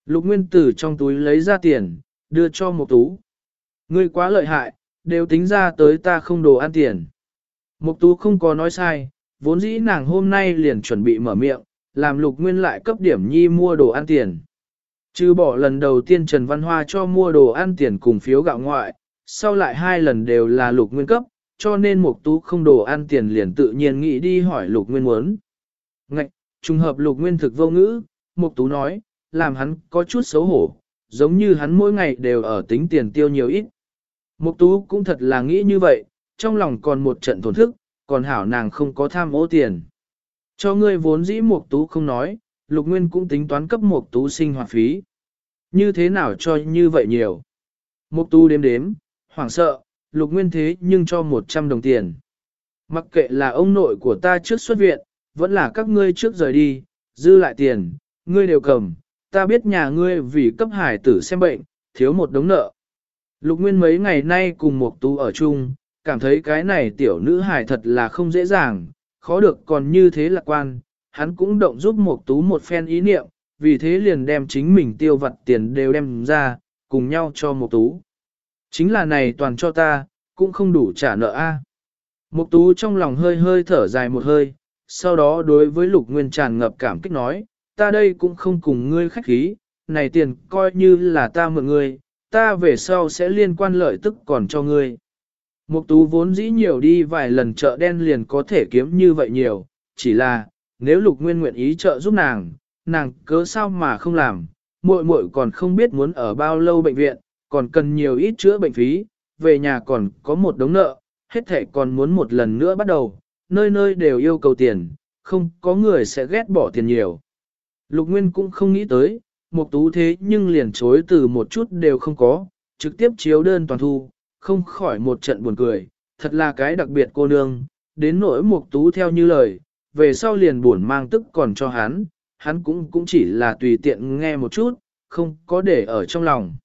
Lục nguyên tử trong túi lấy ra tiền, đưa cho mục tú. Ngươi quá lợi hại, đều tính ra tới ta không đồ ăn tiền. Mục tú không có nói sai, vốn dĩ nàng hôm nay liền chuẩn bị mở miệng, làm lục nguyên lại cấp điểm nhi mua đồ ăn tiền. Chứ bỏ lần đầu tiên Trần Văn Hoa cho mua đồ ăn tiền cùng phiếu gạo ngoại, sau lại hai lần đều là lục nguyên cấp, cho nên Mục Tú không đồ ăn tiền liền tự nhiên nghĩ đi hỏi Lục Nguyên muốn. Ngạch, trùng hợp Lục Nguyên thực vô ngữ, Mục Tú nói, làm hắn có chút xấu hổ, giống như hắn mỗi ngày đều ở tính tiền tiêu nhiều ít. Mục Tú cũng thật là nghĩ như vậy, trong lòng còn một trận thổn thức, còn hảo nàng không có tham ô tiền. Cho ngươi vốn dĩ Mục Tú không nói, Lục Nguyên cũng tính toán cấp Mục Tú sinh hoạt phí. Như thế nào cho như vậy nhiều? Mục Tú đếm đếm, hoảng sợ, lục nguyên thế nhưng cho 100 đồng tiền. Mặc kệ là ông nội của ta trước xuất viện, vẫn là các ngươi trước rời đi, dư lại tiền, ngươi đều cầm, ta biết nhà ngươi vì cấp hải tử xem bệnh, thiếu một đống nợ. Lục Nguyên mấy ngày nay cùng Mục tú ở chung, cảm thấy cái này tiểu nữ hải thật là không dễ dàng, khó được còn như thế lạc quan, hắn cũng động giúp một tú một phen ý niệm, vì thế liền đem chính mình tiêu vặt tiền đều đem ra, cùng nhau cho một tú. Chính là này toàn cho ta, cũng không đủ trả nợ a. Mục tú trong lòng hơi hơi thở dài một hơi, sau đó đối với lục nguyên tràn ngập cảm kích nói, ta đây cũng không cùng ngươi khách khí, này tiền coi như là ta mượn ngươi, ta về sau sẽ liên quan lợi tức còn cho ngươi. Mục tú vốn dĩ nhiều đi vài lần chợ đen liền có thể kiếm như vậy nhiều, chỉ là, nếu lục nguyên nguyện ý trợ giúp nàng, nàng cớ sao mà không làm, muội muội còn không biết muốn ở bao lâu bệnh viện, còn cần nhiều ít chữa bệnh phí, về nhà còn có một đống nợ, hết thảy còn muốn một lần nữa bắt đầu, nơi nơi đều yêu cầu tiền, không có người sẽ ghét bỏ tiền nhiều. Lục Nguyên cũng không nghĩ tới, Mục tú thế nhưng liền chối từ một chút đều không có, trực tiếp chiếu đơn toàn thu, không khỏi một trận buồn cười, thật là cái đặc biệt cô nương, đến nỗi mục tú theo như lời, về sau liền buồn mang tức còn cho hắn, hắn cũng cũng chỉ là tùy tiện nghe một chút, không có để ở trong lòng.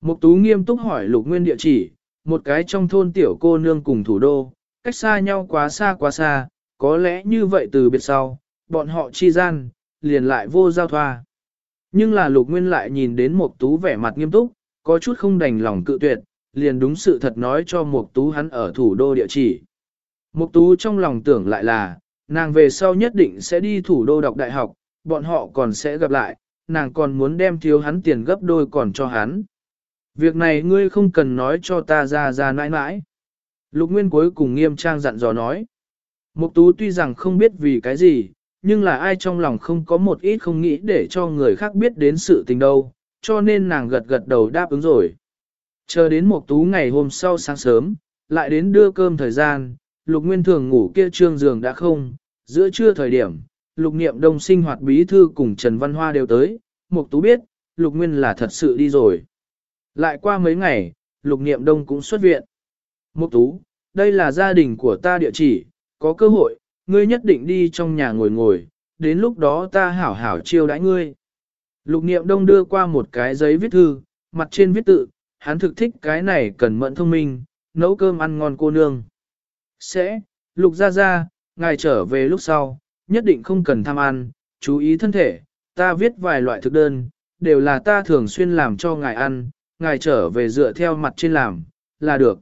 Mục tú nghiêm túc hỏi lục nguyên địa chỉ, một cái trong thôn tiểu cô nương cùng thủ đô, cách xa nhau quá xa quá xa, có lẽ như vậy từ biệt sau, bọn họ chi gian, liền lại vô giao thoa. Nhưng là lục nguyên lại nhìn đến mục tú vẻ mặt nghiêm túc, có chút không đành lòng cự tuyệt, liền đúng sự thật nói cho mục tú hắn ở thủ đô địa chỉ. Mục tú trong lòng tưởng lại là, nàng về sau nhất định sẽ đi thủ đô đọc đại học, bọn họ còn sẽ gặp lại, nàng còn muốn đem thiếu hắn tiền gấp đôi còn cho hắn. Việc này ngươi không cần nói cho ta ra ra nãi nãi. Lục Nguyên cuối cùng nghiêm trang dặn dò nói. Mục tú tuy rằng không biết vì cái gì, nhưng là ai trong lòng không có một ít không nghĩ để cho người khác biết đến sự tình đâu, cho nên nàng gật gật đầu đáp ứng rồi. Chờ đến mục tú ngày hôm sau sáng sớm, lại đến đưa cơm thời gian, lục nguyên thường ngủ kia trương giường đã không, giữa trưa thời điểm, lục niệm đông sinh hoạt bí thư cùng Trần Văn Hoa đều tới, mục tú biết, lục nguyên là thật sự đi rồi. Lại qua mấy ngày, lục niệm đông cũng xuất viện. Mục tú, đây là gia đình của ta địa chỉ, có cơ hội, ngươi nhất định đi trong nhà ngồi ngồi, đến lúc đó ta hảo hảo chiêu đãi ngươi. Lục niệm đông đưa qua một cái giấy viết thư, mặt trên viết tự, hắn thực thích cái này cần mẫn thông minh, nấu cơm ăn ngon cô nương. Sẽ, lục ra ra, ngài trở về lúc sau, nhất định không cần tham ăn, chú ý thân thể, ta viết vài loại thực đơn, đều là ta thường xuyên làm cho ngài ăn, ngài trở về dựa theo mặt trên làm, là được.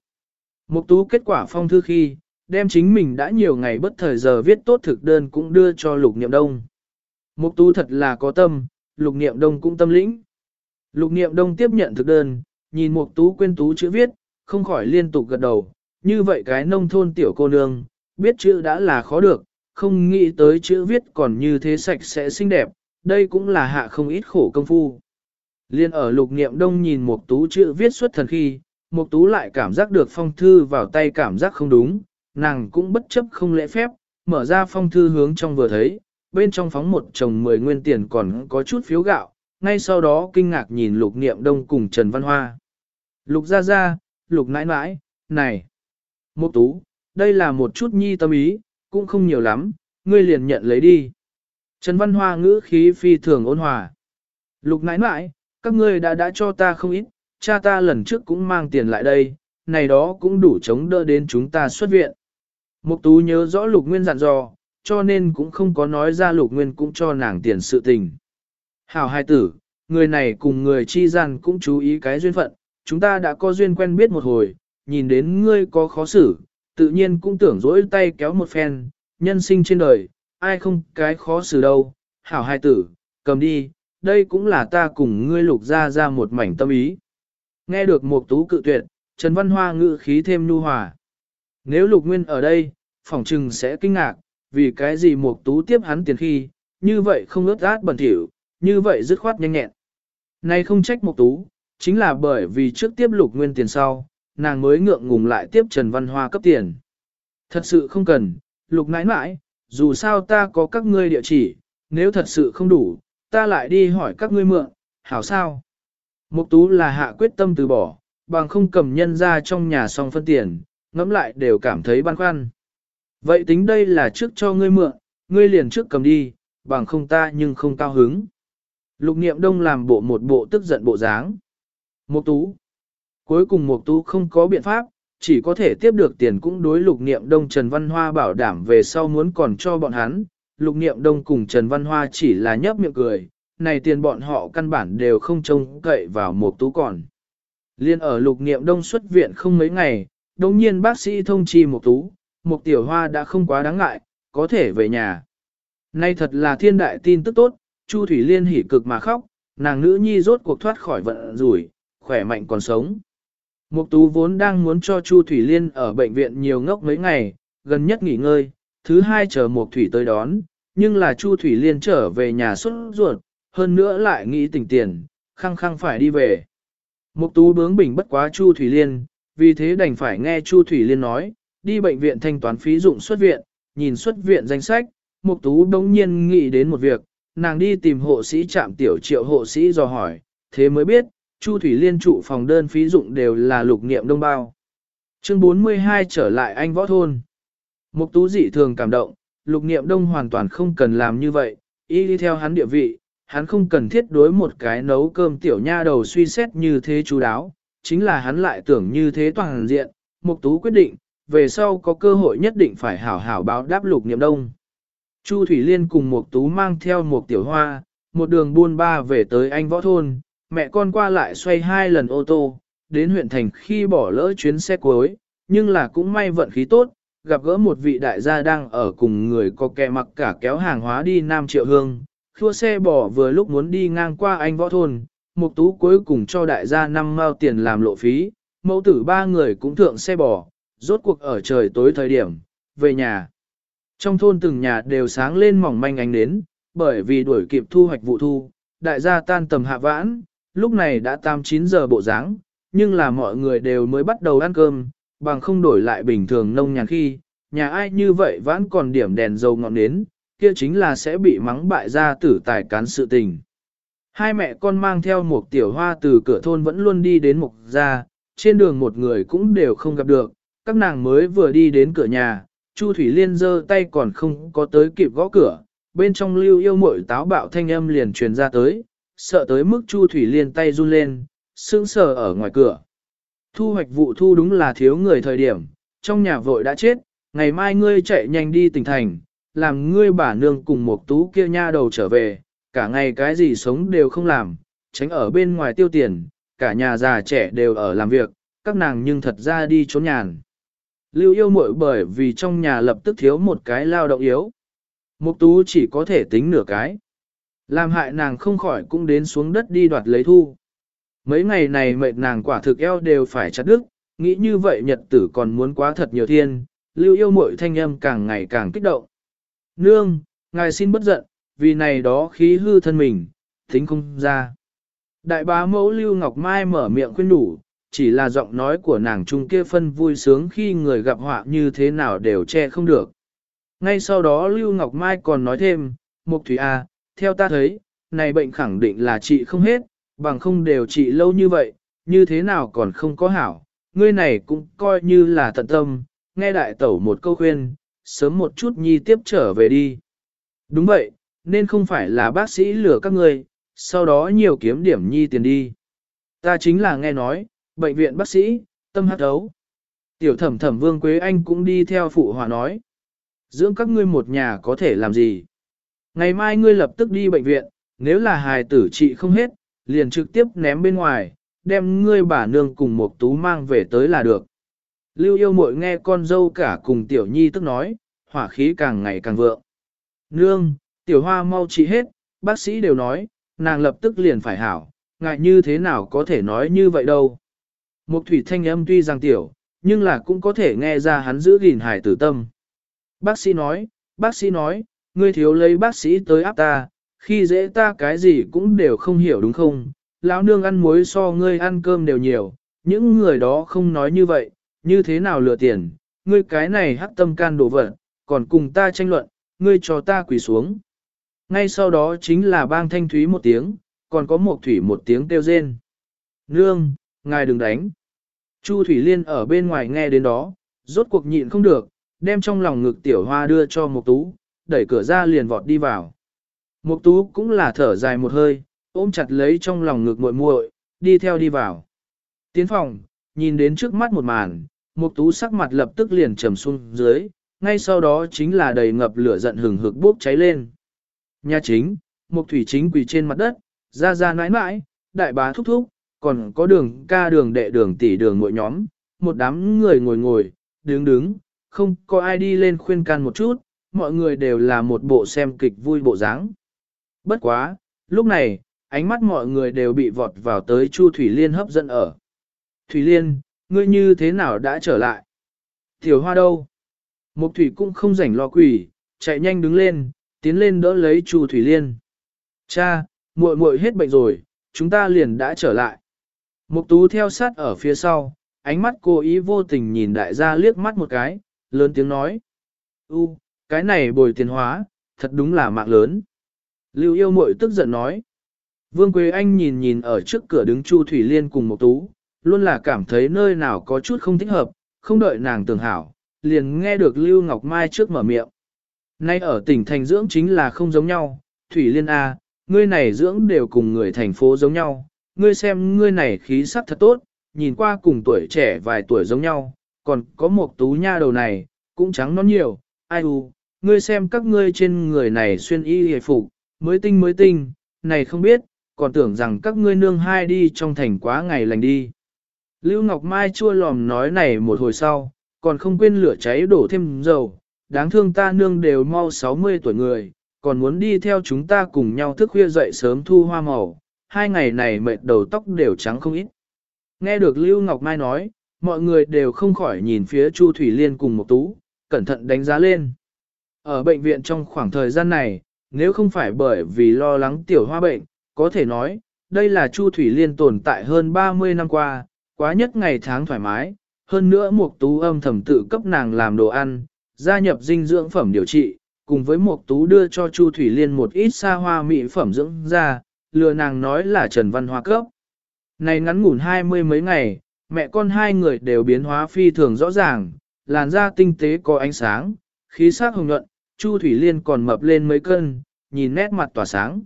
Mục tú kết quả phong thư khi, đem chính mình đã nhiều ngày bất thời giờ viết tốt thực đơn cũng đưa cho lục niệm đông. Mục tú thật là có tâm, lục niệm đông cũng tâm lĩnh. Lục niệm đông tiếp nhận thực đơn, nhìn một tú quên tú chữ viết, không khỏi liên tục gật đầu, như vậy cái nông thôn tiểu cô nương, biết chữ đã là khó được, không nghĩ tới chữ viết còn như thế sạch sẽ xinh đẹp, đây cũng là hạ không ít khổ công phu. Liên ở lục niệm đông nhìn một tú chữ viết xuất thần khi, một tú lại cảm giác được phong thư vào tay cảm giác không đúng, nàng cũng bất chấp không lễ phép, mở ra phong thư hướng trong vừa thấy, bên trong phóng một chồng 10 nguyên tiền còn có chút phiếu gạo, ngay sau đó kinh ngạc nhìn lục niệm đông cùng Trần Văn Hoa. Lục ra ra, lục nãi nãi, này, mục tú, đây là một chút nhi tâm ý, cũng không nhiều lắm, ngươi liền nhận lấy đi. Trần Văn Hoa ngữ khí phi thường ôn hòa. Lục nãi nãi, các ngươi đã đã cho ta không ít, cha ta lần trước cũng mang tiền lại đây, này đó cũng đủ chống đỡ đến chúng ta xuất viện. Mục tú nhớ rõ lục nguyên dặn dò, cho nên cũng không có nói ra lục nguyên cũng cho nàng tiền sự tình. Hảo hai tử, người này cùng người chi gian cũng chú ý cái duyên phận, chúng ta đã có duyên quen biết một hồi, nhìn đến ngươi có khó xử, tự nhiên cũng tưởng dỗi tay kéo một phen, nhân sinh trên đời, ai không cái khó xử đâu, hảo hai tử, cầm đi, đây cũng là ta cùng ngươi lục ra ra một mảnh tâm ý. Nghe được một tú cự tuyệt, Trần Văn Hoa ngự khí thêm nu hòa. Nếu lục nguyên ở đây, phỏng trừng sẽ kinh ngạc, vì cái gì một tú tiếp hắn tiền khi, như vậy không ướt át bẩn thỉu, như vậy dứt khoát nhanh nhẹn. Nay không trách một tú, chính là bởi vì trước tiếp lục nguyên tiền sau, nàng mới ngượng ngùng lại tiếp Trần Văn Hoa cấp tiền. Thật sự không cần, lục nãi nãi, dù sao ta có các ngươi địa chỉ, nếu thật sự không đủ, ta lại đi hỏi các ngươi mượn, hảo sao? Mục tú là hạ quyết tâm từ bỏ, bằng không cầm nhân ra trong nhà xong phân tiền, ngẫm lại đều cảm thấy băn khoăn. Vậy tính đây là trước cho ngươi mượn, ngươi liền trước cầm đi, bằng không ta nhưng không cao hứng. Lục niệm đông làm bộ một bộ tức giận bộ dáng. Mục tú. Cuối cùng mục tú không có biện pháp, chỉ có thể tiếp được tiền cũng đối lục niệm đông Trần Văn Hoa bảo đảm về sau muốn còn cho bọn hắn. Lục niệm đông cùng Trần Văn Hoa chỉ là nhấp miệng cười, này tiền bọn họ căn bản đều không trông cậy vào mục tú còn. Liên ở lục niệm đông xuất viện không mấy ngày, đồng nhiên bác sĩ thông chi mục tú, mục tiểu hoa đã không quá đáng ngại, có thể về nhà. Nay thật là thiên đại tin tức tốt, Chu Thủy Liên hỉ cực mà khóc, nàng nữ nhi rốt cuộc thoát khỏi vận rủi, khỏe mạnh còn sống. Mục tú vốn đang muốn cho Chu Thủy Liên ở bệnh viện nhiều ngốc mấy ngày, gần nhất nghỉ ngơi, thứ hai chờ Mục Thủy tới đón, nhưng là Chu Thủy Liên trở về nhà xuất ruột, hơn nữa lại nghĩ tỉnh tiền, khăng khăng phải đi về. Mục tú bướng bỉnh bất quá Chu Thủy Liên, vì thế đành phải nghe Chu Thủy Liên nói, đi bệnh viện thanh toán phí dụng xuất viện, nhìn xuất viện danh sách, Mục tú đống nhiên nghĩ đến một việc, nàng đi tìm hộ sĩ trạm tiểu triệu hộ sĩ do hỏi, thế mới biết, Chu Thủy Liên trụ phòng đơn phí dụng đều là lục niệm đông bao. Chương 42 trở lại anh võ thôn. Mục tú dị thường cảm động, lục niệm đông hoàn toàn không cần làm như vậy, y đi theo hắn địa vị, hắn không cần thiết đối một cái nấu cơm tiểu nha đầu suy xét như thế chú đáo, chính là hắn lại tưởng như thế toàn diện, mục tú quyết định, về sau có cơ hội nhất định phải hảo hảo báo đáp lục niệm đông. Chu Thủy Liên cùng Mục Tú mang theo một tiểu hoa, một đường buôn ba về tới anh võ thôn, mẹ con qua lại xoay hai lần ô tô, đến huyện thành khi bỏ lỡ chuyến xe cuối, nhưng là cũng may vận khí tốt, gặp gỡ một vị đại gia đang ở cùng người có kẻ mặc cả kéo hàng hóa đi Nam Triệu Hương, khua xe bỏ vừa lúc muốn đi ngang qua anh võ thôn, Mục Tú cuối cùng cho đại gia năm mao tiền làm lộ phí, mẫu tử ba người cũng thượng xe bò, rốt cuộc ở trời tối thời điểm, về nhà. Trong thôn từng nhà đều sáng lên mỏng manh ánh nến, bởi vì đuổi kịp thu hoạch vụ thu, đại gia tan tầm hạ vãn, lúc này đã 8-9 giờ bộ dáng, nhưng là mọi người đều mới bắt đầu ăn cơm, bằng không đổi lại bình thường nông nhàn khi, nhà ai như vậy vẫn còn điểm đèn dầu ngọn nến, kia chính là sẽ bị mắng bại ra tử tài cán sự tình. Hai mẹ con mang theo một tiểu hoa từ cửa thôn vẫn luôn đi đến mục gia, trên đường một người cũng đều không gặp được, các nàng mới vừa đi đến cửa nhà, Chu Thủy Liên giơ tay còn không có tới kịp gõ cửa, bên trong lưu yêu mội táo bạo thanh âm liền truyền ra tới, sợ tới mức Chu Thủy Liên tay run lên, sững sờ ở ngoài cửa. Thu hoạch vụ thu đúng là thiếu người thời điểm, trong nhà vội đã chết, ngày mai ngươi chạy nhanh đi tỉnh thành, làm ngươi bà nương cùng một tú kia nha đầu trở về, cả ngày cái gì sống đều không làm, tránh ở bên ngoài tiêu tiền, cả nhà già trẻ đều ở làm việc, các nàng nhưng thật ra đi trốn nhàn. Lưu yêu muội bởi vì trong nhà lập tức thiếu một cái lao động yếu. Mục tú chỉ có thể tính nửa cái. Làm hại nàng không khỏi cũng đến xuống đất đi đoạt lấy thu. Mấy ngày này mệt nàng quả thực eo đều phải chặt đứt, nghĩ như vậy nhật tử còn muốn quá thật nhiều thiên, lưu yêu muội thanh âm càng ngày càng kích động. Nương, ngài xin bất giận, vì này đó khí hư thân mình, tính không ra. Đại bá mẫu Lưu Ngọc Mai mở miệng khuyên đủ, chỉ là giọng nói của nàng trung kia phân vui sướng khi người gặp họa như thế nào đều che không được. Ngay sau đó Lưu Ngọc Mai còn nói thêm, Mục Thủy A, à, theo ta thấy, này bệnh khẳng định là trị không hết, bằng không đều trị lâu như vậy, như thế nào còn không có hảo, ngươi này cũng coi như là tận tâm, nghe đại tẩu một câu khuyên, sớm một chút nhi tiếp trở về đi. Đúng vậy, nên không phải là bác sĩ lừa các ngươi, sau đó nhiều kiếm điểm nhi tiền đi. Ta chính là nghe nói, bệnh viện bác sĩ, Tâm hát đấu. Tiểu thẩm thẩm Vương Quế Anh cũng đi theo phụ hòa nói. Dưỡng các ngươi một nhà có thể làm gì? Ngày mai ngươi lập tức đi bệnh viện, nếu là hài tử trị không hết, liền trực tiếp ném bên ngoài, đem ngươi bà nương cùng một tú mang về tới là được. Lưu yêu mội nghe con dâu cả cùng tiểu nhi tức nói, hỏa khí càng ngày càng vượng. Nương, tiểu hoa mau trị hết, bác sĩ đều nói, nàng lập tức liền phải hảo, ngại như thế nào có thể nói như vậy đâu. Mục thủy thanh âm tuy rằng tiểu, nhưng là cũng có thể nghe ra hắn giữ gìn hài tử tâm. Bác sĩ nói, bác sĩ nói, ngươi thiếu lấy bác sĩ tới áp ta, khi dễ ta cái gì cũng đều không hiểu đúng không? Lão nương ăn muối so ngươi ăn cơm đều nhiều, những người đó không nói như vậy, như thế nào lừa tiền, ngươi cái này hắc tâm can đổ vật, còn cùng ta tranh luận, ngươi cho ta quỳ xuống. Ngay sau đó chính là bang thanh thúy một tiếng, còn có một thủy một tiếng kêu rên. Nương, ngài đừng đánh. Chu Thủy Liên ở bên ngoài nghe đến đó, rốt cuộc nhịn không được, đem trong lòng ngực tiểu hoa đưa cho một tú, đẩy cửa ra liền vọt đi vào. Mục tú cũng là thở dài một hơi, ôm chặt lấy trong lòng ngực muội muội, đi theo đi vào. Tiến phòng, nhìn đến trước mắt một màn, mục tú sắc mặt lập tức liền trầm xuống dưới, ngay sau đó chính là đầy ngập lửa giận hừng hực bốc cháy lên. Nhà chính, mục thủy chính quỳ trên mặt đất, ra ra nãi nãi, đại bá thúc thúc, còn có đường ca đường đệ đường tỷ đường mỗi nhóm, một đám người ngồi ngồi, đứng đứng, không có ai đi lên khuyên can một chút, mọi người đều là một bộ xem kịch vui bộ dáng. Bất quá, lúc này, ánh mắt mọi người đều bị vọt vào tới Chu Thủy Liên hấp dẫn ở. Thủy Liên, ngươi như thế nào đã trở lại? Tiểu hoa đâu? Mục Thủy cũng không rảnh lo quỷ, chạy nhanh đứng lên, tiến lên đỡ lấy Chu Thủy Liên. Cha, muội muội hết bệnh rồi, chúng ta liền đã trở lại. Mục Tú theo sát ở phía sau, ánh mắt cô ý vô tình nhìn đại gia liếc mắt một cái, lớn tiếng nói. U, cái này bồi tiền hóa, thật đúng là mạng lớn. Lưu yêu mội tức giận nói. Vương Quế Anh nhìn nhìn ở trước cửa đứng Chu Thủy Liên cùng một tú, luôn là cảm thấy nơi nào có chút không thích hợp, không đợi nàng tưởng hảo, liền nghe được Lưu Ngọc Mai trước mở miệng. Nay ở tỉnh thành dưỡng chính là không giống nhau, Thủy Liên A, ngươi này dưỡng đều cùng người thành phố giống nhau, ngươi xem ngươi này khí sắc thật tốt, nhìn qua cùng tuổi trẻ vài tuổi giống nhau, còn có một tú nha đầu này, cũng trắng non nhiều, ai u, ngươi xem các ngươi trên người này xuyên y hề phục, mới tinh mới tinh, này không biết, còn tưởng rằng các ngươi nương hai đi trong thành quá ngày lành đi. Lưu Ngọc Mai chua lòm nói này một hồi sau, còn không quên lửa cháy đổ thêm dầu, đáng thương ta nương đều mau 60 tuổi người, còn muốn đi theo chúng ta cùng nhau thức khuya dậy sớm thu hoa màu, hai ngày này mệt đầu tóc đều trắng không ít. Nghe được Lưu Ngọc Mai nói, mọi người đều không khỏi nhìn phía Chu Thủy Liên cùng một tú, cẩn thận đánh giá lên. Ở bệnh viện trong khoảng thời gian này, nếu không phải bởi vì lo lắng tiểu hoa bệnh, có thể nói, đây là Chu Thủy Liên tồn tại hơn 30 năm qua, quá nhất ngày tháng thoải mái, hơn nữa Mục Tú âm thầm tự cấp nàng làm đồ ăn, gia nhập dinh dưỡng phẩm điều trị, cùng với Mục Tú đưa cho Chu Thủy Liên một ít xa hoa mỹ phẩm dưỡng da, lừa nàng nói là Trần Văn Hoa cấp. Này ngắn ngủn hai mươi mấy ngày, mẹ con hai người đều biến hóa phi thường rõ ràng, làn da tinh tế có ánh sáng, khí sắc hồng nhuận, Chu Thủy Liên còn mập lên mấy cân, nhìn nét mặt tỏa sáng.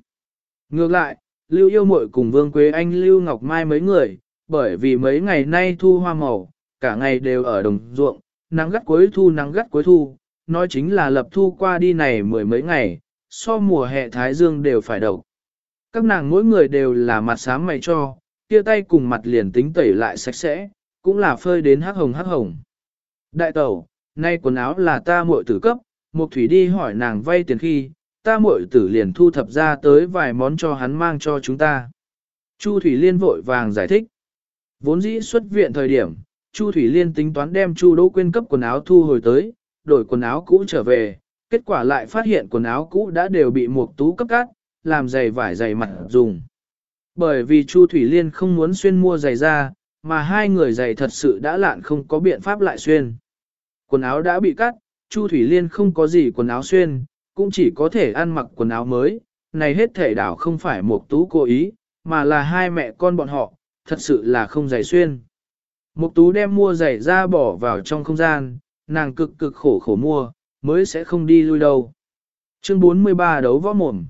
Ngược lại, Lưu Yêu Mội cùng Vương Quế Anh Lưu Ngọc Mai mấy người, bởi vì mấy ngày nay thu hoa màu, cả ngày đều ở đồng ruộng, nắng gắt cuối thu nắng gắt cuối thu, nói chính là lập thu qua đi này mười mấy ngày, so mùa hè Thái Dương đều phải đậu. Các nàng mỗi người đều là mặt sáng mày cho, kia tay cùng mặt liền tính tẩy lại sạch sẽ, cũng là phơi đến hắc hồng hắc hồng. Đại tẩu, nay quần áo là ta muội tử cấp, Mục Thủy đi hỏi nàng vay tiền khi, ta muội tử liền thu thập ra tới vài món cho hắn mang cho chúng ta. Chu Thủy Liên vội vàng giải thích. Vốn dĩ xuất viện thời điểm, Chu Thủy Liên tính toán đem Chu Đỗ Quyên cấp quần áo thu hồi tới, đổi quần áo cũ trở về, kết quả lại phát hiện quần áo cũ đã đều bị Mục Tú cấp cắt, làm giày vải giày mặt dùng. Bởi vì Chu Thủy Liên không muốn xuyên mua giày ra, mà hai người giày thật sự đã lạn không có biện pháp lại xuyên. Quần áo đã bị cắt, Chu Thủy Liên không có gì quần áo xuyên, cũng chỉ có thể ăn mặc quần áo mới, này hết thể đảo không phải Mục tú cố ý, mà là hai mẹ con bọn họ, thật sự là không giày xuyên. Mục tú đem mua giày ra bỏ vào trong không gian, nàng cực cực khổ khổ mua, mới sẽ không đi lui đâu. Chương 43 đấu võ mồm.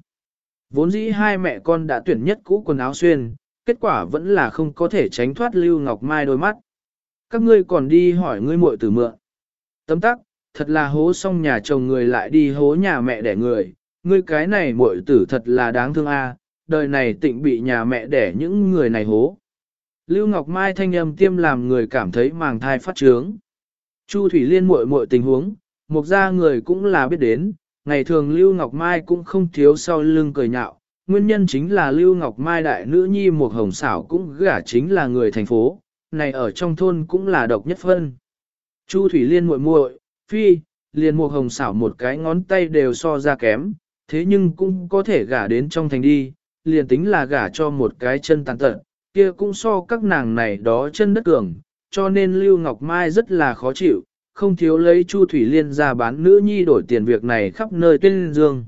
Vốn dĩ hai mẹ con đã tuyển nhất cũ quần áo xuyên, kết quả vẫn là không có thể tránh thoát Lưu Ngọc Mai đôi mắt. các ngươi còn đi hỏi ngươi muội tử mượn. Tấm tắc, thật là hố xong nhà chồng người lại đi hố nhà mẹ đẻ người, ngươi cái này muội tử thật là đáng thương a, đời này tịnh bị nhà mẹ đẻ những người này hố. Lưu Ngọc Mai thanh âm tiêm làm người cảm thấy màng thai phát trướng. Chu Thủy Liên muội muội tình huống, một gia người cũng là biết đến, ngày thường Lưu Ngọc Mai cũng không thiếu sau lưng cười nhạo, nguyên nhân chính là Lưu Ngọc Mai đại nữ nhi một hồng xảo cũng gả chính là người thành phố, này ở trong thôn cũng là độc nhất phân. Chu Thủy Liên muội muội, phi, liền một hồng xảo một cái ngón tay đều so ra kém, thế nhưng cũng có thể gả đến trong thành đi, liền tính là gả cho một cái chân tàn tật, kia cũng so các nàng này đó chân đất cường, cho nên Lưu Ngọc Mai rất là khó chịu, không thiếu lấy Chu Thủy Liên ra bán nữ nhi đổi tiền việc này khắp nơi tuyên dương.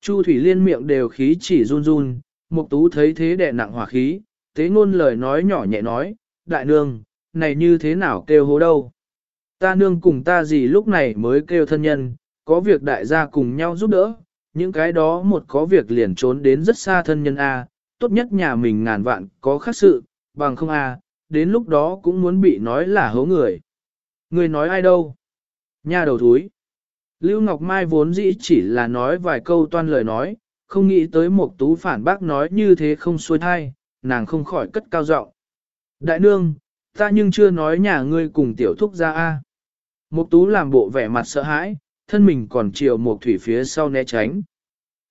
Chu Thủy Liên miệng đều khí chỉ run run, Mục Tú thấy thế đè nặng hỏa khí, thế ngôn lời nói nhỏ nhẹ nói, đại nương, này như thế nào kêu hố đâu. Ta nương cùng ta gì lúc này mới kêu thân nhân, có việc đại gia cùng nhau giúp đỡ, những cái đó một có việc liền trốn đến rất xa thân nhân A, tốt nhất nhà mình ngàn vạn có khác sự, bằng không A, đến lúc đó cũng muốn bị nói là hố người. Người nói ai đâu? Nhà đầu thúi. Lưu Ngọc Mai vốn dĩ chỉ là nói vài câu toan lời nói, không nghĩ tới một tú phản bác nói như thế không xuôi thai, nàng không khỏi cất cao giọng. Đại nương, ta nhưng chưa nói nhà ngươi cùng tiểu thúc ra a. Mục tú làm bộ vẻ mặt sợ hãi, thân mình còn chiều một thủy phía sau né tránh.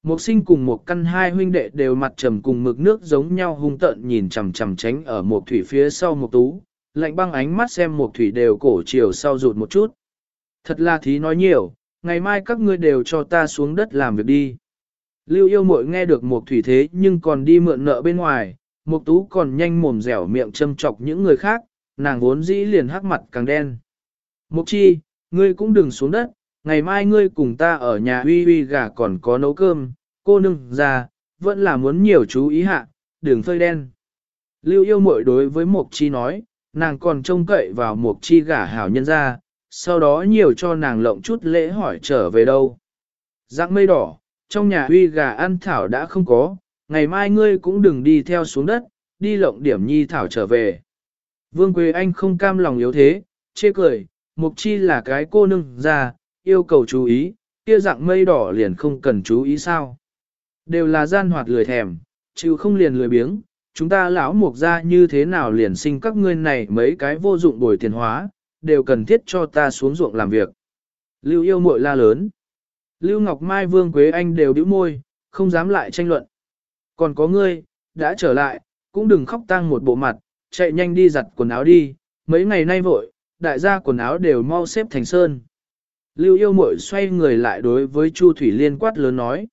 Mục sinh cùng một căn hai huynh đệ đều mặt trầm cùng mực nước giống nhau hung tợn nhìn chằm chằm tránh ở một thủy phía sau một tú, lạnh băng ánh mắt xem một thủy đều cổ chiều sau rụt một chút. Thật là thí nói nhiều, ngày mai các ngươi đều cho ta xuống đất làm việc đi. Lưu yêu mội nghe được một thủy thế nhưng còn đi mượn nợ bên ngoài, một tú còn nhanh mồm dẻo miệng châm chọc những người khác, nàng vốn dĩ liền hắc mặt càng đen. Mục chi, ngươi cũng đừng xuống đất, ngày mai ngươi cùng ta ở nhà huy huy gà còn có nấu cơm, cô nương già, vẫn là muốn nhiều chú ý hạ, đừng phơi đen. Lưu yêu mội đối với Mục chi nói, nàng còn trông cậy vào Mục chi gả hảo nhân ra, sau đó nhiều cho nàng lộng chút lễ hỏi trở về đâu. Dạng mây đỏ, trong nhà huy gà ăn thảo đã không có, ngày mai ngươi cũng đừng đi theo xuống đất, đi lộng điểm nhi thảo trở về. Vương Quế Anh không cam lòng yếu thế, chê cười, mục chi là cái cô nương ra, yêu cầu chú ý, kia dạng mây đỏ liền không cần chú ý sao. Đều là gian hoạt lười thèm, chịu không liền lười biếng, chúng ta lão mục ra như thế nào liền sinh các ngươi này mấy cái vô dụng bồi tiền hóa, đều cần thiết cho ta xuống ruộng làm việc. Lưu yêu muội la lớn. Lưu Ngọc Mai Vương Quế Anh đều bĩu môi, không dám lại tranh luận. Còn có ngươi, đã trở lại, cũng đừng khóc tang một bộ mặt, chạy nhanh đi giặt quần áo đi, mấy ngày nay vội, đại gia quần áo đều mau xếp thành sơn. Lưu yêu mội xoay người lại đối với Chu Thủy Liên quát lớn nói.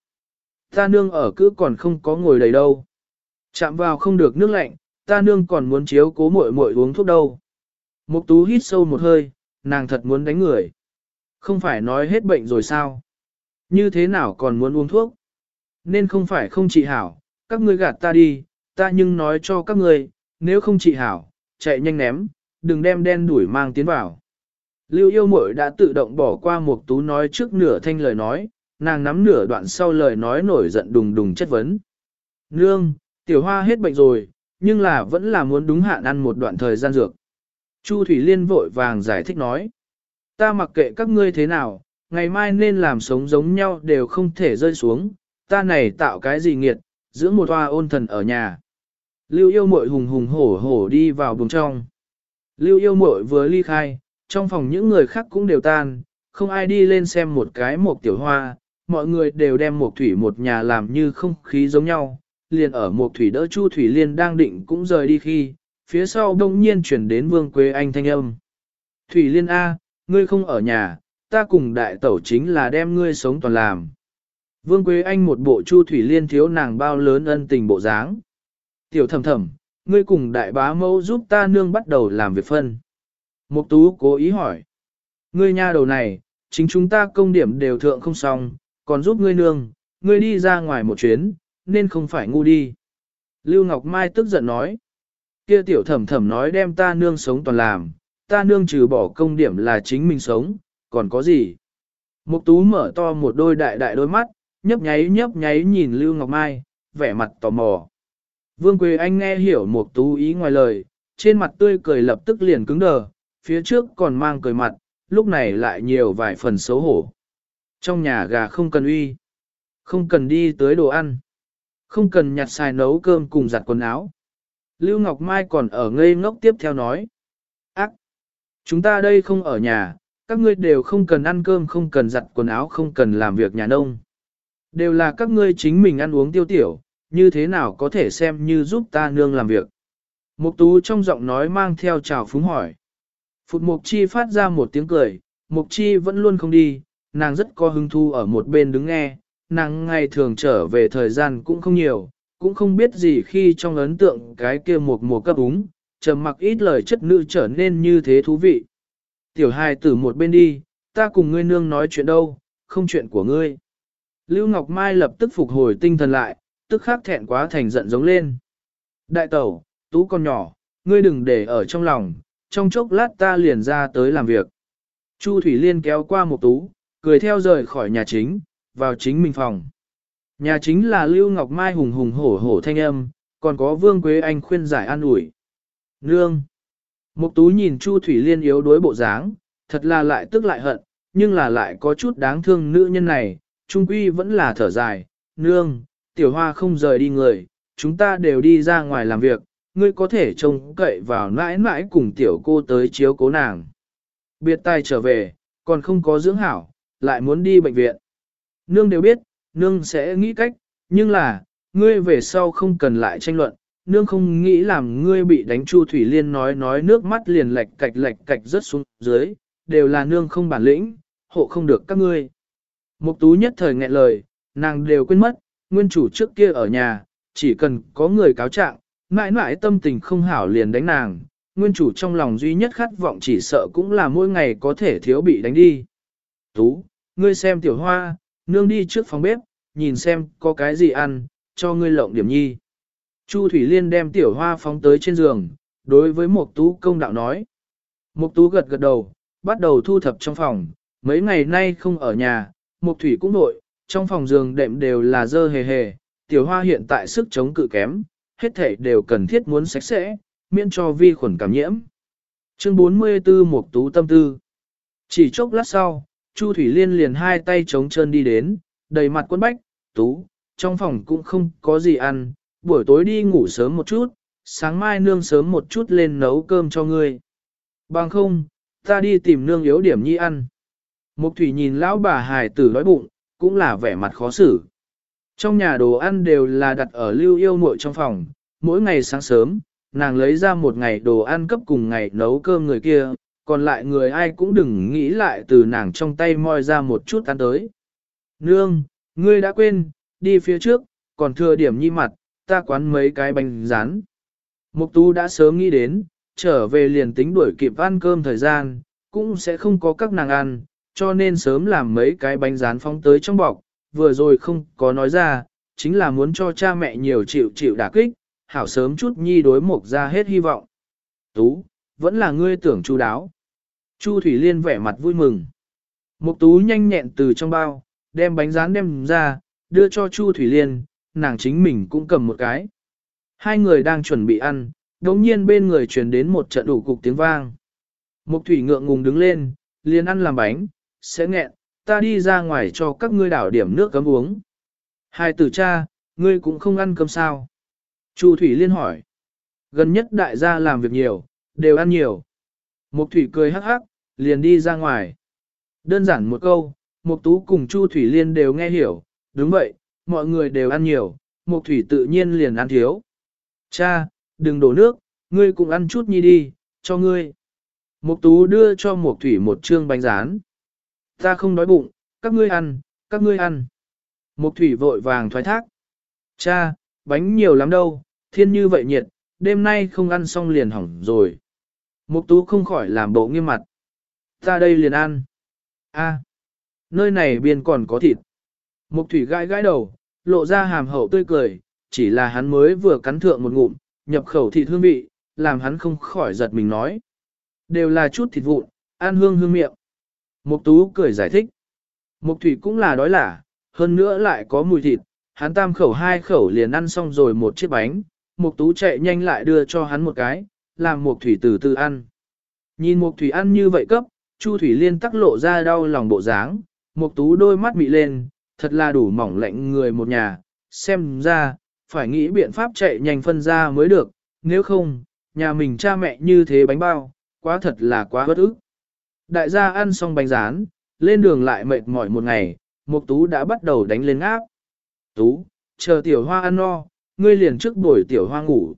Ta nương ở cứ còn không có ngồi đầy đâu. Chạm vào không được nước lạnh, ta nương còn muốn chiếu cố muội muội uống thuốc đâu. Mục tú hít sâu một hơi, nàng thật muốn đánh người. Không phải nói hết bệnh rồi sao? Như thế nào còn muốn uống thuốc? Nên không phải không trị hảo, các ngươi gạt ta đi, ta nhưng nói cho các ngươi, nếu không trị hảo, chạy nhanh ném, đừng đem đen đuổi mang tiến vào. Lưu yêu mội đã tự động bỏ qua một tú nói trước nửa thanh lời nói, nàng nắm nửa đoạn sau lời nói nổi giận đùng đùng chất vấn. Nương, tiểu hoa hết bệnh rồi, nhưng là vẫn là muốn đúng hạn ăn một đoạn thời gian dược. Chu Thủy Liên vội vàng giải thích nói. Ta mặc kệ các ngươi thế nào, ngày mai nên làm sống giống nhau đều không thể rơi xuống, ta này tạo cái gì nghiệt, dưỡng một hoa ôn thần ở nhà. Lưu yêu mội hùng hùng hổ hổ đi vào buồng trong. Lưu yêu mội vừa ly khai, trong phòng những người khác cũng đều tan, không ai đi lên xem một cái một tiểu hoa, mọi người đều đem một thủy một nhà làm như không khí giống nhau. Liền ở một thủy đỡ Chu Thủy Liên đang định cũng rời đi khi, phía sau đông nhiên chuyển đến Vương Quế Anh thanh âm. Thủy Liên A, ngươi không ở nhà, ta cùng đại tẩu chính là đem ngươi sống toàn làm. Vương Quế Anh một bộ Chu Thủy Liên thiếu nàng bao lớn ân tình bộ dáng. Tiểu thầm thầm, ngươi cùng đại bá mẫu giúp ta nương bắt đầu làm việc phân. Mục tú cố ý hỏi. Ngươi nha đầu này, chính chúng ta công điểm đều thượng không xong, còn giúp ngươi nương, ngươi đi ra ngoài một chuyến, nên không phải ngu đi. Lưu Ngọc Mai tức giận nói. Kia tiểu thẩm thẩm nói đem ta nương sống toàn làm, ta nương trừ bỏ công điểm là chính mình sống, còn có gì? Mục tú mở to một đôi đại đại đôi mắt, nhấp nháy nhấp nháy nhìn Lưu Ngọc Mai, vẻ mặt tò mò. Vương Quế Anh nghe hiểu một tú ý ngoài lời, trên mặt tươi cười lập tức liền cứng đờ, phía trước còn mang cười mặt, lúc này lại nhiều vài phần xấu hổ. Trong nhà gà không cần uy, không cần đi tới đồ ăn, không cần nhặt xài nấu cơm cùng giặt quần áo. Lưu Ngọc Mai còn ở ngây ngốc tiếp theo nói. Ác! Chúng ta đây không ở nhà, các ngươi đều không cần ăn cơm, không cần giặt quần áo, không cần làm việc nhà nông. Đều là các ngươi chính mình ăn uống tiêu tiểu, như thế nào có thể xem như giúp ta nương làm việc. Mục tú trong giọng nói mang theo trào phúng hỏi. Phụt Mục Chi phát ra một tiếng cười, Mục Chi vẫn luôn không đi, nàng rất có hứng thú ở một bên đứng nghe, nàng ngày thường trở về thời gian cũng không nhiều, cũng không biết gì khi trong ấn tượng cái kia một mùa cấp úng, trầm mặc ít lời chất nữ trở nên như thế thú vị. Tiểu hài tử một bên đi, ta cùng ngươi nương nói chuyện đâu, không chuyện của ngươi. Lưu Ngọc Mai lập tức phục hồi tinh thần lại, tức khắc thẹn quá thành giận giống lên. Đại tẩu, tú con nhỏ, ngươi đừng để ở trong lòng, trong chốc lát ta liền ra tới làm việc. Chu Thủy Liên kéo qua một tú, cười theo rời khỏi nhà chính, vào chính mình phòng. Nhà chính là Lưu Ngọc Mai hùng hùng hổ hổ thanh âm, còn có Vương Quế Anh khuyên giải an ủi. Nương! Mục tú nhìn Chu Thủy Liên yếu đuối bộ dáng, thật là lại tức lại hận, nhưng là lại có chút đáng thương nữ nhân này, trung quy vẫn là thở dài. Nương, tiểu hoa không rời đi người, chúng ta đều đi ra ngoài làm việc, ngươi có thể trông cậy vào mãi mãi cùng tiểu cô tới chiếu cố nàng. Biệt tài trở về, còn không có dưỡng hảo, lại muốn đi bệnh viện. Nương đều biết, nương sẽ nghĩ cách, nhưng là, ngươi về sau không cần lại tranh luận, nương không nghĩ làm ngươi bị đánh Chu Thủy Liên nói nói nước mắt liền lệch cạch lệch cạch rớt xuống dưới, đều là nương không bản lĩnh, hộ không được các ngươi. Mục tú nhất thời nghẹn lời, nàng đều quên mất, nguyên chủ trước kia ở nhà, chỉ cần có người cáo trạng, mãi mãi tâm tình không hảo liền đánh nàng, nguyên chủ trong lòng duy nhất khát vọng chỉ sợ cũng là mỗi ngày có thể thiếu bị đánh đi. Tú, ngươi xem tiểu hoa, nương đi trước phòng bếp, nhìn xem có cái gì ăn, cho ngươi lộng điểm nhi. Chu Thủy Liên đem tiểu hoa phóng tới trên giường, đối với Mục Tú công đạo nói. Mục Tú gật gật đầu, bắt đầu thu thập trong phòng, mấy ngày nay không ở nhà, Mục Thủy cũng nội, trong phòng giường đệm đều là dơ hề hề, tiểu hoa hiện tại sức chống cự kém, hết thể đều cần thiết muốn sạch sẽ, miễn cho vi khuẩn cảm nhiễm. Chương 44 Mục Tú tâm tư. Chỉ chốc lát sau, Chu Thủy Liên liền hai tay chống chân đi đến, đầy mặt quân bách, Tú, trong phòng cũng không có gì ăn, buổi tối đi ngủ sớm một chút, sáng mai nương sớm một chút lên nấu cơm cho ngươi. Bằng không, ta đi tìm nương yếu điểm nhi ăn. Mục thủy nhìn lão bà hài tử đói bụng, cũng là vẻ mặt khó xử. Trong nhà đồ ăn đều là đặt ở lưu yêu muội trong phòng, mỗi ngày sáng sớm, nàng lấy ra một ngày đồ ăn cấp cùng ngày nấu cơm người kia, còn lại người ai cũng đừng nghĩ lại từ nàng trong tay moi ra một chút ăn tới. Nương, ngươi đã quên, đi phía trước, còn thừa điểm nhi mặt, ta quán mấy cái bánh rán. Mục tú đã sớm nghĩ đến, trở về liền tính đuổi kịp ăn cơm thời gian, cũng sẽ không có các nàng ăn, cho nên sớm làm mấy cái bánh rán phóng tới trong bọc, vừa rồi không có nói ra, chính là muốn cho cha mẹ nhiều chịu chịu đả kích, hảo sớm chút nhi đối mục ra hết hy vọng. Tú, vẫn là ngươi tưởng chu đáo. Chu Thủy Liên vẻ mặt vui mừng. Mục tú nhanh nhẹn từ trong bao, đem bánh rán đem ra, đưa cho Chu Thủy Liên, nàng chính mình cũng cầm một cái. Hai người đang chuẩn bị ăn, đống nhiên bên người truyền đến một trận đủ cục tiếng vang. Mục thủy ngượng ngùng đứng lên, liền ăn làm bánh, sẽ nghẹn, ta đi ra ngoài cho các ngươi đảo điểm nước cấm uống. Hai tử cha, ngươi cũng không ăn cơm sao? Chu thủy liên hỏi. Gần nhất đại gia làm việc nhiều, đều ăn nhiều. Mục thủy cười hắc hắc, liền đi ra ngoài. Đơn giản một câu, Mục tú cùng Chu thủy liên đều nghe hiểu, đúng vậy, mọi người đều ăn nhiều, Mục Thủy tự nhiên liền ăn thiếu. Cha, đừng đổ nước, ngươi cũng ăn chút nhi đi, cho ngươi. Mục Tú đưa cho Mục Thủy một trương bánh rán. Ta không đói bụng, các ngươi ăn, các ngươi ăn. Mục Thủy vội vàng thoái thác. Cha, bánh nhiều lắm đâu, thiên như vậy nhiệt, đêm nay không ăn xong liền hỏng rồi. Mục Tú không khỏi làm bộ nghiêm mặt. Ta đây liền ăn. A, nơi này biên còn có thịt. Mục Thủy gãi gãi đầu, lộ ra hàm hậu tươi cười, chỉ là hắn mới vừa cắn thượng một ngụm, nhập khẩu thịt hương vị, làm hắn không khỏi giật mình nói. Đều là chút thịt vụn, ăn hương hương miệng. Mục tú cười giải thích. Mục thủy cũng là đói lả, hơn nữa lại có mùi thịt, hắn tam khẩu hai khẩu liền ăn xong rồi một chiếc bánh, mục tú chạy nhanh lại đưa cho hắn một cái, làm mục thủy từ từ ăn. Nhìn Mục Thủy ăn như vậy cấp, Chu Thủy Liên tắc lộ ra đau lòng bộ dáng, Mục Tú đôi mắt mị lên, thật là đủ mỏng lạnh người một nhà, xem ra, phải nghĩ biện pháp chạy nhanh phân ra mới được, nếu không, nhà mình cha mẹ như thế bánh bao, quá thật là quá bất ức. Đại gia ăn xong bánh rán, lên đường lại mệt mỏi một ngày, Mục Tú đã bắt đầu đánh lên áp. Tú, chờ tiểu hoa ăn no, ngươi liền trước buổi tiểu hoa ngủ.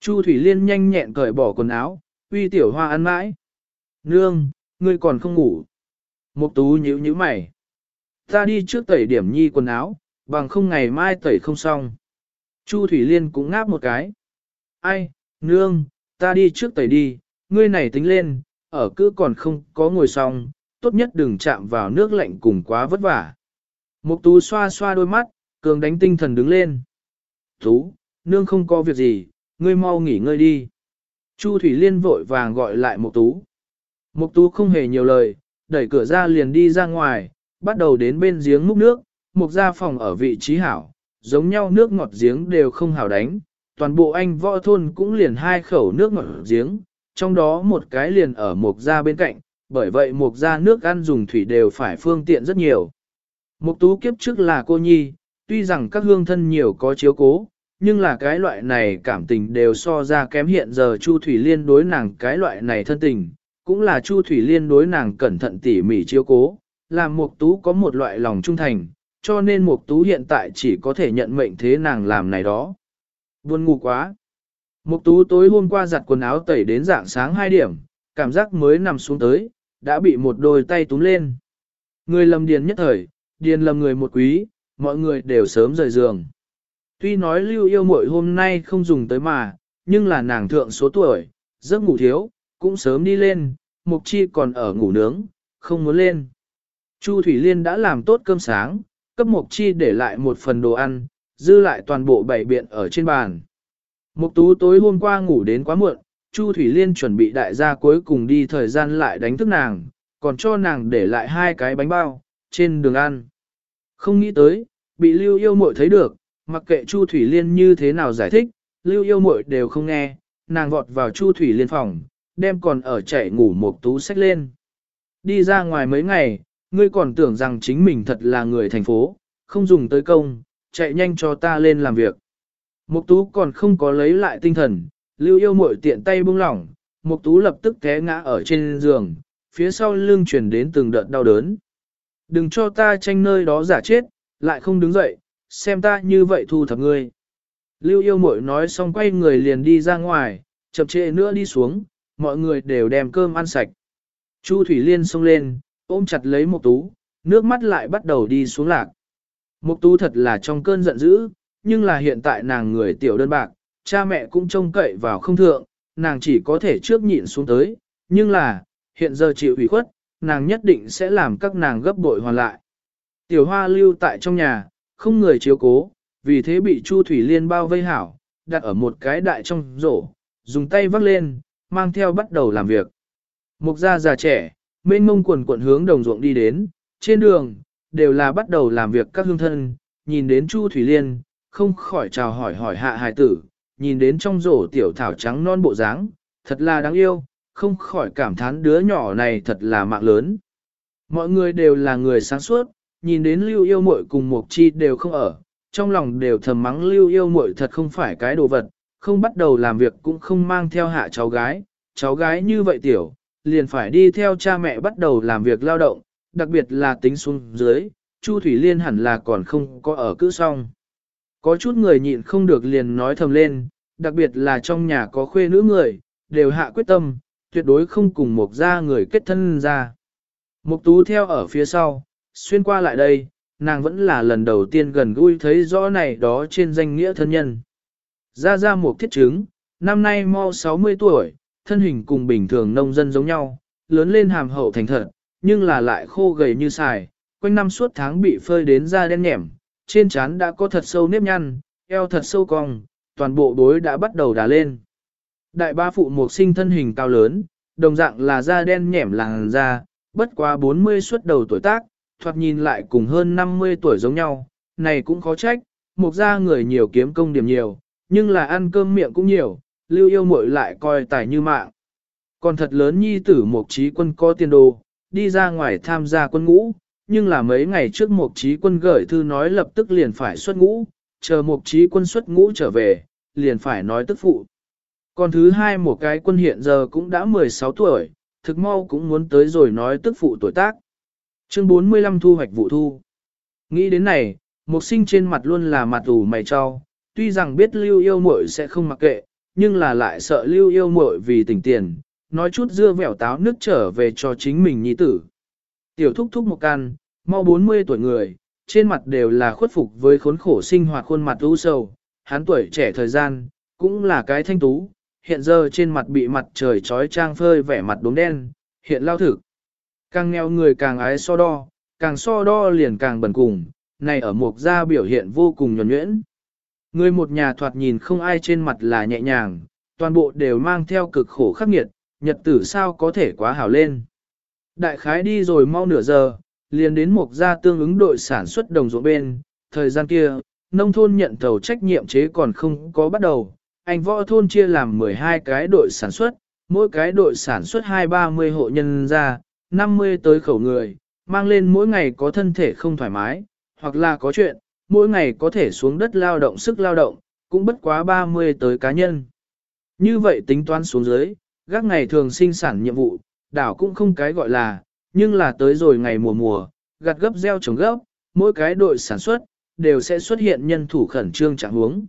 Chu Thủy Liên nhanh nhẹn cởi bỏ quần áo, uy tiểu hoa ăn mãi. Nương, ngươi còn không ngủ. Mục Tú nhíu nhíu mày. Ta đi trước tẩy điểm nhi quần áo, bằng không ngày mai tẩy không xong. Chu Thủy Liên cũng ngáp một cái. Ai, nương, ta đi trước tẩy đi, ngươi này tính lên, ở cứ còn không có ngồi xong, tốt nhất đừng chạm vào nước lạnh cùng quá vất vả. Mục tú xoa xoa đôi mắt, cường đánh tinh thần đứng lên. Tú, nương không có việc gì, ngươi mau nghỉ ngơi đi. Chu Thủy Liên vội vàng gọi lại Mục tú. Mục tú không hề nhiều lời, đẩy cửa ra liền đi ra ngoài, bắt đầu đến bên giếng múc nước, mục ra phòng ở vị trí hảo, giống nhau nước ngọt giếng đều không hảo đánh, toàn bộ anh võ thôn cũng liền hai khẩu nước ngọt giếng, trong đó một cái liền ở mục gia bên cạnh, bởi vậy mục gia nước ăn dùng thủy đều phải phương tiện rất nhiều. Mục tú kiếp trước là cô nhi, tuy rằng các hương thân nhiều có chiếu cố, nhưng là cái loại này cảm tình đều so ra kém hiện giờ Chu Thủy Liên đối nàng cái loại này thân tình, cũng là Chu Thủy Liên đối nàng cẩn thận tỉ mỉ chiếu cố, làm Mục Tú có một loại lòng trung thành, cho nên Mục Tú hiện tại chỉ có thể nhận mệnh thế nàng làm này đó. Buồn ngủ quá. Mục Tú tối hôm qua giặt quần áo tẩy đến dạng sáng 2 điểm, cảm giác mới nằm xuống tới, đã bị một đôi tay túm lên. Người lầm điền nhất thời, điền lầm người một quý, mọi người đều sớm rời giường. Tuy nói lưu yêu muội hôm nay không dùng tới mà, nhưng là nàng thượng số tuổi, giấc ngủ thiếu, cũng sớm đi lên, mục chi còn ở ngủ nướng, không muốn lên. Chu Thủy Liên đã làm tốt cơm sáng, cấp mục chi để lại một phần đồ ăn, dư lại toàn bộ bảy biện ở trên bàn. Mục tú tối hôm qua ngủ đến quá muộn, Chu Thủy Liên chuẩn bị đại gia cuối cùng đi thời gian lại đánh thức nàng, còn cho nàng để lại hai cái bánh bao, trên đường ăn. Không nghĩ tới, bị lưu yêu muội thấy được, mặc kệ Chu Thủy Liên như thế nào giải thích, lưu yêu muội đều không nghe, nàng vọt vào Chu Thủy Liên phòng, đem còn ở chạy ngủ Mục tú xách lên. Đi ra ngoài mấy ngày, ngươi còn tưởng rằng chính mình thật là người thành phố, không dùng tới công, chạy nhanh cho ta lên làm việc. Mục tú còn không có lấy lại tinh thần, lưu yêu muội tiện tay buông lỏng, mục tú lập tức té ngã ở trên giường, phía sau lưng truyền đến từng đợt đau đớn. Đừng cho ta tranh nơi đó giả chết, lại không đứng dậy, xem ta như vậy thu thập ngươi. Lưu yêu muội nói xong quay người liền đi ra ngoài, chậm trễ nữa đi xuống, mọi người đều đem cơm ăn sạch. Chu Thủy Liên xông lên, ôm chặt lấy Mục Tú, nước mắt lại bắt đầu đi xuống lạc. Mục Tú thật là trong cơn giận dữ, nhưng là hiện tại nàng người tiểu đơn bạc, cha mẹ cũng trông cậy vào không thượng, nàng chỉ có thể trước nhịn xuống tới, nhưng là, hiện giờ chịu ủy khuất, nàng nhất định sẽ làm các nàng gấp bội hoàn lại. Tiểu hoa lưu tại trong nhà, không người chiếu cố, vì thế bị Chu Thủy Liên bao vây hảo, đặt ở một cái đại trong rổ, dùng tay vác lên, mang theo bắt đầu làm việc. Mục gia già trẻ, mênh mông quần quận hướng đồng ruộng đi đến, trên đường, đều là bắt đầu làm việc các hương thân, nhìn đến Chu Thủy Liên, không khỏi chào hỏi hỏi hạ hài tử, nhìn đến trong rổ tiểu thảo trắng non bộ dáng, thật là đáng yêu, không khỏi cảm thán đứa nhỏ này thật là mạng lớn. Mọi người đều là người sáng suốt, nhìn đến lưu yêu muội cùng Mục Chi đều không ở, trong lòng đều thầm mắng lưu yêu muội thật không phải cái đồ vật, không bắt đầu làm việc cũng không mang theo hạ cháu gái, cháu gái như vậy tiểu, liền phải đi theo cha mẹ bắt đầu làm việc lao động, đặc biệt là tính xuống dưới, Chu Thủy Liên hẳn là còn không có ở cữ xong. Có chút người nhịn không được liền nói thầm lên, đặc biệt là trong nhà có khuê nữ người, đều hạ quyết tâm, tuyệt đối không cùng một gia người kết thân ra. Mục tú theo ở phía sau, xuyên qua lại đây, nàng vẫn là lần đầu tiên gần gũi thấy rõ này đó trên danh nghĩa thân nhân. Gia gia một thiết chứng, năm nay mau 60 tuổi, thân hình cùng bình thường nông dân giống nhau, lớn lên hàm hậu thành thật, nhưng là lại khô gầy như xài, quanh năm suốt tháng bị phơi đến da đen nhẻm, trên trán đã có thật sâu nếp nhăn, eo thật sâu cong, toàn bộ bối đã bắt đầu đà lên. Đại ba phụ mục sinh thân hình cao lớn, đồng dạng là da đen nhẻm làng da, bất quá 40 xuất đầu tuổi tác, thoạt nhìn lại cùng hơn 50 tuổi giống nhau, này cũng khó trách, một gia người nhiều kiếm công điểm nhiều, nhưng là ăn cơm miệng cũng nhiều, lưu yêu muội lại coi tài như mạng. Còn thật lớn nhi tử mục trí quân có tiền đồ, đi ra ngoài tham gia quân ngũ, nhưng là mấy ngày trước một trí quân gửi thư nói lập tức liền phải xuất ngũ, chờ một trí quân xuất ngũ trở về, liền phải nói tức phụ. Còn thứ hai một cái quân hiện giờ cũng đã 16 tuổi, thực mau cũng muốn tới rồi nói tức phụ tuổi tác. Chương 45 thu hoạch vụ thu. Nghĩ đến này, một sinh trên mặt luôn là mặt ủ mày cho, tuy rằng biết lưu yêu muội sẽ không mặc kệ, nhưng là lại sợ lưu yêu muội vì tình tiền, nói chút dưa vẻo táo nước trở về cho chính mình nhi tử. Tiểu thúc thúc một can, mau 40 tuổi người, trên mặt đều là khuất phục với khốn khổ sinh hoạt khuôn mặt u sầu, hắn tuổi trẻ thời gian, cũng là cái thanh tú, hiện giờ trên mặt bị mặt trời trói trang phơi vẻ mặt đốm đen, hiện lao thực. Càng nghèo người càng ái so đo, càng so đo liền càng bẩn cùng, này ở mục gia biểu hiện vô cùng nhuẩn nhuyễn. Người một nhà thoạt nhìn không ai trên mặt là nhẹ nhàng, toàn bộ đều mang theo cực khổ khắc nghiệt, nhật tử sao có thể quá hảo lên. Đại khái đi rồi mau nửa giờ, liền đến mục gia tương ứng đội sản xuất đồng ruộng bên, thời gian kia, nông thôn nhận thầu trách nhiệm chế còn không có bắt đầu, anh võ thôn chia làm 12 cái đội sản xuất, mỗi cái đội sản xuất 2-30 hộ nhân ra, 50 tới khẩu người, mang lên mỗi ngày có thân thể không thoải mái, hoặc là có chuyện, mỗi ngày có thể xuống đất lao động sức lao động, cũng bất quá 30 tới cá nhân. Như vậy tính toán xuống dưới, các ngày thường sinh sản nhiệm vụ, đảo cũng không cái gọi là, nhưng là tới rồi ngày mùa mùa, gặt gấp gieo trồng gấp, mỗi cái đội sản xuất, đều sẽ xuất hiện nhân thủ khẩn trương trạng huống.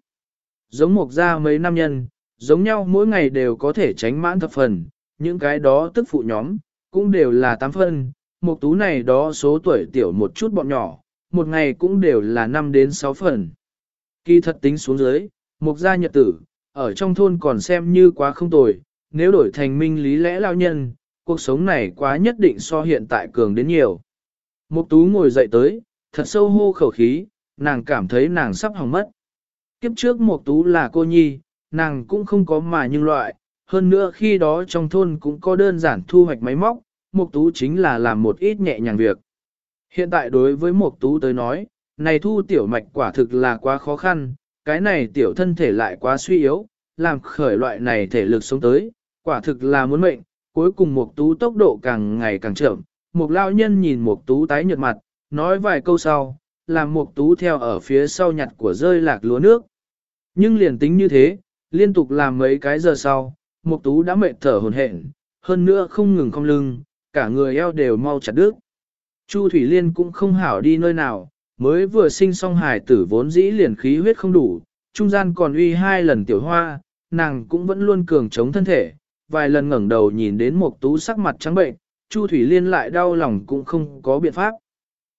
Giống một gia mấy năm nhân, giống nhau mỗi ngày đều có thể tránh mãn thập phần, những cái đó tức phụ nhóm, cũng đều là tám phân, một tú này đó số tuổi tiểu một chút bọn nhỏ, một ngày cũng đều là 5 đến 6 phần. Kỳ thật tính xuống dưới, một gia nhật tử, ở trong thôn còn xem như quá không tồi, nếu đổi thành minh lý lẽ lao nhân, cuộc sống này quá nhất định so hiện tại cường đến nhiều. Mục tú ngồi dậy tới, thật sâu hô khẩu khí, nàng cảm thấy nàng sắp hỏng mất. Kiếp trước Mục tú là cô nhi, nàng cũng không có mà nhưng loại, hơn nữa khi đó trong thôn cũng có đơn giản thu hoạch máy móc, Mục tú chính là làm một ít nhẹ nhàng việc. Hiện tại đối với Mục tú tới nói, này thu tiểu mạch quả thực là quá khó khăn, cái này tiểu thân thể lại quá suy yếu, làm khởi loại này thể lực sống tới, quả thực là muốn mệnh, cuối cùng Mục Tú tốc độ càng ngày càng chậm, Mục lão nhân nhìn Mục Tú tái nhợt mặt, nói vài câu sau, làm Mục Tú theo ở phía sau nhặt của rơi lạc lúa nước. Nhưng liền tính như thế, liên tục làm mấy cái giờ sau, Mục Tú đã mệt thở hổn hển, hơn nữa không ngừng cong lưng, cả người eo đều mau chặt đứt. Chu Thủy Liên cũng không hảo đi nơi nào, mới vừa sinh xong hài tử vốn dĩ liền khí huyết không đủ, trung gian còn uy hai lần tiểu hoa, nàng cũng vẫn luôn cường chống thân thể, vài lần ngẩng đầu nhìn đến một tú sắc mặt trắng bệnh, Chu Thủy Liên lại đau lòng cũng không có biện pháp.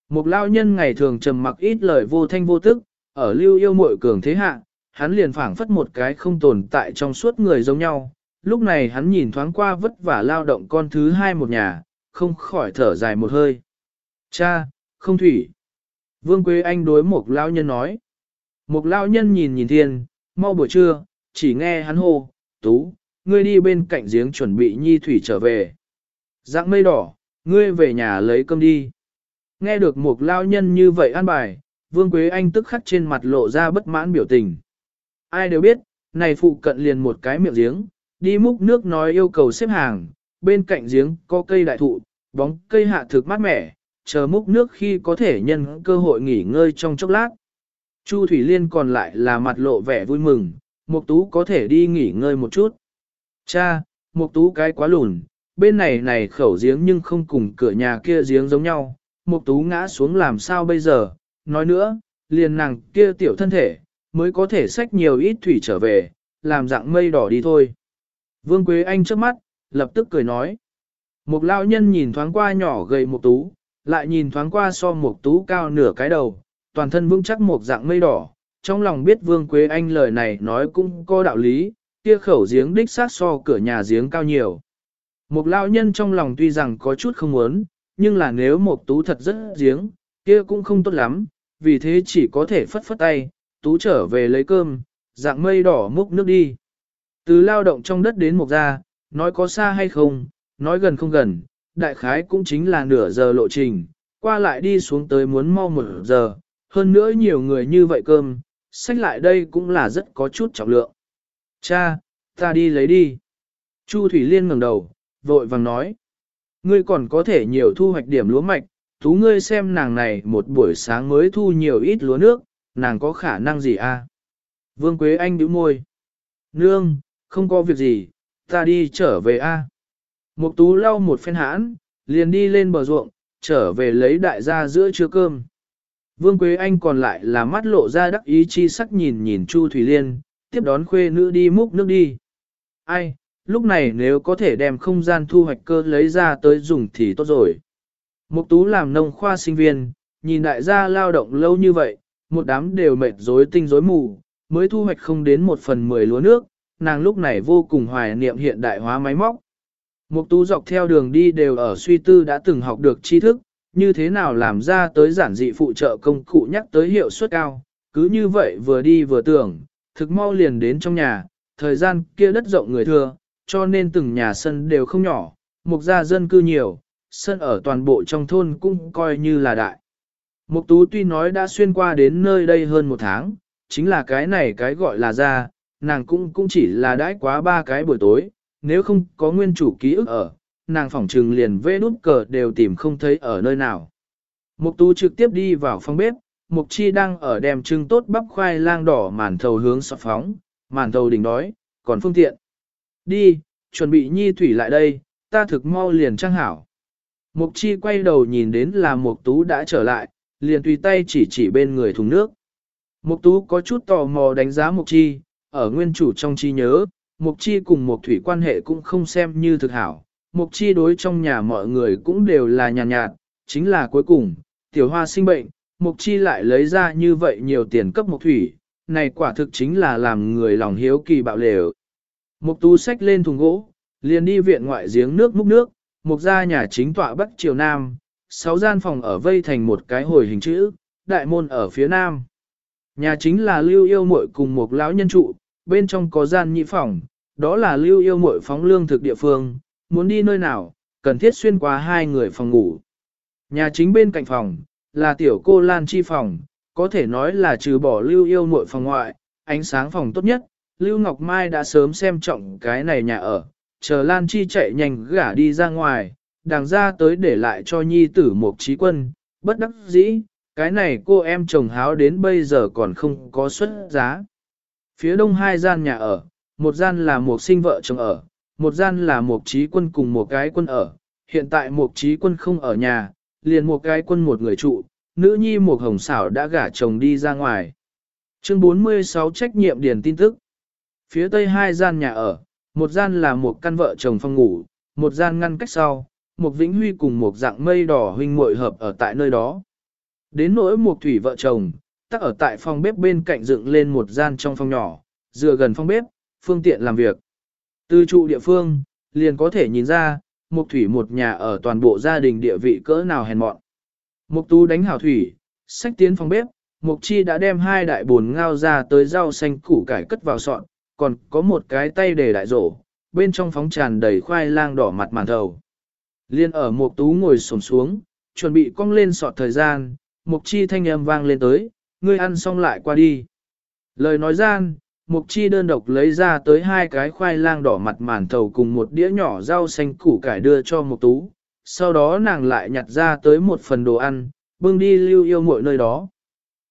Một lao nhân ngày thường trầm mặc ít lời vô thanh vô tức, ở lưu yêu muội cường thế hạ, hắn liền phảng phất một cái không tồn tại trong suốt người giống nhau. Lúc này hắn nhìn thoáng qua vất vả lao động con thứ hai một nhà, không khỏi thở dài một hơi. Cha, không thủy. Vương Quế Anh đối một lao nhân nói. Một lao nhân nhìn nhìn thiên, mau buổi trưa, chỉ nghe hắn hô, tú, ngươi đi bên cạnh giếng chuẩn bị nhi thủy trở về. Dạng mây đỏ, ngươi về nhà lấy cơm đi. Nghe được một lao nhân như vậy an bài, Vương Quế Anh tức khắc trên mặt lộ ra bất mãn biểu tình. Ai đều biết, này phụ cận liền một cái miệng giếng, đi múc nước nói yêu cầu xếp hàng, bên cạnh giếng có cây đại thụ, bóng cây hạ thực mát mẻ, chờ múc nước khi có thể nhân cơ hội nghỉ ngơi trong chốc lát. Chu Thủy Liên còn lại là mặt lộ vẻ vui mừng, Mục Tú có thể đi nghỉ ngơi một chút. Cha, một Tú cái quá lùn, bên này này khẩu giếng nhưng không cùng cửa nhà kia giếng giống nhau, Một Tú ngã xuống làm sao bây giờ, nói nữa, liền nàng kia tiểu thân thể, mới có thể xách nhiều ít thủy trở về, làm dạng mây đỏ đi thôi. Vương Quế Anh trước mắt, lập tức cười nói. Một lão nhân nhìn thoáng qua nhỏ gầy một Tú, lại nhìn thoáng qua so một Tú cao nửa cái đầu, toàn thân vững chắc một dạng mây đỏ, trong lòng biết Vương Quế Anh lời này nói cũng có đạo lý, kia khẩu giếng đích sát so cửa nhà giếng cao nhiều. Một lão nhân trong lòng tuy rằng có chút không muốn, nhưng là nếu một tú thật rất giếng, kia cũng không tốt lắm, vì thế chỉ có thể phất phất tay, tú trở về lấy cơm, dạng mây đỏ múc nước đi. Từ lao động trong đất đến một ra nói có xa hay không, nói gần không gần, đại khái cũng chính là nửa giờ lộ trình, qua lại đi xuống tới muốn mau một giờ, hơn nữa nhiều người như vậy cơm, sách lại đây cũng là rất có chút trọng lượng. Cha, ta đi lấy đi. Chu Thủy Liên ngẩng đầu, vội vàng nói. Ngươi còn có thể nhiều thu hoạch điểm lúa mạch, tú ngươi xem nàng này một buổi sáng mới thu nhiều ít lúa nước, nàng có khả năng gì a? À? Vương Quế Anh bĩu môi. Nương, không có việc gì, ta đi trở về a. À? Mục tú lau một phen hãn, liền đi lên bờ ruộng, trở về lấy đại gia giữa trưa cơm. Vương Quế Anh còn lại là mắt lộ ra đắc ý chi sắc nhìn nhìn Chu Thủy Liên, tiếp đón khuê nữ đi múc nước đi. Ai, lúc này nếu có thể đem không gian thu hoạch cơ lấy ra tới dùng thì tốt rồi. Mục tú làm nông khoa sinh viên, nhìn đại gia lao động lâu như vậy, một đám đều mệt rối tinh rối mù, mới thu hoạch không đến một phần mười lúa nước, nàng lúc này vô cùng hoài niệm hiện đại hóa máy móc. Mục tú dọc theo đường đi đều ở suy tư đã từng học được tri thức, như thế nào làm ra tới giản dị phụ trợ công cụ nhắc tới hiệu suất cao, cứ như vậy vừa đi vừa tưởng, thực mau liền đến trong nhà, thời gian kia đất rộng người thừa, cho nên từng nhà sân đều không nhỏ, mục gia dân cư nhiều, sân ở toàn bộ trong thôn cũng coi như là đại. Mục tú tuy nói đã xuyên qua đến nơi đây hơn một tháng, chính là cái này cái gọi là gia, nàng cũng cũng chỉ là đãi quá ba cái buổi tối, nếu không có nguyên chủ ký ức ở, nàng phỏng trừng liền vê nút cờ đều tìm không thấy ở nơi nào. Mục tú trực tiếp đi vào phòng bếp, mục chi đang ở đem trưng tốt bắp khoai lang đỏ màn thầu hướng sọt phóng, màn thầu đỉnh đói, còn phương tiện. Đi, chuẩn bị nhi thủy lại đây, ta thực mau liền trang hảo. Mục chi quay đầu nhìn đến là mục tú đã trở lại, liền tùy tay chỉ chỉ bên người thùng nước. Mục tú có chút tò mò đánh giá mục chi, ở nguyên chủ trong chi nhớ, mục chi cùng mục thủy quan hệ cũng không xem như thực hảo. Mục chi đối trong nhà mọi người cũng đều là nhàn nhạt, nhạt, chính là cuối cùng, tiểu hoa sinh bệnh, mục chi lại lấy ra như vậy nhiều tiền cấp mục thủy, này quả thực chính là làm người lòng hiếu kỳ bạo lều. Mục tú xách lên thùng gỗ, liền đi viện ngoại giếng nước múc nước, mục gia nhà chính tọa bắc triều nam, sáu gian phòng ở vây thành một cái hồi hình chữ, đại môn ở phía nam. Nhà chính là lưu yêu muội cùng một lão nhân trụ, bên trong có gian nhị phòng, đó là lưu yêu muội phóng lương thực địa phương, muốn đi nơi nào, cần thiết xuyên qua hai người phòng ngủ. Nhà chính bên cạnh phòng, là tiểu cô Lan Chi phòng, có thể nói là trừ bỏ lưu yêu muội phòng ngoại, ánh sáng phòng tốt nhất, Lưu Ngọc Mai đã sớm xem trọng cái này nhà ở, chờ Lan Chi chạy nhanh gả đi ra ngoài, đàng ra tới để lại cho nhi tử một trí quân, bất đắc dĩ, cái này cô em chồng háo đến bây giờ còn không có xuất giá. Phía đông hai gian nhà ở, một gian là một sinh vợ chồng ở, một gian là một trí quân cùng một cái quân ở, hiện tại một trí quân không ở nhà, liền một cái quân một người trụ, nữ nhi một hồng xảo đã gả chồng đi ra ngoài. Chương 46 trách nhiệm điền tin tức. Phía tây hai gian nhà ở, một gian là một căn vợ chồng phòng ngủ, một gian ngăn cách sau, một vĩnh huy cùng một dạng mây đỏ huynh muội hợp ở tại nơi đó. Đến nỗi một thủy vợ chồng, tắc ở tại phòng bếp bên cạnh dựng lên một gian trong phòng nhỏ, dựa gần phòng bếp, phương tiện làm việc. Từ trụ địa phương, liền có thể nhìn ra, Mục thủy một nhà ở toàn bộ gia đình địa vị cỡ nào hèn mọn. Mục tú đánh hảo thủy, sách tiến phòng bếp, mục chi đã đem hai đại bồn ngao ra tới rau xanh củ cải cất vào sọn, còn có một cái tay để đại rổ, bên trong phóng tràn đầy khoai lang đỏ mặt màn thầu. Liên ở mục tú ngồi xổm xuống, chuẩn bị cong lên sọt thời gian, mục chi thanh âm vang lên tới, ngươi ăn xong lại qua đi. Lời nói gian, mục chi đơn độc lấy ra tới hai cái khoai lang đỏ mặt màn thầu cùng một đĩa nhỏ rau xanh củ cải đưa cho mục tú, sau đó nàng lại nhặt ra tới một phần đồ ăn, bưng đi lưu yêu muội nơi đó.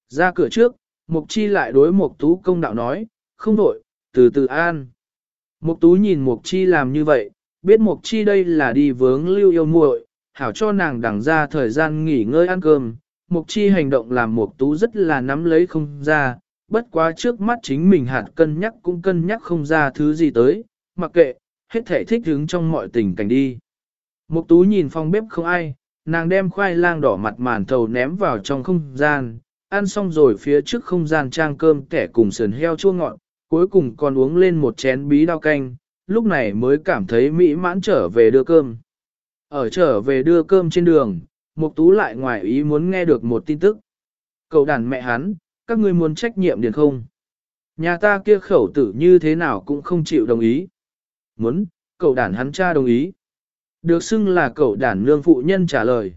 Ra cửa trước, mục chi lại đối mục tú công đạo nói, không đổi, từ từ an. Mục tú nhìn mục chi làm như vậy, biết mục chi đây là đi vướng lưu yêu muội, hảo cho nàng đẳng ra thời gian nghỉ ngơi ăn cơm. Mục chi hành động làm mục tú rất là nắm lấy không ra, bất quá trước mắt chính mình hạt cân nhắc cũng cân nhắc không ra thứ gì tới, mặc kệ, hết thể thích hứng trong mọi tình cảnh đi. Mục tú nhìn phòng bếp không ai, nàng đem khoai lang đỏ mặt màn thầu ném vào trong không gian, ăn xong rồi phía trước không gian trang cơm kẻ cùng sườn heo chua ngọt, cuối cùng còn uống lên một chén bí đao canh, lúc này mới cảm thấy mỹ mãn trở về đưa cơm. Ở trở về đưa cơm trên đường, Mục Tú lại ngoài ý muốn nghe được một tin tức. Cậu đàn mẹ hắn, các ngươi muốn trách nhiệm điền không? Nhà ta kia khẩu tử như thế nào cũng không chịu đồng ý. Muốn, cậu đàn hắn cha đồng ý. Được xưng là cậu đàn nương phụ nhân trả lời.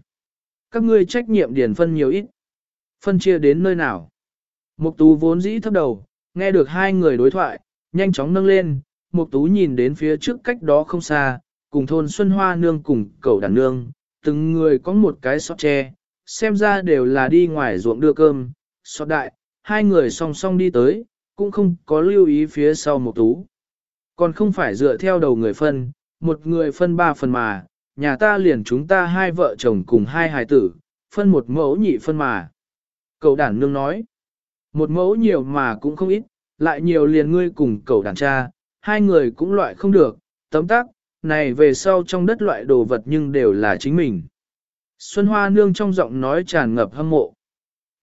Các ngươi trách nhiệm điền phân nhiều ít. Phân chia đến nơi nào? Mục tú vốn dĩ thấp đầu, nghe được hai người đối thoại, nhanh chóng nâng lên, Mục tú nhìn đến phía trước cách đó không xa, cùng thôn Xuân Hoa Nương cùng cậu đàn nương, từng người có một cái sọt tre, xem ra đều là đi ngoài ruộng đưa cơm, sọt đại, hai người song song đi tới, cũng không có lưu ý phía sau một tú. Còn không phải dựa theo đầu người phân, một người phân ba phần mà, nhà ta liền chúng ta hai vợ chồng cùng hai hài tử, phân một mẫu nhị phân mà. Cậu đàn nương nói, một mẫu nhiều mà cũng không ít, lại nhiều liền ngươi cùng cậu đàn cha, hai người cũng loại không được, tấm tắc, này về sau trong đất loại đồ vật nhưng đều là chính mình. Xuân Hoa Nương trong giọng nói tràn ngập hâm mộ.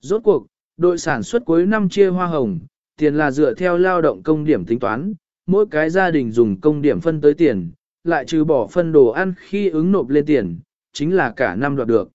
Rốt cuộc, đội sản xuất cuối năm chia hoa hồng, tiền là dựa theo lao động công điểm tính toán, mỗi cái gia đình dùng công điểm phân tới tiền, lại trừ bỏ phân đồ ăn khi ứng nộp lên tiền, chính là cả năm đoạt được.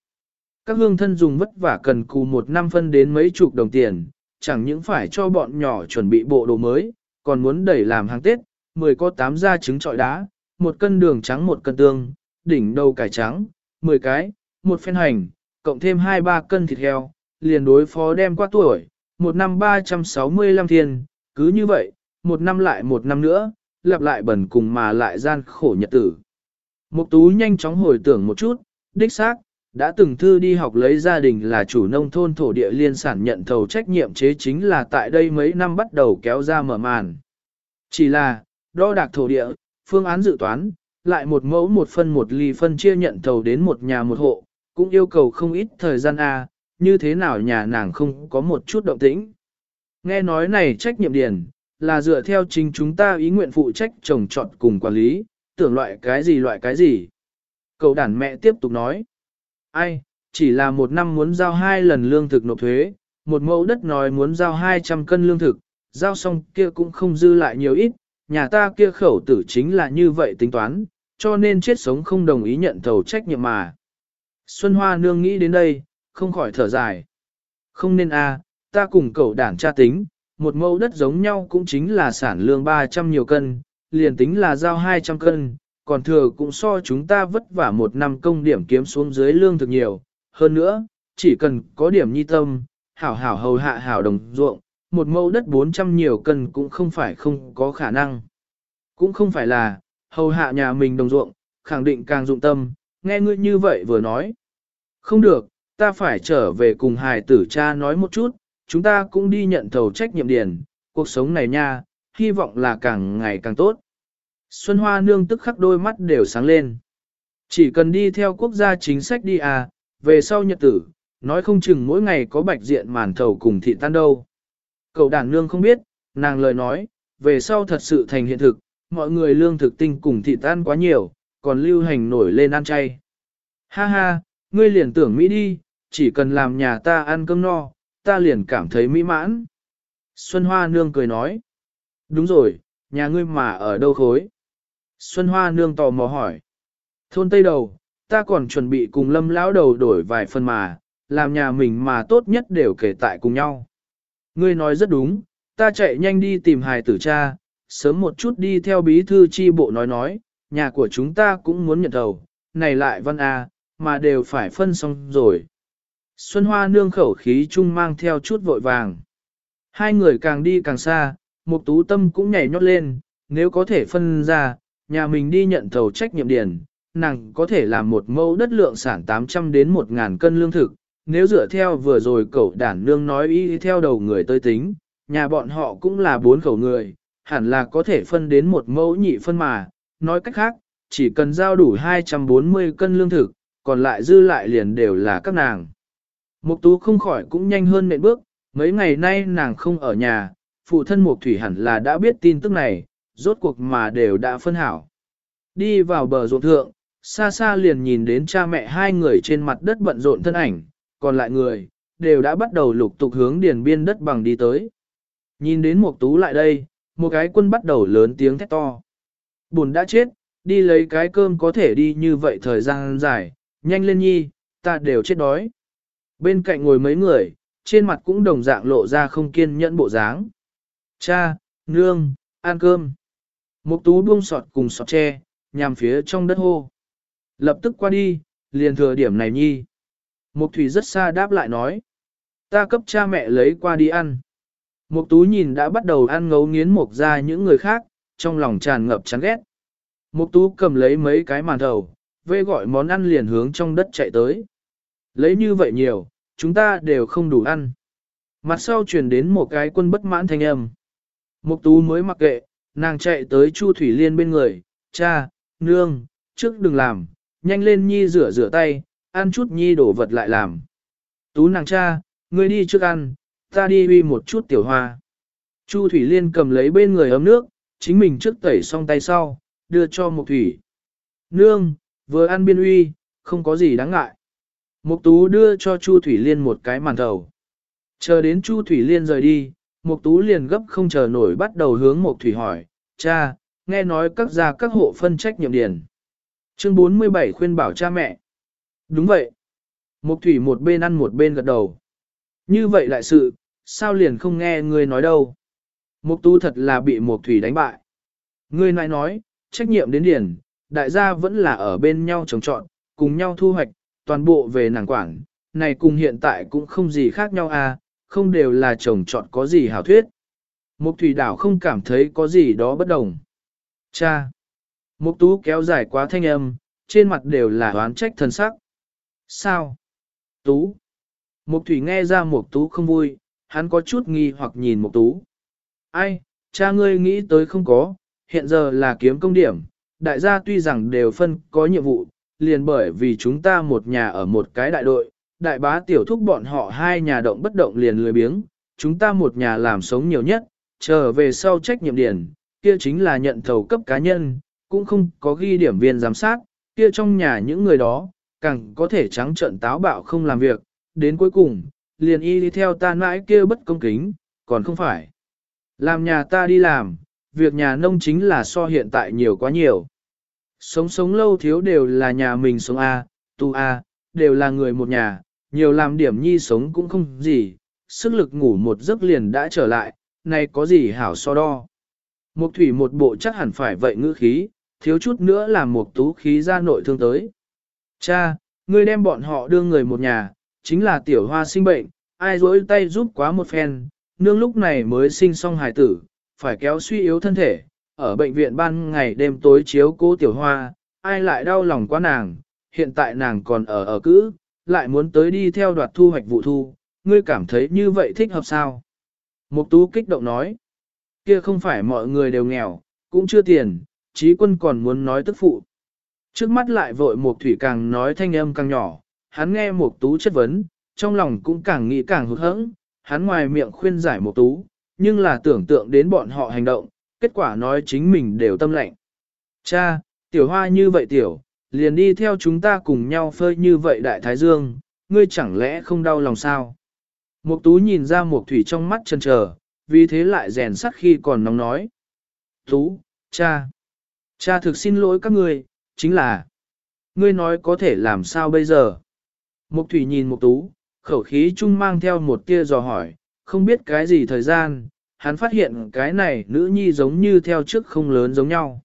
Các hương thân dùng vất vả cần cù một năm phân đến mấy chục đồng tiền, chẳng những phải cho bọn nhỏ chuẩn bị bộ đồ mới, còn muốn đẩy làm hàng Tết, 10 có 8 da trứng trọi đá, một cân đường trắng một cân tương, đỉnh đầu cải trắng, 10 cái, một phen hành, cộng thêm 2-3 cân thịt heo, liền đối phó đem qua tuổi, một năm 365 thiên, cứ như vậy, một năm lại một năm nữa, lặp lại bẩn cùng mà lại gian khổ nhật tử. Mục tú nhanh chóng hồi tưởng một chút, đích xác, đã từng thư đi học lấy gia đình là chủ nông thôn thổ địa liên sản nhận thầu trách nhiệm chế chính là tại đây mấy năm bắt đầu kéo ra mở màn. Chỉ là, đo đạc thổ địa, phương án dự toán, lại một mẫu một phân một ly phân chia nhận thầu đến một nhà một hộ, cũng yêu cầu không ít thời gian A, như thế nào nhà nàng không có một chút động tĩnh. Nghe nói này trách nhiệm điền, là dựa theo chính chúng ta ý nguyện phụ trách trồng trọt cùng quản lý, tưởng loại cái gì loại cái gì. Cậu đàn mẹ tiếp tục nói, ai, chỉ là một năm muốn giao hai lần lương thực nộp thuế, một mẫu đất nói muốn giao 200 cân lương thực, giao xong kia cũng không dư lại nhiều ít, nhà ta kia khẩu tử chính là như vậy tính toán, cho nên chết sống không đồng ý nhận thầu trách nhiệm mà. Xuân Hoa nương nghĩ đến đây, không khỏi thở dài. Không nên a, à, ta cùng cậu đảng tra tính, một mẫu đất giống nhau cũng chính là sản lương 300 nhiều cân, liền tính là giao 200 cân, còn thừa cũng so chúng ta vất vả một năm công điểm kiếm xuống dưới lương thực nhiều. Hơn nữa, chỉ cần có điểm nhi tâm, hảo hảo hầu hạ hảo đồng ruộng, một mẫu đất 400 nhiều cân cũng không phải không có khả năng. Cũng không phải là, hầu hạ nhà mình đồng ruộng, khẳng định càng dụng tâm, nghe ngươi như vậy vừa nói. Không được, ta phải trở về cùng hài tử cha nói một chút, chúng ta cũng đi nhận thầu trách nhiệm điền, cuộc sống này nha, hy vọng là càng ngày càng tốt. Xuân Hoa nương tức khắc đôi mắt đều sáng lên. Chỉ cần đi theo quốc gia chính sách đi à, về sau nhật tử, nói không chừng mỗi ngày có bạch diện màn thầu cùng thị tan đâu. Cậu đàn nương không biết, nàng lời nói, về sau thật sự thành hiện thực, mọi người lương thực tinh cùng thị tan quá nhiều, còn lưu hành nổi lên ăn chay. Ha ha, ngươi liền tưởng Mỹ đi, chỉ cần làm nhà ta ăn cơm no, ta liền cảm thấy mỹ mãn. Xuân Hoa Nương cười nói. Đúng rồi, nhà ngươi mà ở đâu khối? Xuân Hoa Nương tò mò hỏi. Thôn Tây Đầu, ta còn chuẩn bị cùng lâm lão đầu đổi vài phần mà, làm nhà mình mà tốt nhất đều kể tại cùng nhau. Ngươi nói rất đúng, ta chạy nhanh đi tìm hài tử cha, sớm một chút đi theo bí thư chi bộ nói nói, nhà của chúng ta cũng muốn nhận đầu, này lại văn A, mà đều phải phân xong rồi. Xuân Hoa nương khẩu khí chung mang theo chút vội vàng. Hai người càng đi càng xa, một tú tâm cũng nhảy nhót lên, nếu có thể phân ra, nhà mình đi nhận thầu trách nhiệm điền, nàng có thể làm một mẫu đất lượng sản 800 đến 1.000 cân lương thực. Nếu dựa theo vừa rồi cậu đản nương nói ý theo đầu người tới tính, nhà bọn họ cũng là bốn khẩu người, hẳn là có thể phân đến một mẫu nhị phân mà. Nói cách khác, chỉ cần giao đủ 240 cân lương thực, còn lại dư lại liền đều là các nàng. Mục tú không khỏi cũng nhanh hơn nện bước, mấy ngày nay nàng không ở nhà, phụ thân Mục Thủy hẳn là đã biết tin tức này, rốt cuộc mà đều đã phân hảo. Đi vào bờ ruộng thượng, xa xa liền nhìn đến cha mẹ hai người trên mặt đất bận rộn thân ảnh, còn lại người, đều đã bắt đầu lục tục hướng điền biên đất bằng đi tới. Nhìn đến Mục Tú lại đây, một cái quân bắt đầu lớn tiếng thét to. Buồn đã chết, đi lấy cái cơm có thể đi như vậy thời gian dài, nhanh lên nhi, ta đều chết đói. Bên cạnh ngồi mấy người, trên mặt cũng đồng dạng lộ ra không kiên nhẫn bộ dáng. Cha, nương, ăn cơm. Mục tú buông sọt cùng sọt tre, nhằm phía trong đất hô. Lập tức qua đi, liền thừa điểm này nhi. Mục thủy rất xa đáp lại nói. Ta cấp cha mẹ lấy qua đi ăn. Mục tú nhìn đã bắt đầu ăn ngấu nghiến mục ra những người khác, trong lòng tràn ngập chán ghét. Mục tú cầm lấy mấy cái màn thầu, vê gọi món ăn liền hướng trong đất chạy tới. Lấy như vậy nhiều, chúng ta đều không đủ ăn. Mặt sau truyền đến một cái quân bất mãn thanh âm. Mục tú mới mặc kệ, nàng chạy tới Chu Thủy Liên bên người, cha, nương, trước đừng làm, nhanh lên nhi rửa rửa tay, ăn chút nhi đổ vật lại làm. Tú nàng cha, ngươi đi trước ăn, ta đi uy một chút tiểu hoa. Chu Thủy Liên cầm lấy bên người ấm nước, chính mình trước tẩy xong tay sau, đưa cho Mục Thủy. Nương, vừa ăn biên uy, không có gì đáng ngại. Mục Tú đưa cho Chu Thủy Liên một cái màn thầu. Chờ đến Chu Thủy Liên rời đi, Mục Tú liền gấp không chờ nổi bắt đầu hướng Mục Thủy hỏi, cha, nghe nói các gia các hộ phân trách nhiệm điền. Chương 47 khuyên bảo cha mẹ. Đúng vậy. Mục Thủy một bên ăn một bên gật đầu. Như vậy lại sự, sao liền không nghe ngươi nói đâu. Mục Tú thật là bị Mục Thủy đánh bại. Ngươi nói nói, trách nhiệm đến điền, đại gia vẫn là ở bên nhau trồng trọt, cùng nhau thu hoạch, toàn bộ về nàng quản, này cùng hiện tại cũng không gì khác nhau à, không đều là chồng chọn có gì hảo thuyết. Mục thủy đảo không cảm thấy có gì đó bất đồng. Cha! Mục tú kéo dài quá thanh âm, trên mặt đều là oán trách thân sắc. Sao? Tú! Mục thủy nghe ra mục tú không vui, hắn có chút nghi hoặc nhìn mục tú. Ai, cha ngươi nghĩ tới không có, hiện giờ là kiếm công điểm, đại gia tuy rằng đều phân có nhiệm vụ, liền bởi vì chúng ta một nhà ở một cái đại đội, đại bá tiểu thúc bọn họ hai nhà động bất động liền lười biếng, chúng ta một nhà làm sống nhiều nhất, trở về sau trách nhiệm điển, kia chính là nhận thầu cấp cá nhân, cũng không có ghi điểm viên giám sát, kia trong nhà những người đó, càng có thể trắng trợn táo bạo không làm việc, đến cuối cùng, liền y đi theo ta mãi kia bất công kính, còn không phải. Làm nhà ta đi làm, việc nhà nông chính là so hiện tại nhiều quá nhiều. Sống sống lâu thiếu đều là nhà mình sống A, tu A, đều là người một nhà, nhiều làm điểm nhi sống cũng không gì, sức lực ngủ một giấc liền đã trở lại, này có gì hảo so đo. Mục thủy một bộ chắc hẳn phải vậy ngữ khí, thiếu chút nữa làm một tú khí ra nội thương tới. Cha, ngươi đem bọn họ đưa người một nhà, chính là tiểu hoa sinh bệnh, ai dối tay giúp quá một phen, nương lúc này mới sinh xong hài tử, phải kéo suy yếu thân thể, ở bệnh viện ban ngày đêm tối chiếu cố tiểu hoa, ai lại đau lòng quá nàng, hiện tại nàng còn ở ở cữ, lại muốn tới đi theo đoạt thu hoạch vụ thu, ngươi cảm thấy như vậy thích hợp sao? Mục tú kích động nói, kia không phải mọi người đều nghèo, cũng chưa tiền, trí quân còn muốn nói tức phụ. Trước mắt lại vội mục thủy càng nói thanh âm càng nhỏ, hắn nghe mục tú chất vấn, trong lòng cũng càng nghĩ càng hụt hẫng, hắn ngoài miệng khuyên giải mục tú, nhưng là tưởng tượng đến bọn họ hành động, kết quả nói chính mình đều tâm lệnh. Cha, tiểu hoa như vậy tiểu, liền đi theo chúng ta cùng nhau phơi như vậy đại thái dương, ngươi chẳng lẽ không đau lòng sao? Mục tú nhìn ra mục thủy trong mắt chân chờ, vì thế lại rèn sắt khi còn nóng nói. Tú, cha, cha thực xin lỗi các ngươi, chính là, ngươi nói có thể làm sao bây giờ? Mục thủy nhìn mục tú, khẩu khí chung mang theo một tia dò hỏi, không biết cái gì thời gian, hắn phát hiện cái này nữ nhi giống như theo trước không lớn giống nhau.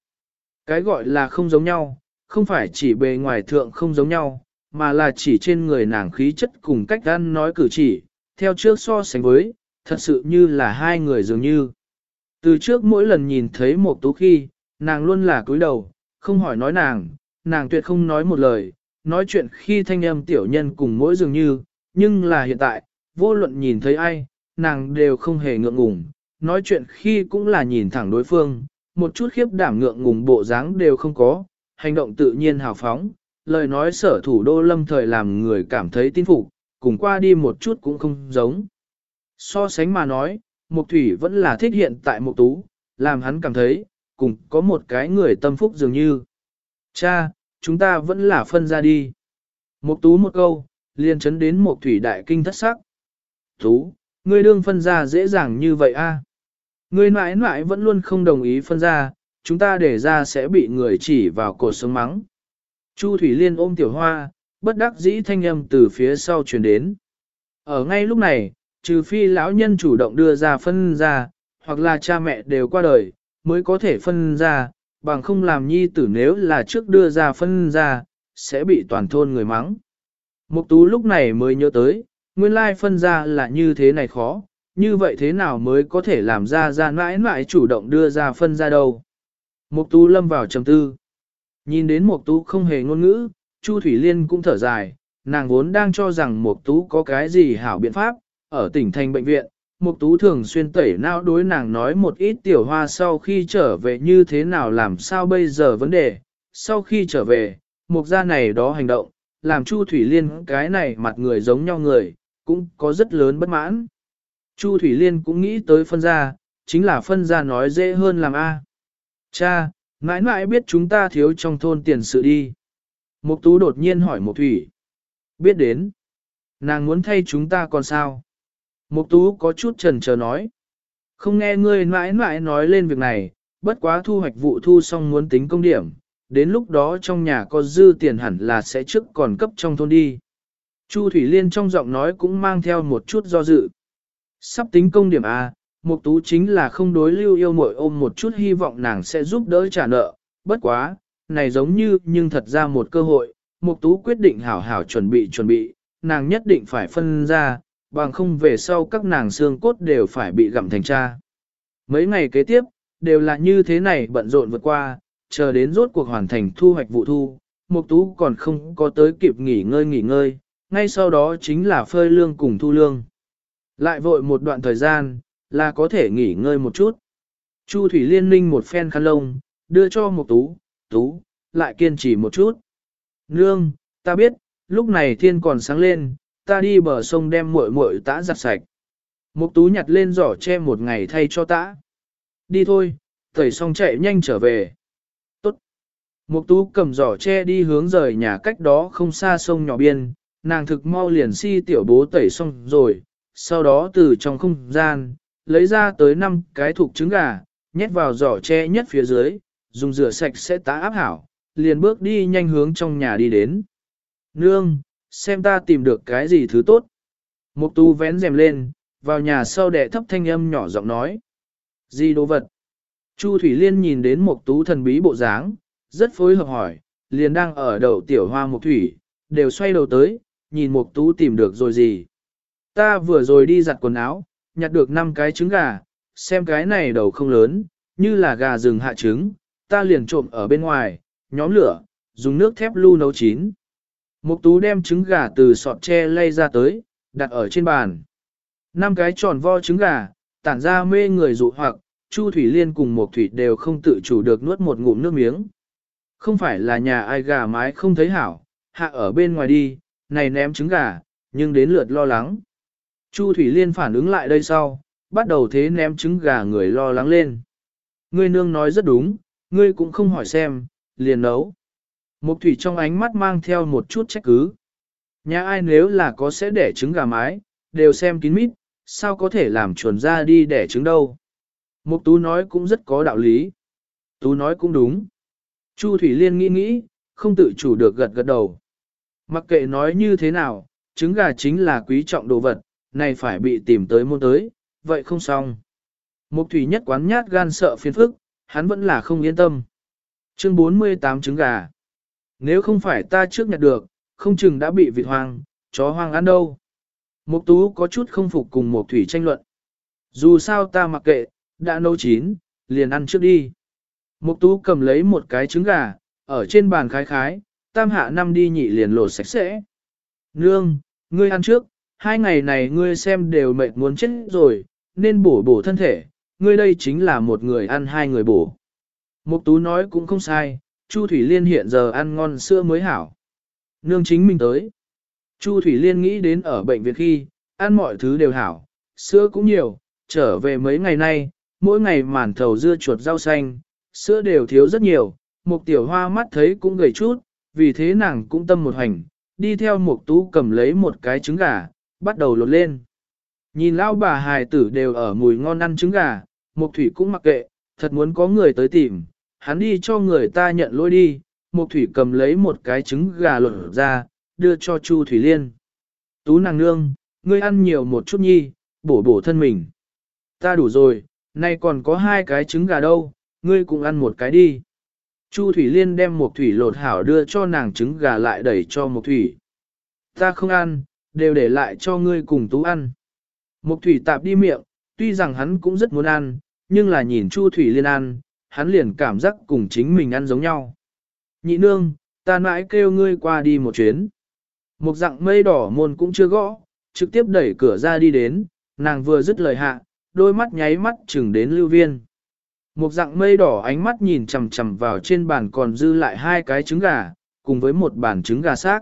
Cái gọi là không giống nhau, không phải chỉ bề ngoài thượng không giống nhau, mà là chỉ trên người nàng khí chất cùng cách ăn nói cử chỉ, theo trước so sánh với, thật sự như là hai người dường như. Từ trước mỗi lần nhìn thấy một tú khi, nàng luôn là cúi đầu, không hỏi nói nàng, nàng tuyệt không nói một lời, nói chuyện khi thanh âm tiểu nhân cùng mỗi dường như, nhưng là hiện tại, vô luận nhìn thấy ai, nàng đều không hề ngượng ngùng, nói chuyện khi cũng là nhìn thẳng đối phương, một chút khiếp đảm ngượng ngùng bộ dáng đều không có, hành động tự nhiên hào phóng, lời nói sở thủ đô lâm thời làm người cảm thấy tin phục, cùng qua đi một chút cũng không giống. So sánh mà nói, Mục Thủy vẫn là thích hiện tại Mục Tú, làm hắn cảm thấy, cùng có một cái người tâm phúc dường như. Cha, chúng ta vẫn là phân ra đi. Mục Tú một câu, liền chấn đến Mục Thủy đại kinh thất sắc. Tú, ngươi đương phân ra dễ dàng như vậy a? Ngươi mãi mãi vẫn luôn không đồng ý phân ra, chúng ta để ra sẽ bị người chỉ vào cổ sống mắng. Chu Thủy Liên ôm tiểu hoa, bất đắc dĩ thanh âm từ phía sau truyền đến. Ở ngay lúc này, trừ phi lão nhân chủ động đưa ra phân ra, hoặc là cha mẹ đều qua đời, mới có thể phân ra, bằng không làm nhi tử nếu là trước đưa ra phân ra, sẽ bị toàn thôn người mắng. Mục tú lúc này mới nhớ tới, nguyên lai phân ra là như thế này khó, như vậy thế nào mới có thể làm ra ra mãi mãi chủ động đưa ra phân ra đâu. Mục tú lâm vào trầm tư. Nhìn đến Mộc Tú không hề ngôn ngữ, Chu Thủy Liên cũng thở dài, nàng vốn đang cho rằng Mộc Tú có cái gì hảo biện pháp, ở tỉnh thành bệnh viện, Mục Tú thường xuyên tẩy não đối nàng nói một ít tiểu hoa sau khi trở về như thế nào làm sao bây giờ vấn đề. Sau khi trở về, mục gia này đó hành động, làm Chu Thủy Liên cái này mặt người giống nhau người, cũng có rất lớn bất mãn. Chu Thủy Liên cũng nghĩ tới phân gia, chính là phân gia nói dễ hơn làm A. Cha, mãi mãi biết chúng ta thiếu trong thôn tiền sự đi. Mục Tú đột nhiên hỏi Mục Thủy. Biết đến. Nàng muốn thay chúng ta còn sao? Mục tú có chút trần chờ nói. Không nghe ngươi mãi mãi nói lên việc này, bất quá thu hoạch vụ thu xong muốn tính công điểm, đến lúc đó trong nhà có dư tiền hẳn là sẽ trước còn cấp trong thôn đi. Chu Thủy Liên trong giọng nói cũng mang theo một chút do dự. Sắp tính công điểm A, Mục Tú chính là không đối lưu yêu muội ôm một chút hy vọng nàng sẽ giúp đỡ trả nợ, bất quá, này giống như nhưng thật ra một cơ hội, Mục Tú quyết định hảo hảo chuẩn bị chuẩn bị, nàng nhất định phải phân ra, bằng không về sau các nàng xương cốt đều phải bị gặm thành cha. Mấy ngày kế tiếp, đều là như thế này bận rộn vượt qua, chờ đến rốt cuộc hoàn thành thu hoạch vụ thu, Mục Tú còn không có tới kịp nghỉ ngơi nghỉ ngơi, ngay sau đó chính là phơi lương cùng thu lương. Lại vội một đoạn thời gian, là có thể nghỉ ngơi một chút. Chu Thủy Liên ninh một phen khăn lông, đưa cho một Tú, Tú, lại kiên trì một chút. Nương, ta biết, lúc này thiên còn sáng lên, ta đi bờ sông đem muội muội tã giặt sạch. Mục tú nhặt lên giỏ che một ngày thay cho tã. Đi thôi, tẩy xong chạy nhanh trở về. Tốt. Mục tú cầm giỏ che đi hướng rời nhà cách đó không xa sông nhỏ biên, nàng thực mau liền si tiểu bố tẩy xong rồi, sau đó từ trong không gian, lấy ra tới 5 cái thục trứng gà, nhét vào giỏ che nhất phía dưới, dùng rửa sạch sẽ tá áp hảo, liền bước đi nhanh hướng trong nhà đi đến. Nương, xem ta tìm được cái gì thứ tốt. Mục tu vén rèm lên, vào nhà sau đệ thấp thanh âm nhỏ giọng nói. Gì đồ vật? Chu Thủy Liên nhìn đến mục tú thần bí bộ dáng, rất phối hợp hỏi, liền đang ở đầu tiểu hoa mục thủy, đều xoay đầu tới, nhìn mục tú tìm được rồi gì. Ta vừa rồi đi giặt quần áo, nhặt được 5 cái trứng gà, xem cái này đầu không lớn, như là gà rừng hạ trứng, ta liền trộm ở bên ngoài, nhóm lửa, dùng nước thép lu nấu chín. Mục tú đem trứng gà từ sọt tre lay ra tới, đặt ở trên bàn. Năm cái tròn vo trứng gà, tản ra mê người dụ hoặc, Chu Thủy Liên cùng Mục Thủy đều không tự chủ được nuốt một ngụm nước miếng. Không phải là nhà ai gà mái không thấy hảo, hạ ở bên ngoài đi, này ném trứng gà, nhưng đến lượt lo lắng. Chu Thủy Liên phản ứng lại đây sau, bắt đầu thế ném trứng gà người lo lắng lên. Ngươi nương nói rất đúng, ngươi cũng không hỏi xem, liền nấu. Mục thủy trong ánh mắt mang theo một chút trách cứ. Nhà ai nếu là có sẽ đẻ trứng gà mái, đều xem kín mít, sao có thể làm chuồn ra đi đẻ trứng đâu. Mục tú nói cũng rất có đạo lý. Tú nói cũng đúng. Chu Thủy Liên nghĩ nghĩ, không tự chủ được gật gật đầu. Mặc kệ nói như thế nào, trứng gà chính là quý trọng đồ vật, này phải bị tìm tới môn tới, vậy không xong. Mục Thủy nhất quán nhát gan sợ phiền phức, hắn vẫn là không yên tâm. Chương 48 trứng gà. Nếu không phải ta trước nhặt được, không chừng đã bị vịt hoang, chó hoang ăn đâu. Mục tú có chút không phục cùng mục thủy tranh luận. Dù sao ta mặc kệ, đã nấu chín, liền ăn trước đi. Mục tú cầm lấy một cái trứng gà, ở trên bàn khái khái, tam hạ năm đi nhị liền lột sạch sẽ. Nương, ngươi ăn trước, hai ngày này ngươi xem đều mệt muốn chết rồi, nên bổ bổ thân thể, ngươi đây chính là một người ăn hai người bổ. Mục tú nói cũng không sai, Chu Thủy Liên hiện giờ ăn ngon sữa mới hảo. Nương chính mình tới. Chu Thủy Liên nghĩ đến ở bệnh viện khi, ăn mọi thứ đều hảo, sữa cũng nhiều, trở về mấy ngày nay, mỗi ngày màn thầu dưa chuột rau xanh, sữa đều thiếu rất nhiều, Mục tiểu hoa mắt thấy cũng gầy chút, vì thế nàng cũng tâm một hành, đi theo một tú cầm lấy một cái trứng gà, bắt đầu lột lên. Nhìn lao bà hài tử đều ở mùi ngon ăn trứng gà, một thủy cũng mặc kệ, thật muốn có người tới tìm, hắn đi cho người ta nhận lỗi đi, Mục Thủy cầm lấy một cái trứng gà lột ra, đưa cho Chu Thủy Liên. Tú nàng nương, ngươi ăn nhiều một chút nhi, bổ bổ thân mình. Ta đủ rồi, nay còn có hai cái trứng gà đâu, ngươi cũng ăn một cái đi. Chu Thủy Liên đem một thủy lột hảo đưa cho nàng trứng gà lại đẩy cho một thủy. Ta không ăn, đều để lại cho ngươi cùng tú ăn. Một thủy tạp đi miệng, tuy rằng hắn cũng rất muốn ăn, nhưng là nhìn Chu Thủy Liên ăn, hắn liền cảm giác cùng chính mình ăn giống nhau. nhị nương, ta mãi kêu ngươi qua đi một chuyến. Một dạng mây đỏ môn cũng chưa gõ, trực tiếp đẩy cửa ra đi đến, nàng vừa dứt lời hạ, đôi mắt nháy mắt chừng đến lưu viên. Một dạng mây đỏ ánh mắt nhìn chằm chằm vào trên bàn còn dư lại hai cái trứng gà, cùng với một bàn trứng gà xác.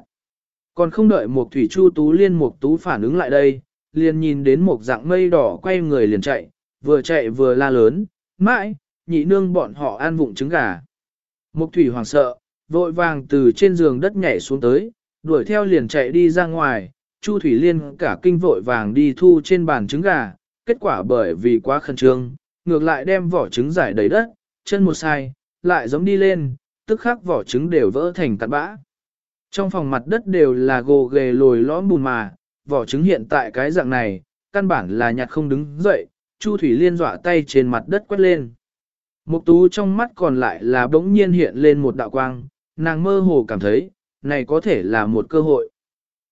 Còn không đợi một thủy chu tú liên một tú phản ứng lại đây, liền nhìn đến một dạng mây đỏ quay người liền chạy, vừa chạy vừa la lớn, mãi, nhị nương bọn họ ăn vụng trứng gà. Một thủy hoàng sợ, vội vàng từ trên giường đất nhảy xuống tới, đuổi theo liền chạy đi ra ngoài, Chu Thủy Liên cả kinh vội vàng đi thu trên bàn trứng gà, kết quả bởi vì quá khẩn trương, ngược lại đem vỏ trứng giải đầy đất, chân một sai, lại giống đi lên, tức khắc vỏ trứng đều vỡ thành tạt bã. Trong phòng mặt đất đều là gồ ghề lồi lõm bùn mà, vỏ trứng hiện tại cái dạng này, căn bản là nhặt không đứng dậy, Chu Thủy Liên dọa tay trên mặt đất quét lên. Mục tú trong mắt còn lại là bỗng nhiên hiện lên một đạo quang, nàng mơ hồ cảm thấy, này có thể là một cơ hội.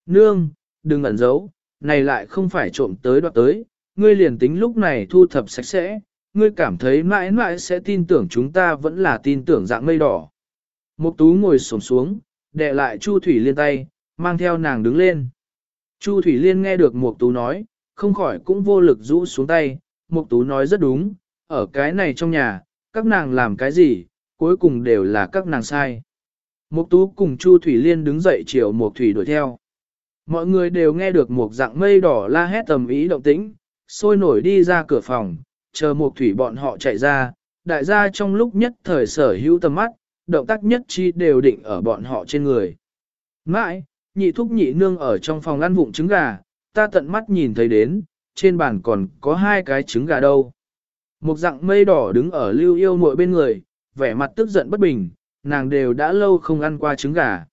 Nương, đừng ẩn giấu, này lại không phải trộm tới đoạt tới, ngươi liền tính lúc này thu thập sạch sẽ, ngươi cảm thấy mãi mãi sẽ tin tưởng chúng ta vẫn là tin tưởng dạng mây đỏ. Mục tú ngồi xổm xuống, đè lại Chu Thủy Liên tay, mang theo nàng đứng lên. Chu Thủy Liên nghe được Mục tú nói, không khỏi cũng vô lực rũ xuống tay, Mục tú nói rất đúng, ở cái này trong nhà, các nàng làm cái gì, cuối cùng đều là các nàng sai. Mục tú cùng Chu Thủy Liên đứng dậy chiều Mục Thủy đuổi theo. Mọi người đều nghe được một dạng mây đỏ la hét tầm ý động tĩnh, sôi nổi đi ra cửa phòng, chờ một Thủy bọn họ chạy ra, đại gia trong lúc nhất thời sở hữu tầm mắt, động tác nhất chi đều định ở bọn họ trên người. Mãi, nhị thúc nhị nương ở trong phòng ăn vụng trứng gà, ta tận mắt nhìn thấy đến, trên bàn còn có hai cái trứng gà đâu. Một dạng mây đỏ đứng ở lưu yêu muội bên người, vẻ mặt tức giận bất bình, nàng đều đã lâu không ăn qua trứng gà.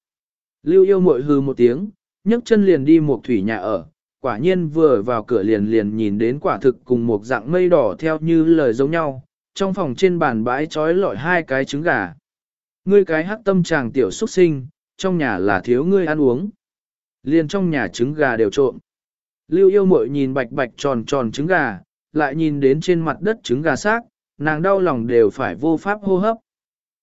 Lưu yêu muội hừ một tiếng, nhấc chân liền đi một thủy nhà ở, quả nhiên vừa vào cửa liền liền nhìn đến quả thực cùng một dạng mây đỏ theo như lời giống nhau, trong phòng trên bàn bãi trói lọi hai cái trứng gà. Ngươi cái hắc tâm chàng tiểu xuất sinh, trong nhà là thiếu ngươi ăn uống. Liền trong nhà trứng gà đều trộm. Lưu yêu muội nhìn bạch bạch tròn tròn trứng gà, lại nhìn đến trên mặt đất trứng gà xác, nàng đau lòng đều phải vô pháp hô hấp.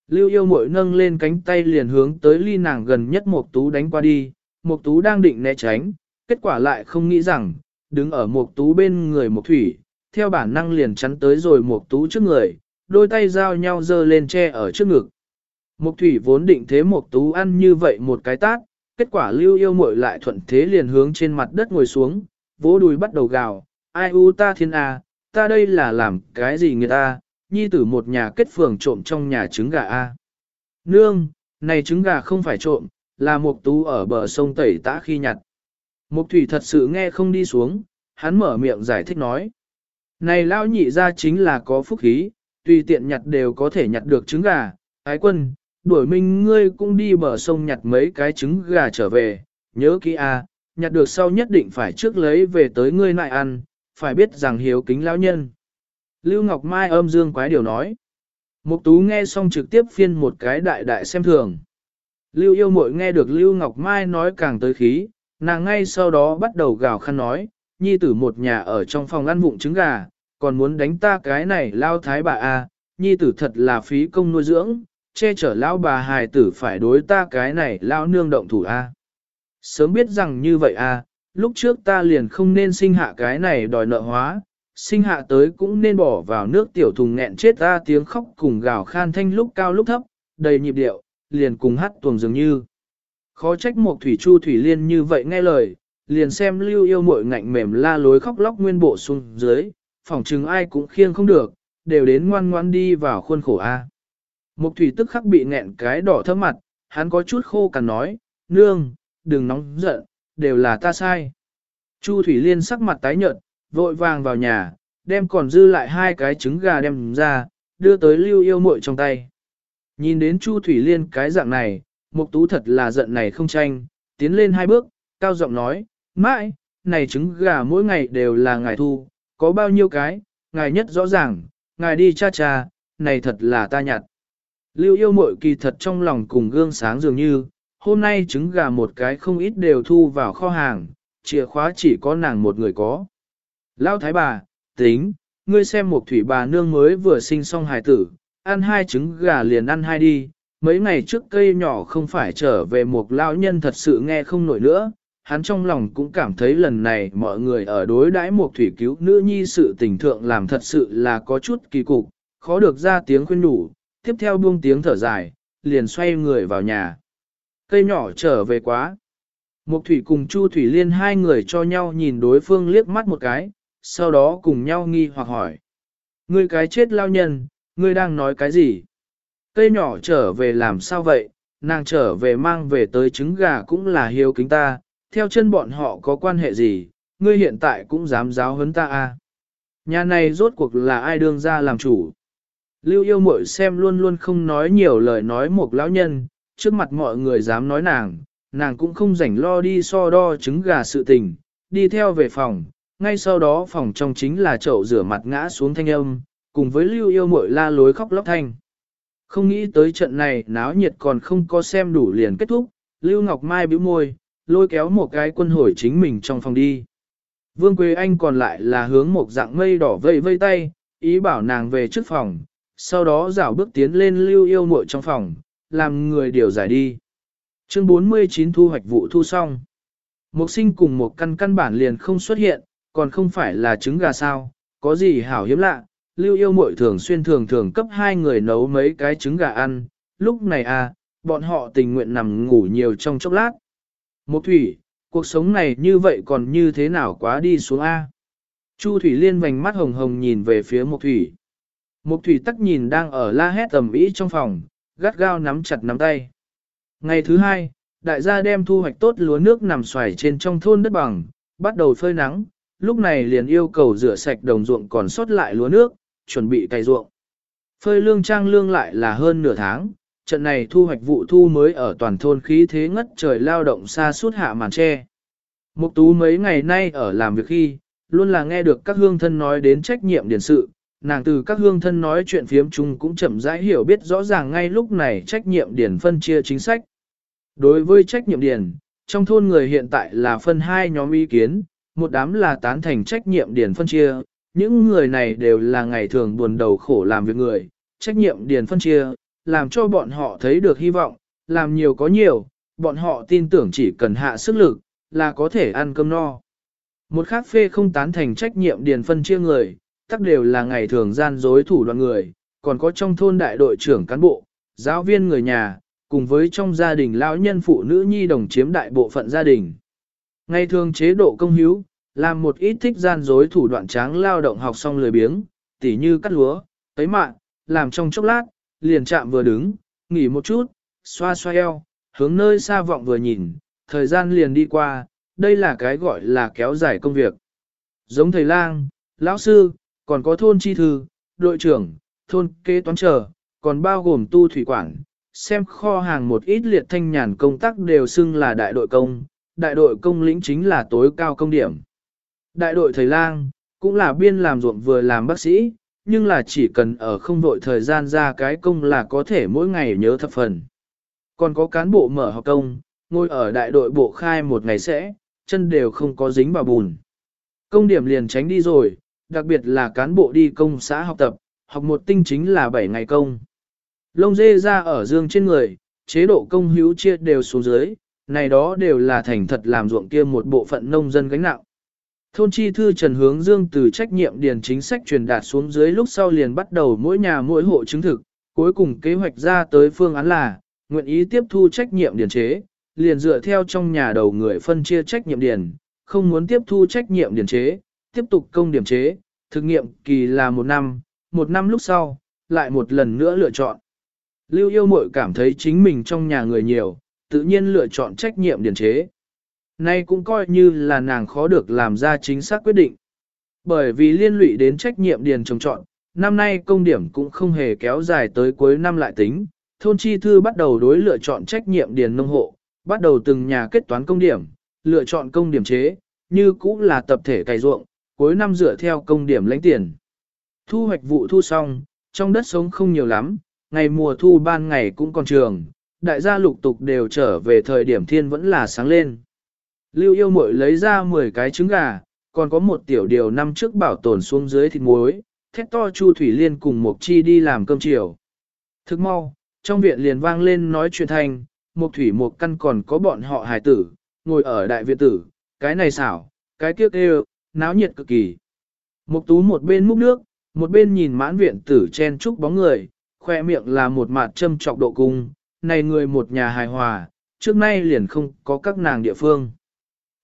Lưu yêu mội nâng lên cánh tay liền hướng tới ly nàng gần nhất một tú đánh qua đi, một tú đang định né tránh, kết quả lại không nghĩ rằng, đứng ở một tú bên người một thủy, theo bản năng liền chắn tới rồi một tú trước người, đôi tay giao nhau dơ lên che ở trước ngực. Một thủy vốn định thế một tú ăn như vậy một cái tát, kết quả lưu yêu muội lại thuận thế liền hướng trên mặt đất ngồi xuống, vỗ đùi bắt đầu gào, ai u ta thiên a, ta đây là làm cái gì người ta, nhi tử một nhà kết phường trộm trong nhà trứng gà a. Nương, này trứng gà không phải trộm, là một tú ở bờ sông tẩy tã khi nhặt. Mục thủy thật sự nghe không đi xuống, hắn mở miệng giải thích nói. Này lao nhị ra chính là có phúc khí, tùy tiện nhặt đều có thể nhặt được trứng gà. Ái quân, đuổi minh ngươi cũng đi bờ sông nhặt mấy cái trứng gà trở về, nhớ kỹ a, nhặt được sau nhất định phải trước lấy về tới ngươi lại ăn, phải biết rằng hiếu kính lão nhân. Lưu Ngọc Mai âm dương quái điều nói. Mục tú nghe xong trực tiếp phiên một cái đại đại xem thường. Lưu yêu Mội nghe được Lưu Ngọc Mai nói càng tới khí, nàng ngay sau đó bắt đầu gào khăn nói, nhi tử một nhà ở trong phòng ăn vụng trứng gà, còn muốn đánh ta cái này lao thái bà a, nhi tử thật là phí công nuôi dưỡng, che chở lão bà hài tử phải đối ta cái này lao nương động thủ a. Sớm biết rằng như vậy a, lúc trước ta liền không nên sinh hạ cái này đòi nợ hóa, sinh hạ tới cũng nên bỏ vào nước tiểu thùng nghẹn chết ta tiếng khóc cùng gào khan thanh lúc cao lúc thấp, đầy nhịp điệu, liền cùng hát tuồng dường như. Khó trách một thủy chu thủy liên như vậy nghe lời, liền xem lưu yêu mội ngạnh mềm la lối khóc lóc nguyên bộ xuống dưới, phỏng chừng ai cũng khiêng không được, đều đến ngoan ngoan đi vào khuôn khổ A. Một thủy tức khắc bị nghẹn cái đỏ thơm mặt, hắn có chút khô cằn nói, nương, đừng nóng giận, đều là ta sai. Chu Thủy Liên sắc mặt tái nhợt, vội vàng vào nhà, đem còn dư lại hai cái trứng gà đem ra, đưa tới lưu yêu muội trong tay. Nhìn đến Chu Thủy Liên cái dạng này, Mục Tú thật là giận này không tranh, tiến lên hai bước, cao giọng nói, mãi, này trứng gà mỗi ngày đều là ngài thu, có bao nhiêu cái, ngài nhất rõ ràng, ngài đi cha cha, này thật là ta nhặt. Lưu yêu muội kỳ thật trong lòng cùng gương sáng dường như, hôm nay trứng gà một cái không ít đều thu vào kho hàng, chìa khóa chỉ có nàng một người có. Lão thái bà, tính, ngươi xem một thủy bà nương mới vừa sinh xong hài tử, ăn hai trứng gà liền ăn hai đi, mấy ngày trước cây nhỏ không phải trở về một lão nhân thật sự nghe không nổi nữa, hắn trong lòng cũng cảm thấy lần này mọi người ở đối đãi một thủy cứu nữ nhi sự tình thượng làm thật sự là có chút kỳ cục, khó được ra tiếng khuyên đủ. tiếp theo buông tiếng thở dài, liền xoay người vào nhà. Cây nhỏ trở về quá. Mục thủy cùng Chu Thủy Liên hai người cho nhau nhìn đối phương liếc mắt một cái, sau đó cùng nhau nghi hoặc hỏi. Ngươi cái chết lao nhân, ngươi đang nói cái gì? Cây nhỏ trở về làm sao vậy? Nàng trở về mang về tới trứng gà cũng là hiếu kính ta, theo chân bọn họ có quan hệ gì, ngươi hiện tại cũng dám giáo huấn ta à? Nhà này rốt cuộc là ai đương ra làm chủ? Lưu yêu mội xem luôn luôn không nói nhiều lời nói một lão nhân, trước mặt mọi người dám nói nàng, nàng cũng không rảnh lo đi so đo trứng gà sự tình, đi theo về phòng, ngay sau đó phòng trong chính là chậu rửa mặt ngã xuống thanh âm, cùng với lưu yêu mội la lối khóc lóc thanh. Không nghĩ tới trận này náo nhiệt còn không có xem đủ liền kết thúc, Lưu Ngọc Mai bĩu môi, lôi kéo một cái quân hồi chính mình trong phòng đi. Vương Quế Anh còn lại là hướng một dạng mây đỏ vây vây tay, ý bảo nàng về trước phòng, sau đó rảo bước tiến lên lưu yêu muội trong phòng, làm người điều giải đi. Chương 49 thu hoạch vụ thu xong. Mục sinh cùng một căn căn bản liền không xuất hiện, còn không phải là trứng gà sao, có gì hảo hiếm lạ. Lưu yêu muội thường xuyên thường thường cấp hai người nấu mấy cái trứng gà ăn, lúc này à, bọn họ tình nguyện nằm ngủ nhiều trong chốc lát. Một thủy, cuộc sống này như vậy còn như thế nào quá đi xuống A. Chu Thủy Liên vành mắt hồng hồng nhìn về phía Một Thủy. Một Thủy tắc nhìn đang ở la hét tầm ý trong phòng, gắt gao nắm chặt nắm tay. Ngày thứ hai, đại gia đem thu hoạch tốt lúa nước nằm xoài trên trong thôn đất bằng, bắt đầu phơi nắng, lúc này liền yêu cầu rửa sạch đồng ruộng còn sót lại lúa nước, chuẩn bị cày ruộng. Phơi lương trang lương lại là hơn nửa tháng, trận này thu hoạch vụ thu mới ở toàn thôn khí thế ngất trời lao động xa suốt hạ màn tre. Mục tú mấy ngày nay ở làm việc khi, luôn là nghe được các hương thân nói đến trách nhiệm điển sự, nàng từ các hương thân nói chuyện phiếm chung cũng chậm rãi hiểu biết rõ ràng ngay lúc này trách nhiệm điển phân chia chính sách. Đối với trách nhiệm điển, trong thôn người hiện tại là phân hai nhóm ý kiến, một đám là tán thành trách nhiệm điển phân chia, những người này đều là ngày thường buồn đầu khổ làm việc người, trách nhiệm điền phân chia, làm cho bọn họ thấy được hy vọng, làm nhiều có nhiều, bọn họ tin tưởng chỉ cần hạ sức lực, là có thể ăn cơm no. Một khác phê không tán thành trách nhiệm điền phân chia người, tắc đều là ngày thường gian dối thủ đoạn người, còn có trong thôn đại đội trưởng cán bộ, giáo viên người nhà, cùng với trong gia đình lão nhân phụ nữ nhi đồng chiếm đại bộ phận gia đình. Ngày thường chế độ công hiếu, làm một ít thích gian dối thủ đoạn tráng lao động học xong lười biếng, tỉ như cắt lúa, tấy mạng, làm trong chốc lát, liền chạm vừa đứng, nghỉ một chút, xoa xoa eo, hướng nơi xa vọng vừa nhìn, thời gian liền đi qua, đây là cái gọi là kéo dài công việc. Giống thầy lang, lão sư, còn có thôn chi thư, đội trưởng, thôn kế toán trở, còn bao gồm tu thủy quản, xem kho hàng một ít liệt thanh nhàn công tác đều xưng là đại đội công, đại đội công lĩnh chính là tối cao công điểm. Đại đội thầy lang, cũng là biên làm ruộng vừa làm bác sĩ, nhưng là chỉ cần ở không vội thời gian ra cái công là có thể mỗi ngày nhớ thập phần. Còn có cán bộ mở học công, ngồi ở đại đội bộ khai một ngày sẽ, chân đều không có dính vào bùn. Công điểm liền tránh đi rồi, đặc biệt là cán bộ đi công xã học tập, học một tinh chính là 7 ngày công. Lông dê ra ở dương trên người, chế độ công hữu chia đều xuống dưới, này đó đều là thành thật làm ruộng kia một bộ phận nông dân gánh nặng. Thôn chi thư Trần Hướng Dương từ trách nhiệm điền chính sách truyền đạt xuống dưới lúc sau liền bắt đầu mỗi nhà mỗi hộ chứng thực, cuối cùng kế hoạch ra tới phương án là, nguyện ý tiếp thu trách nhiệm điền chế, liền dựa theo trong nhà đầu người phân chia trách nhiệm điền, không muốn tiếp thu trách nhiệm điền chế, tiếp tục công điểm chế, thực nghiệm kỳ là một năm, một năm lúc sau, lại một lần nữa lựa chọn. Lưu yêu mội cảm thấy chính mình trong nhà người nhiều, tự nhiên lựa chọn trách nhiệm điền chế. Nay cũng coi như là nàng khó được làm ra chính xác quyết định. Bởi vì liên lụy đến trách nhiệm điền trồng trọn, năm nay công điểm cũng không hề kéo dài tới cuối năm lại tính. Thôn chi thư bắt đầu đối lựa chọn trách nhiệm điền nông hộ, bắt đầu từng nhà kết toán công điểm, lựa chọn công điểm chế, như cũng là tập thể cày ruộng, cuối năm dựa theo công điểm lãnh tiền. Thu hoạch vụ thu xong, trong đất sống không nhiều lắm, ngày mùa thu ban ngày cũng còn trường, đại gia lục tục đều trở về thời điểm thiên vẫn là sáng lên. Lưu yêu mội lấy ra 10 cái trứng gà, còn có một tiểu điều năm trước bảo tồn xuống dưới thịt muối, thét to Chu Thủy Liên cùng Mộc Chi đi làm cơm chiều. Thức mau, trong viện liền vang lên nói chuyện thành, Mộc thủy Mộc căn còn có bọn họ hài tử, ngồi ở đại viện tử, cái này xảo, cái kia kêu, náo nhiệt cực kỳ. Mộc tú một bên múc nước, một bên nhìn mãn viện tử chen chúc bóng người, khoe miệng là một mạt châm chọc độ cung, này người một nhà hài hòa, trước nay liền không có các nàng địa phương.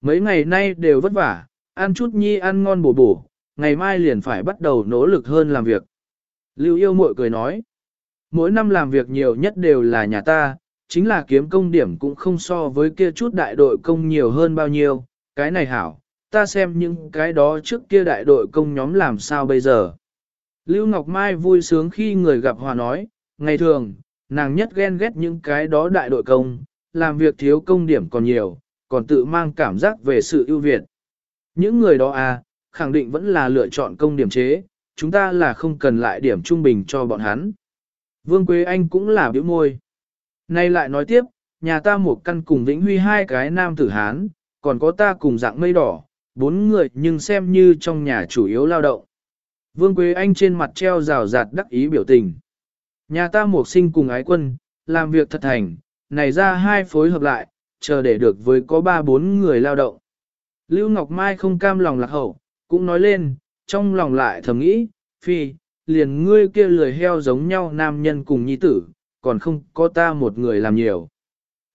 Mấy ngày nay đều vất vả, ăn chút nhi ăn ngon bổ bổ, ngày mai liền phải bắt đầu nỗ lực hơn làm việc. Lưu yêu mội cười nói, mỗi năm làm việc nhiều nhất đều là nhà ta, chính là kiếm công điểm cũng không so với kia chút đại đội công nhiều hơn bao nhiêu, cái này hảo, ta xem những cái đó trước kia đại đội công nhóm làm sao bây giờ. Lưu Ngọc Mai vui sướng khi người gặp hòa nói, ngày thường, nàng nhất ghen ghét những cái đó đại đội công, làm việc thiếu công điểm còn nhiều, còn tự mang cảm giác về sự ưu việt. Những người đó à, khẳng định vẫn là lựa chọn công điểm chế, chúng ta là không cần lại điểm trung bình cho bọn hắn. Vương Quế Anh cũng là biểu môi. Nay lại nói tiếp, nhà ta một căn cùng Vĩnh Huy hai cái nam tử Hán, còn có ta cùng dạng mây đỏ, bốn người nhưng xem như trong nhà chủ yếu lao động. Vương Quế Anh trên mặt treo rào rạt đắc ý biểu tình. Nhà ta một sinh cùng ái quân, làm việc thật thành, này ra hai phối hợp lại, chờ để được với có ba bốn người lao động. Lưu Ngọc Mai không cam lòng lạc hậu, cũng nói lên, trong lòng lại thầm nghĩ, phi, liền ngươi kia lười heo giống nhau nam nhân cùng nhi tử, còn không có ta một người làm nhiều.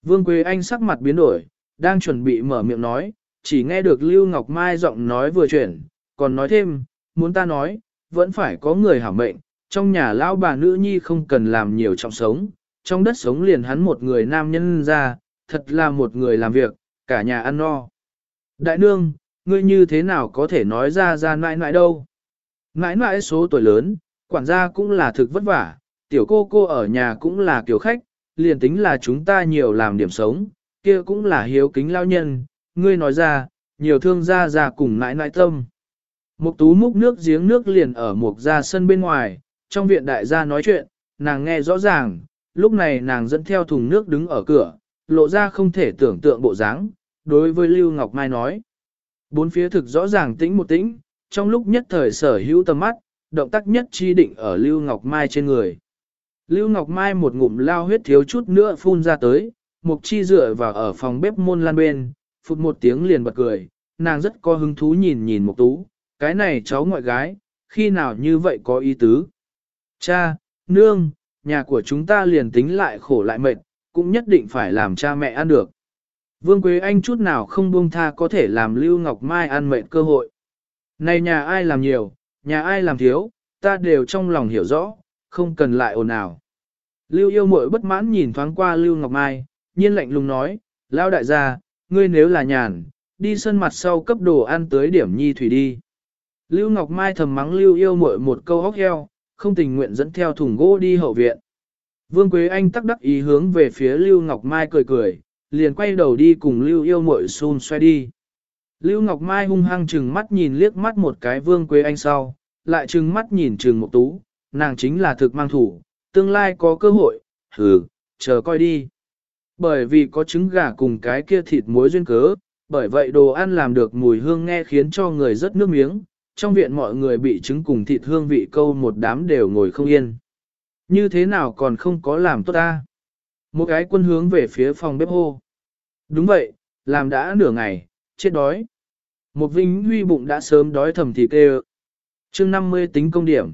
Vương Quế Anh sắc mặt biến đổi, đang chuẩn bị mở miệng nói, chỉ nghe được Lưu Ngọc Mai giọng nói vừa chuyển, còn nói thêm, muốn ta nói, vẫn phải có người hảo mệnh, trong nhà lão bà nữ nhi không cần làm nhiều trọng sống, trong đất sống liền hắn một người nam nhân ra, thật là một người làm việc, cả nhà ăn no. Đại nương, ngươi như thế nào có thể nói ra ra nãi nãi đâu? Nãi nãi số tuổi lớn, quản gia cũng là thực vất vả, tiểu cô cô ở nhà cũng là kiểu khách, liền tính là chúng ta nhiều làm điểm sống, kia cũng là hiếu kính lao nhân, ngươi nói ra, nhiều thương gia già cùng nãi nãi tâm. Mục tú múc nước giếng nước liền ở mục gia sân bên ngoài, trong viện đại gia nói chuyện, nàng nghe rõ ràng, lúc này nàng dẫn theo thùng nước đứng ở cửa, lộ ra không thể tưởng tượng bộ dáng, đối với Lưu Ngọc Mai nói. Bốn phía thực rõ ràng tĩnh một tĩnh, trong lúc nhất thời sở hữu tầm mắt, động tác nhất chi định ở Lưu Ngọc Mai trên người. Lưu Ngọc Mai một ngụm lao huyết thiếu chút nữa phun ra tới, mục chi dựa vào ở phòng bếp môn lan bên, phụt một tiếng liền bật cười, nàng rất có hứng thú nhìn nhìn mục tú, cái này cháu ngoại gái, khi nào như vậy có ý tứ. Cha, nương, nhà của chúng ta liền tính lại khổ lại mệt, cũng nhất định phải làm cha mẹ ăn được. Vương Quế Anh chút nào không buông tha có thể làm Lưu Ngọc Mai ăn mệt cơ hội. Này nhà ai làm nhiều, nhà ai làm thiếu, ta đều trong lòng hiểu rõ, không cần lại ồn ào. Lưu yêu mội bất mãn nhìn thoáng qua Lưu Ngọc Mai, nhiên lạnh lùng nói, Lao đại gia, ngươi nếu là nhàn, đi sân mặt sau cấp đồ ăn tới điểm nhi thủy đi. Lưu Ngọc Mai thầm mắng Lưu yêu mội một câu hóc heo, không tình nguyện dẫn theo thùng gỗ đi hậu viện. Vương Quế Anh tắc đắc ý hướng về phía Lưu Ngọc Mai cười cười, liền quay đầu đi cùng Lưu yêu mội xun xoay đi. Lưu Ngọc Mai hung hăng chừng mắt nhìn liếc mắt một cái Vương Quế Anh sau, lại chừng mắt nhìn trừng một tú, nàng chính là thực mang thủ, tương lai có cơ hội, hừ, chờ coi đi. Bởi vì có trứng gà cùng cái kia thịt muối duyên cớ, bởi vậy đồ ăn làm được mùi hương nghe khiến cho người rất nước miếng, trong viện mọi người bị trứng cùng thịt hương vị câu một đám đều ngồi không yên. Như thế nào còn không có làm tốt ta? Một cái quân hướng về phía phòng bếp hô. Đúng vậy, làm đã nửa ngày, chết đói. Một vinh huy bụng đã sớm đói thầm thì kêu. chương 50 tính công điểm.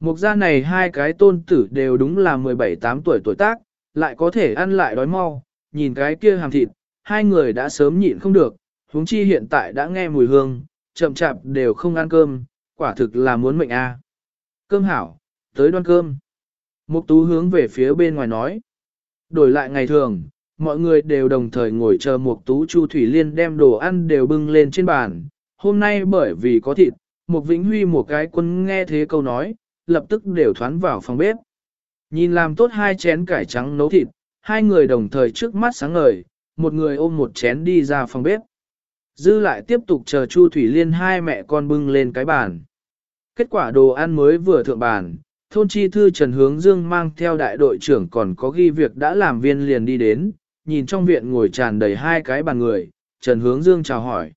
Một gia này hai cái tôn tử đều đúng là 17-8 tuổi tuổi tác, lại có thể ăn lại đói mau, nhìn cái kia hàm thịt, hai người đã sớm nhịn không được, huống chi hiện tại đã nghe mùi hương, chậm chạp đều không ăn cơm, quả thực là muốn mệnh a. Cơm hảo, tới đoan cơm. Mục tú hướng về phía bên ngoài nói. Đổi lại ngày thường, mọi người đều đồng thời ngồi chờ Mục tú Chu Thủy Liên đem đồ ăn đều bưng lên trên bàn. Hôm nay bởi vì có thịt, Mục Vĩnh Huy một cái quân nghe thế câu nói, lập tức đều thoán vào phòng bếp. Nhìn làm tốt hai chén cải trắng nấu thịt, hai người đồng thời trước mắt sáng ngời, một người ôm một chén đi ra phòng bếp. Dư lại tiếp tục chờ Chu Thủy Liên hai mẹ con bưng lên cái bàn. Kết quả đồ ăn mới vừa thượng bàn, thôn chi thư Trần Hướng Dương mang theo đại đội trưởng còn có ghi việc đã làm viên liền đi đến, nhìn trong viện ngồi tràn đầy hai cái bàn người, Trần Hướng Dương chào hỏi.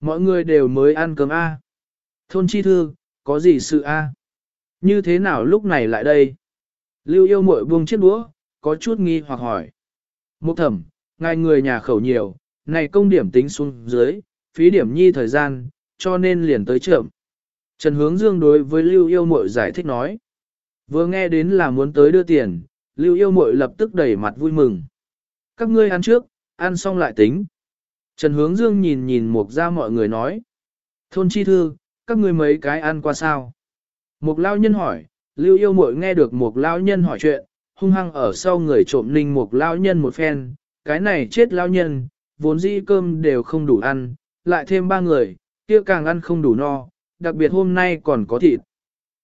Mọi người đều mới ăn cơm A. Thôn chi thư, có gì sự A? Như thế nào lúc này lại đây? Lưu yêu muội buông chiếc đũa, có chút nghi hoặc hỏi. Mục thẩm, ngài người nhà khẩu nhiều, này công điểm tính xuống dưới, phí điểm nhi thời gian, cho nên liền tới trưởng. Trần Hướng Dương đối với Lưu yêu muội giải thích nói. Vừa nghe đến là muốn tới đưa tiền, Lưu yêu muội lập tức đẩy mặt vui mừng. Các ngươi ăn trước, ăn xong lại tính. Trần Hướng Dương nhìn nhìn mục ra mọi người nói. Thôn chi thư, các ngươi mấy cái ăn qua sao? Mục lao nhân hỏi, Lưu yêu muội nghe được mục lao nhân hỏi chuyện, hung hăng ở sau người trộm ninh mục lao nhân một phen, cái này chết lao nhân, vốn dĩ cơm đều không đủ ăn, lại thêm ba người, kia càng ăn không đủ no, đặc biệt hôm nay còn có thịt.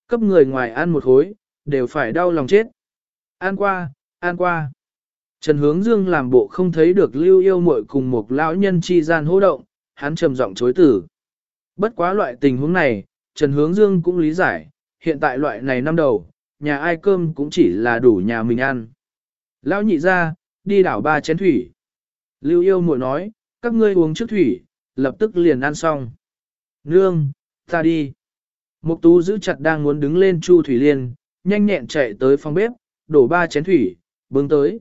Cấp người ngoài ăn một hối, đều phải đau lòng chết. An qua, an qua. Trần Hướng Dương làm bộ không thấy được lưu yêu muội cùng một lão nhân chi gian hô động, hắn trầm giọng chối tử. Bất quá loại tình huống này, Trần Hướng Dương cũng lý giải, hiện tại loại này năm đầu, nhà ai cơm cũng chỉ là đủ nhà mình ăn. Lão nhị ra, đi đảo ba chén thủy. Lưu yêu muội nói, các ngươi uống trước thủy, lập tức liền ăn xong. Nương, ta đi. Mục tú giữ chặt đang muốn đứng lên Chu Thủy Liên, nhanh nhẹn chạy tới phòng bếp, đổ ba chén thủy, bưng tới.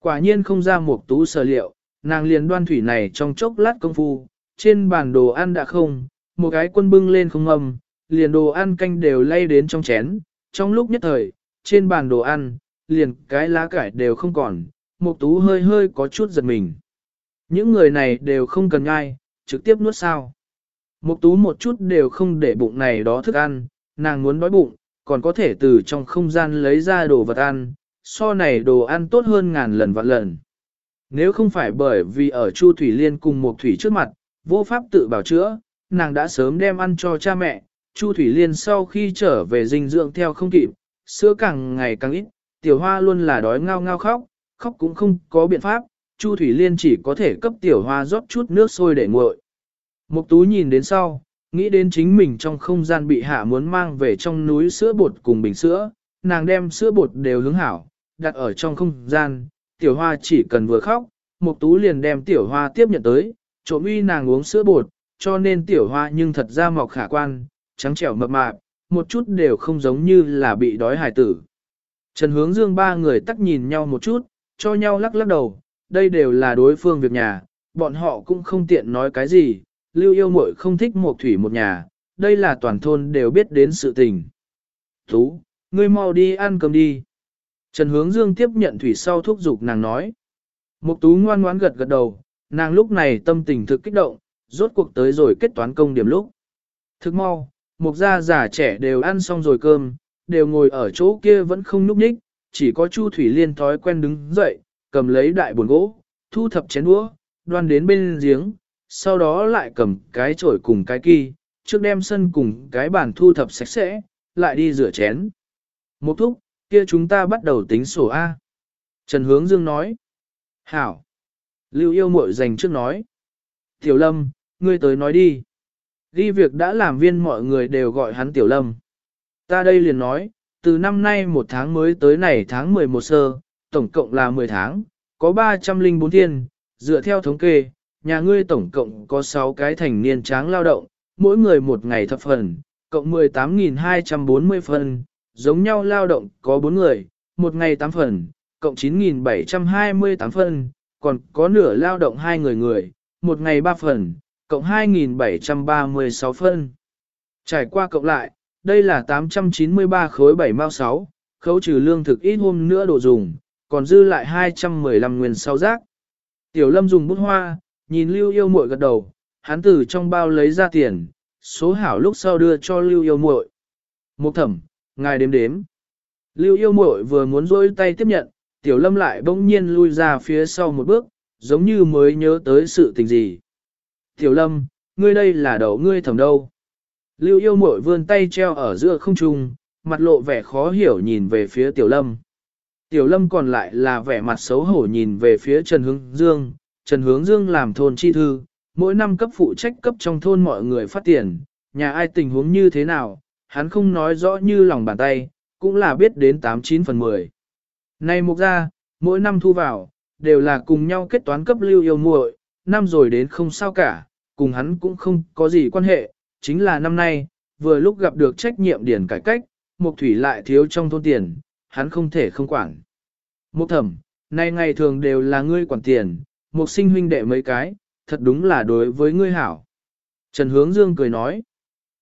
Quả nhiên không ra một tú sở liệu, nàng liền đoan thủy này trong chốc lát công phu, trên bàn đồ ăn đã không, một cái quân bưng lên không ngầm, liền đồ ăn canh đều lay đến trong chén, trong lúc nhất thời, trên bàn đồ ăn, liền cái lá cải đều không còn, một tú hơi hơi có chút giật mình. Những người này đều không cần ngai, trực tiếp nuốt sao. Mục tú một chút đều không để bụng này đó thức ăn, nàng muốn đói bụng, còn có thể từ trong không gian lấy ra đồ vật ăn, so này đồ ăn tốt hơn ngàn lần vạn lần. Nếu không phải bởi vì ở Chu Thủy Liên cùng một thủy trước mặt, vô pháp tự bảo chữa, nàng đã sớm đem ăn cho cha mẹ, Chu Thủy Liên sau khi trở về dinh dưỡng theo không kịp, sữa càng ngày càng ít, tiểu hoa luôn là đói ngao ngao khóc, khóc cũng không có biện pháp, Chu Thủy Liên chỉ có thể cấp tiểu hoa rót chút nước sôi để nguội. Mục tú nhìn đến sau, nghĩ đến chính mình trong không gian bị hạ muốn mang về trong núi sữa bột cùng bình sữa, nàng đem sữa bột đều hướng hảo, đặt ở trong không gian, tiểu hoa chỉ cần vừa khóc, mục tú liền đem tiểu hoa tiếp nhận tới, trộm uy nàng uống sữa bột, cho nên tiểu hoa nhưng thật ra mọc khả quan, trắng trẻo mập mạp, một chút đều không giống như là bị đói hài tử. Trần hướng dương ba người tắc nhìn nhau một chút, cho nhau lắc lắc đầu, đây đều là đối phương việc nhà, bọn họ cũng không tiện nói cái gì, lưu yêu muội không thích một thủy một nhà, đây là toàn thôn đều biết đến sự tình. Tú, ngươi mau đi ăn cơm đi. Trần Hướng Dương tiếp nhận thủy sau thúc giục nàng nói. Mục tú ngoan ngoãn gật gật đầu, nàng lúc này tâm tình thực kích động, rốt cuộc tới rồi kết toán công điểm lúc. Thức mau, mục gia già trẻ đều ăn xong rồi cơm, đều ngồi ở chỗ kia vẫn không núp nhích, chỉ có Chu Thủy Liên thói quen đứng dậy, cầm lấy đại buồn gỗ, thu thập chén đũa, đoan đến bên giếng, sau đó lại cầm cái chổi cùng cái kỳ, trước đem sân cùng cái bàn thu thập sạch sẽ, lại đi rửa chén. Một thúc, kia chúng ta bắt đầu tính sổ A. Trần Hướng Dương nói. Hảo. Lưu yêu mội dành trước nói. Tiểu Lâm, ngươi tới nói đi. Ghi việc đã làm viên mọi người đều gọi hắn Tiểu Lâm. Ta đây liền nói, từ năm nay một tháng mới tới này tháng 11 sơ, tổng cộng là 10 tháng, có 304 thiên, dựa theo thống kê, nhà ngươi tổng cộng có 6 cái thành niên tráng lao động, mỗi người một ngày thập phần, cộng 18.240 phần, giống nhau lao động có 4 người, một ngày 8 phần, cộng 9.728 phần, còn có nửa lao động hai người người, một ngày 3 phần, cộng 2.736 phân. Trải qua cộng lại, đây là 893 khối 7 mao 6, khấu trừ lương thực ít hôm nữa đồ dùng, còn dư lại 215 nguyên sau rác. Tiểu lâm dùng bút hoa, nhìn lưu yêu muội gật đầu, hắn từ trong bao lấy ra tiền, số hảo lúc sau đưa cho lưu yêu muội. Một thẩm, ngài đếm đếm. Lưu yêu muội vừa muốn rôi tay tiếp nhận, tiểu lâm lại bỗng nhiên lui ra phía sau một bước, giống như mới nhớ tới sự tình gì. Tiểu lâm, ngươi đây là đầu ngươi thẩm đâu. Lưu yêu muội vươn tay treo ở giữa không trung, mặt lộ vẻ khó hiểu nhìn về phía tiểu lâm. Tiểu lâm còn lại là vẻ mặt xấu hổ nhìn về phía Trần Hưng Dương, Trần Hướng Dương làm thôn chi thư, mỗi năm cấp phụ trách cấp trong thôn mọi người phát tiền, nhà ai tình huống như thế nào, hắn không nói rõ như lòng bàn tay, cũng là biết đến 89 phần 10. Này mục ra, mỗi năm thu vào, đều là cùng nhau kết toán cấp lưu yêu muội, năm rồi đến không sao cả, cùng hắn cũng không có gì quan hệ, chính là năm nay, vừa lúc gặp được trách nhiệm điển cải cách, mục thủy lại thiếu trong thôn tiền, hắn không thể không quản. Mục thẩm, nay ngày thường đều là ngươi quản tiền, một sinh huynh đệ mấy cái, thật đúng là đối với ngươi hảo. Trần Hướng Dương cười nói,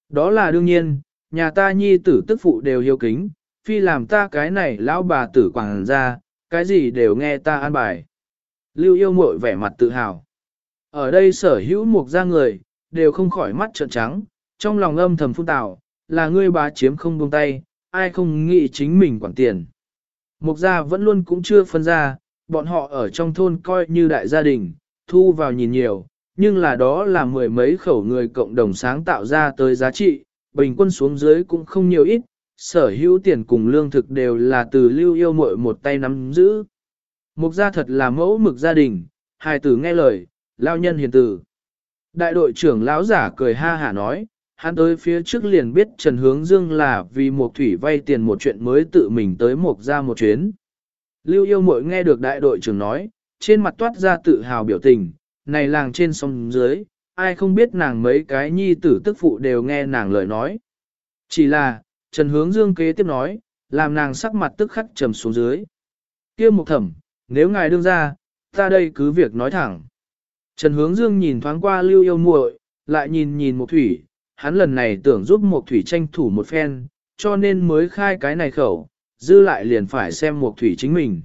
đó là đương nhiên, nhà ta nhi tử tức phụ đều hiếu kính, phi làm ta cái này lão bà tử quảng ra, cái gì đều nghe ta an bài. Lưu yêu mội vẻ mặt tự hào. Ở đây sở hữu một gia người, đều không khỏi mắt trợn trắng, trong lòng âm thầm phun tạo, là ngươi bá chiếm không buông tay, ai không nghĩ chính mình quản tiền. Mục gia vẫn luôn cũng chưa phân ra, bọn họ ở trong thôn coi như đại gia đình, thu vào nhìn nhiều, nhưng là đó là mười mấy khẩu người cộng đồng sáng tạo ra tới giá trị, bình quân xuống dưới cũng không nhiều ít, sở hữu tiền cùng lương thực đều là từ lưu yêu mội một tay nắm giữ. Mục gia thật là mẫu mực gia đình, hài tử nghe lời, lao nhân hiền tử. Đại đội trưởng lão giả cười ha hả nói, hắn tới phía trước liền biết Trần Hướng Dương là vì một thủy vay tiền một chuyện mới tự mình tới một gia một chuyến. Lưu yêu mội nghe được đại đội trưởng nói, trên mặt toát ra tự hào biểu tình, này làng trên sông dưới, ai không biết nàng mấy cái nhi tử tức phụ đều nghe nàng lời nói. Chỉ là, Trần Hướng Dương kế tiếp nói, làm nàng sắc mặt tức khắc trầm xuống dưới. kia một thẩm, nếu ngài đương ra, ta đây cứ việc nói thẳng. Trần Hướng Dương nhìn thoáng qua lưu yêu muội, lại nhìn nhìn một thủy, hắn lần này tưởng giúp một thủy tranh thủ một phen, cho nên mới khai cái này khẩu, dư lại liền phải xem một thủy chính mình.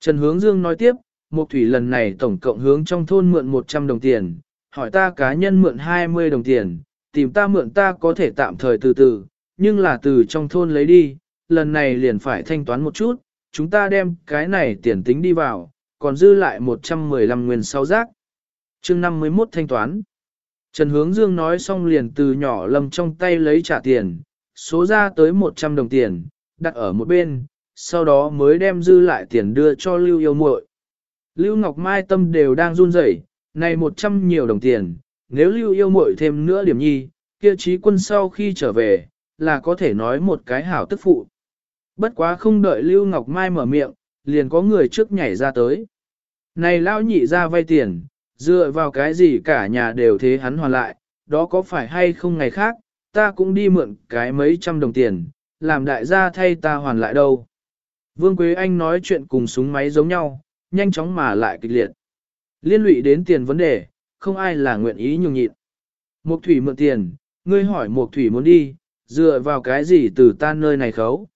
Trần Hướng Dương nói tiếp, một thủy lần này tổng cộng hướng trong thôn mượn 100 đồng tiền, hỏi ta cá nhân mượn 20 đồng tiền, tìm ta mượn ta có thể tạm thời từ từ, nhưng là từ trong thôn lấy đi, lần này liền phải thanh toán một chút, chúng ta đem cái này tiền tính đi vào, còn dư lại 115 nguyên sau rác. chương 51 thanh toán. Trần Hướng Dương nói xong liền từ nhỏ lầm trong tay lấy trả tiền, số ra tới 100 đồng tiền, đặt ở một bên, sau đó mới đem dư lại tiền đưa cho Lưu Yêu muội. Lưu Ngọc Mai tâm đều đang run rẩy, này 100 nhiều đồng tiền, nếu Lưu Yêu muội thêm nữa điểm nhi, kia trí quân sau khi trở về, là có thể nói một cái hảo tức phụ. Bất quá không đợi Lưu Ngọc Mai mở miệng, liền có người trước nhảy ra tới. Này lão nhị ra vay tiền, dựa vào cái gì cả nhà đều thế hắn hoàn lại, đó có phải hay không ngày khác, ta cũng đi mượn cái mấy trăm đồng tiền, làm đại gia thay ta hoàn lại đâu. Vương Quế Anh nói chuyện cùng súng máy giống nhau, nhanh chóng mà lại kịch liệt. Liên lụy đến tiền vấn đề, không ai là nguyện ý nhường nhịn. Mục thủy mượn tiền, ngươi hỏi mục thủy muốn đi, dựa vào cái gì từ ta nơi này khấu.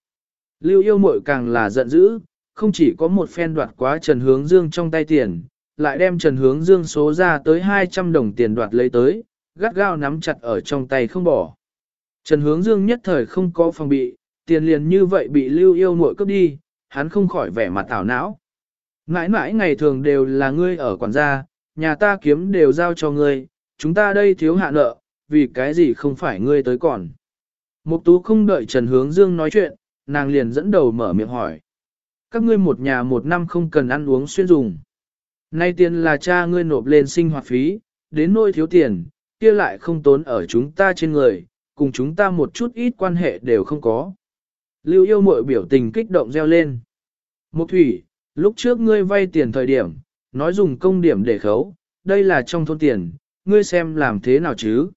Lưu yêu mội càng là giận dữ, không chỉ có một phen đoạt quá Trần Hướng Dương trong tay tiền, lại đem Trần Hướng Dương số ra tới 200 đồng tiền đoạt lấy tới, gắt gao nắm chặt ở trong tay không bỏ. Trần Hướng Dương nhất thời không có phòng bị, tiền liền như vậy bị lưu yêu muội cướp đi, hắn không khỏi vẻ mặt tảo não. Mãi mãi ngày thường đều là ngươi ở quản gia, nhà ta kiếm đều giao cho ngươi, chúng ta đây thiếu hạ nợ, vì cái gì không phải ngươi tới còn. Mục tú không đợi Trần Hướng Dương nói chuyện, nàng liền dẫn đầu mở miệng hỏi. Các ngươi một nhà một năm không cần ăn uống xuyên dùng. Nay tiền là cha ngươi nộp lên sinh hoạt phí, đến nỗi thiếu tiền, kia lại không tốn ở chúng ta trên người, cùng chúng ta một chút ít quan hệ đều không có. Lưu yêu mội biểu tình kích động reo lên. Mục thủy, lúc trước ngươi vay tiền thời điểm, nói dùng công điểm để khấu, đây là trong thôn tiền, ngươi xem làm thế nào chứ?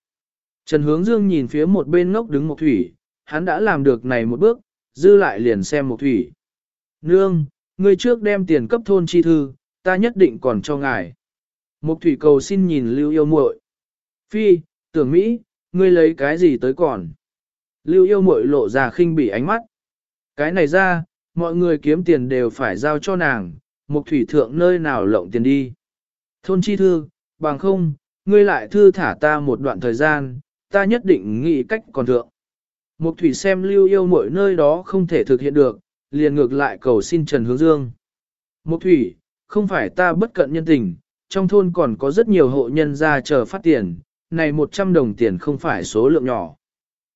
Trần Hướng Dương nhìn phía một bên ngốc đứng Mục thủy, hắn đã làm được này một bước, dư lại liền xem Mục thủy. Nương, ngươi trước đem tiền cấp thôn chi thư, ta nhất định còn cho ngài. Mục thủy cầu xin nhìn lưu yêu muội. Phi, tưởng Mỹ, ngươi lấy cái gì tới còn? Lưu yêu muội lộ ra khinh bỉ ánh mắt. Cái này ra, mọi người kiếm tiền đều phải giao cho nàng, mục thủy thượng nơi nào lộng tiền đi. Thôn chi thư, bằng không, ngươi lại thư thả ta một đoạn thời gian, ta nhất định nghĩ cách còn thượng. Mục thủy xem lưu yêu muội nơi đó không thể thực hiện được, liền ngược lại cầu xin Trần Hướng Dương. Mục thủy, không phải ta bất cận nhân tình, trong thôn còn có rất nhiều hộ nhân ra chờ phát tiền, này 100 đồng tiền không phải số lượng nhỏ.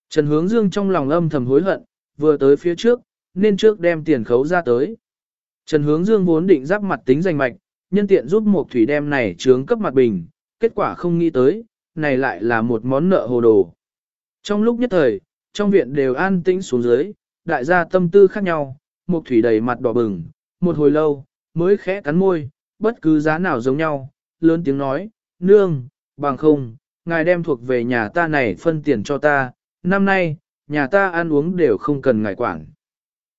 Trần Hướng Dương trong lòng âm thầm hối hận, vừa tới phía trước, nên trước đem tiền khấu ra tới. Trần Hướng Dương vốn định giáp mặt tính danh mạch, nhân tiện giúp một thủy đem này trướng cấp mặt bình, kết quả không nghĩ tới, này lại là một món nợ hồ đồ. Trong lúc nhất thời, trong viện đều an tĩnh xuống dưới, đại gia tâm tư khác nhau, một thủy đầy mặt đỏ bừng, một hồi lâu, mới khẽ cắn môi, bất cứ giá nào giống nhau, lớn tiếng nói, nương, bằng không, ngài đem thuộc về nhà ta này phân tiền cho ta, năm nay, nhà ta ăn uống đều không cần ngài quản.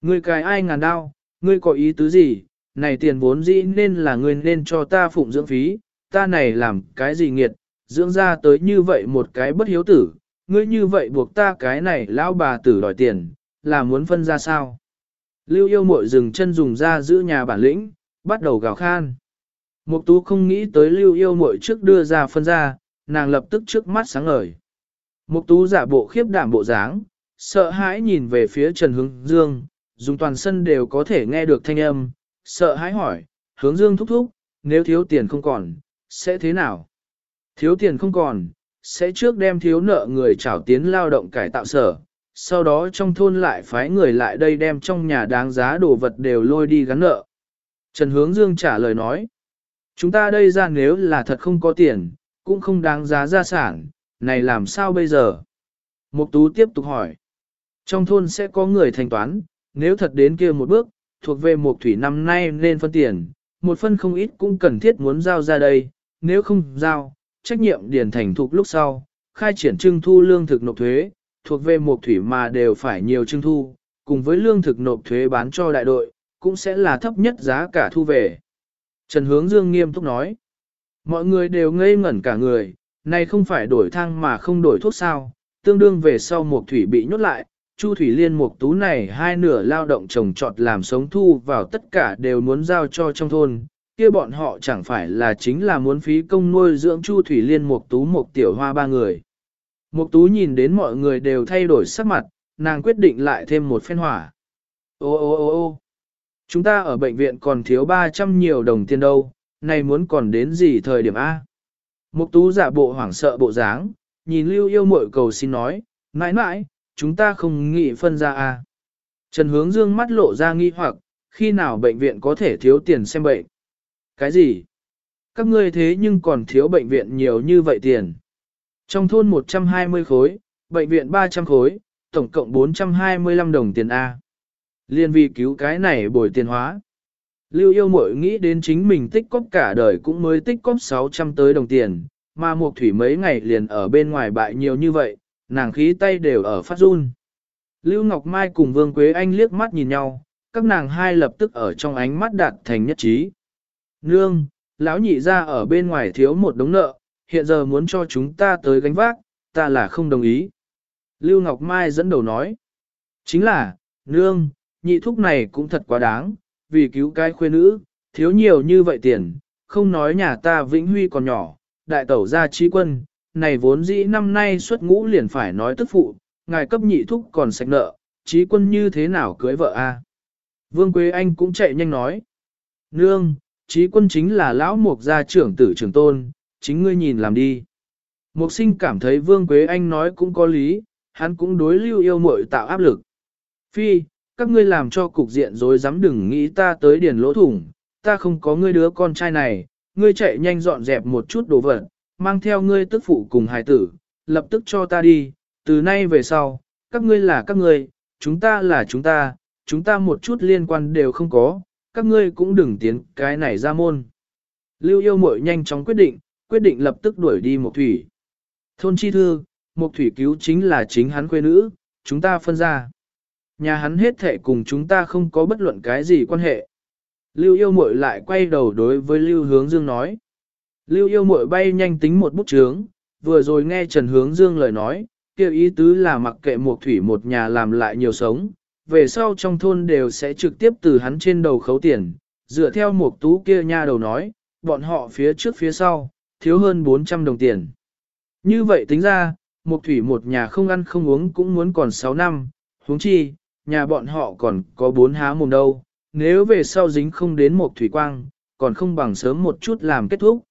Ngươi cài ai ngàn đao, ngươi có ý tứ gì, này tiền vốn dĩ nên là ngươi nên cho ta phụng dưỡng phí, ta này làm cái gì nghiệt, dưỡng ra tới như vậy một cái bất hiếu tử, ngươi như vậy buộc ta cái này lão bà tử đòi tiền, là muốn phân ra sao? Lưu yêu mội dừng chân dùng ra giữ nhà bản lĩnh, bắt đầu gào khan. Mục tú không nghĩ tới lưu yêu mội trước đưa ra phân ra, nàng lập tức trước mắt sáng ngời. Mục tú giả bộ khiếp đảm bộ dáng, sợ hãi nhìn về phía Trần Hướng Dương, dùng toàn sân đều có thể nghe được thanh âm, sợ hãi hỏi, Hướng Dương thúc thúc, nếu thiếu tiền không còn, sẽ thế nào? Thiếu tiền không còn, sẽ trước đem thiếu nợ người trảo tiến lao động cải tạo sở, sau đó trong thôn lại phái người lại đây đem trong nhà đáng giá đồ vật đều lôi đi gắn nợ. Trần Hướng Dương trả lời nói, chúng ta đây ra nếu là thật không có tiền, cũng không đáng giá gia sản, này làm sao bây giờ? Mục Tú tiếp tục hỏi, trong thôn sẽ có người thanh toán, nếu thật đến kia một bước, thuộc về Mục Thủy năm nay nên phân tiền, một phân không ít cũng cần thiết muốn giao ra đây, nếu không giao, trách nhiệm điền thành thuộc lúc sau, khai triển trưng thu lương thực nộp thuế, thuộc về mục thủy mà đều phải nhiều trưng thu, cùng với lương thực nộp thuế bán cho đại đội, cũng sẽ là thấp nhất giá cả thu về. Trần Hướng Dương nghiêm túc nói, mọi người đều ngây ngẩn cả người, này không phải đổi thang mà không đổi thuốc sao, tương đương về sau một thủy bị nhốt lại, Chu Thủy Liên Mục tú này hai nửa lao động trồng trọt làm sống thu vào tất cả đều muốn giao cho trong thôn, kia bọn họ chẳng phải là chính là muốn phí công nuôi dưỡng Chu Thủy Liên Mục tú một tiểu hoa ba người. Mục tú nhìn đến mọi người đều thay đổi sắc mặt, nàng quyết định lại thêm một phen hỏa. Ô ô ô ô chúng ta ở bệnh viện còn thiếu 300 nhiều đồng tiền đâu, này muốn còn đến gì thời điểm A. Mục tú giả bộ hoảng sợ bộ dáng, nhìn lưu yêu mội cầu xin nói, mãi mãi, chúng ta không nghĩ phân ra A. Trần hướng dương mắt lộ ra nghi hoặc, khi nào bệnh viện có thể thiếu tiền xem bệnh. Cái gì? Các ngươi thế nhưng còn thiếu bệnh viện nhiều như vậy tiền. Trong thôn 120 khối, bệnh viện 300 khối, tổng cộng 425 đồng tiền A. Liên vì cứu cái này bồi tiền hóa. Lưu yêu mội nghĩ đến chính mình tích cóp cả đời cũng mới tích cóp 600 tới đồng tiền, mà một thủy mấy ngày liền ở bên ngoài bại nhiều như vậy, nàng khí tay đều ở phát run. Lưu Ngọc Mai cùng Vương Quế Anh liếc mắt nhìn nhau, các nàng hai lập tức ở trong ánh mắt đạt thành nhất trí. Nương, lão nhị ra ở bên ngoài thiếu một đống nợ, hiện giờ muốn cho chúng ta tới gánh vác, ta là không đồng ý. Lưu Ngọc Mai dẫn đầu nói, chính là, nương, nhị thúc này cũng thật quá đáng, vì cứu cái khuê nữ, thiếu nhiều như vậy tiền, không nói nhà ta Vĩnh Huy còn nhỏ, đại tẩu gia trí quân, này vốn dĩ năm nay xuất ngũ liền phải nói tức phụ, ngài cấp nhị thúc còn sạch nợ, trí quân như thế nào cưới vợ a? Vương Quế Anh cũng chạy nhanh nói, nương, trí quân chính là lão mục gia trưởng tử trưởng tôn, chính ngươi nhìn làm đi. Mục sinh cảm thấy Vương Quế Anh nói cũng có lý, hắn cũng đối lưu yêu muội tạo áp lực. Phi, các ngươi làm cho cục diện rồi dám đừng nghĩ ta tới điền lỗ thủng, ta không có ngươi đứa con trai này, ngươi chạy nhanh dọn dẹp một chút đồ vật, mang theo ngươi tức phụ cùng hài tử, lập tức cho ta đi, từ nay về sau, các ngươi là các ngươi, chúng ta là chúng ta, chúng ta một chút liên quan đều không có, các ngươi cũng đừng tiến cái này ra môn. Lưu yêu mội nhanh chóng quyết định, quyết định lập tức đuổi đi một Thủy. Thôn chi thư, một Thủy cứu chính là chính hắn quê nữ, chúng ta phân ra. Nhà hắn hết thể cùng chúng ta không có bất luận cái gì quan hệ. Lưu yêu muội lại quay đầu đối với Lưu Hướng Dương nói. Lưu yêu muội bay nhanh tính một bút chướng, vừa rồi nghe Trần Hướng Dương lời nói, kêu ý tứ là mặc kệ Mộc Thủy một nhà làm lại nhiều sống, về sau trong thôn đều sẽ trực tiếp từ hắn trên đầu khấu tiền, dựa theo Mộc Tú kia nha đầu nói, bọn họ phía trước phía sau, thiếu hơn 400 đồng tiền. Như vậy tính ra, một thủy một nhà không ăn không uống cũng muốn còn 6 năm, huống chi, nhà bọn họ còn có bốn há mồm đâu, nếu về sau dính không đến một thủy quang, còn không bằng sớm một chút làm kết thúc.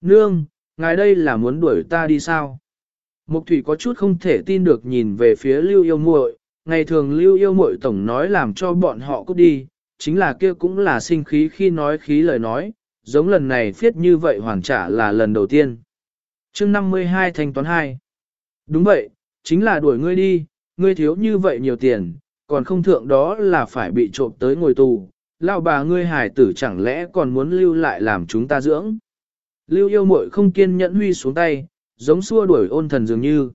Nương, ngài đây là muốn đuổi ta đi sao? Mục thủy có chút không thể tin được nhìn về phía lưu yêu muội, ngày thường lưu yêu muội tổng nói làm cho bọn họ cút đi, chính là kia cũng là sinh khí khi nói khí lời nói, giống lần này phiết như vậy hoàn trả là lần đầu tiên. chương 52 thanh toán 2. Đúng vậy, chính là đuổi ngươi đi, ngươi thiếu như vậy nhiều tiền, còn không thượng đó là phải bị trộm tới ngồi tù, lão bà ngươi hải tử chẳng lẽ còn muốn lưu lại làm chúng ta dưỡng. Lưu yêu muội không kiên nhẫn huy xuống tay, giống xua đuổi ôn thần dường như.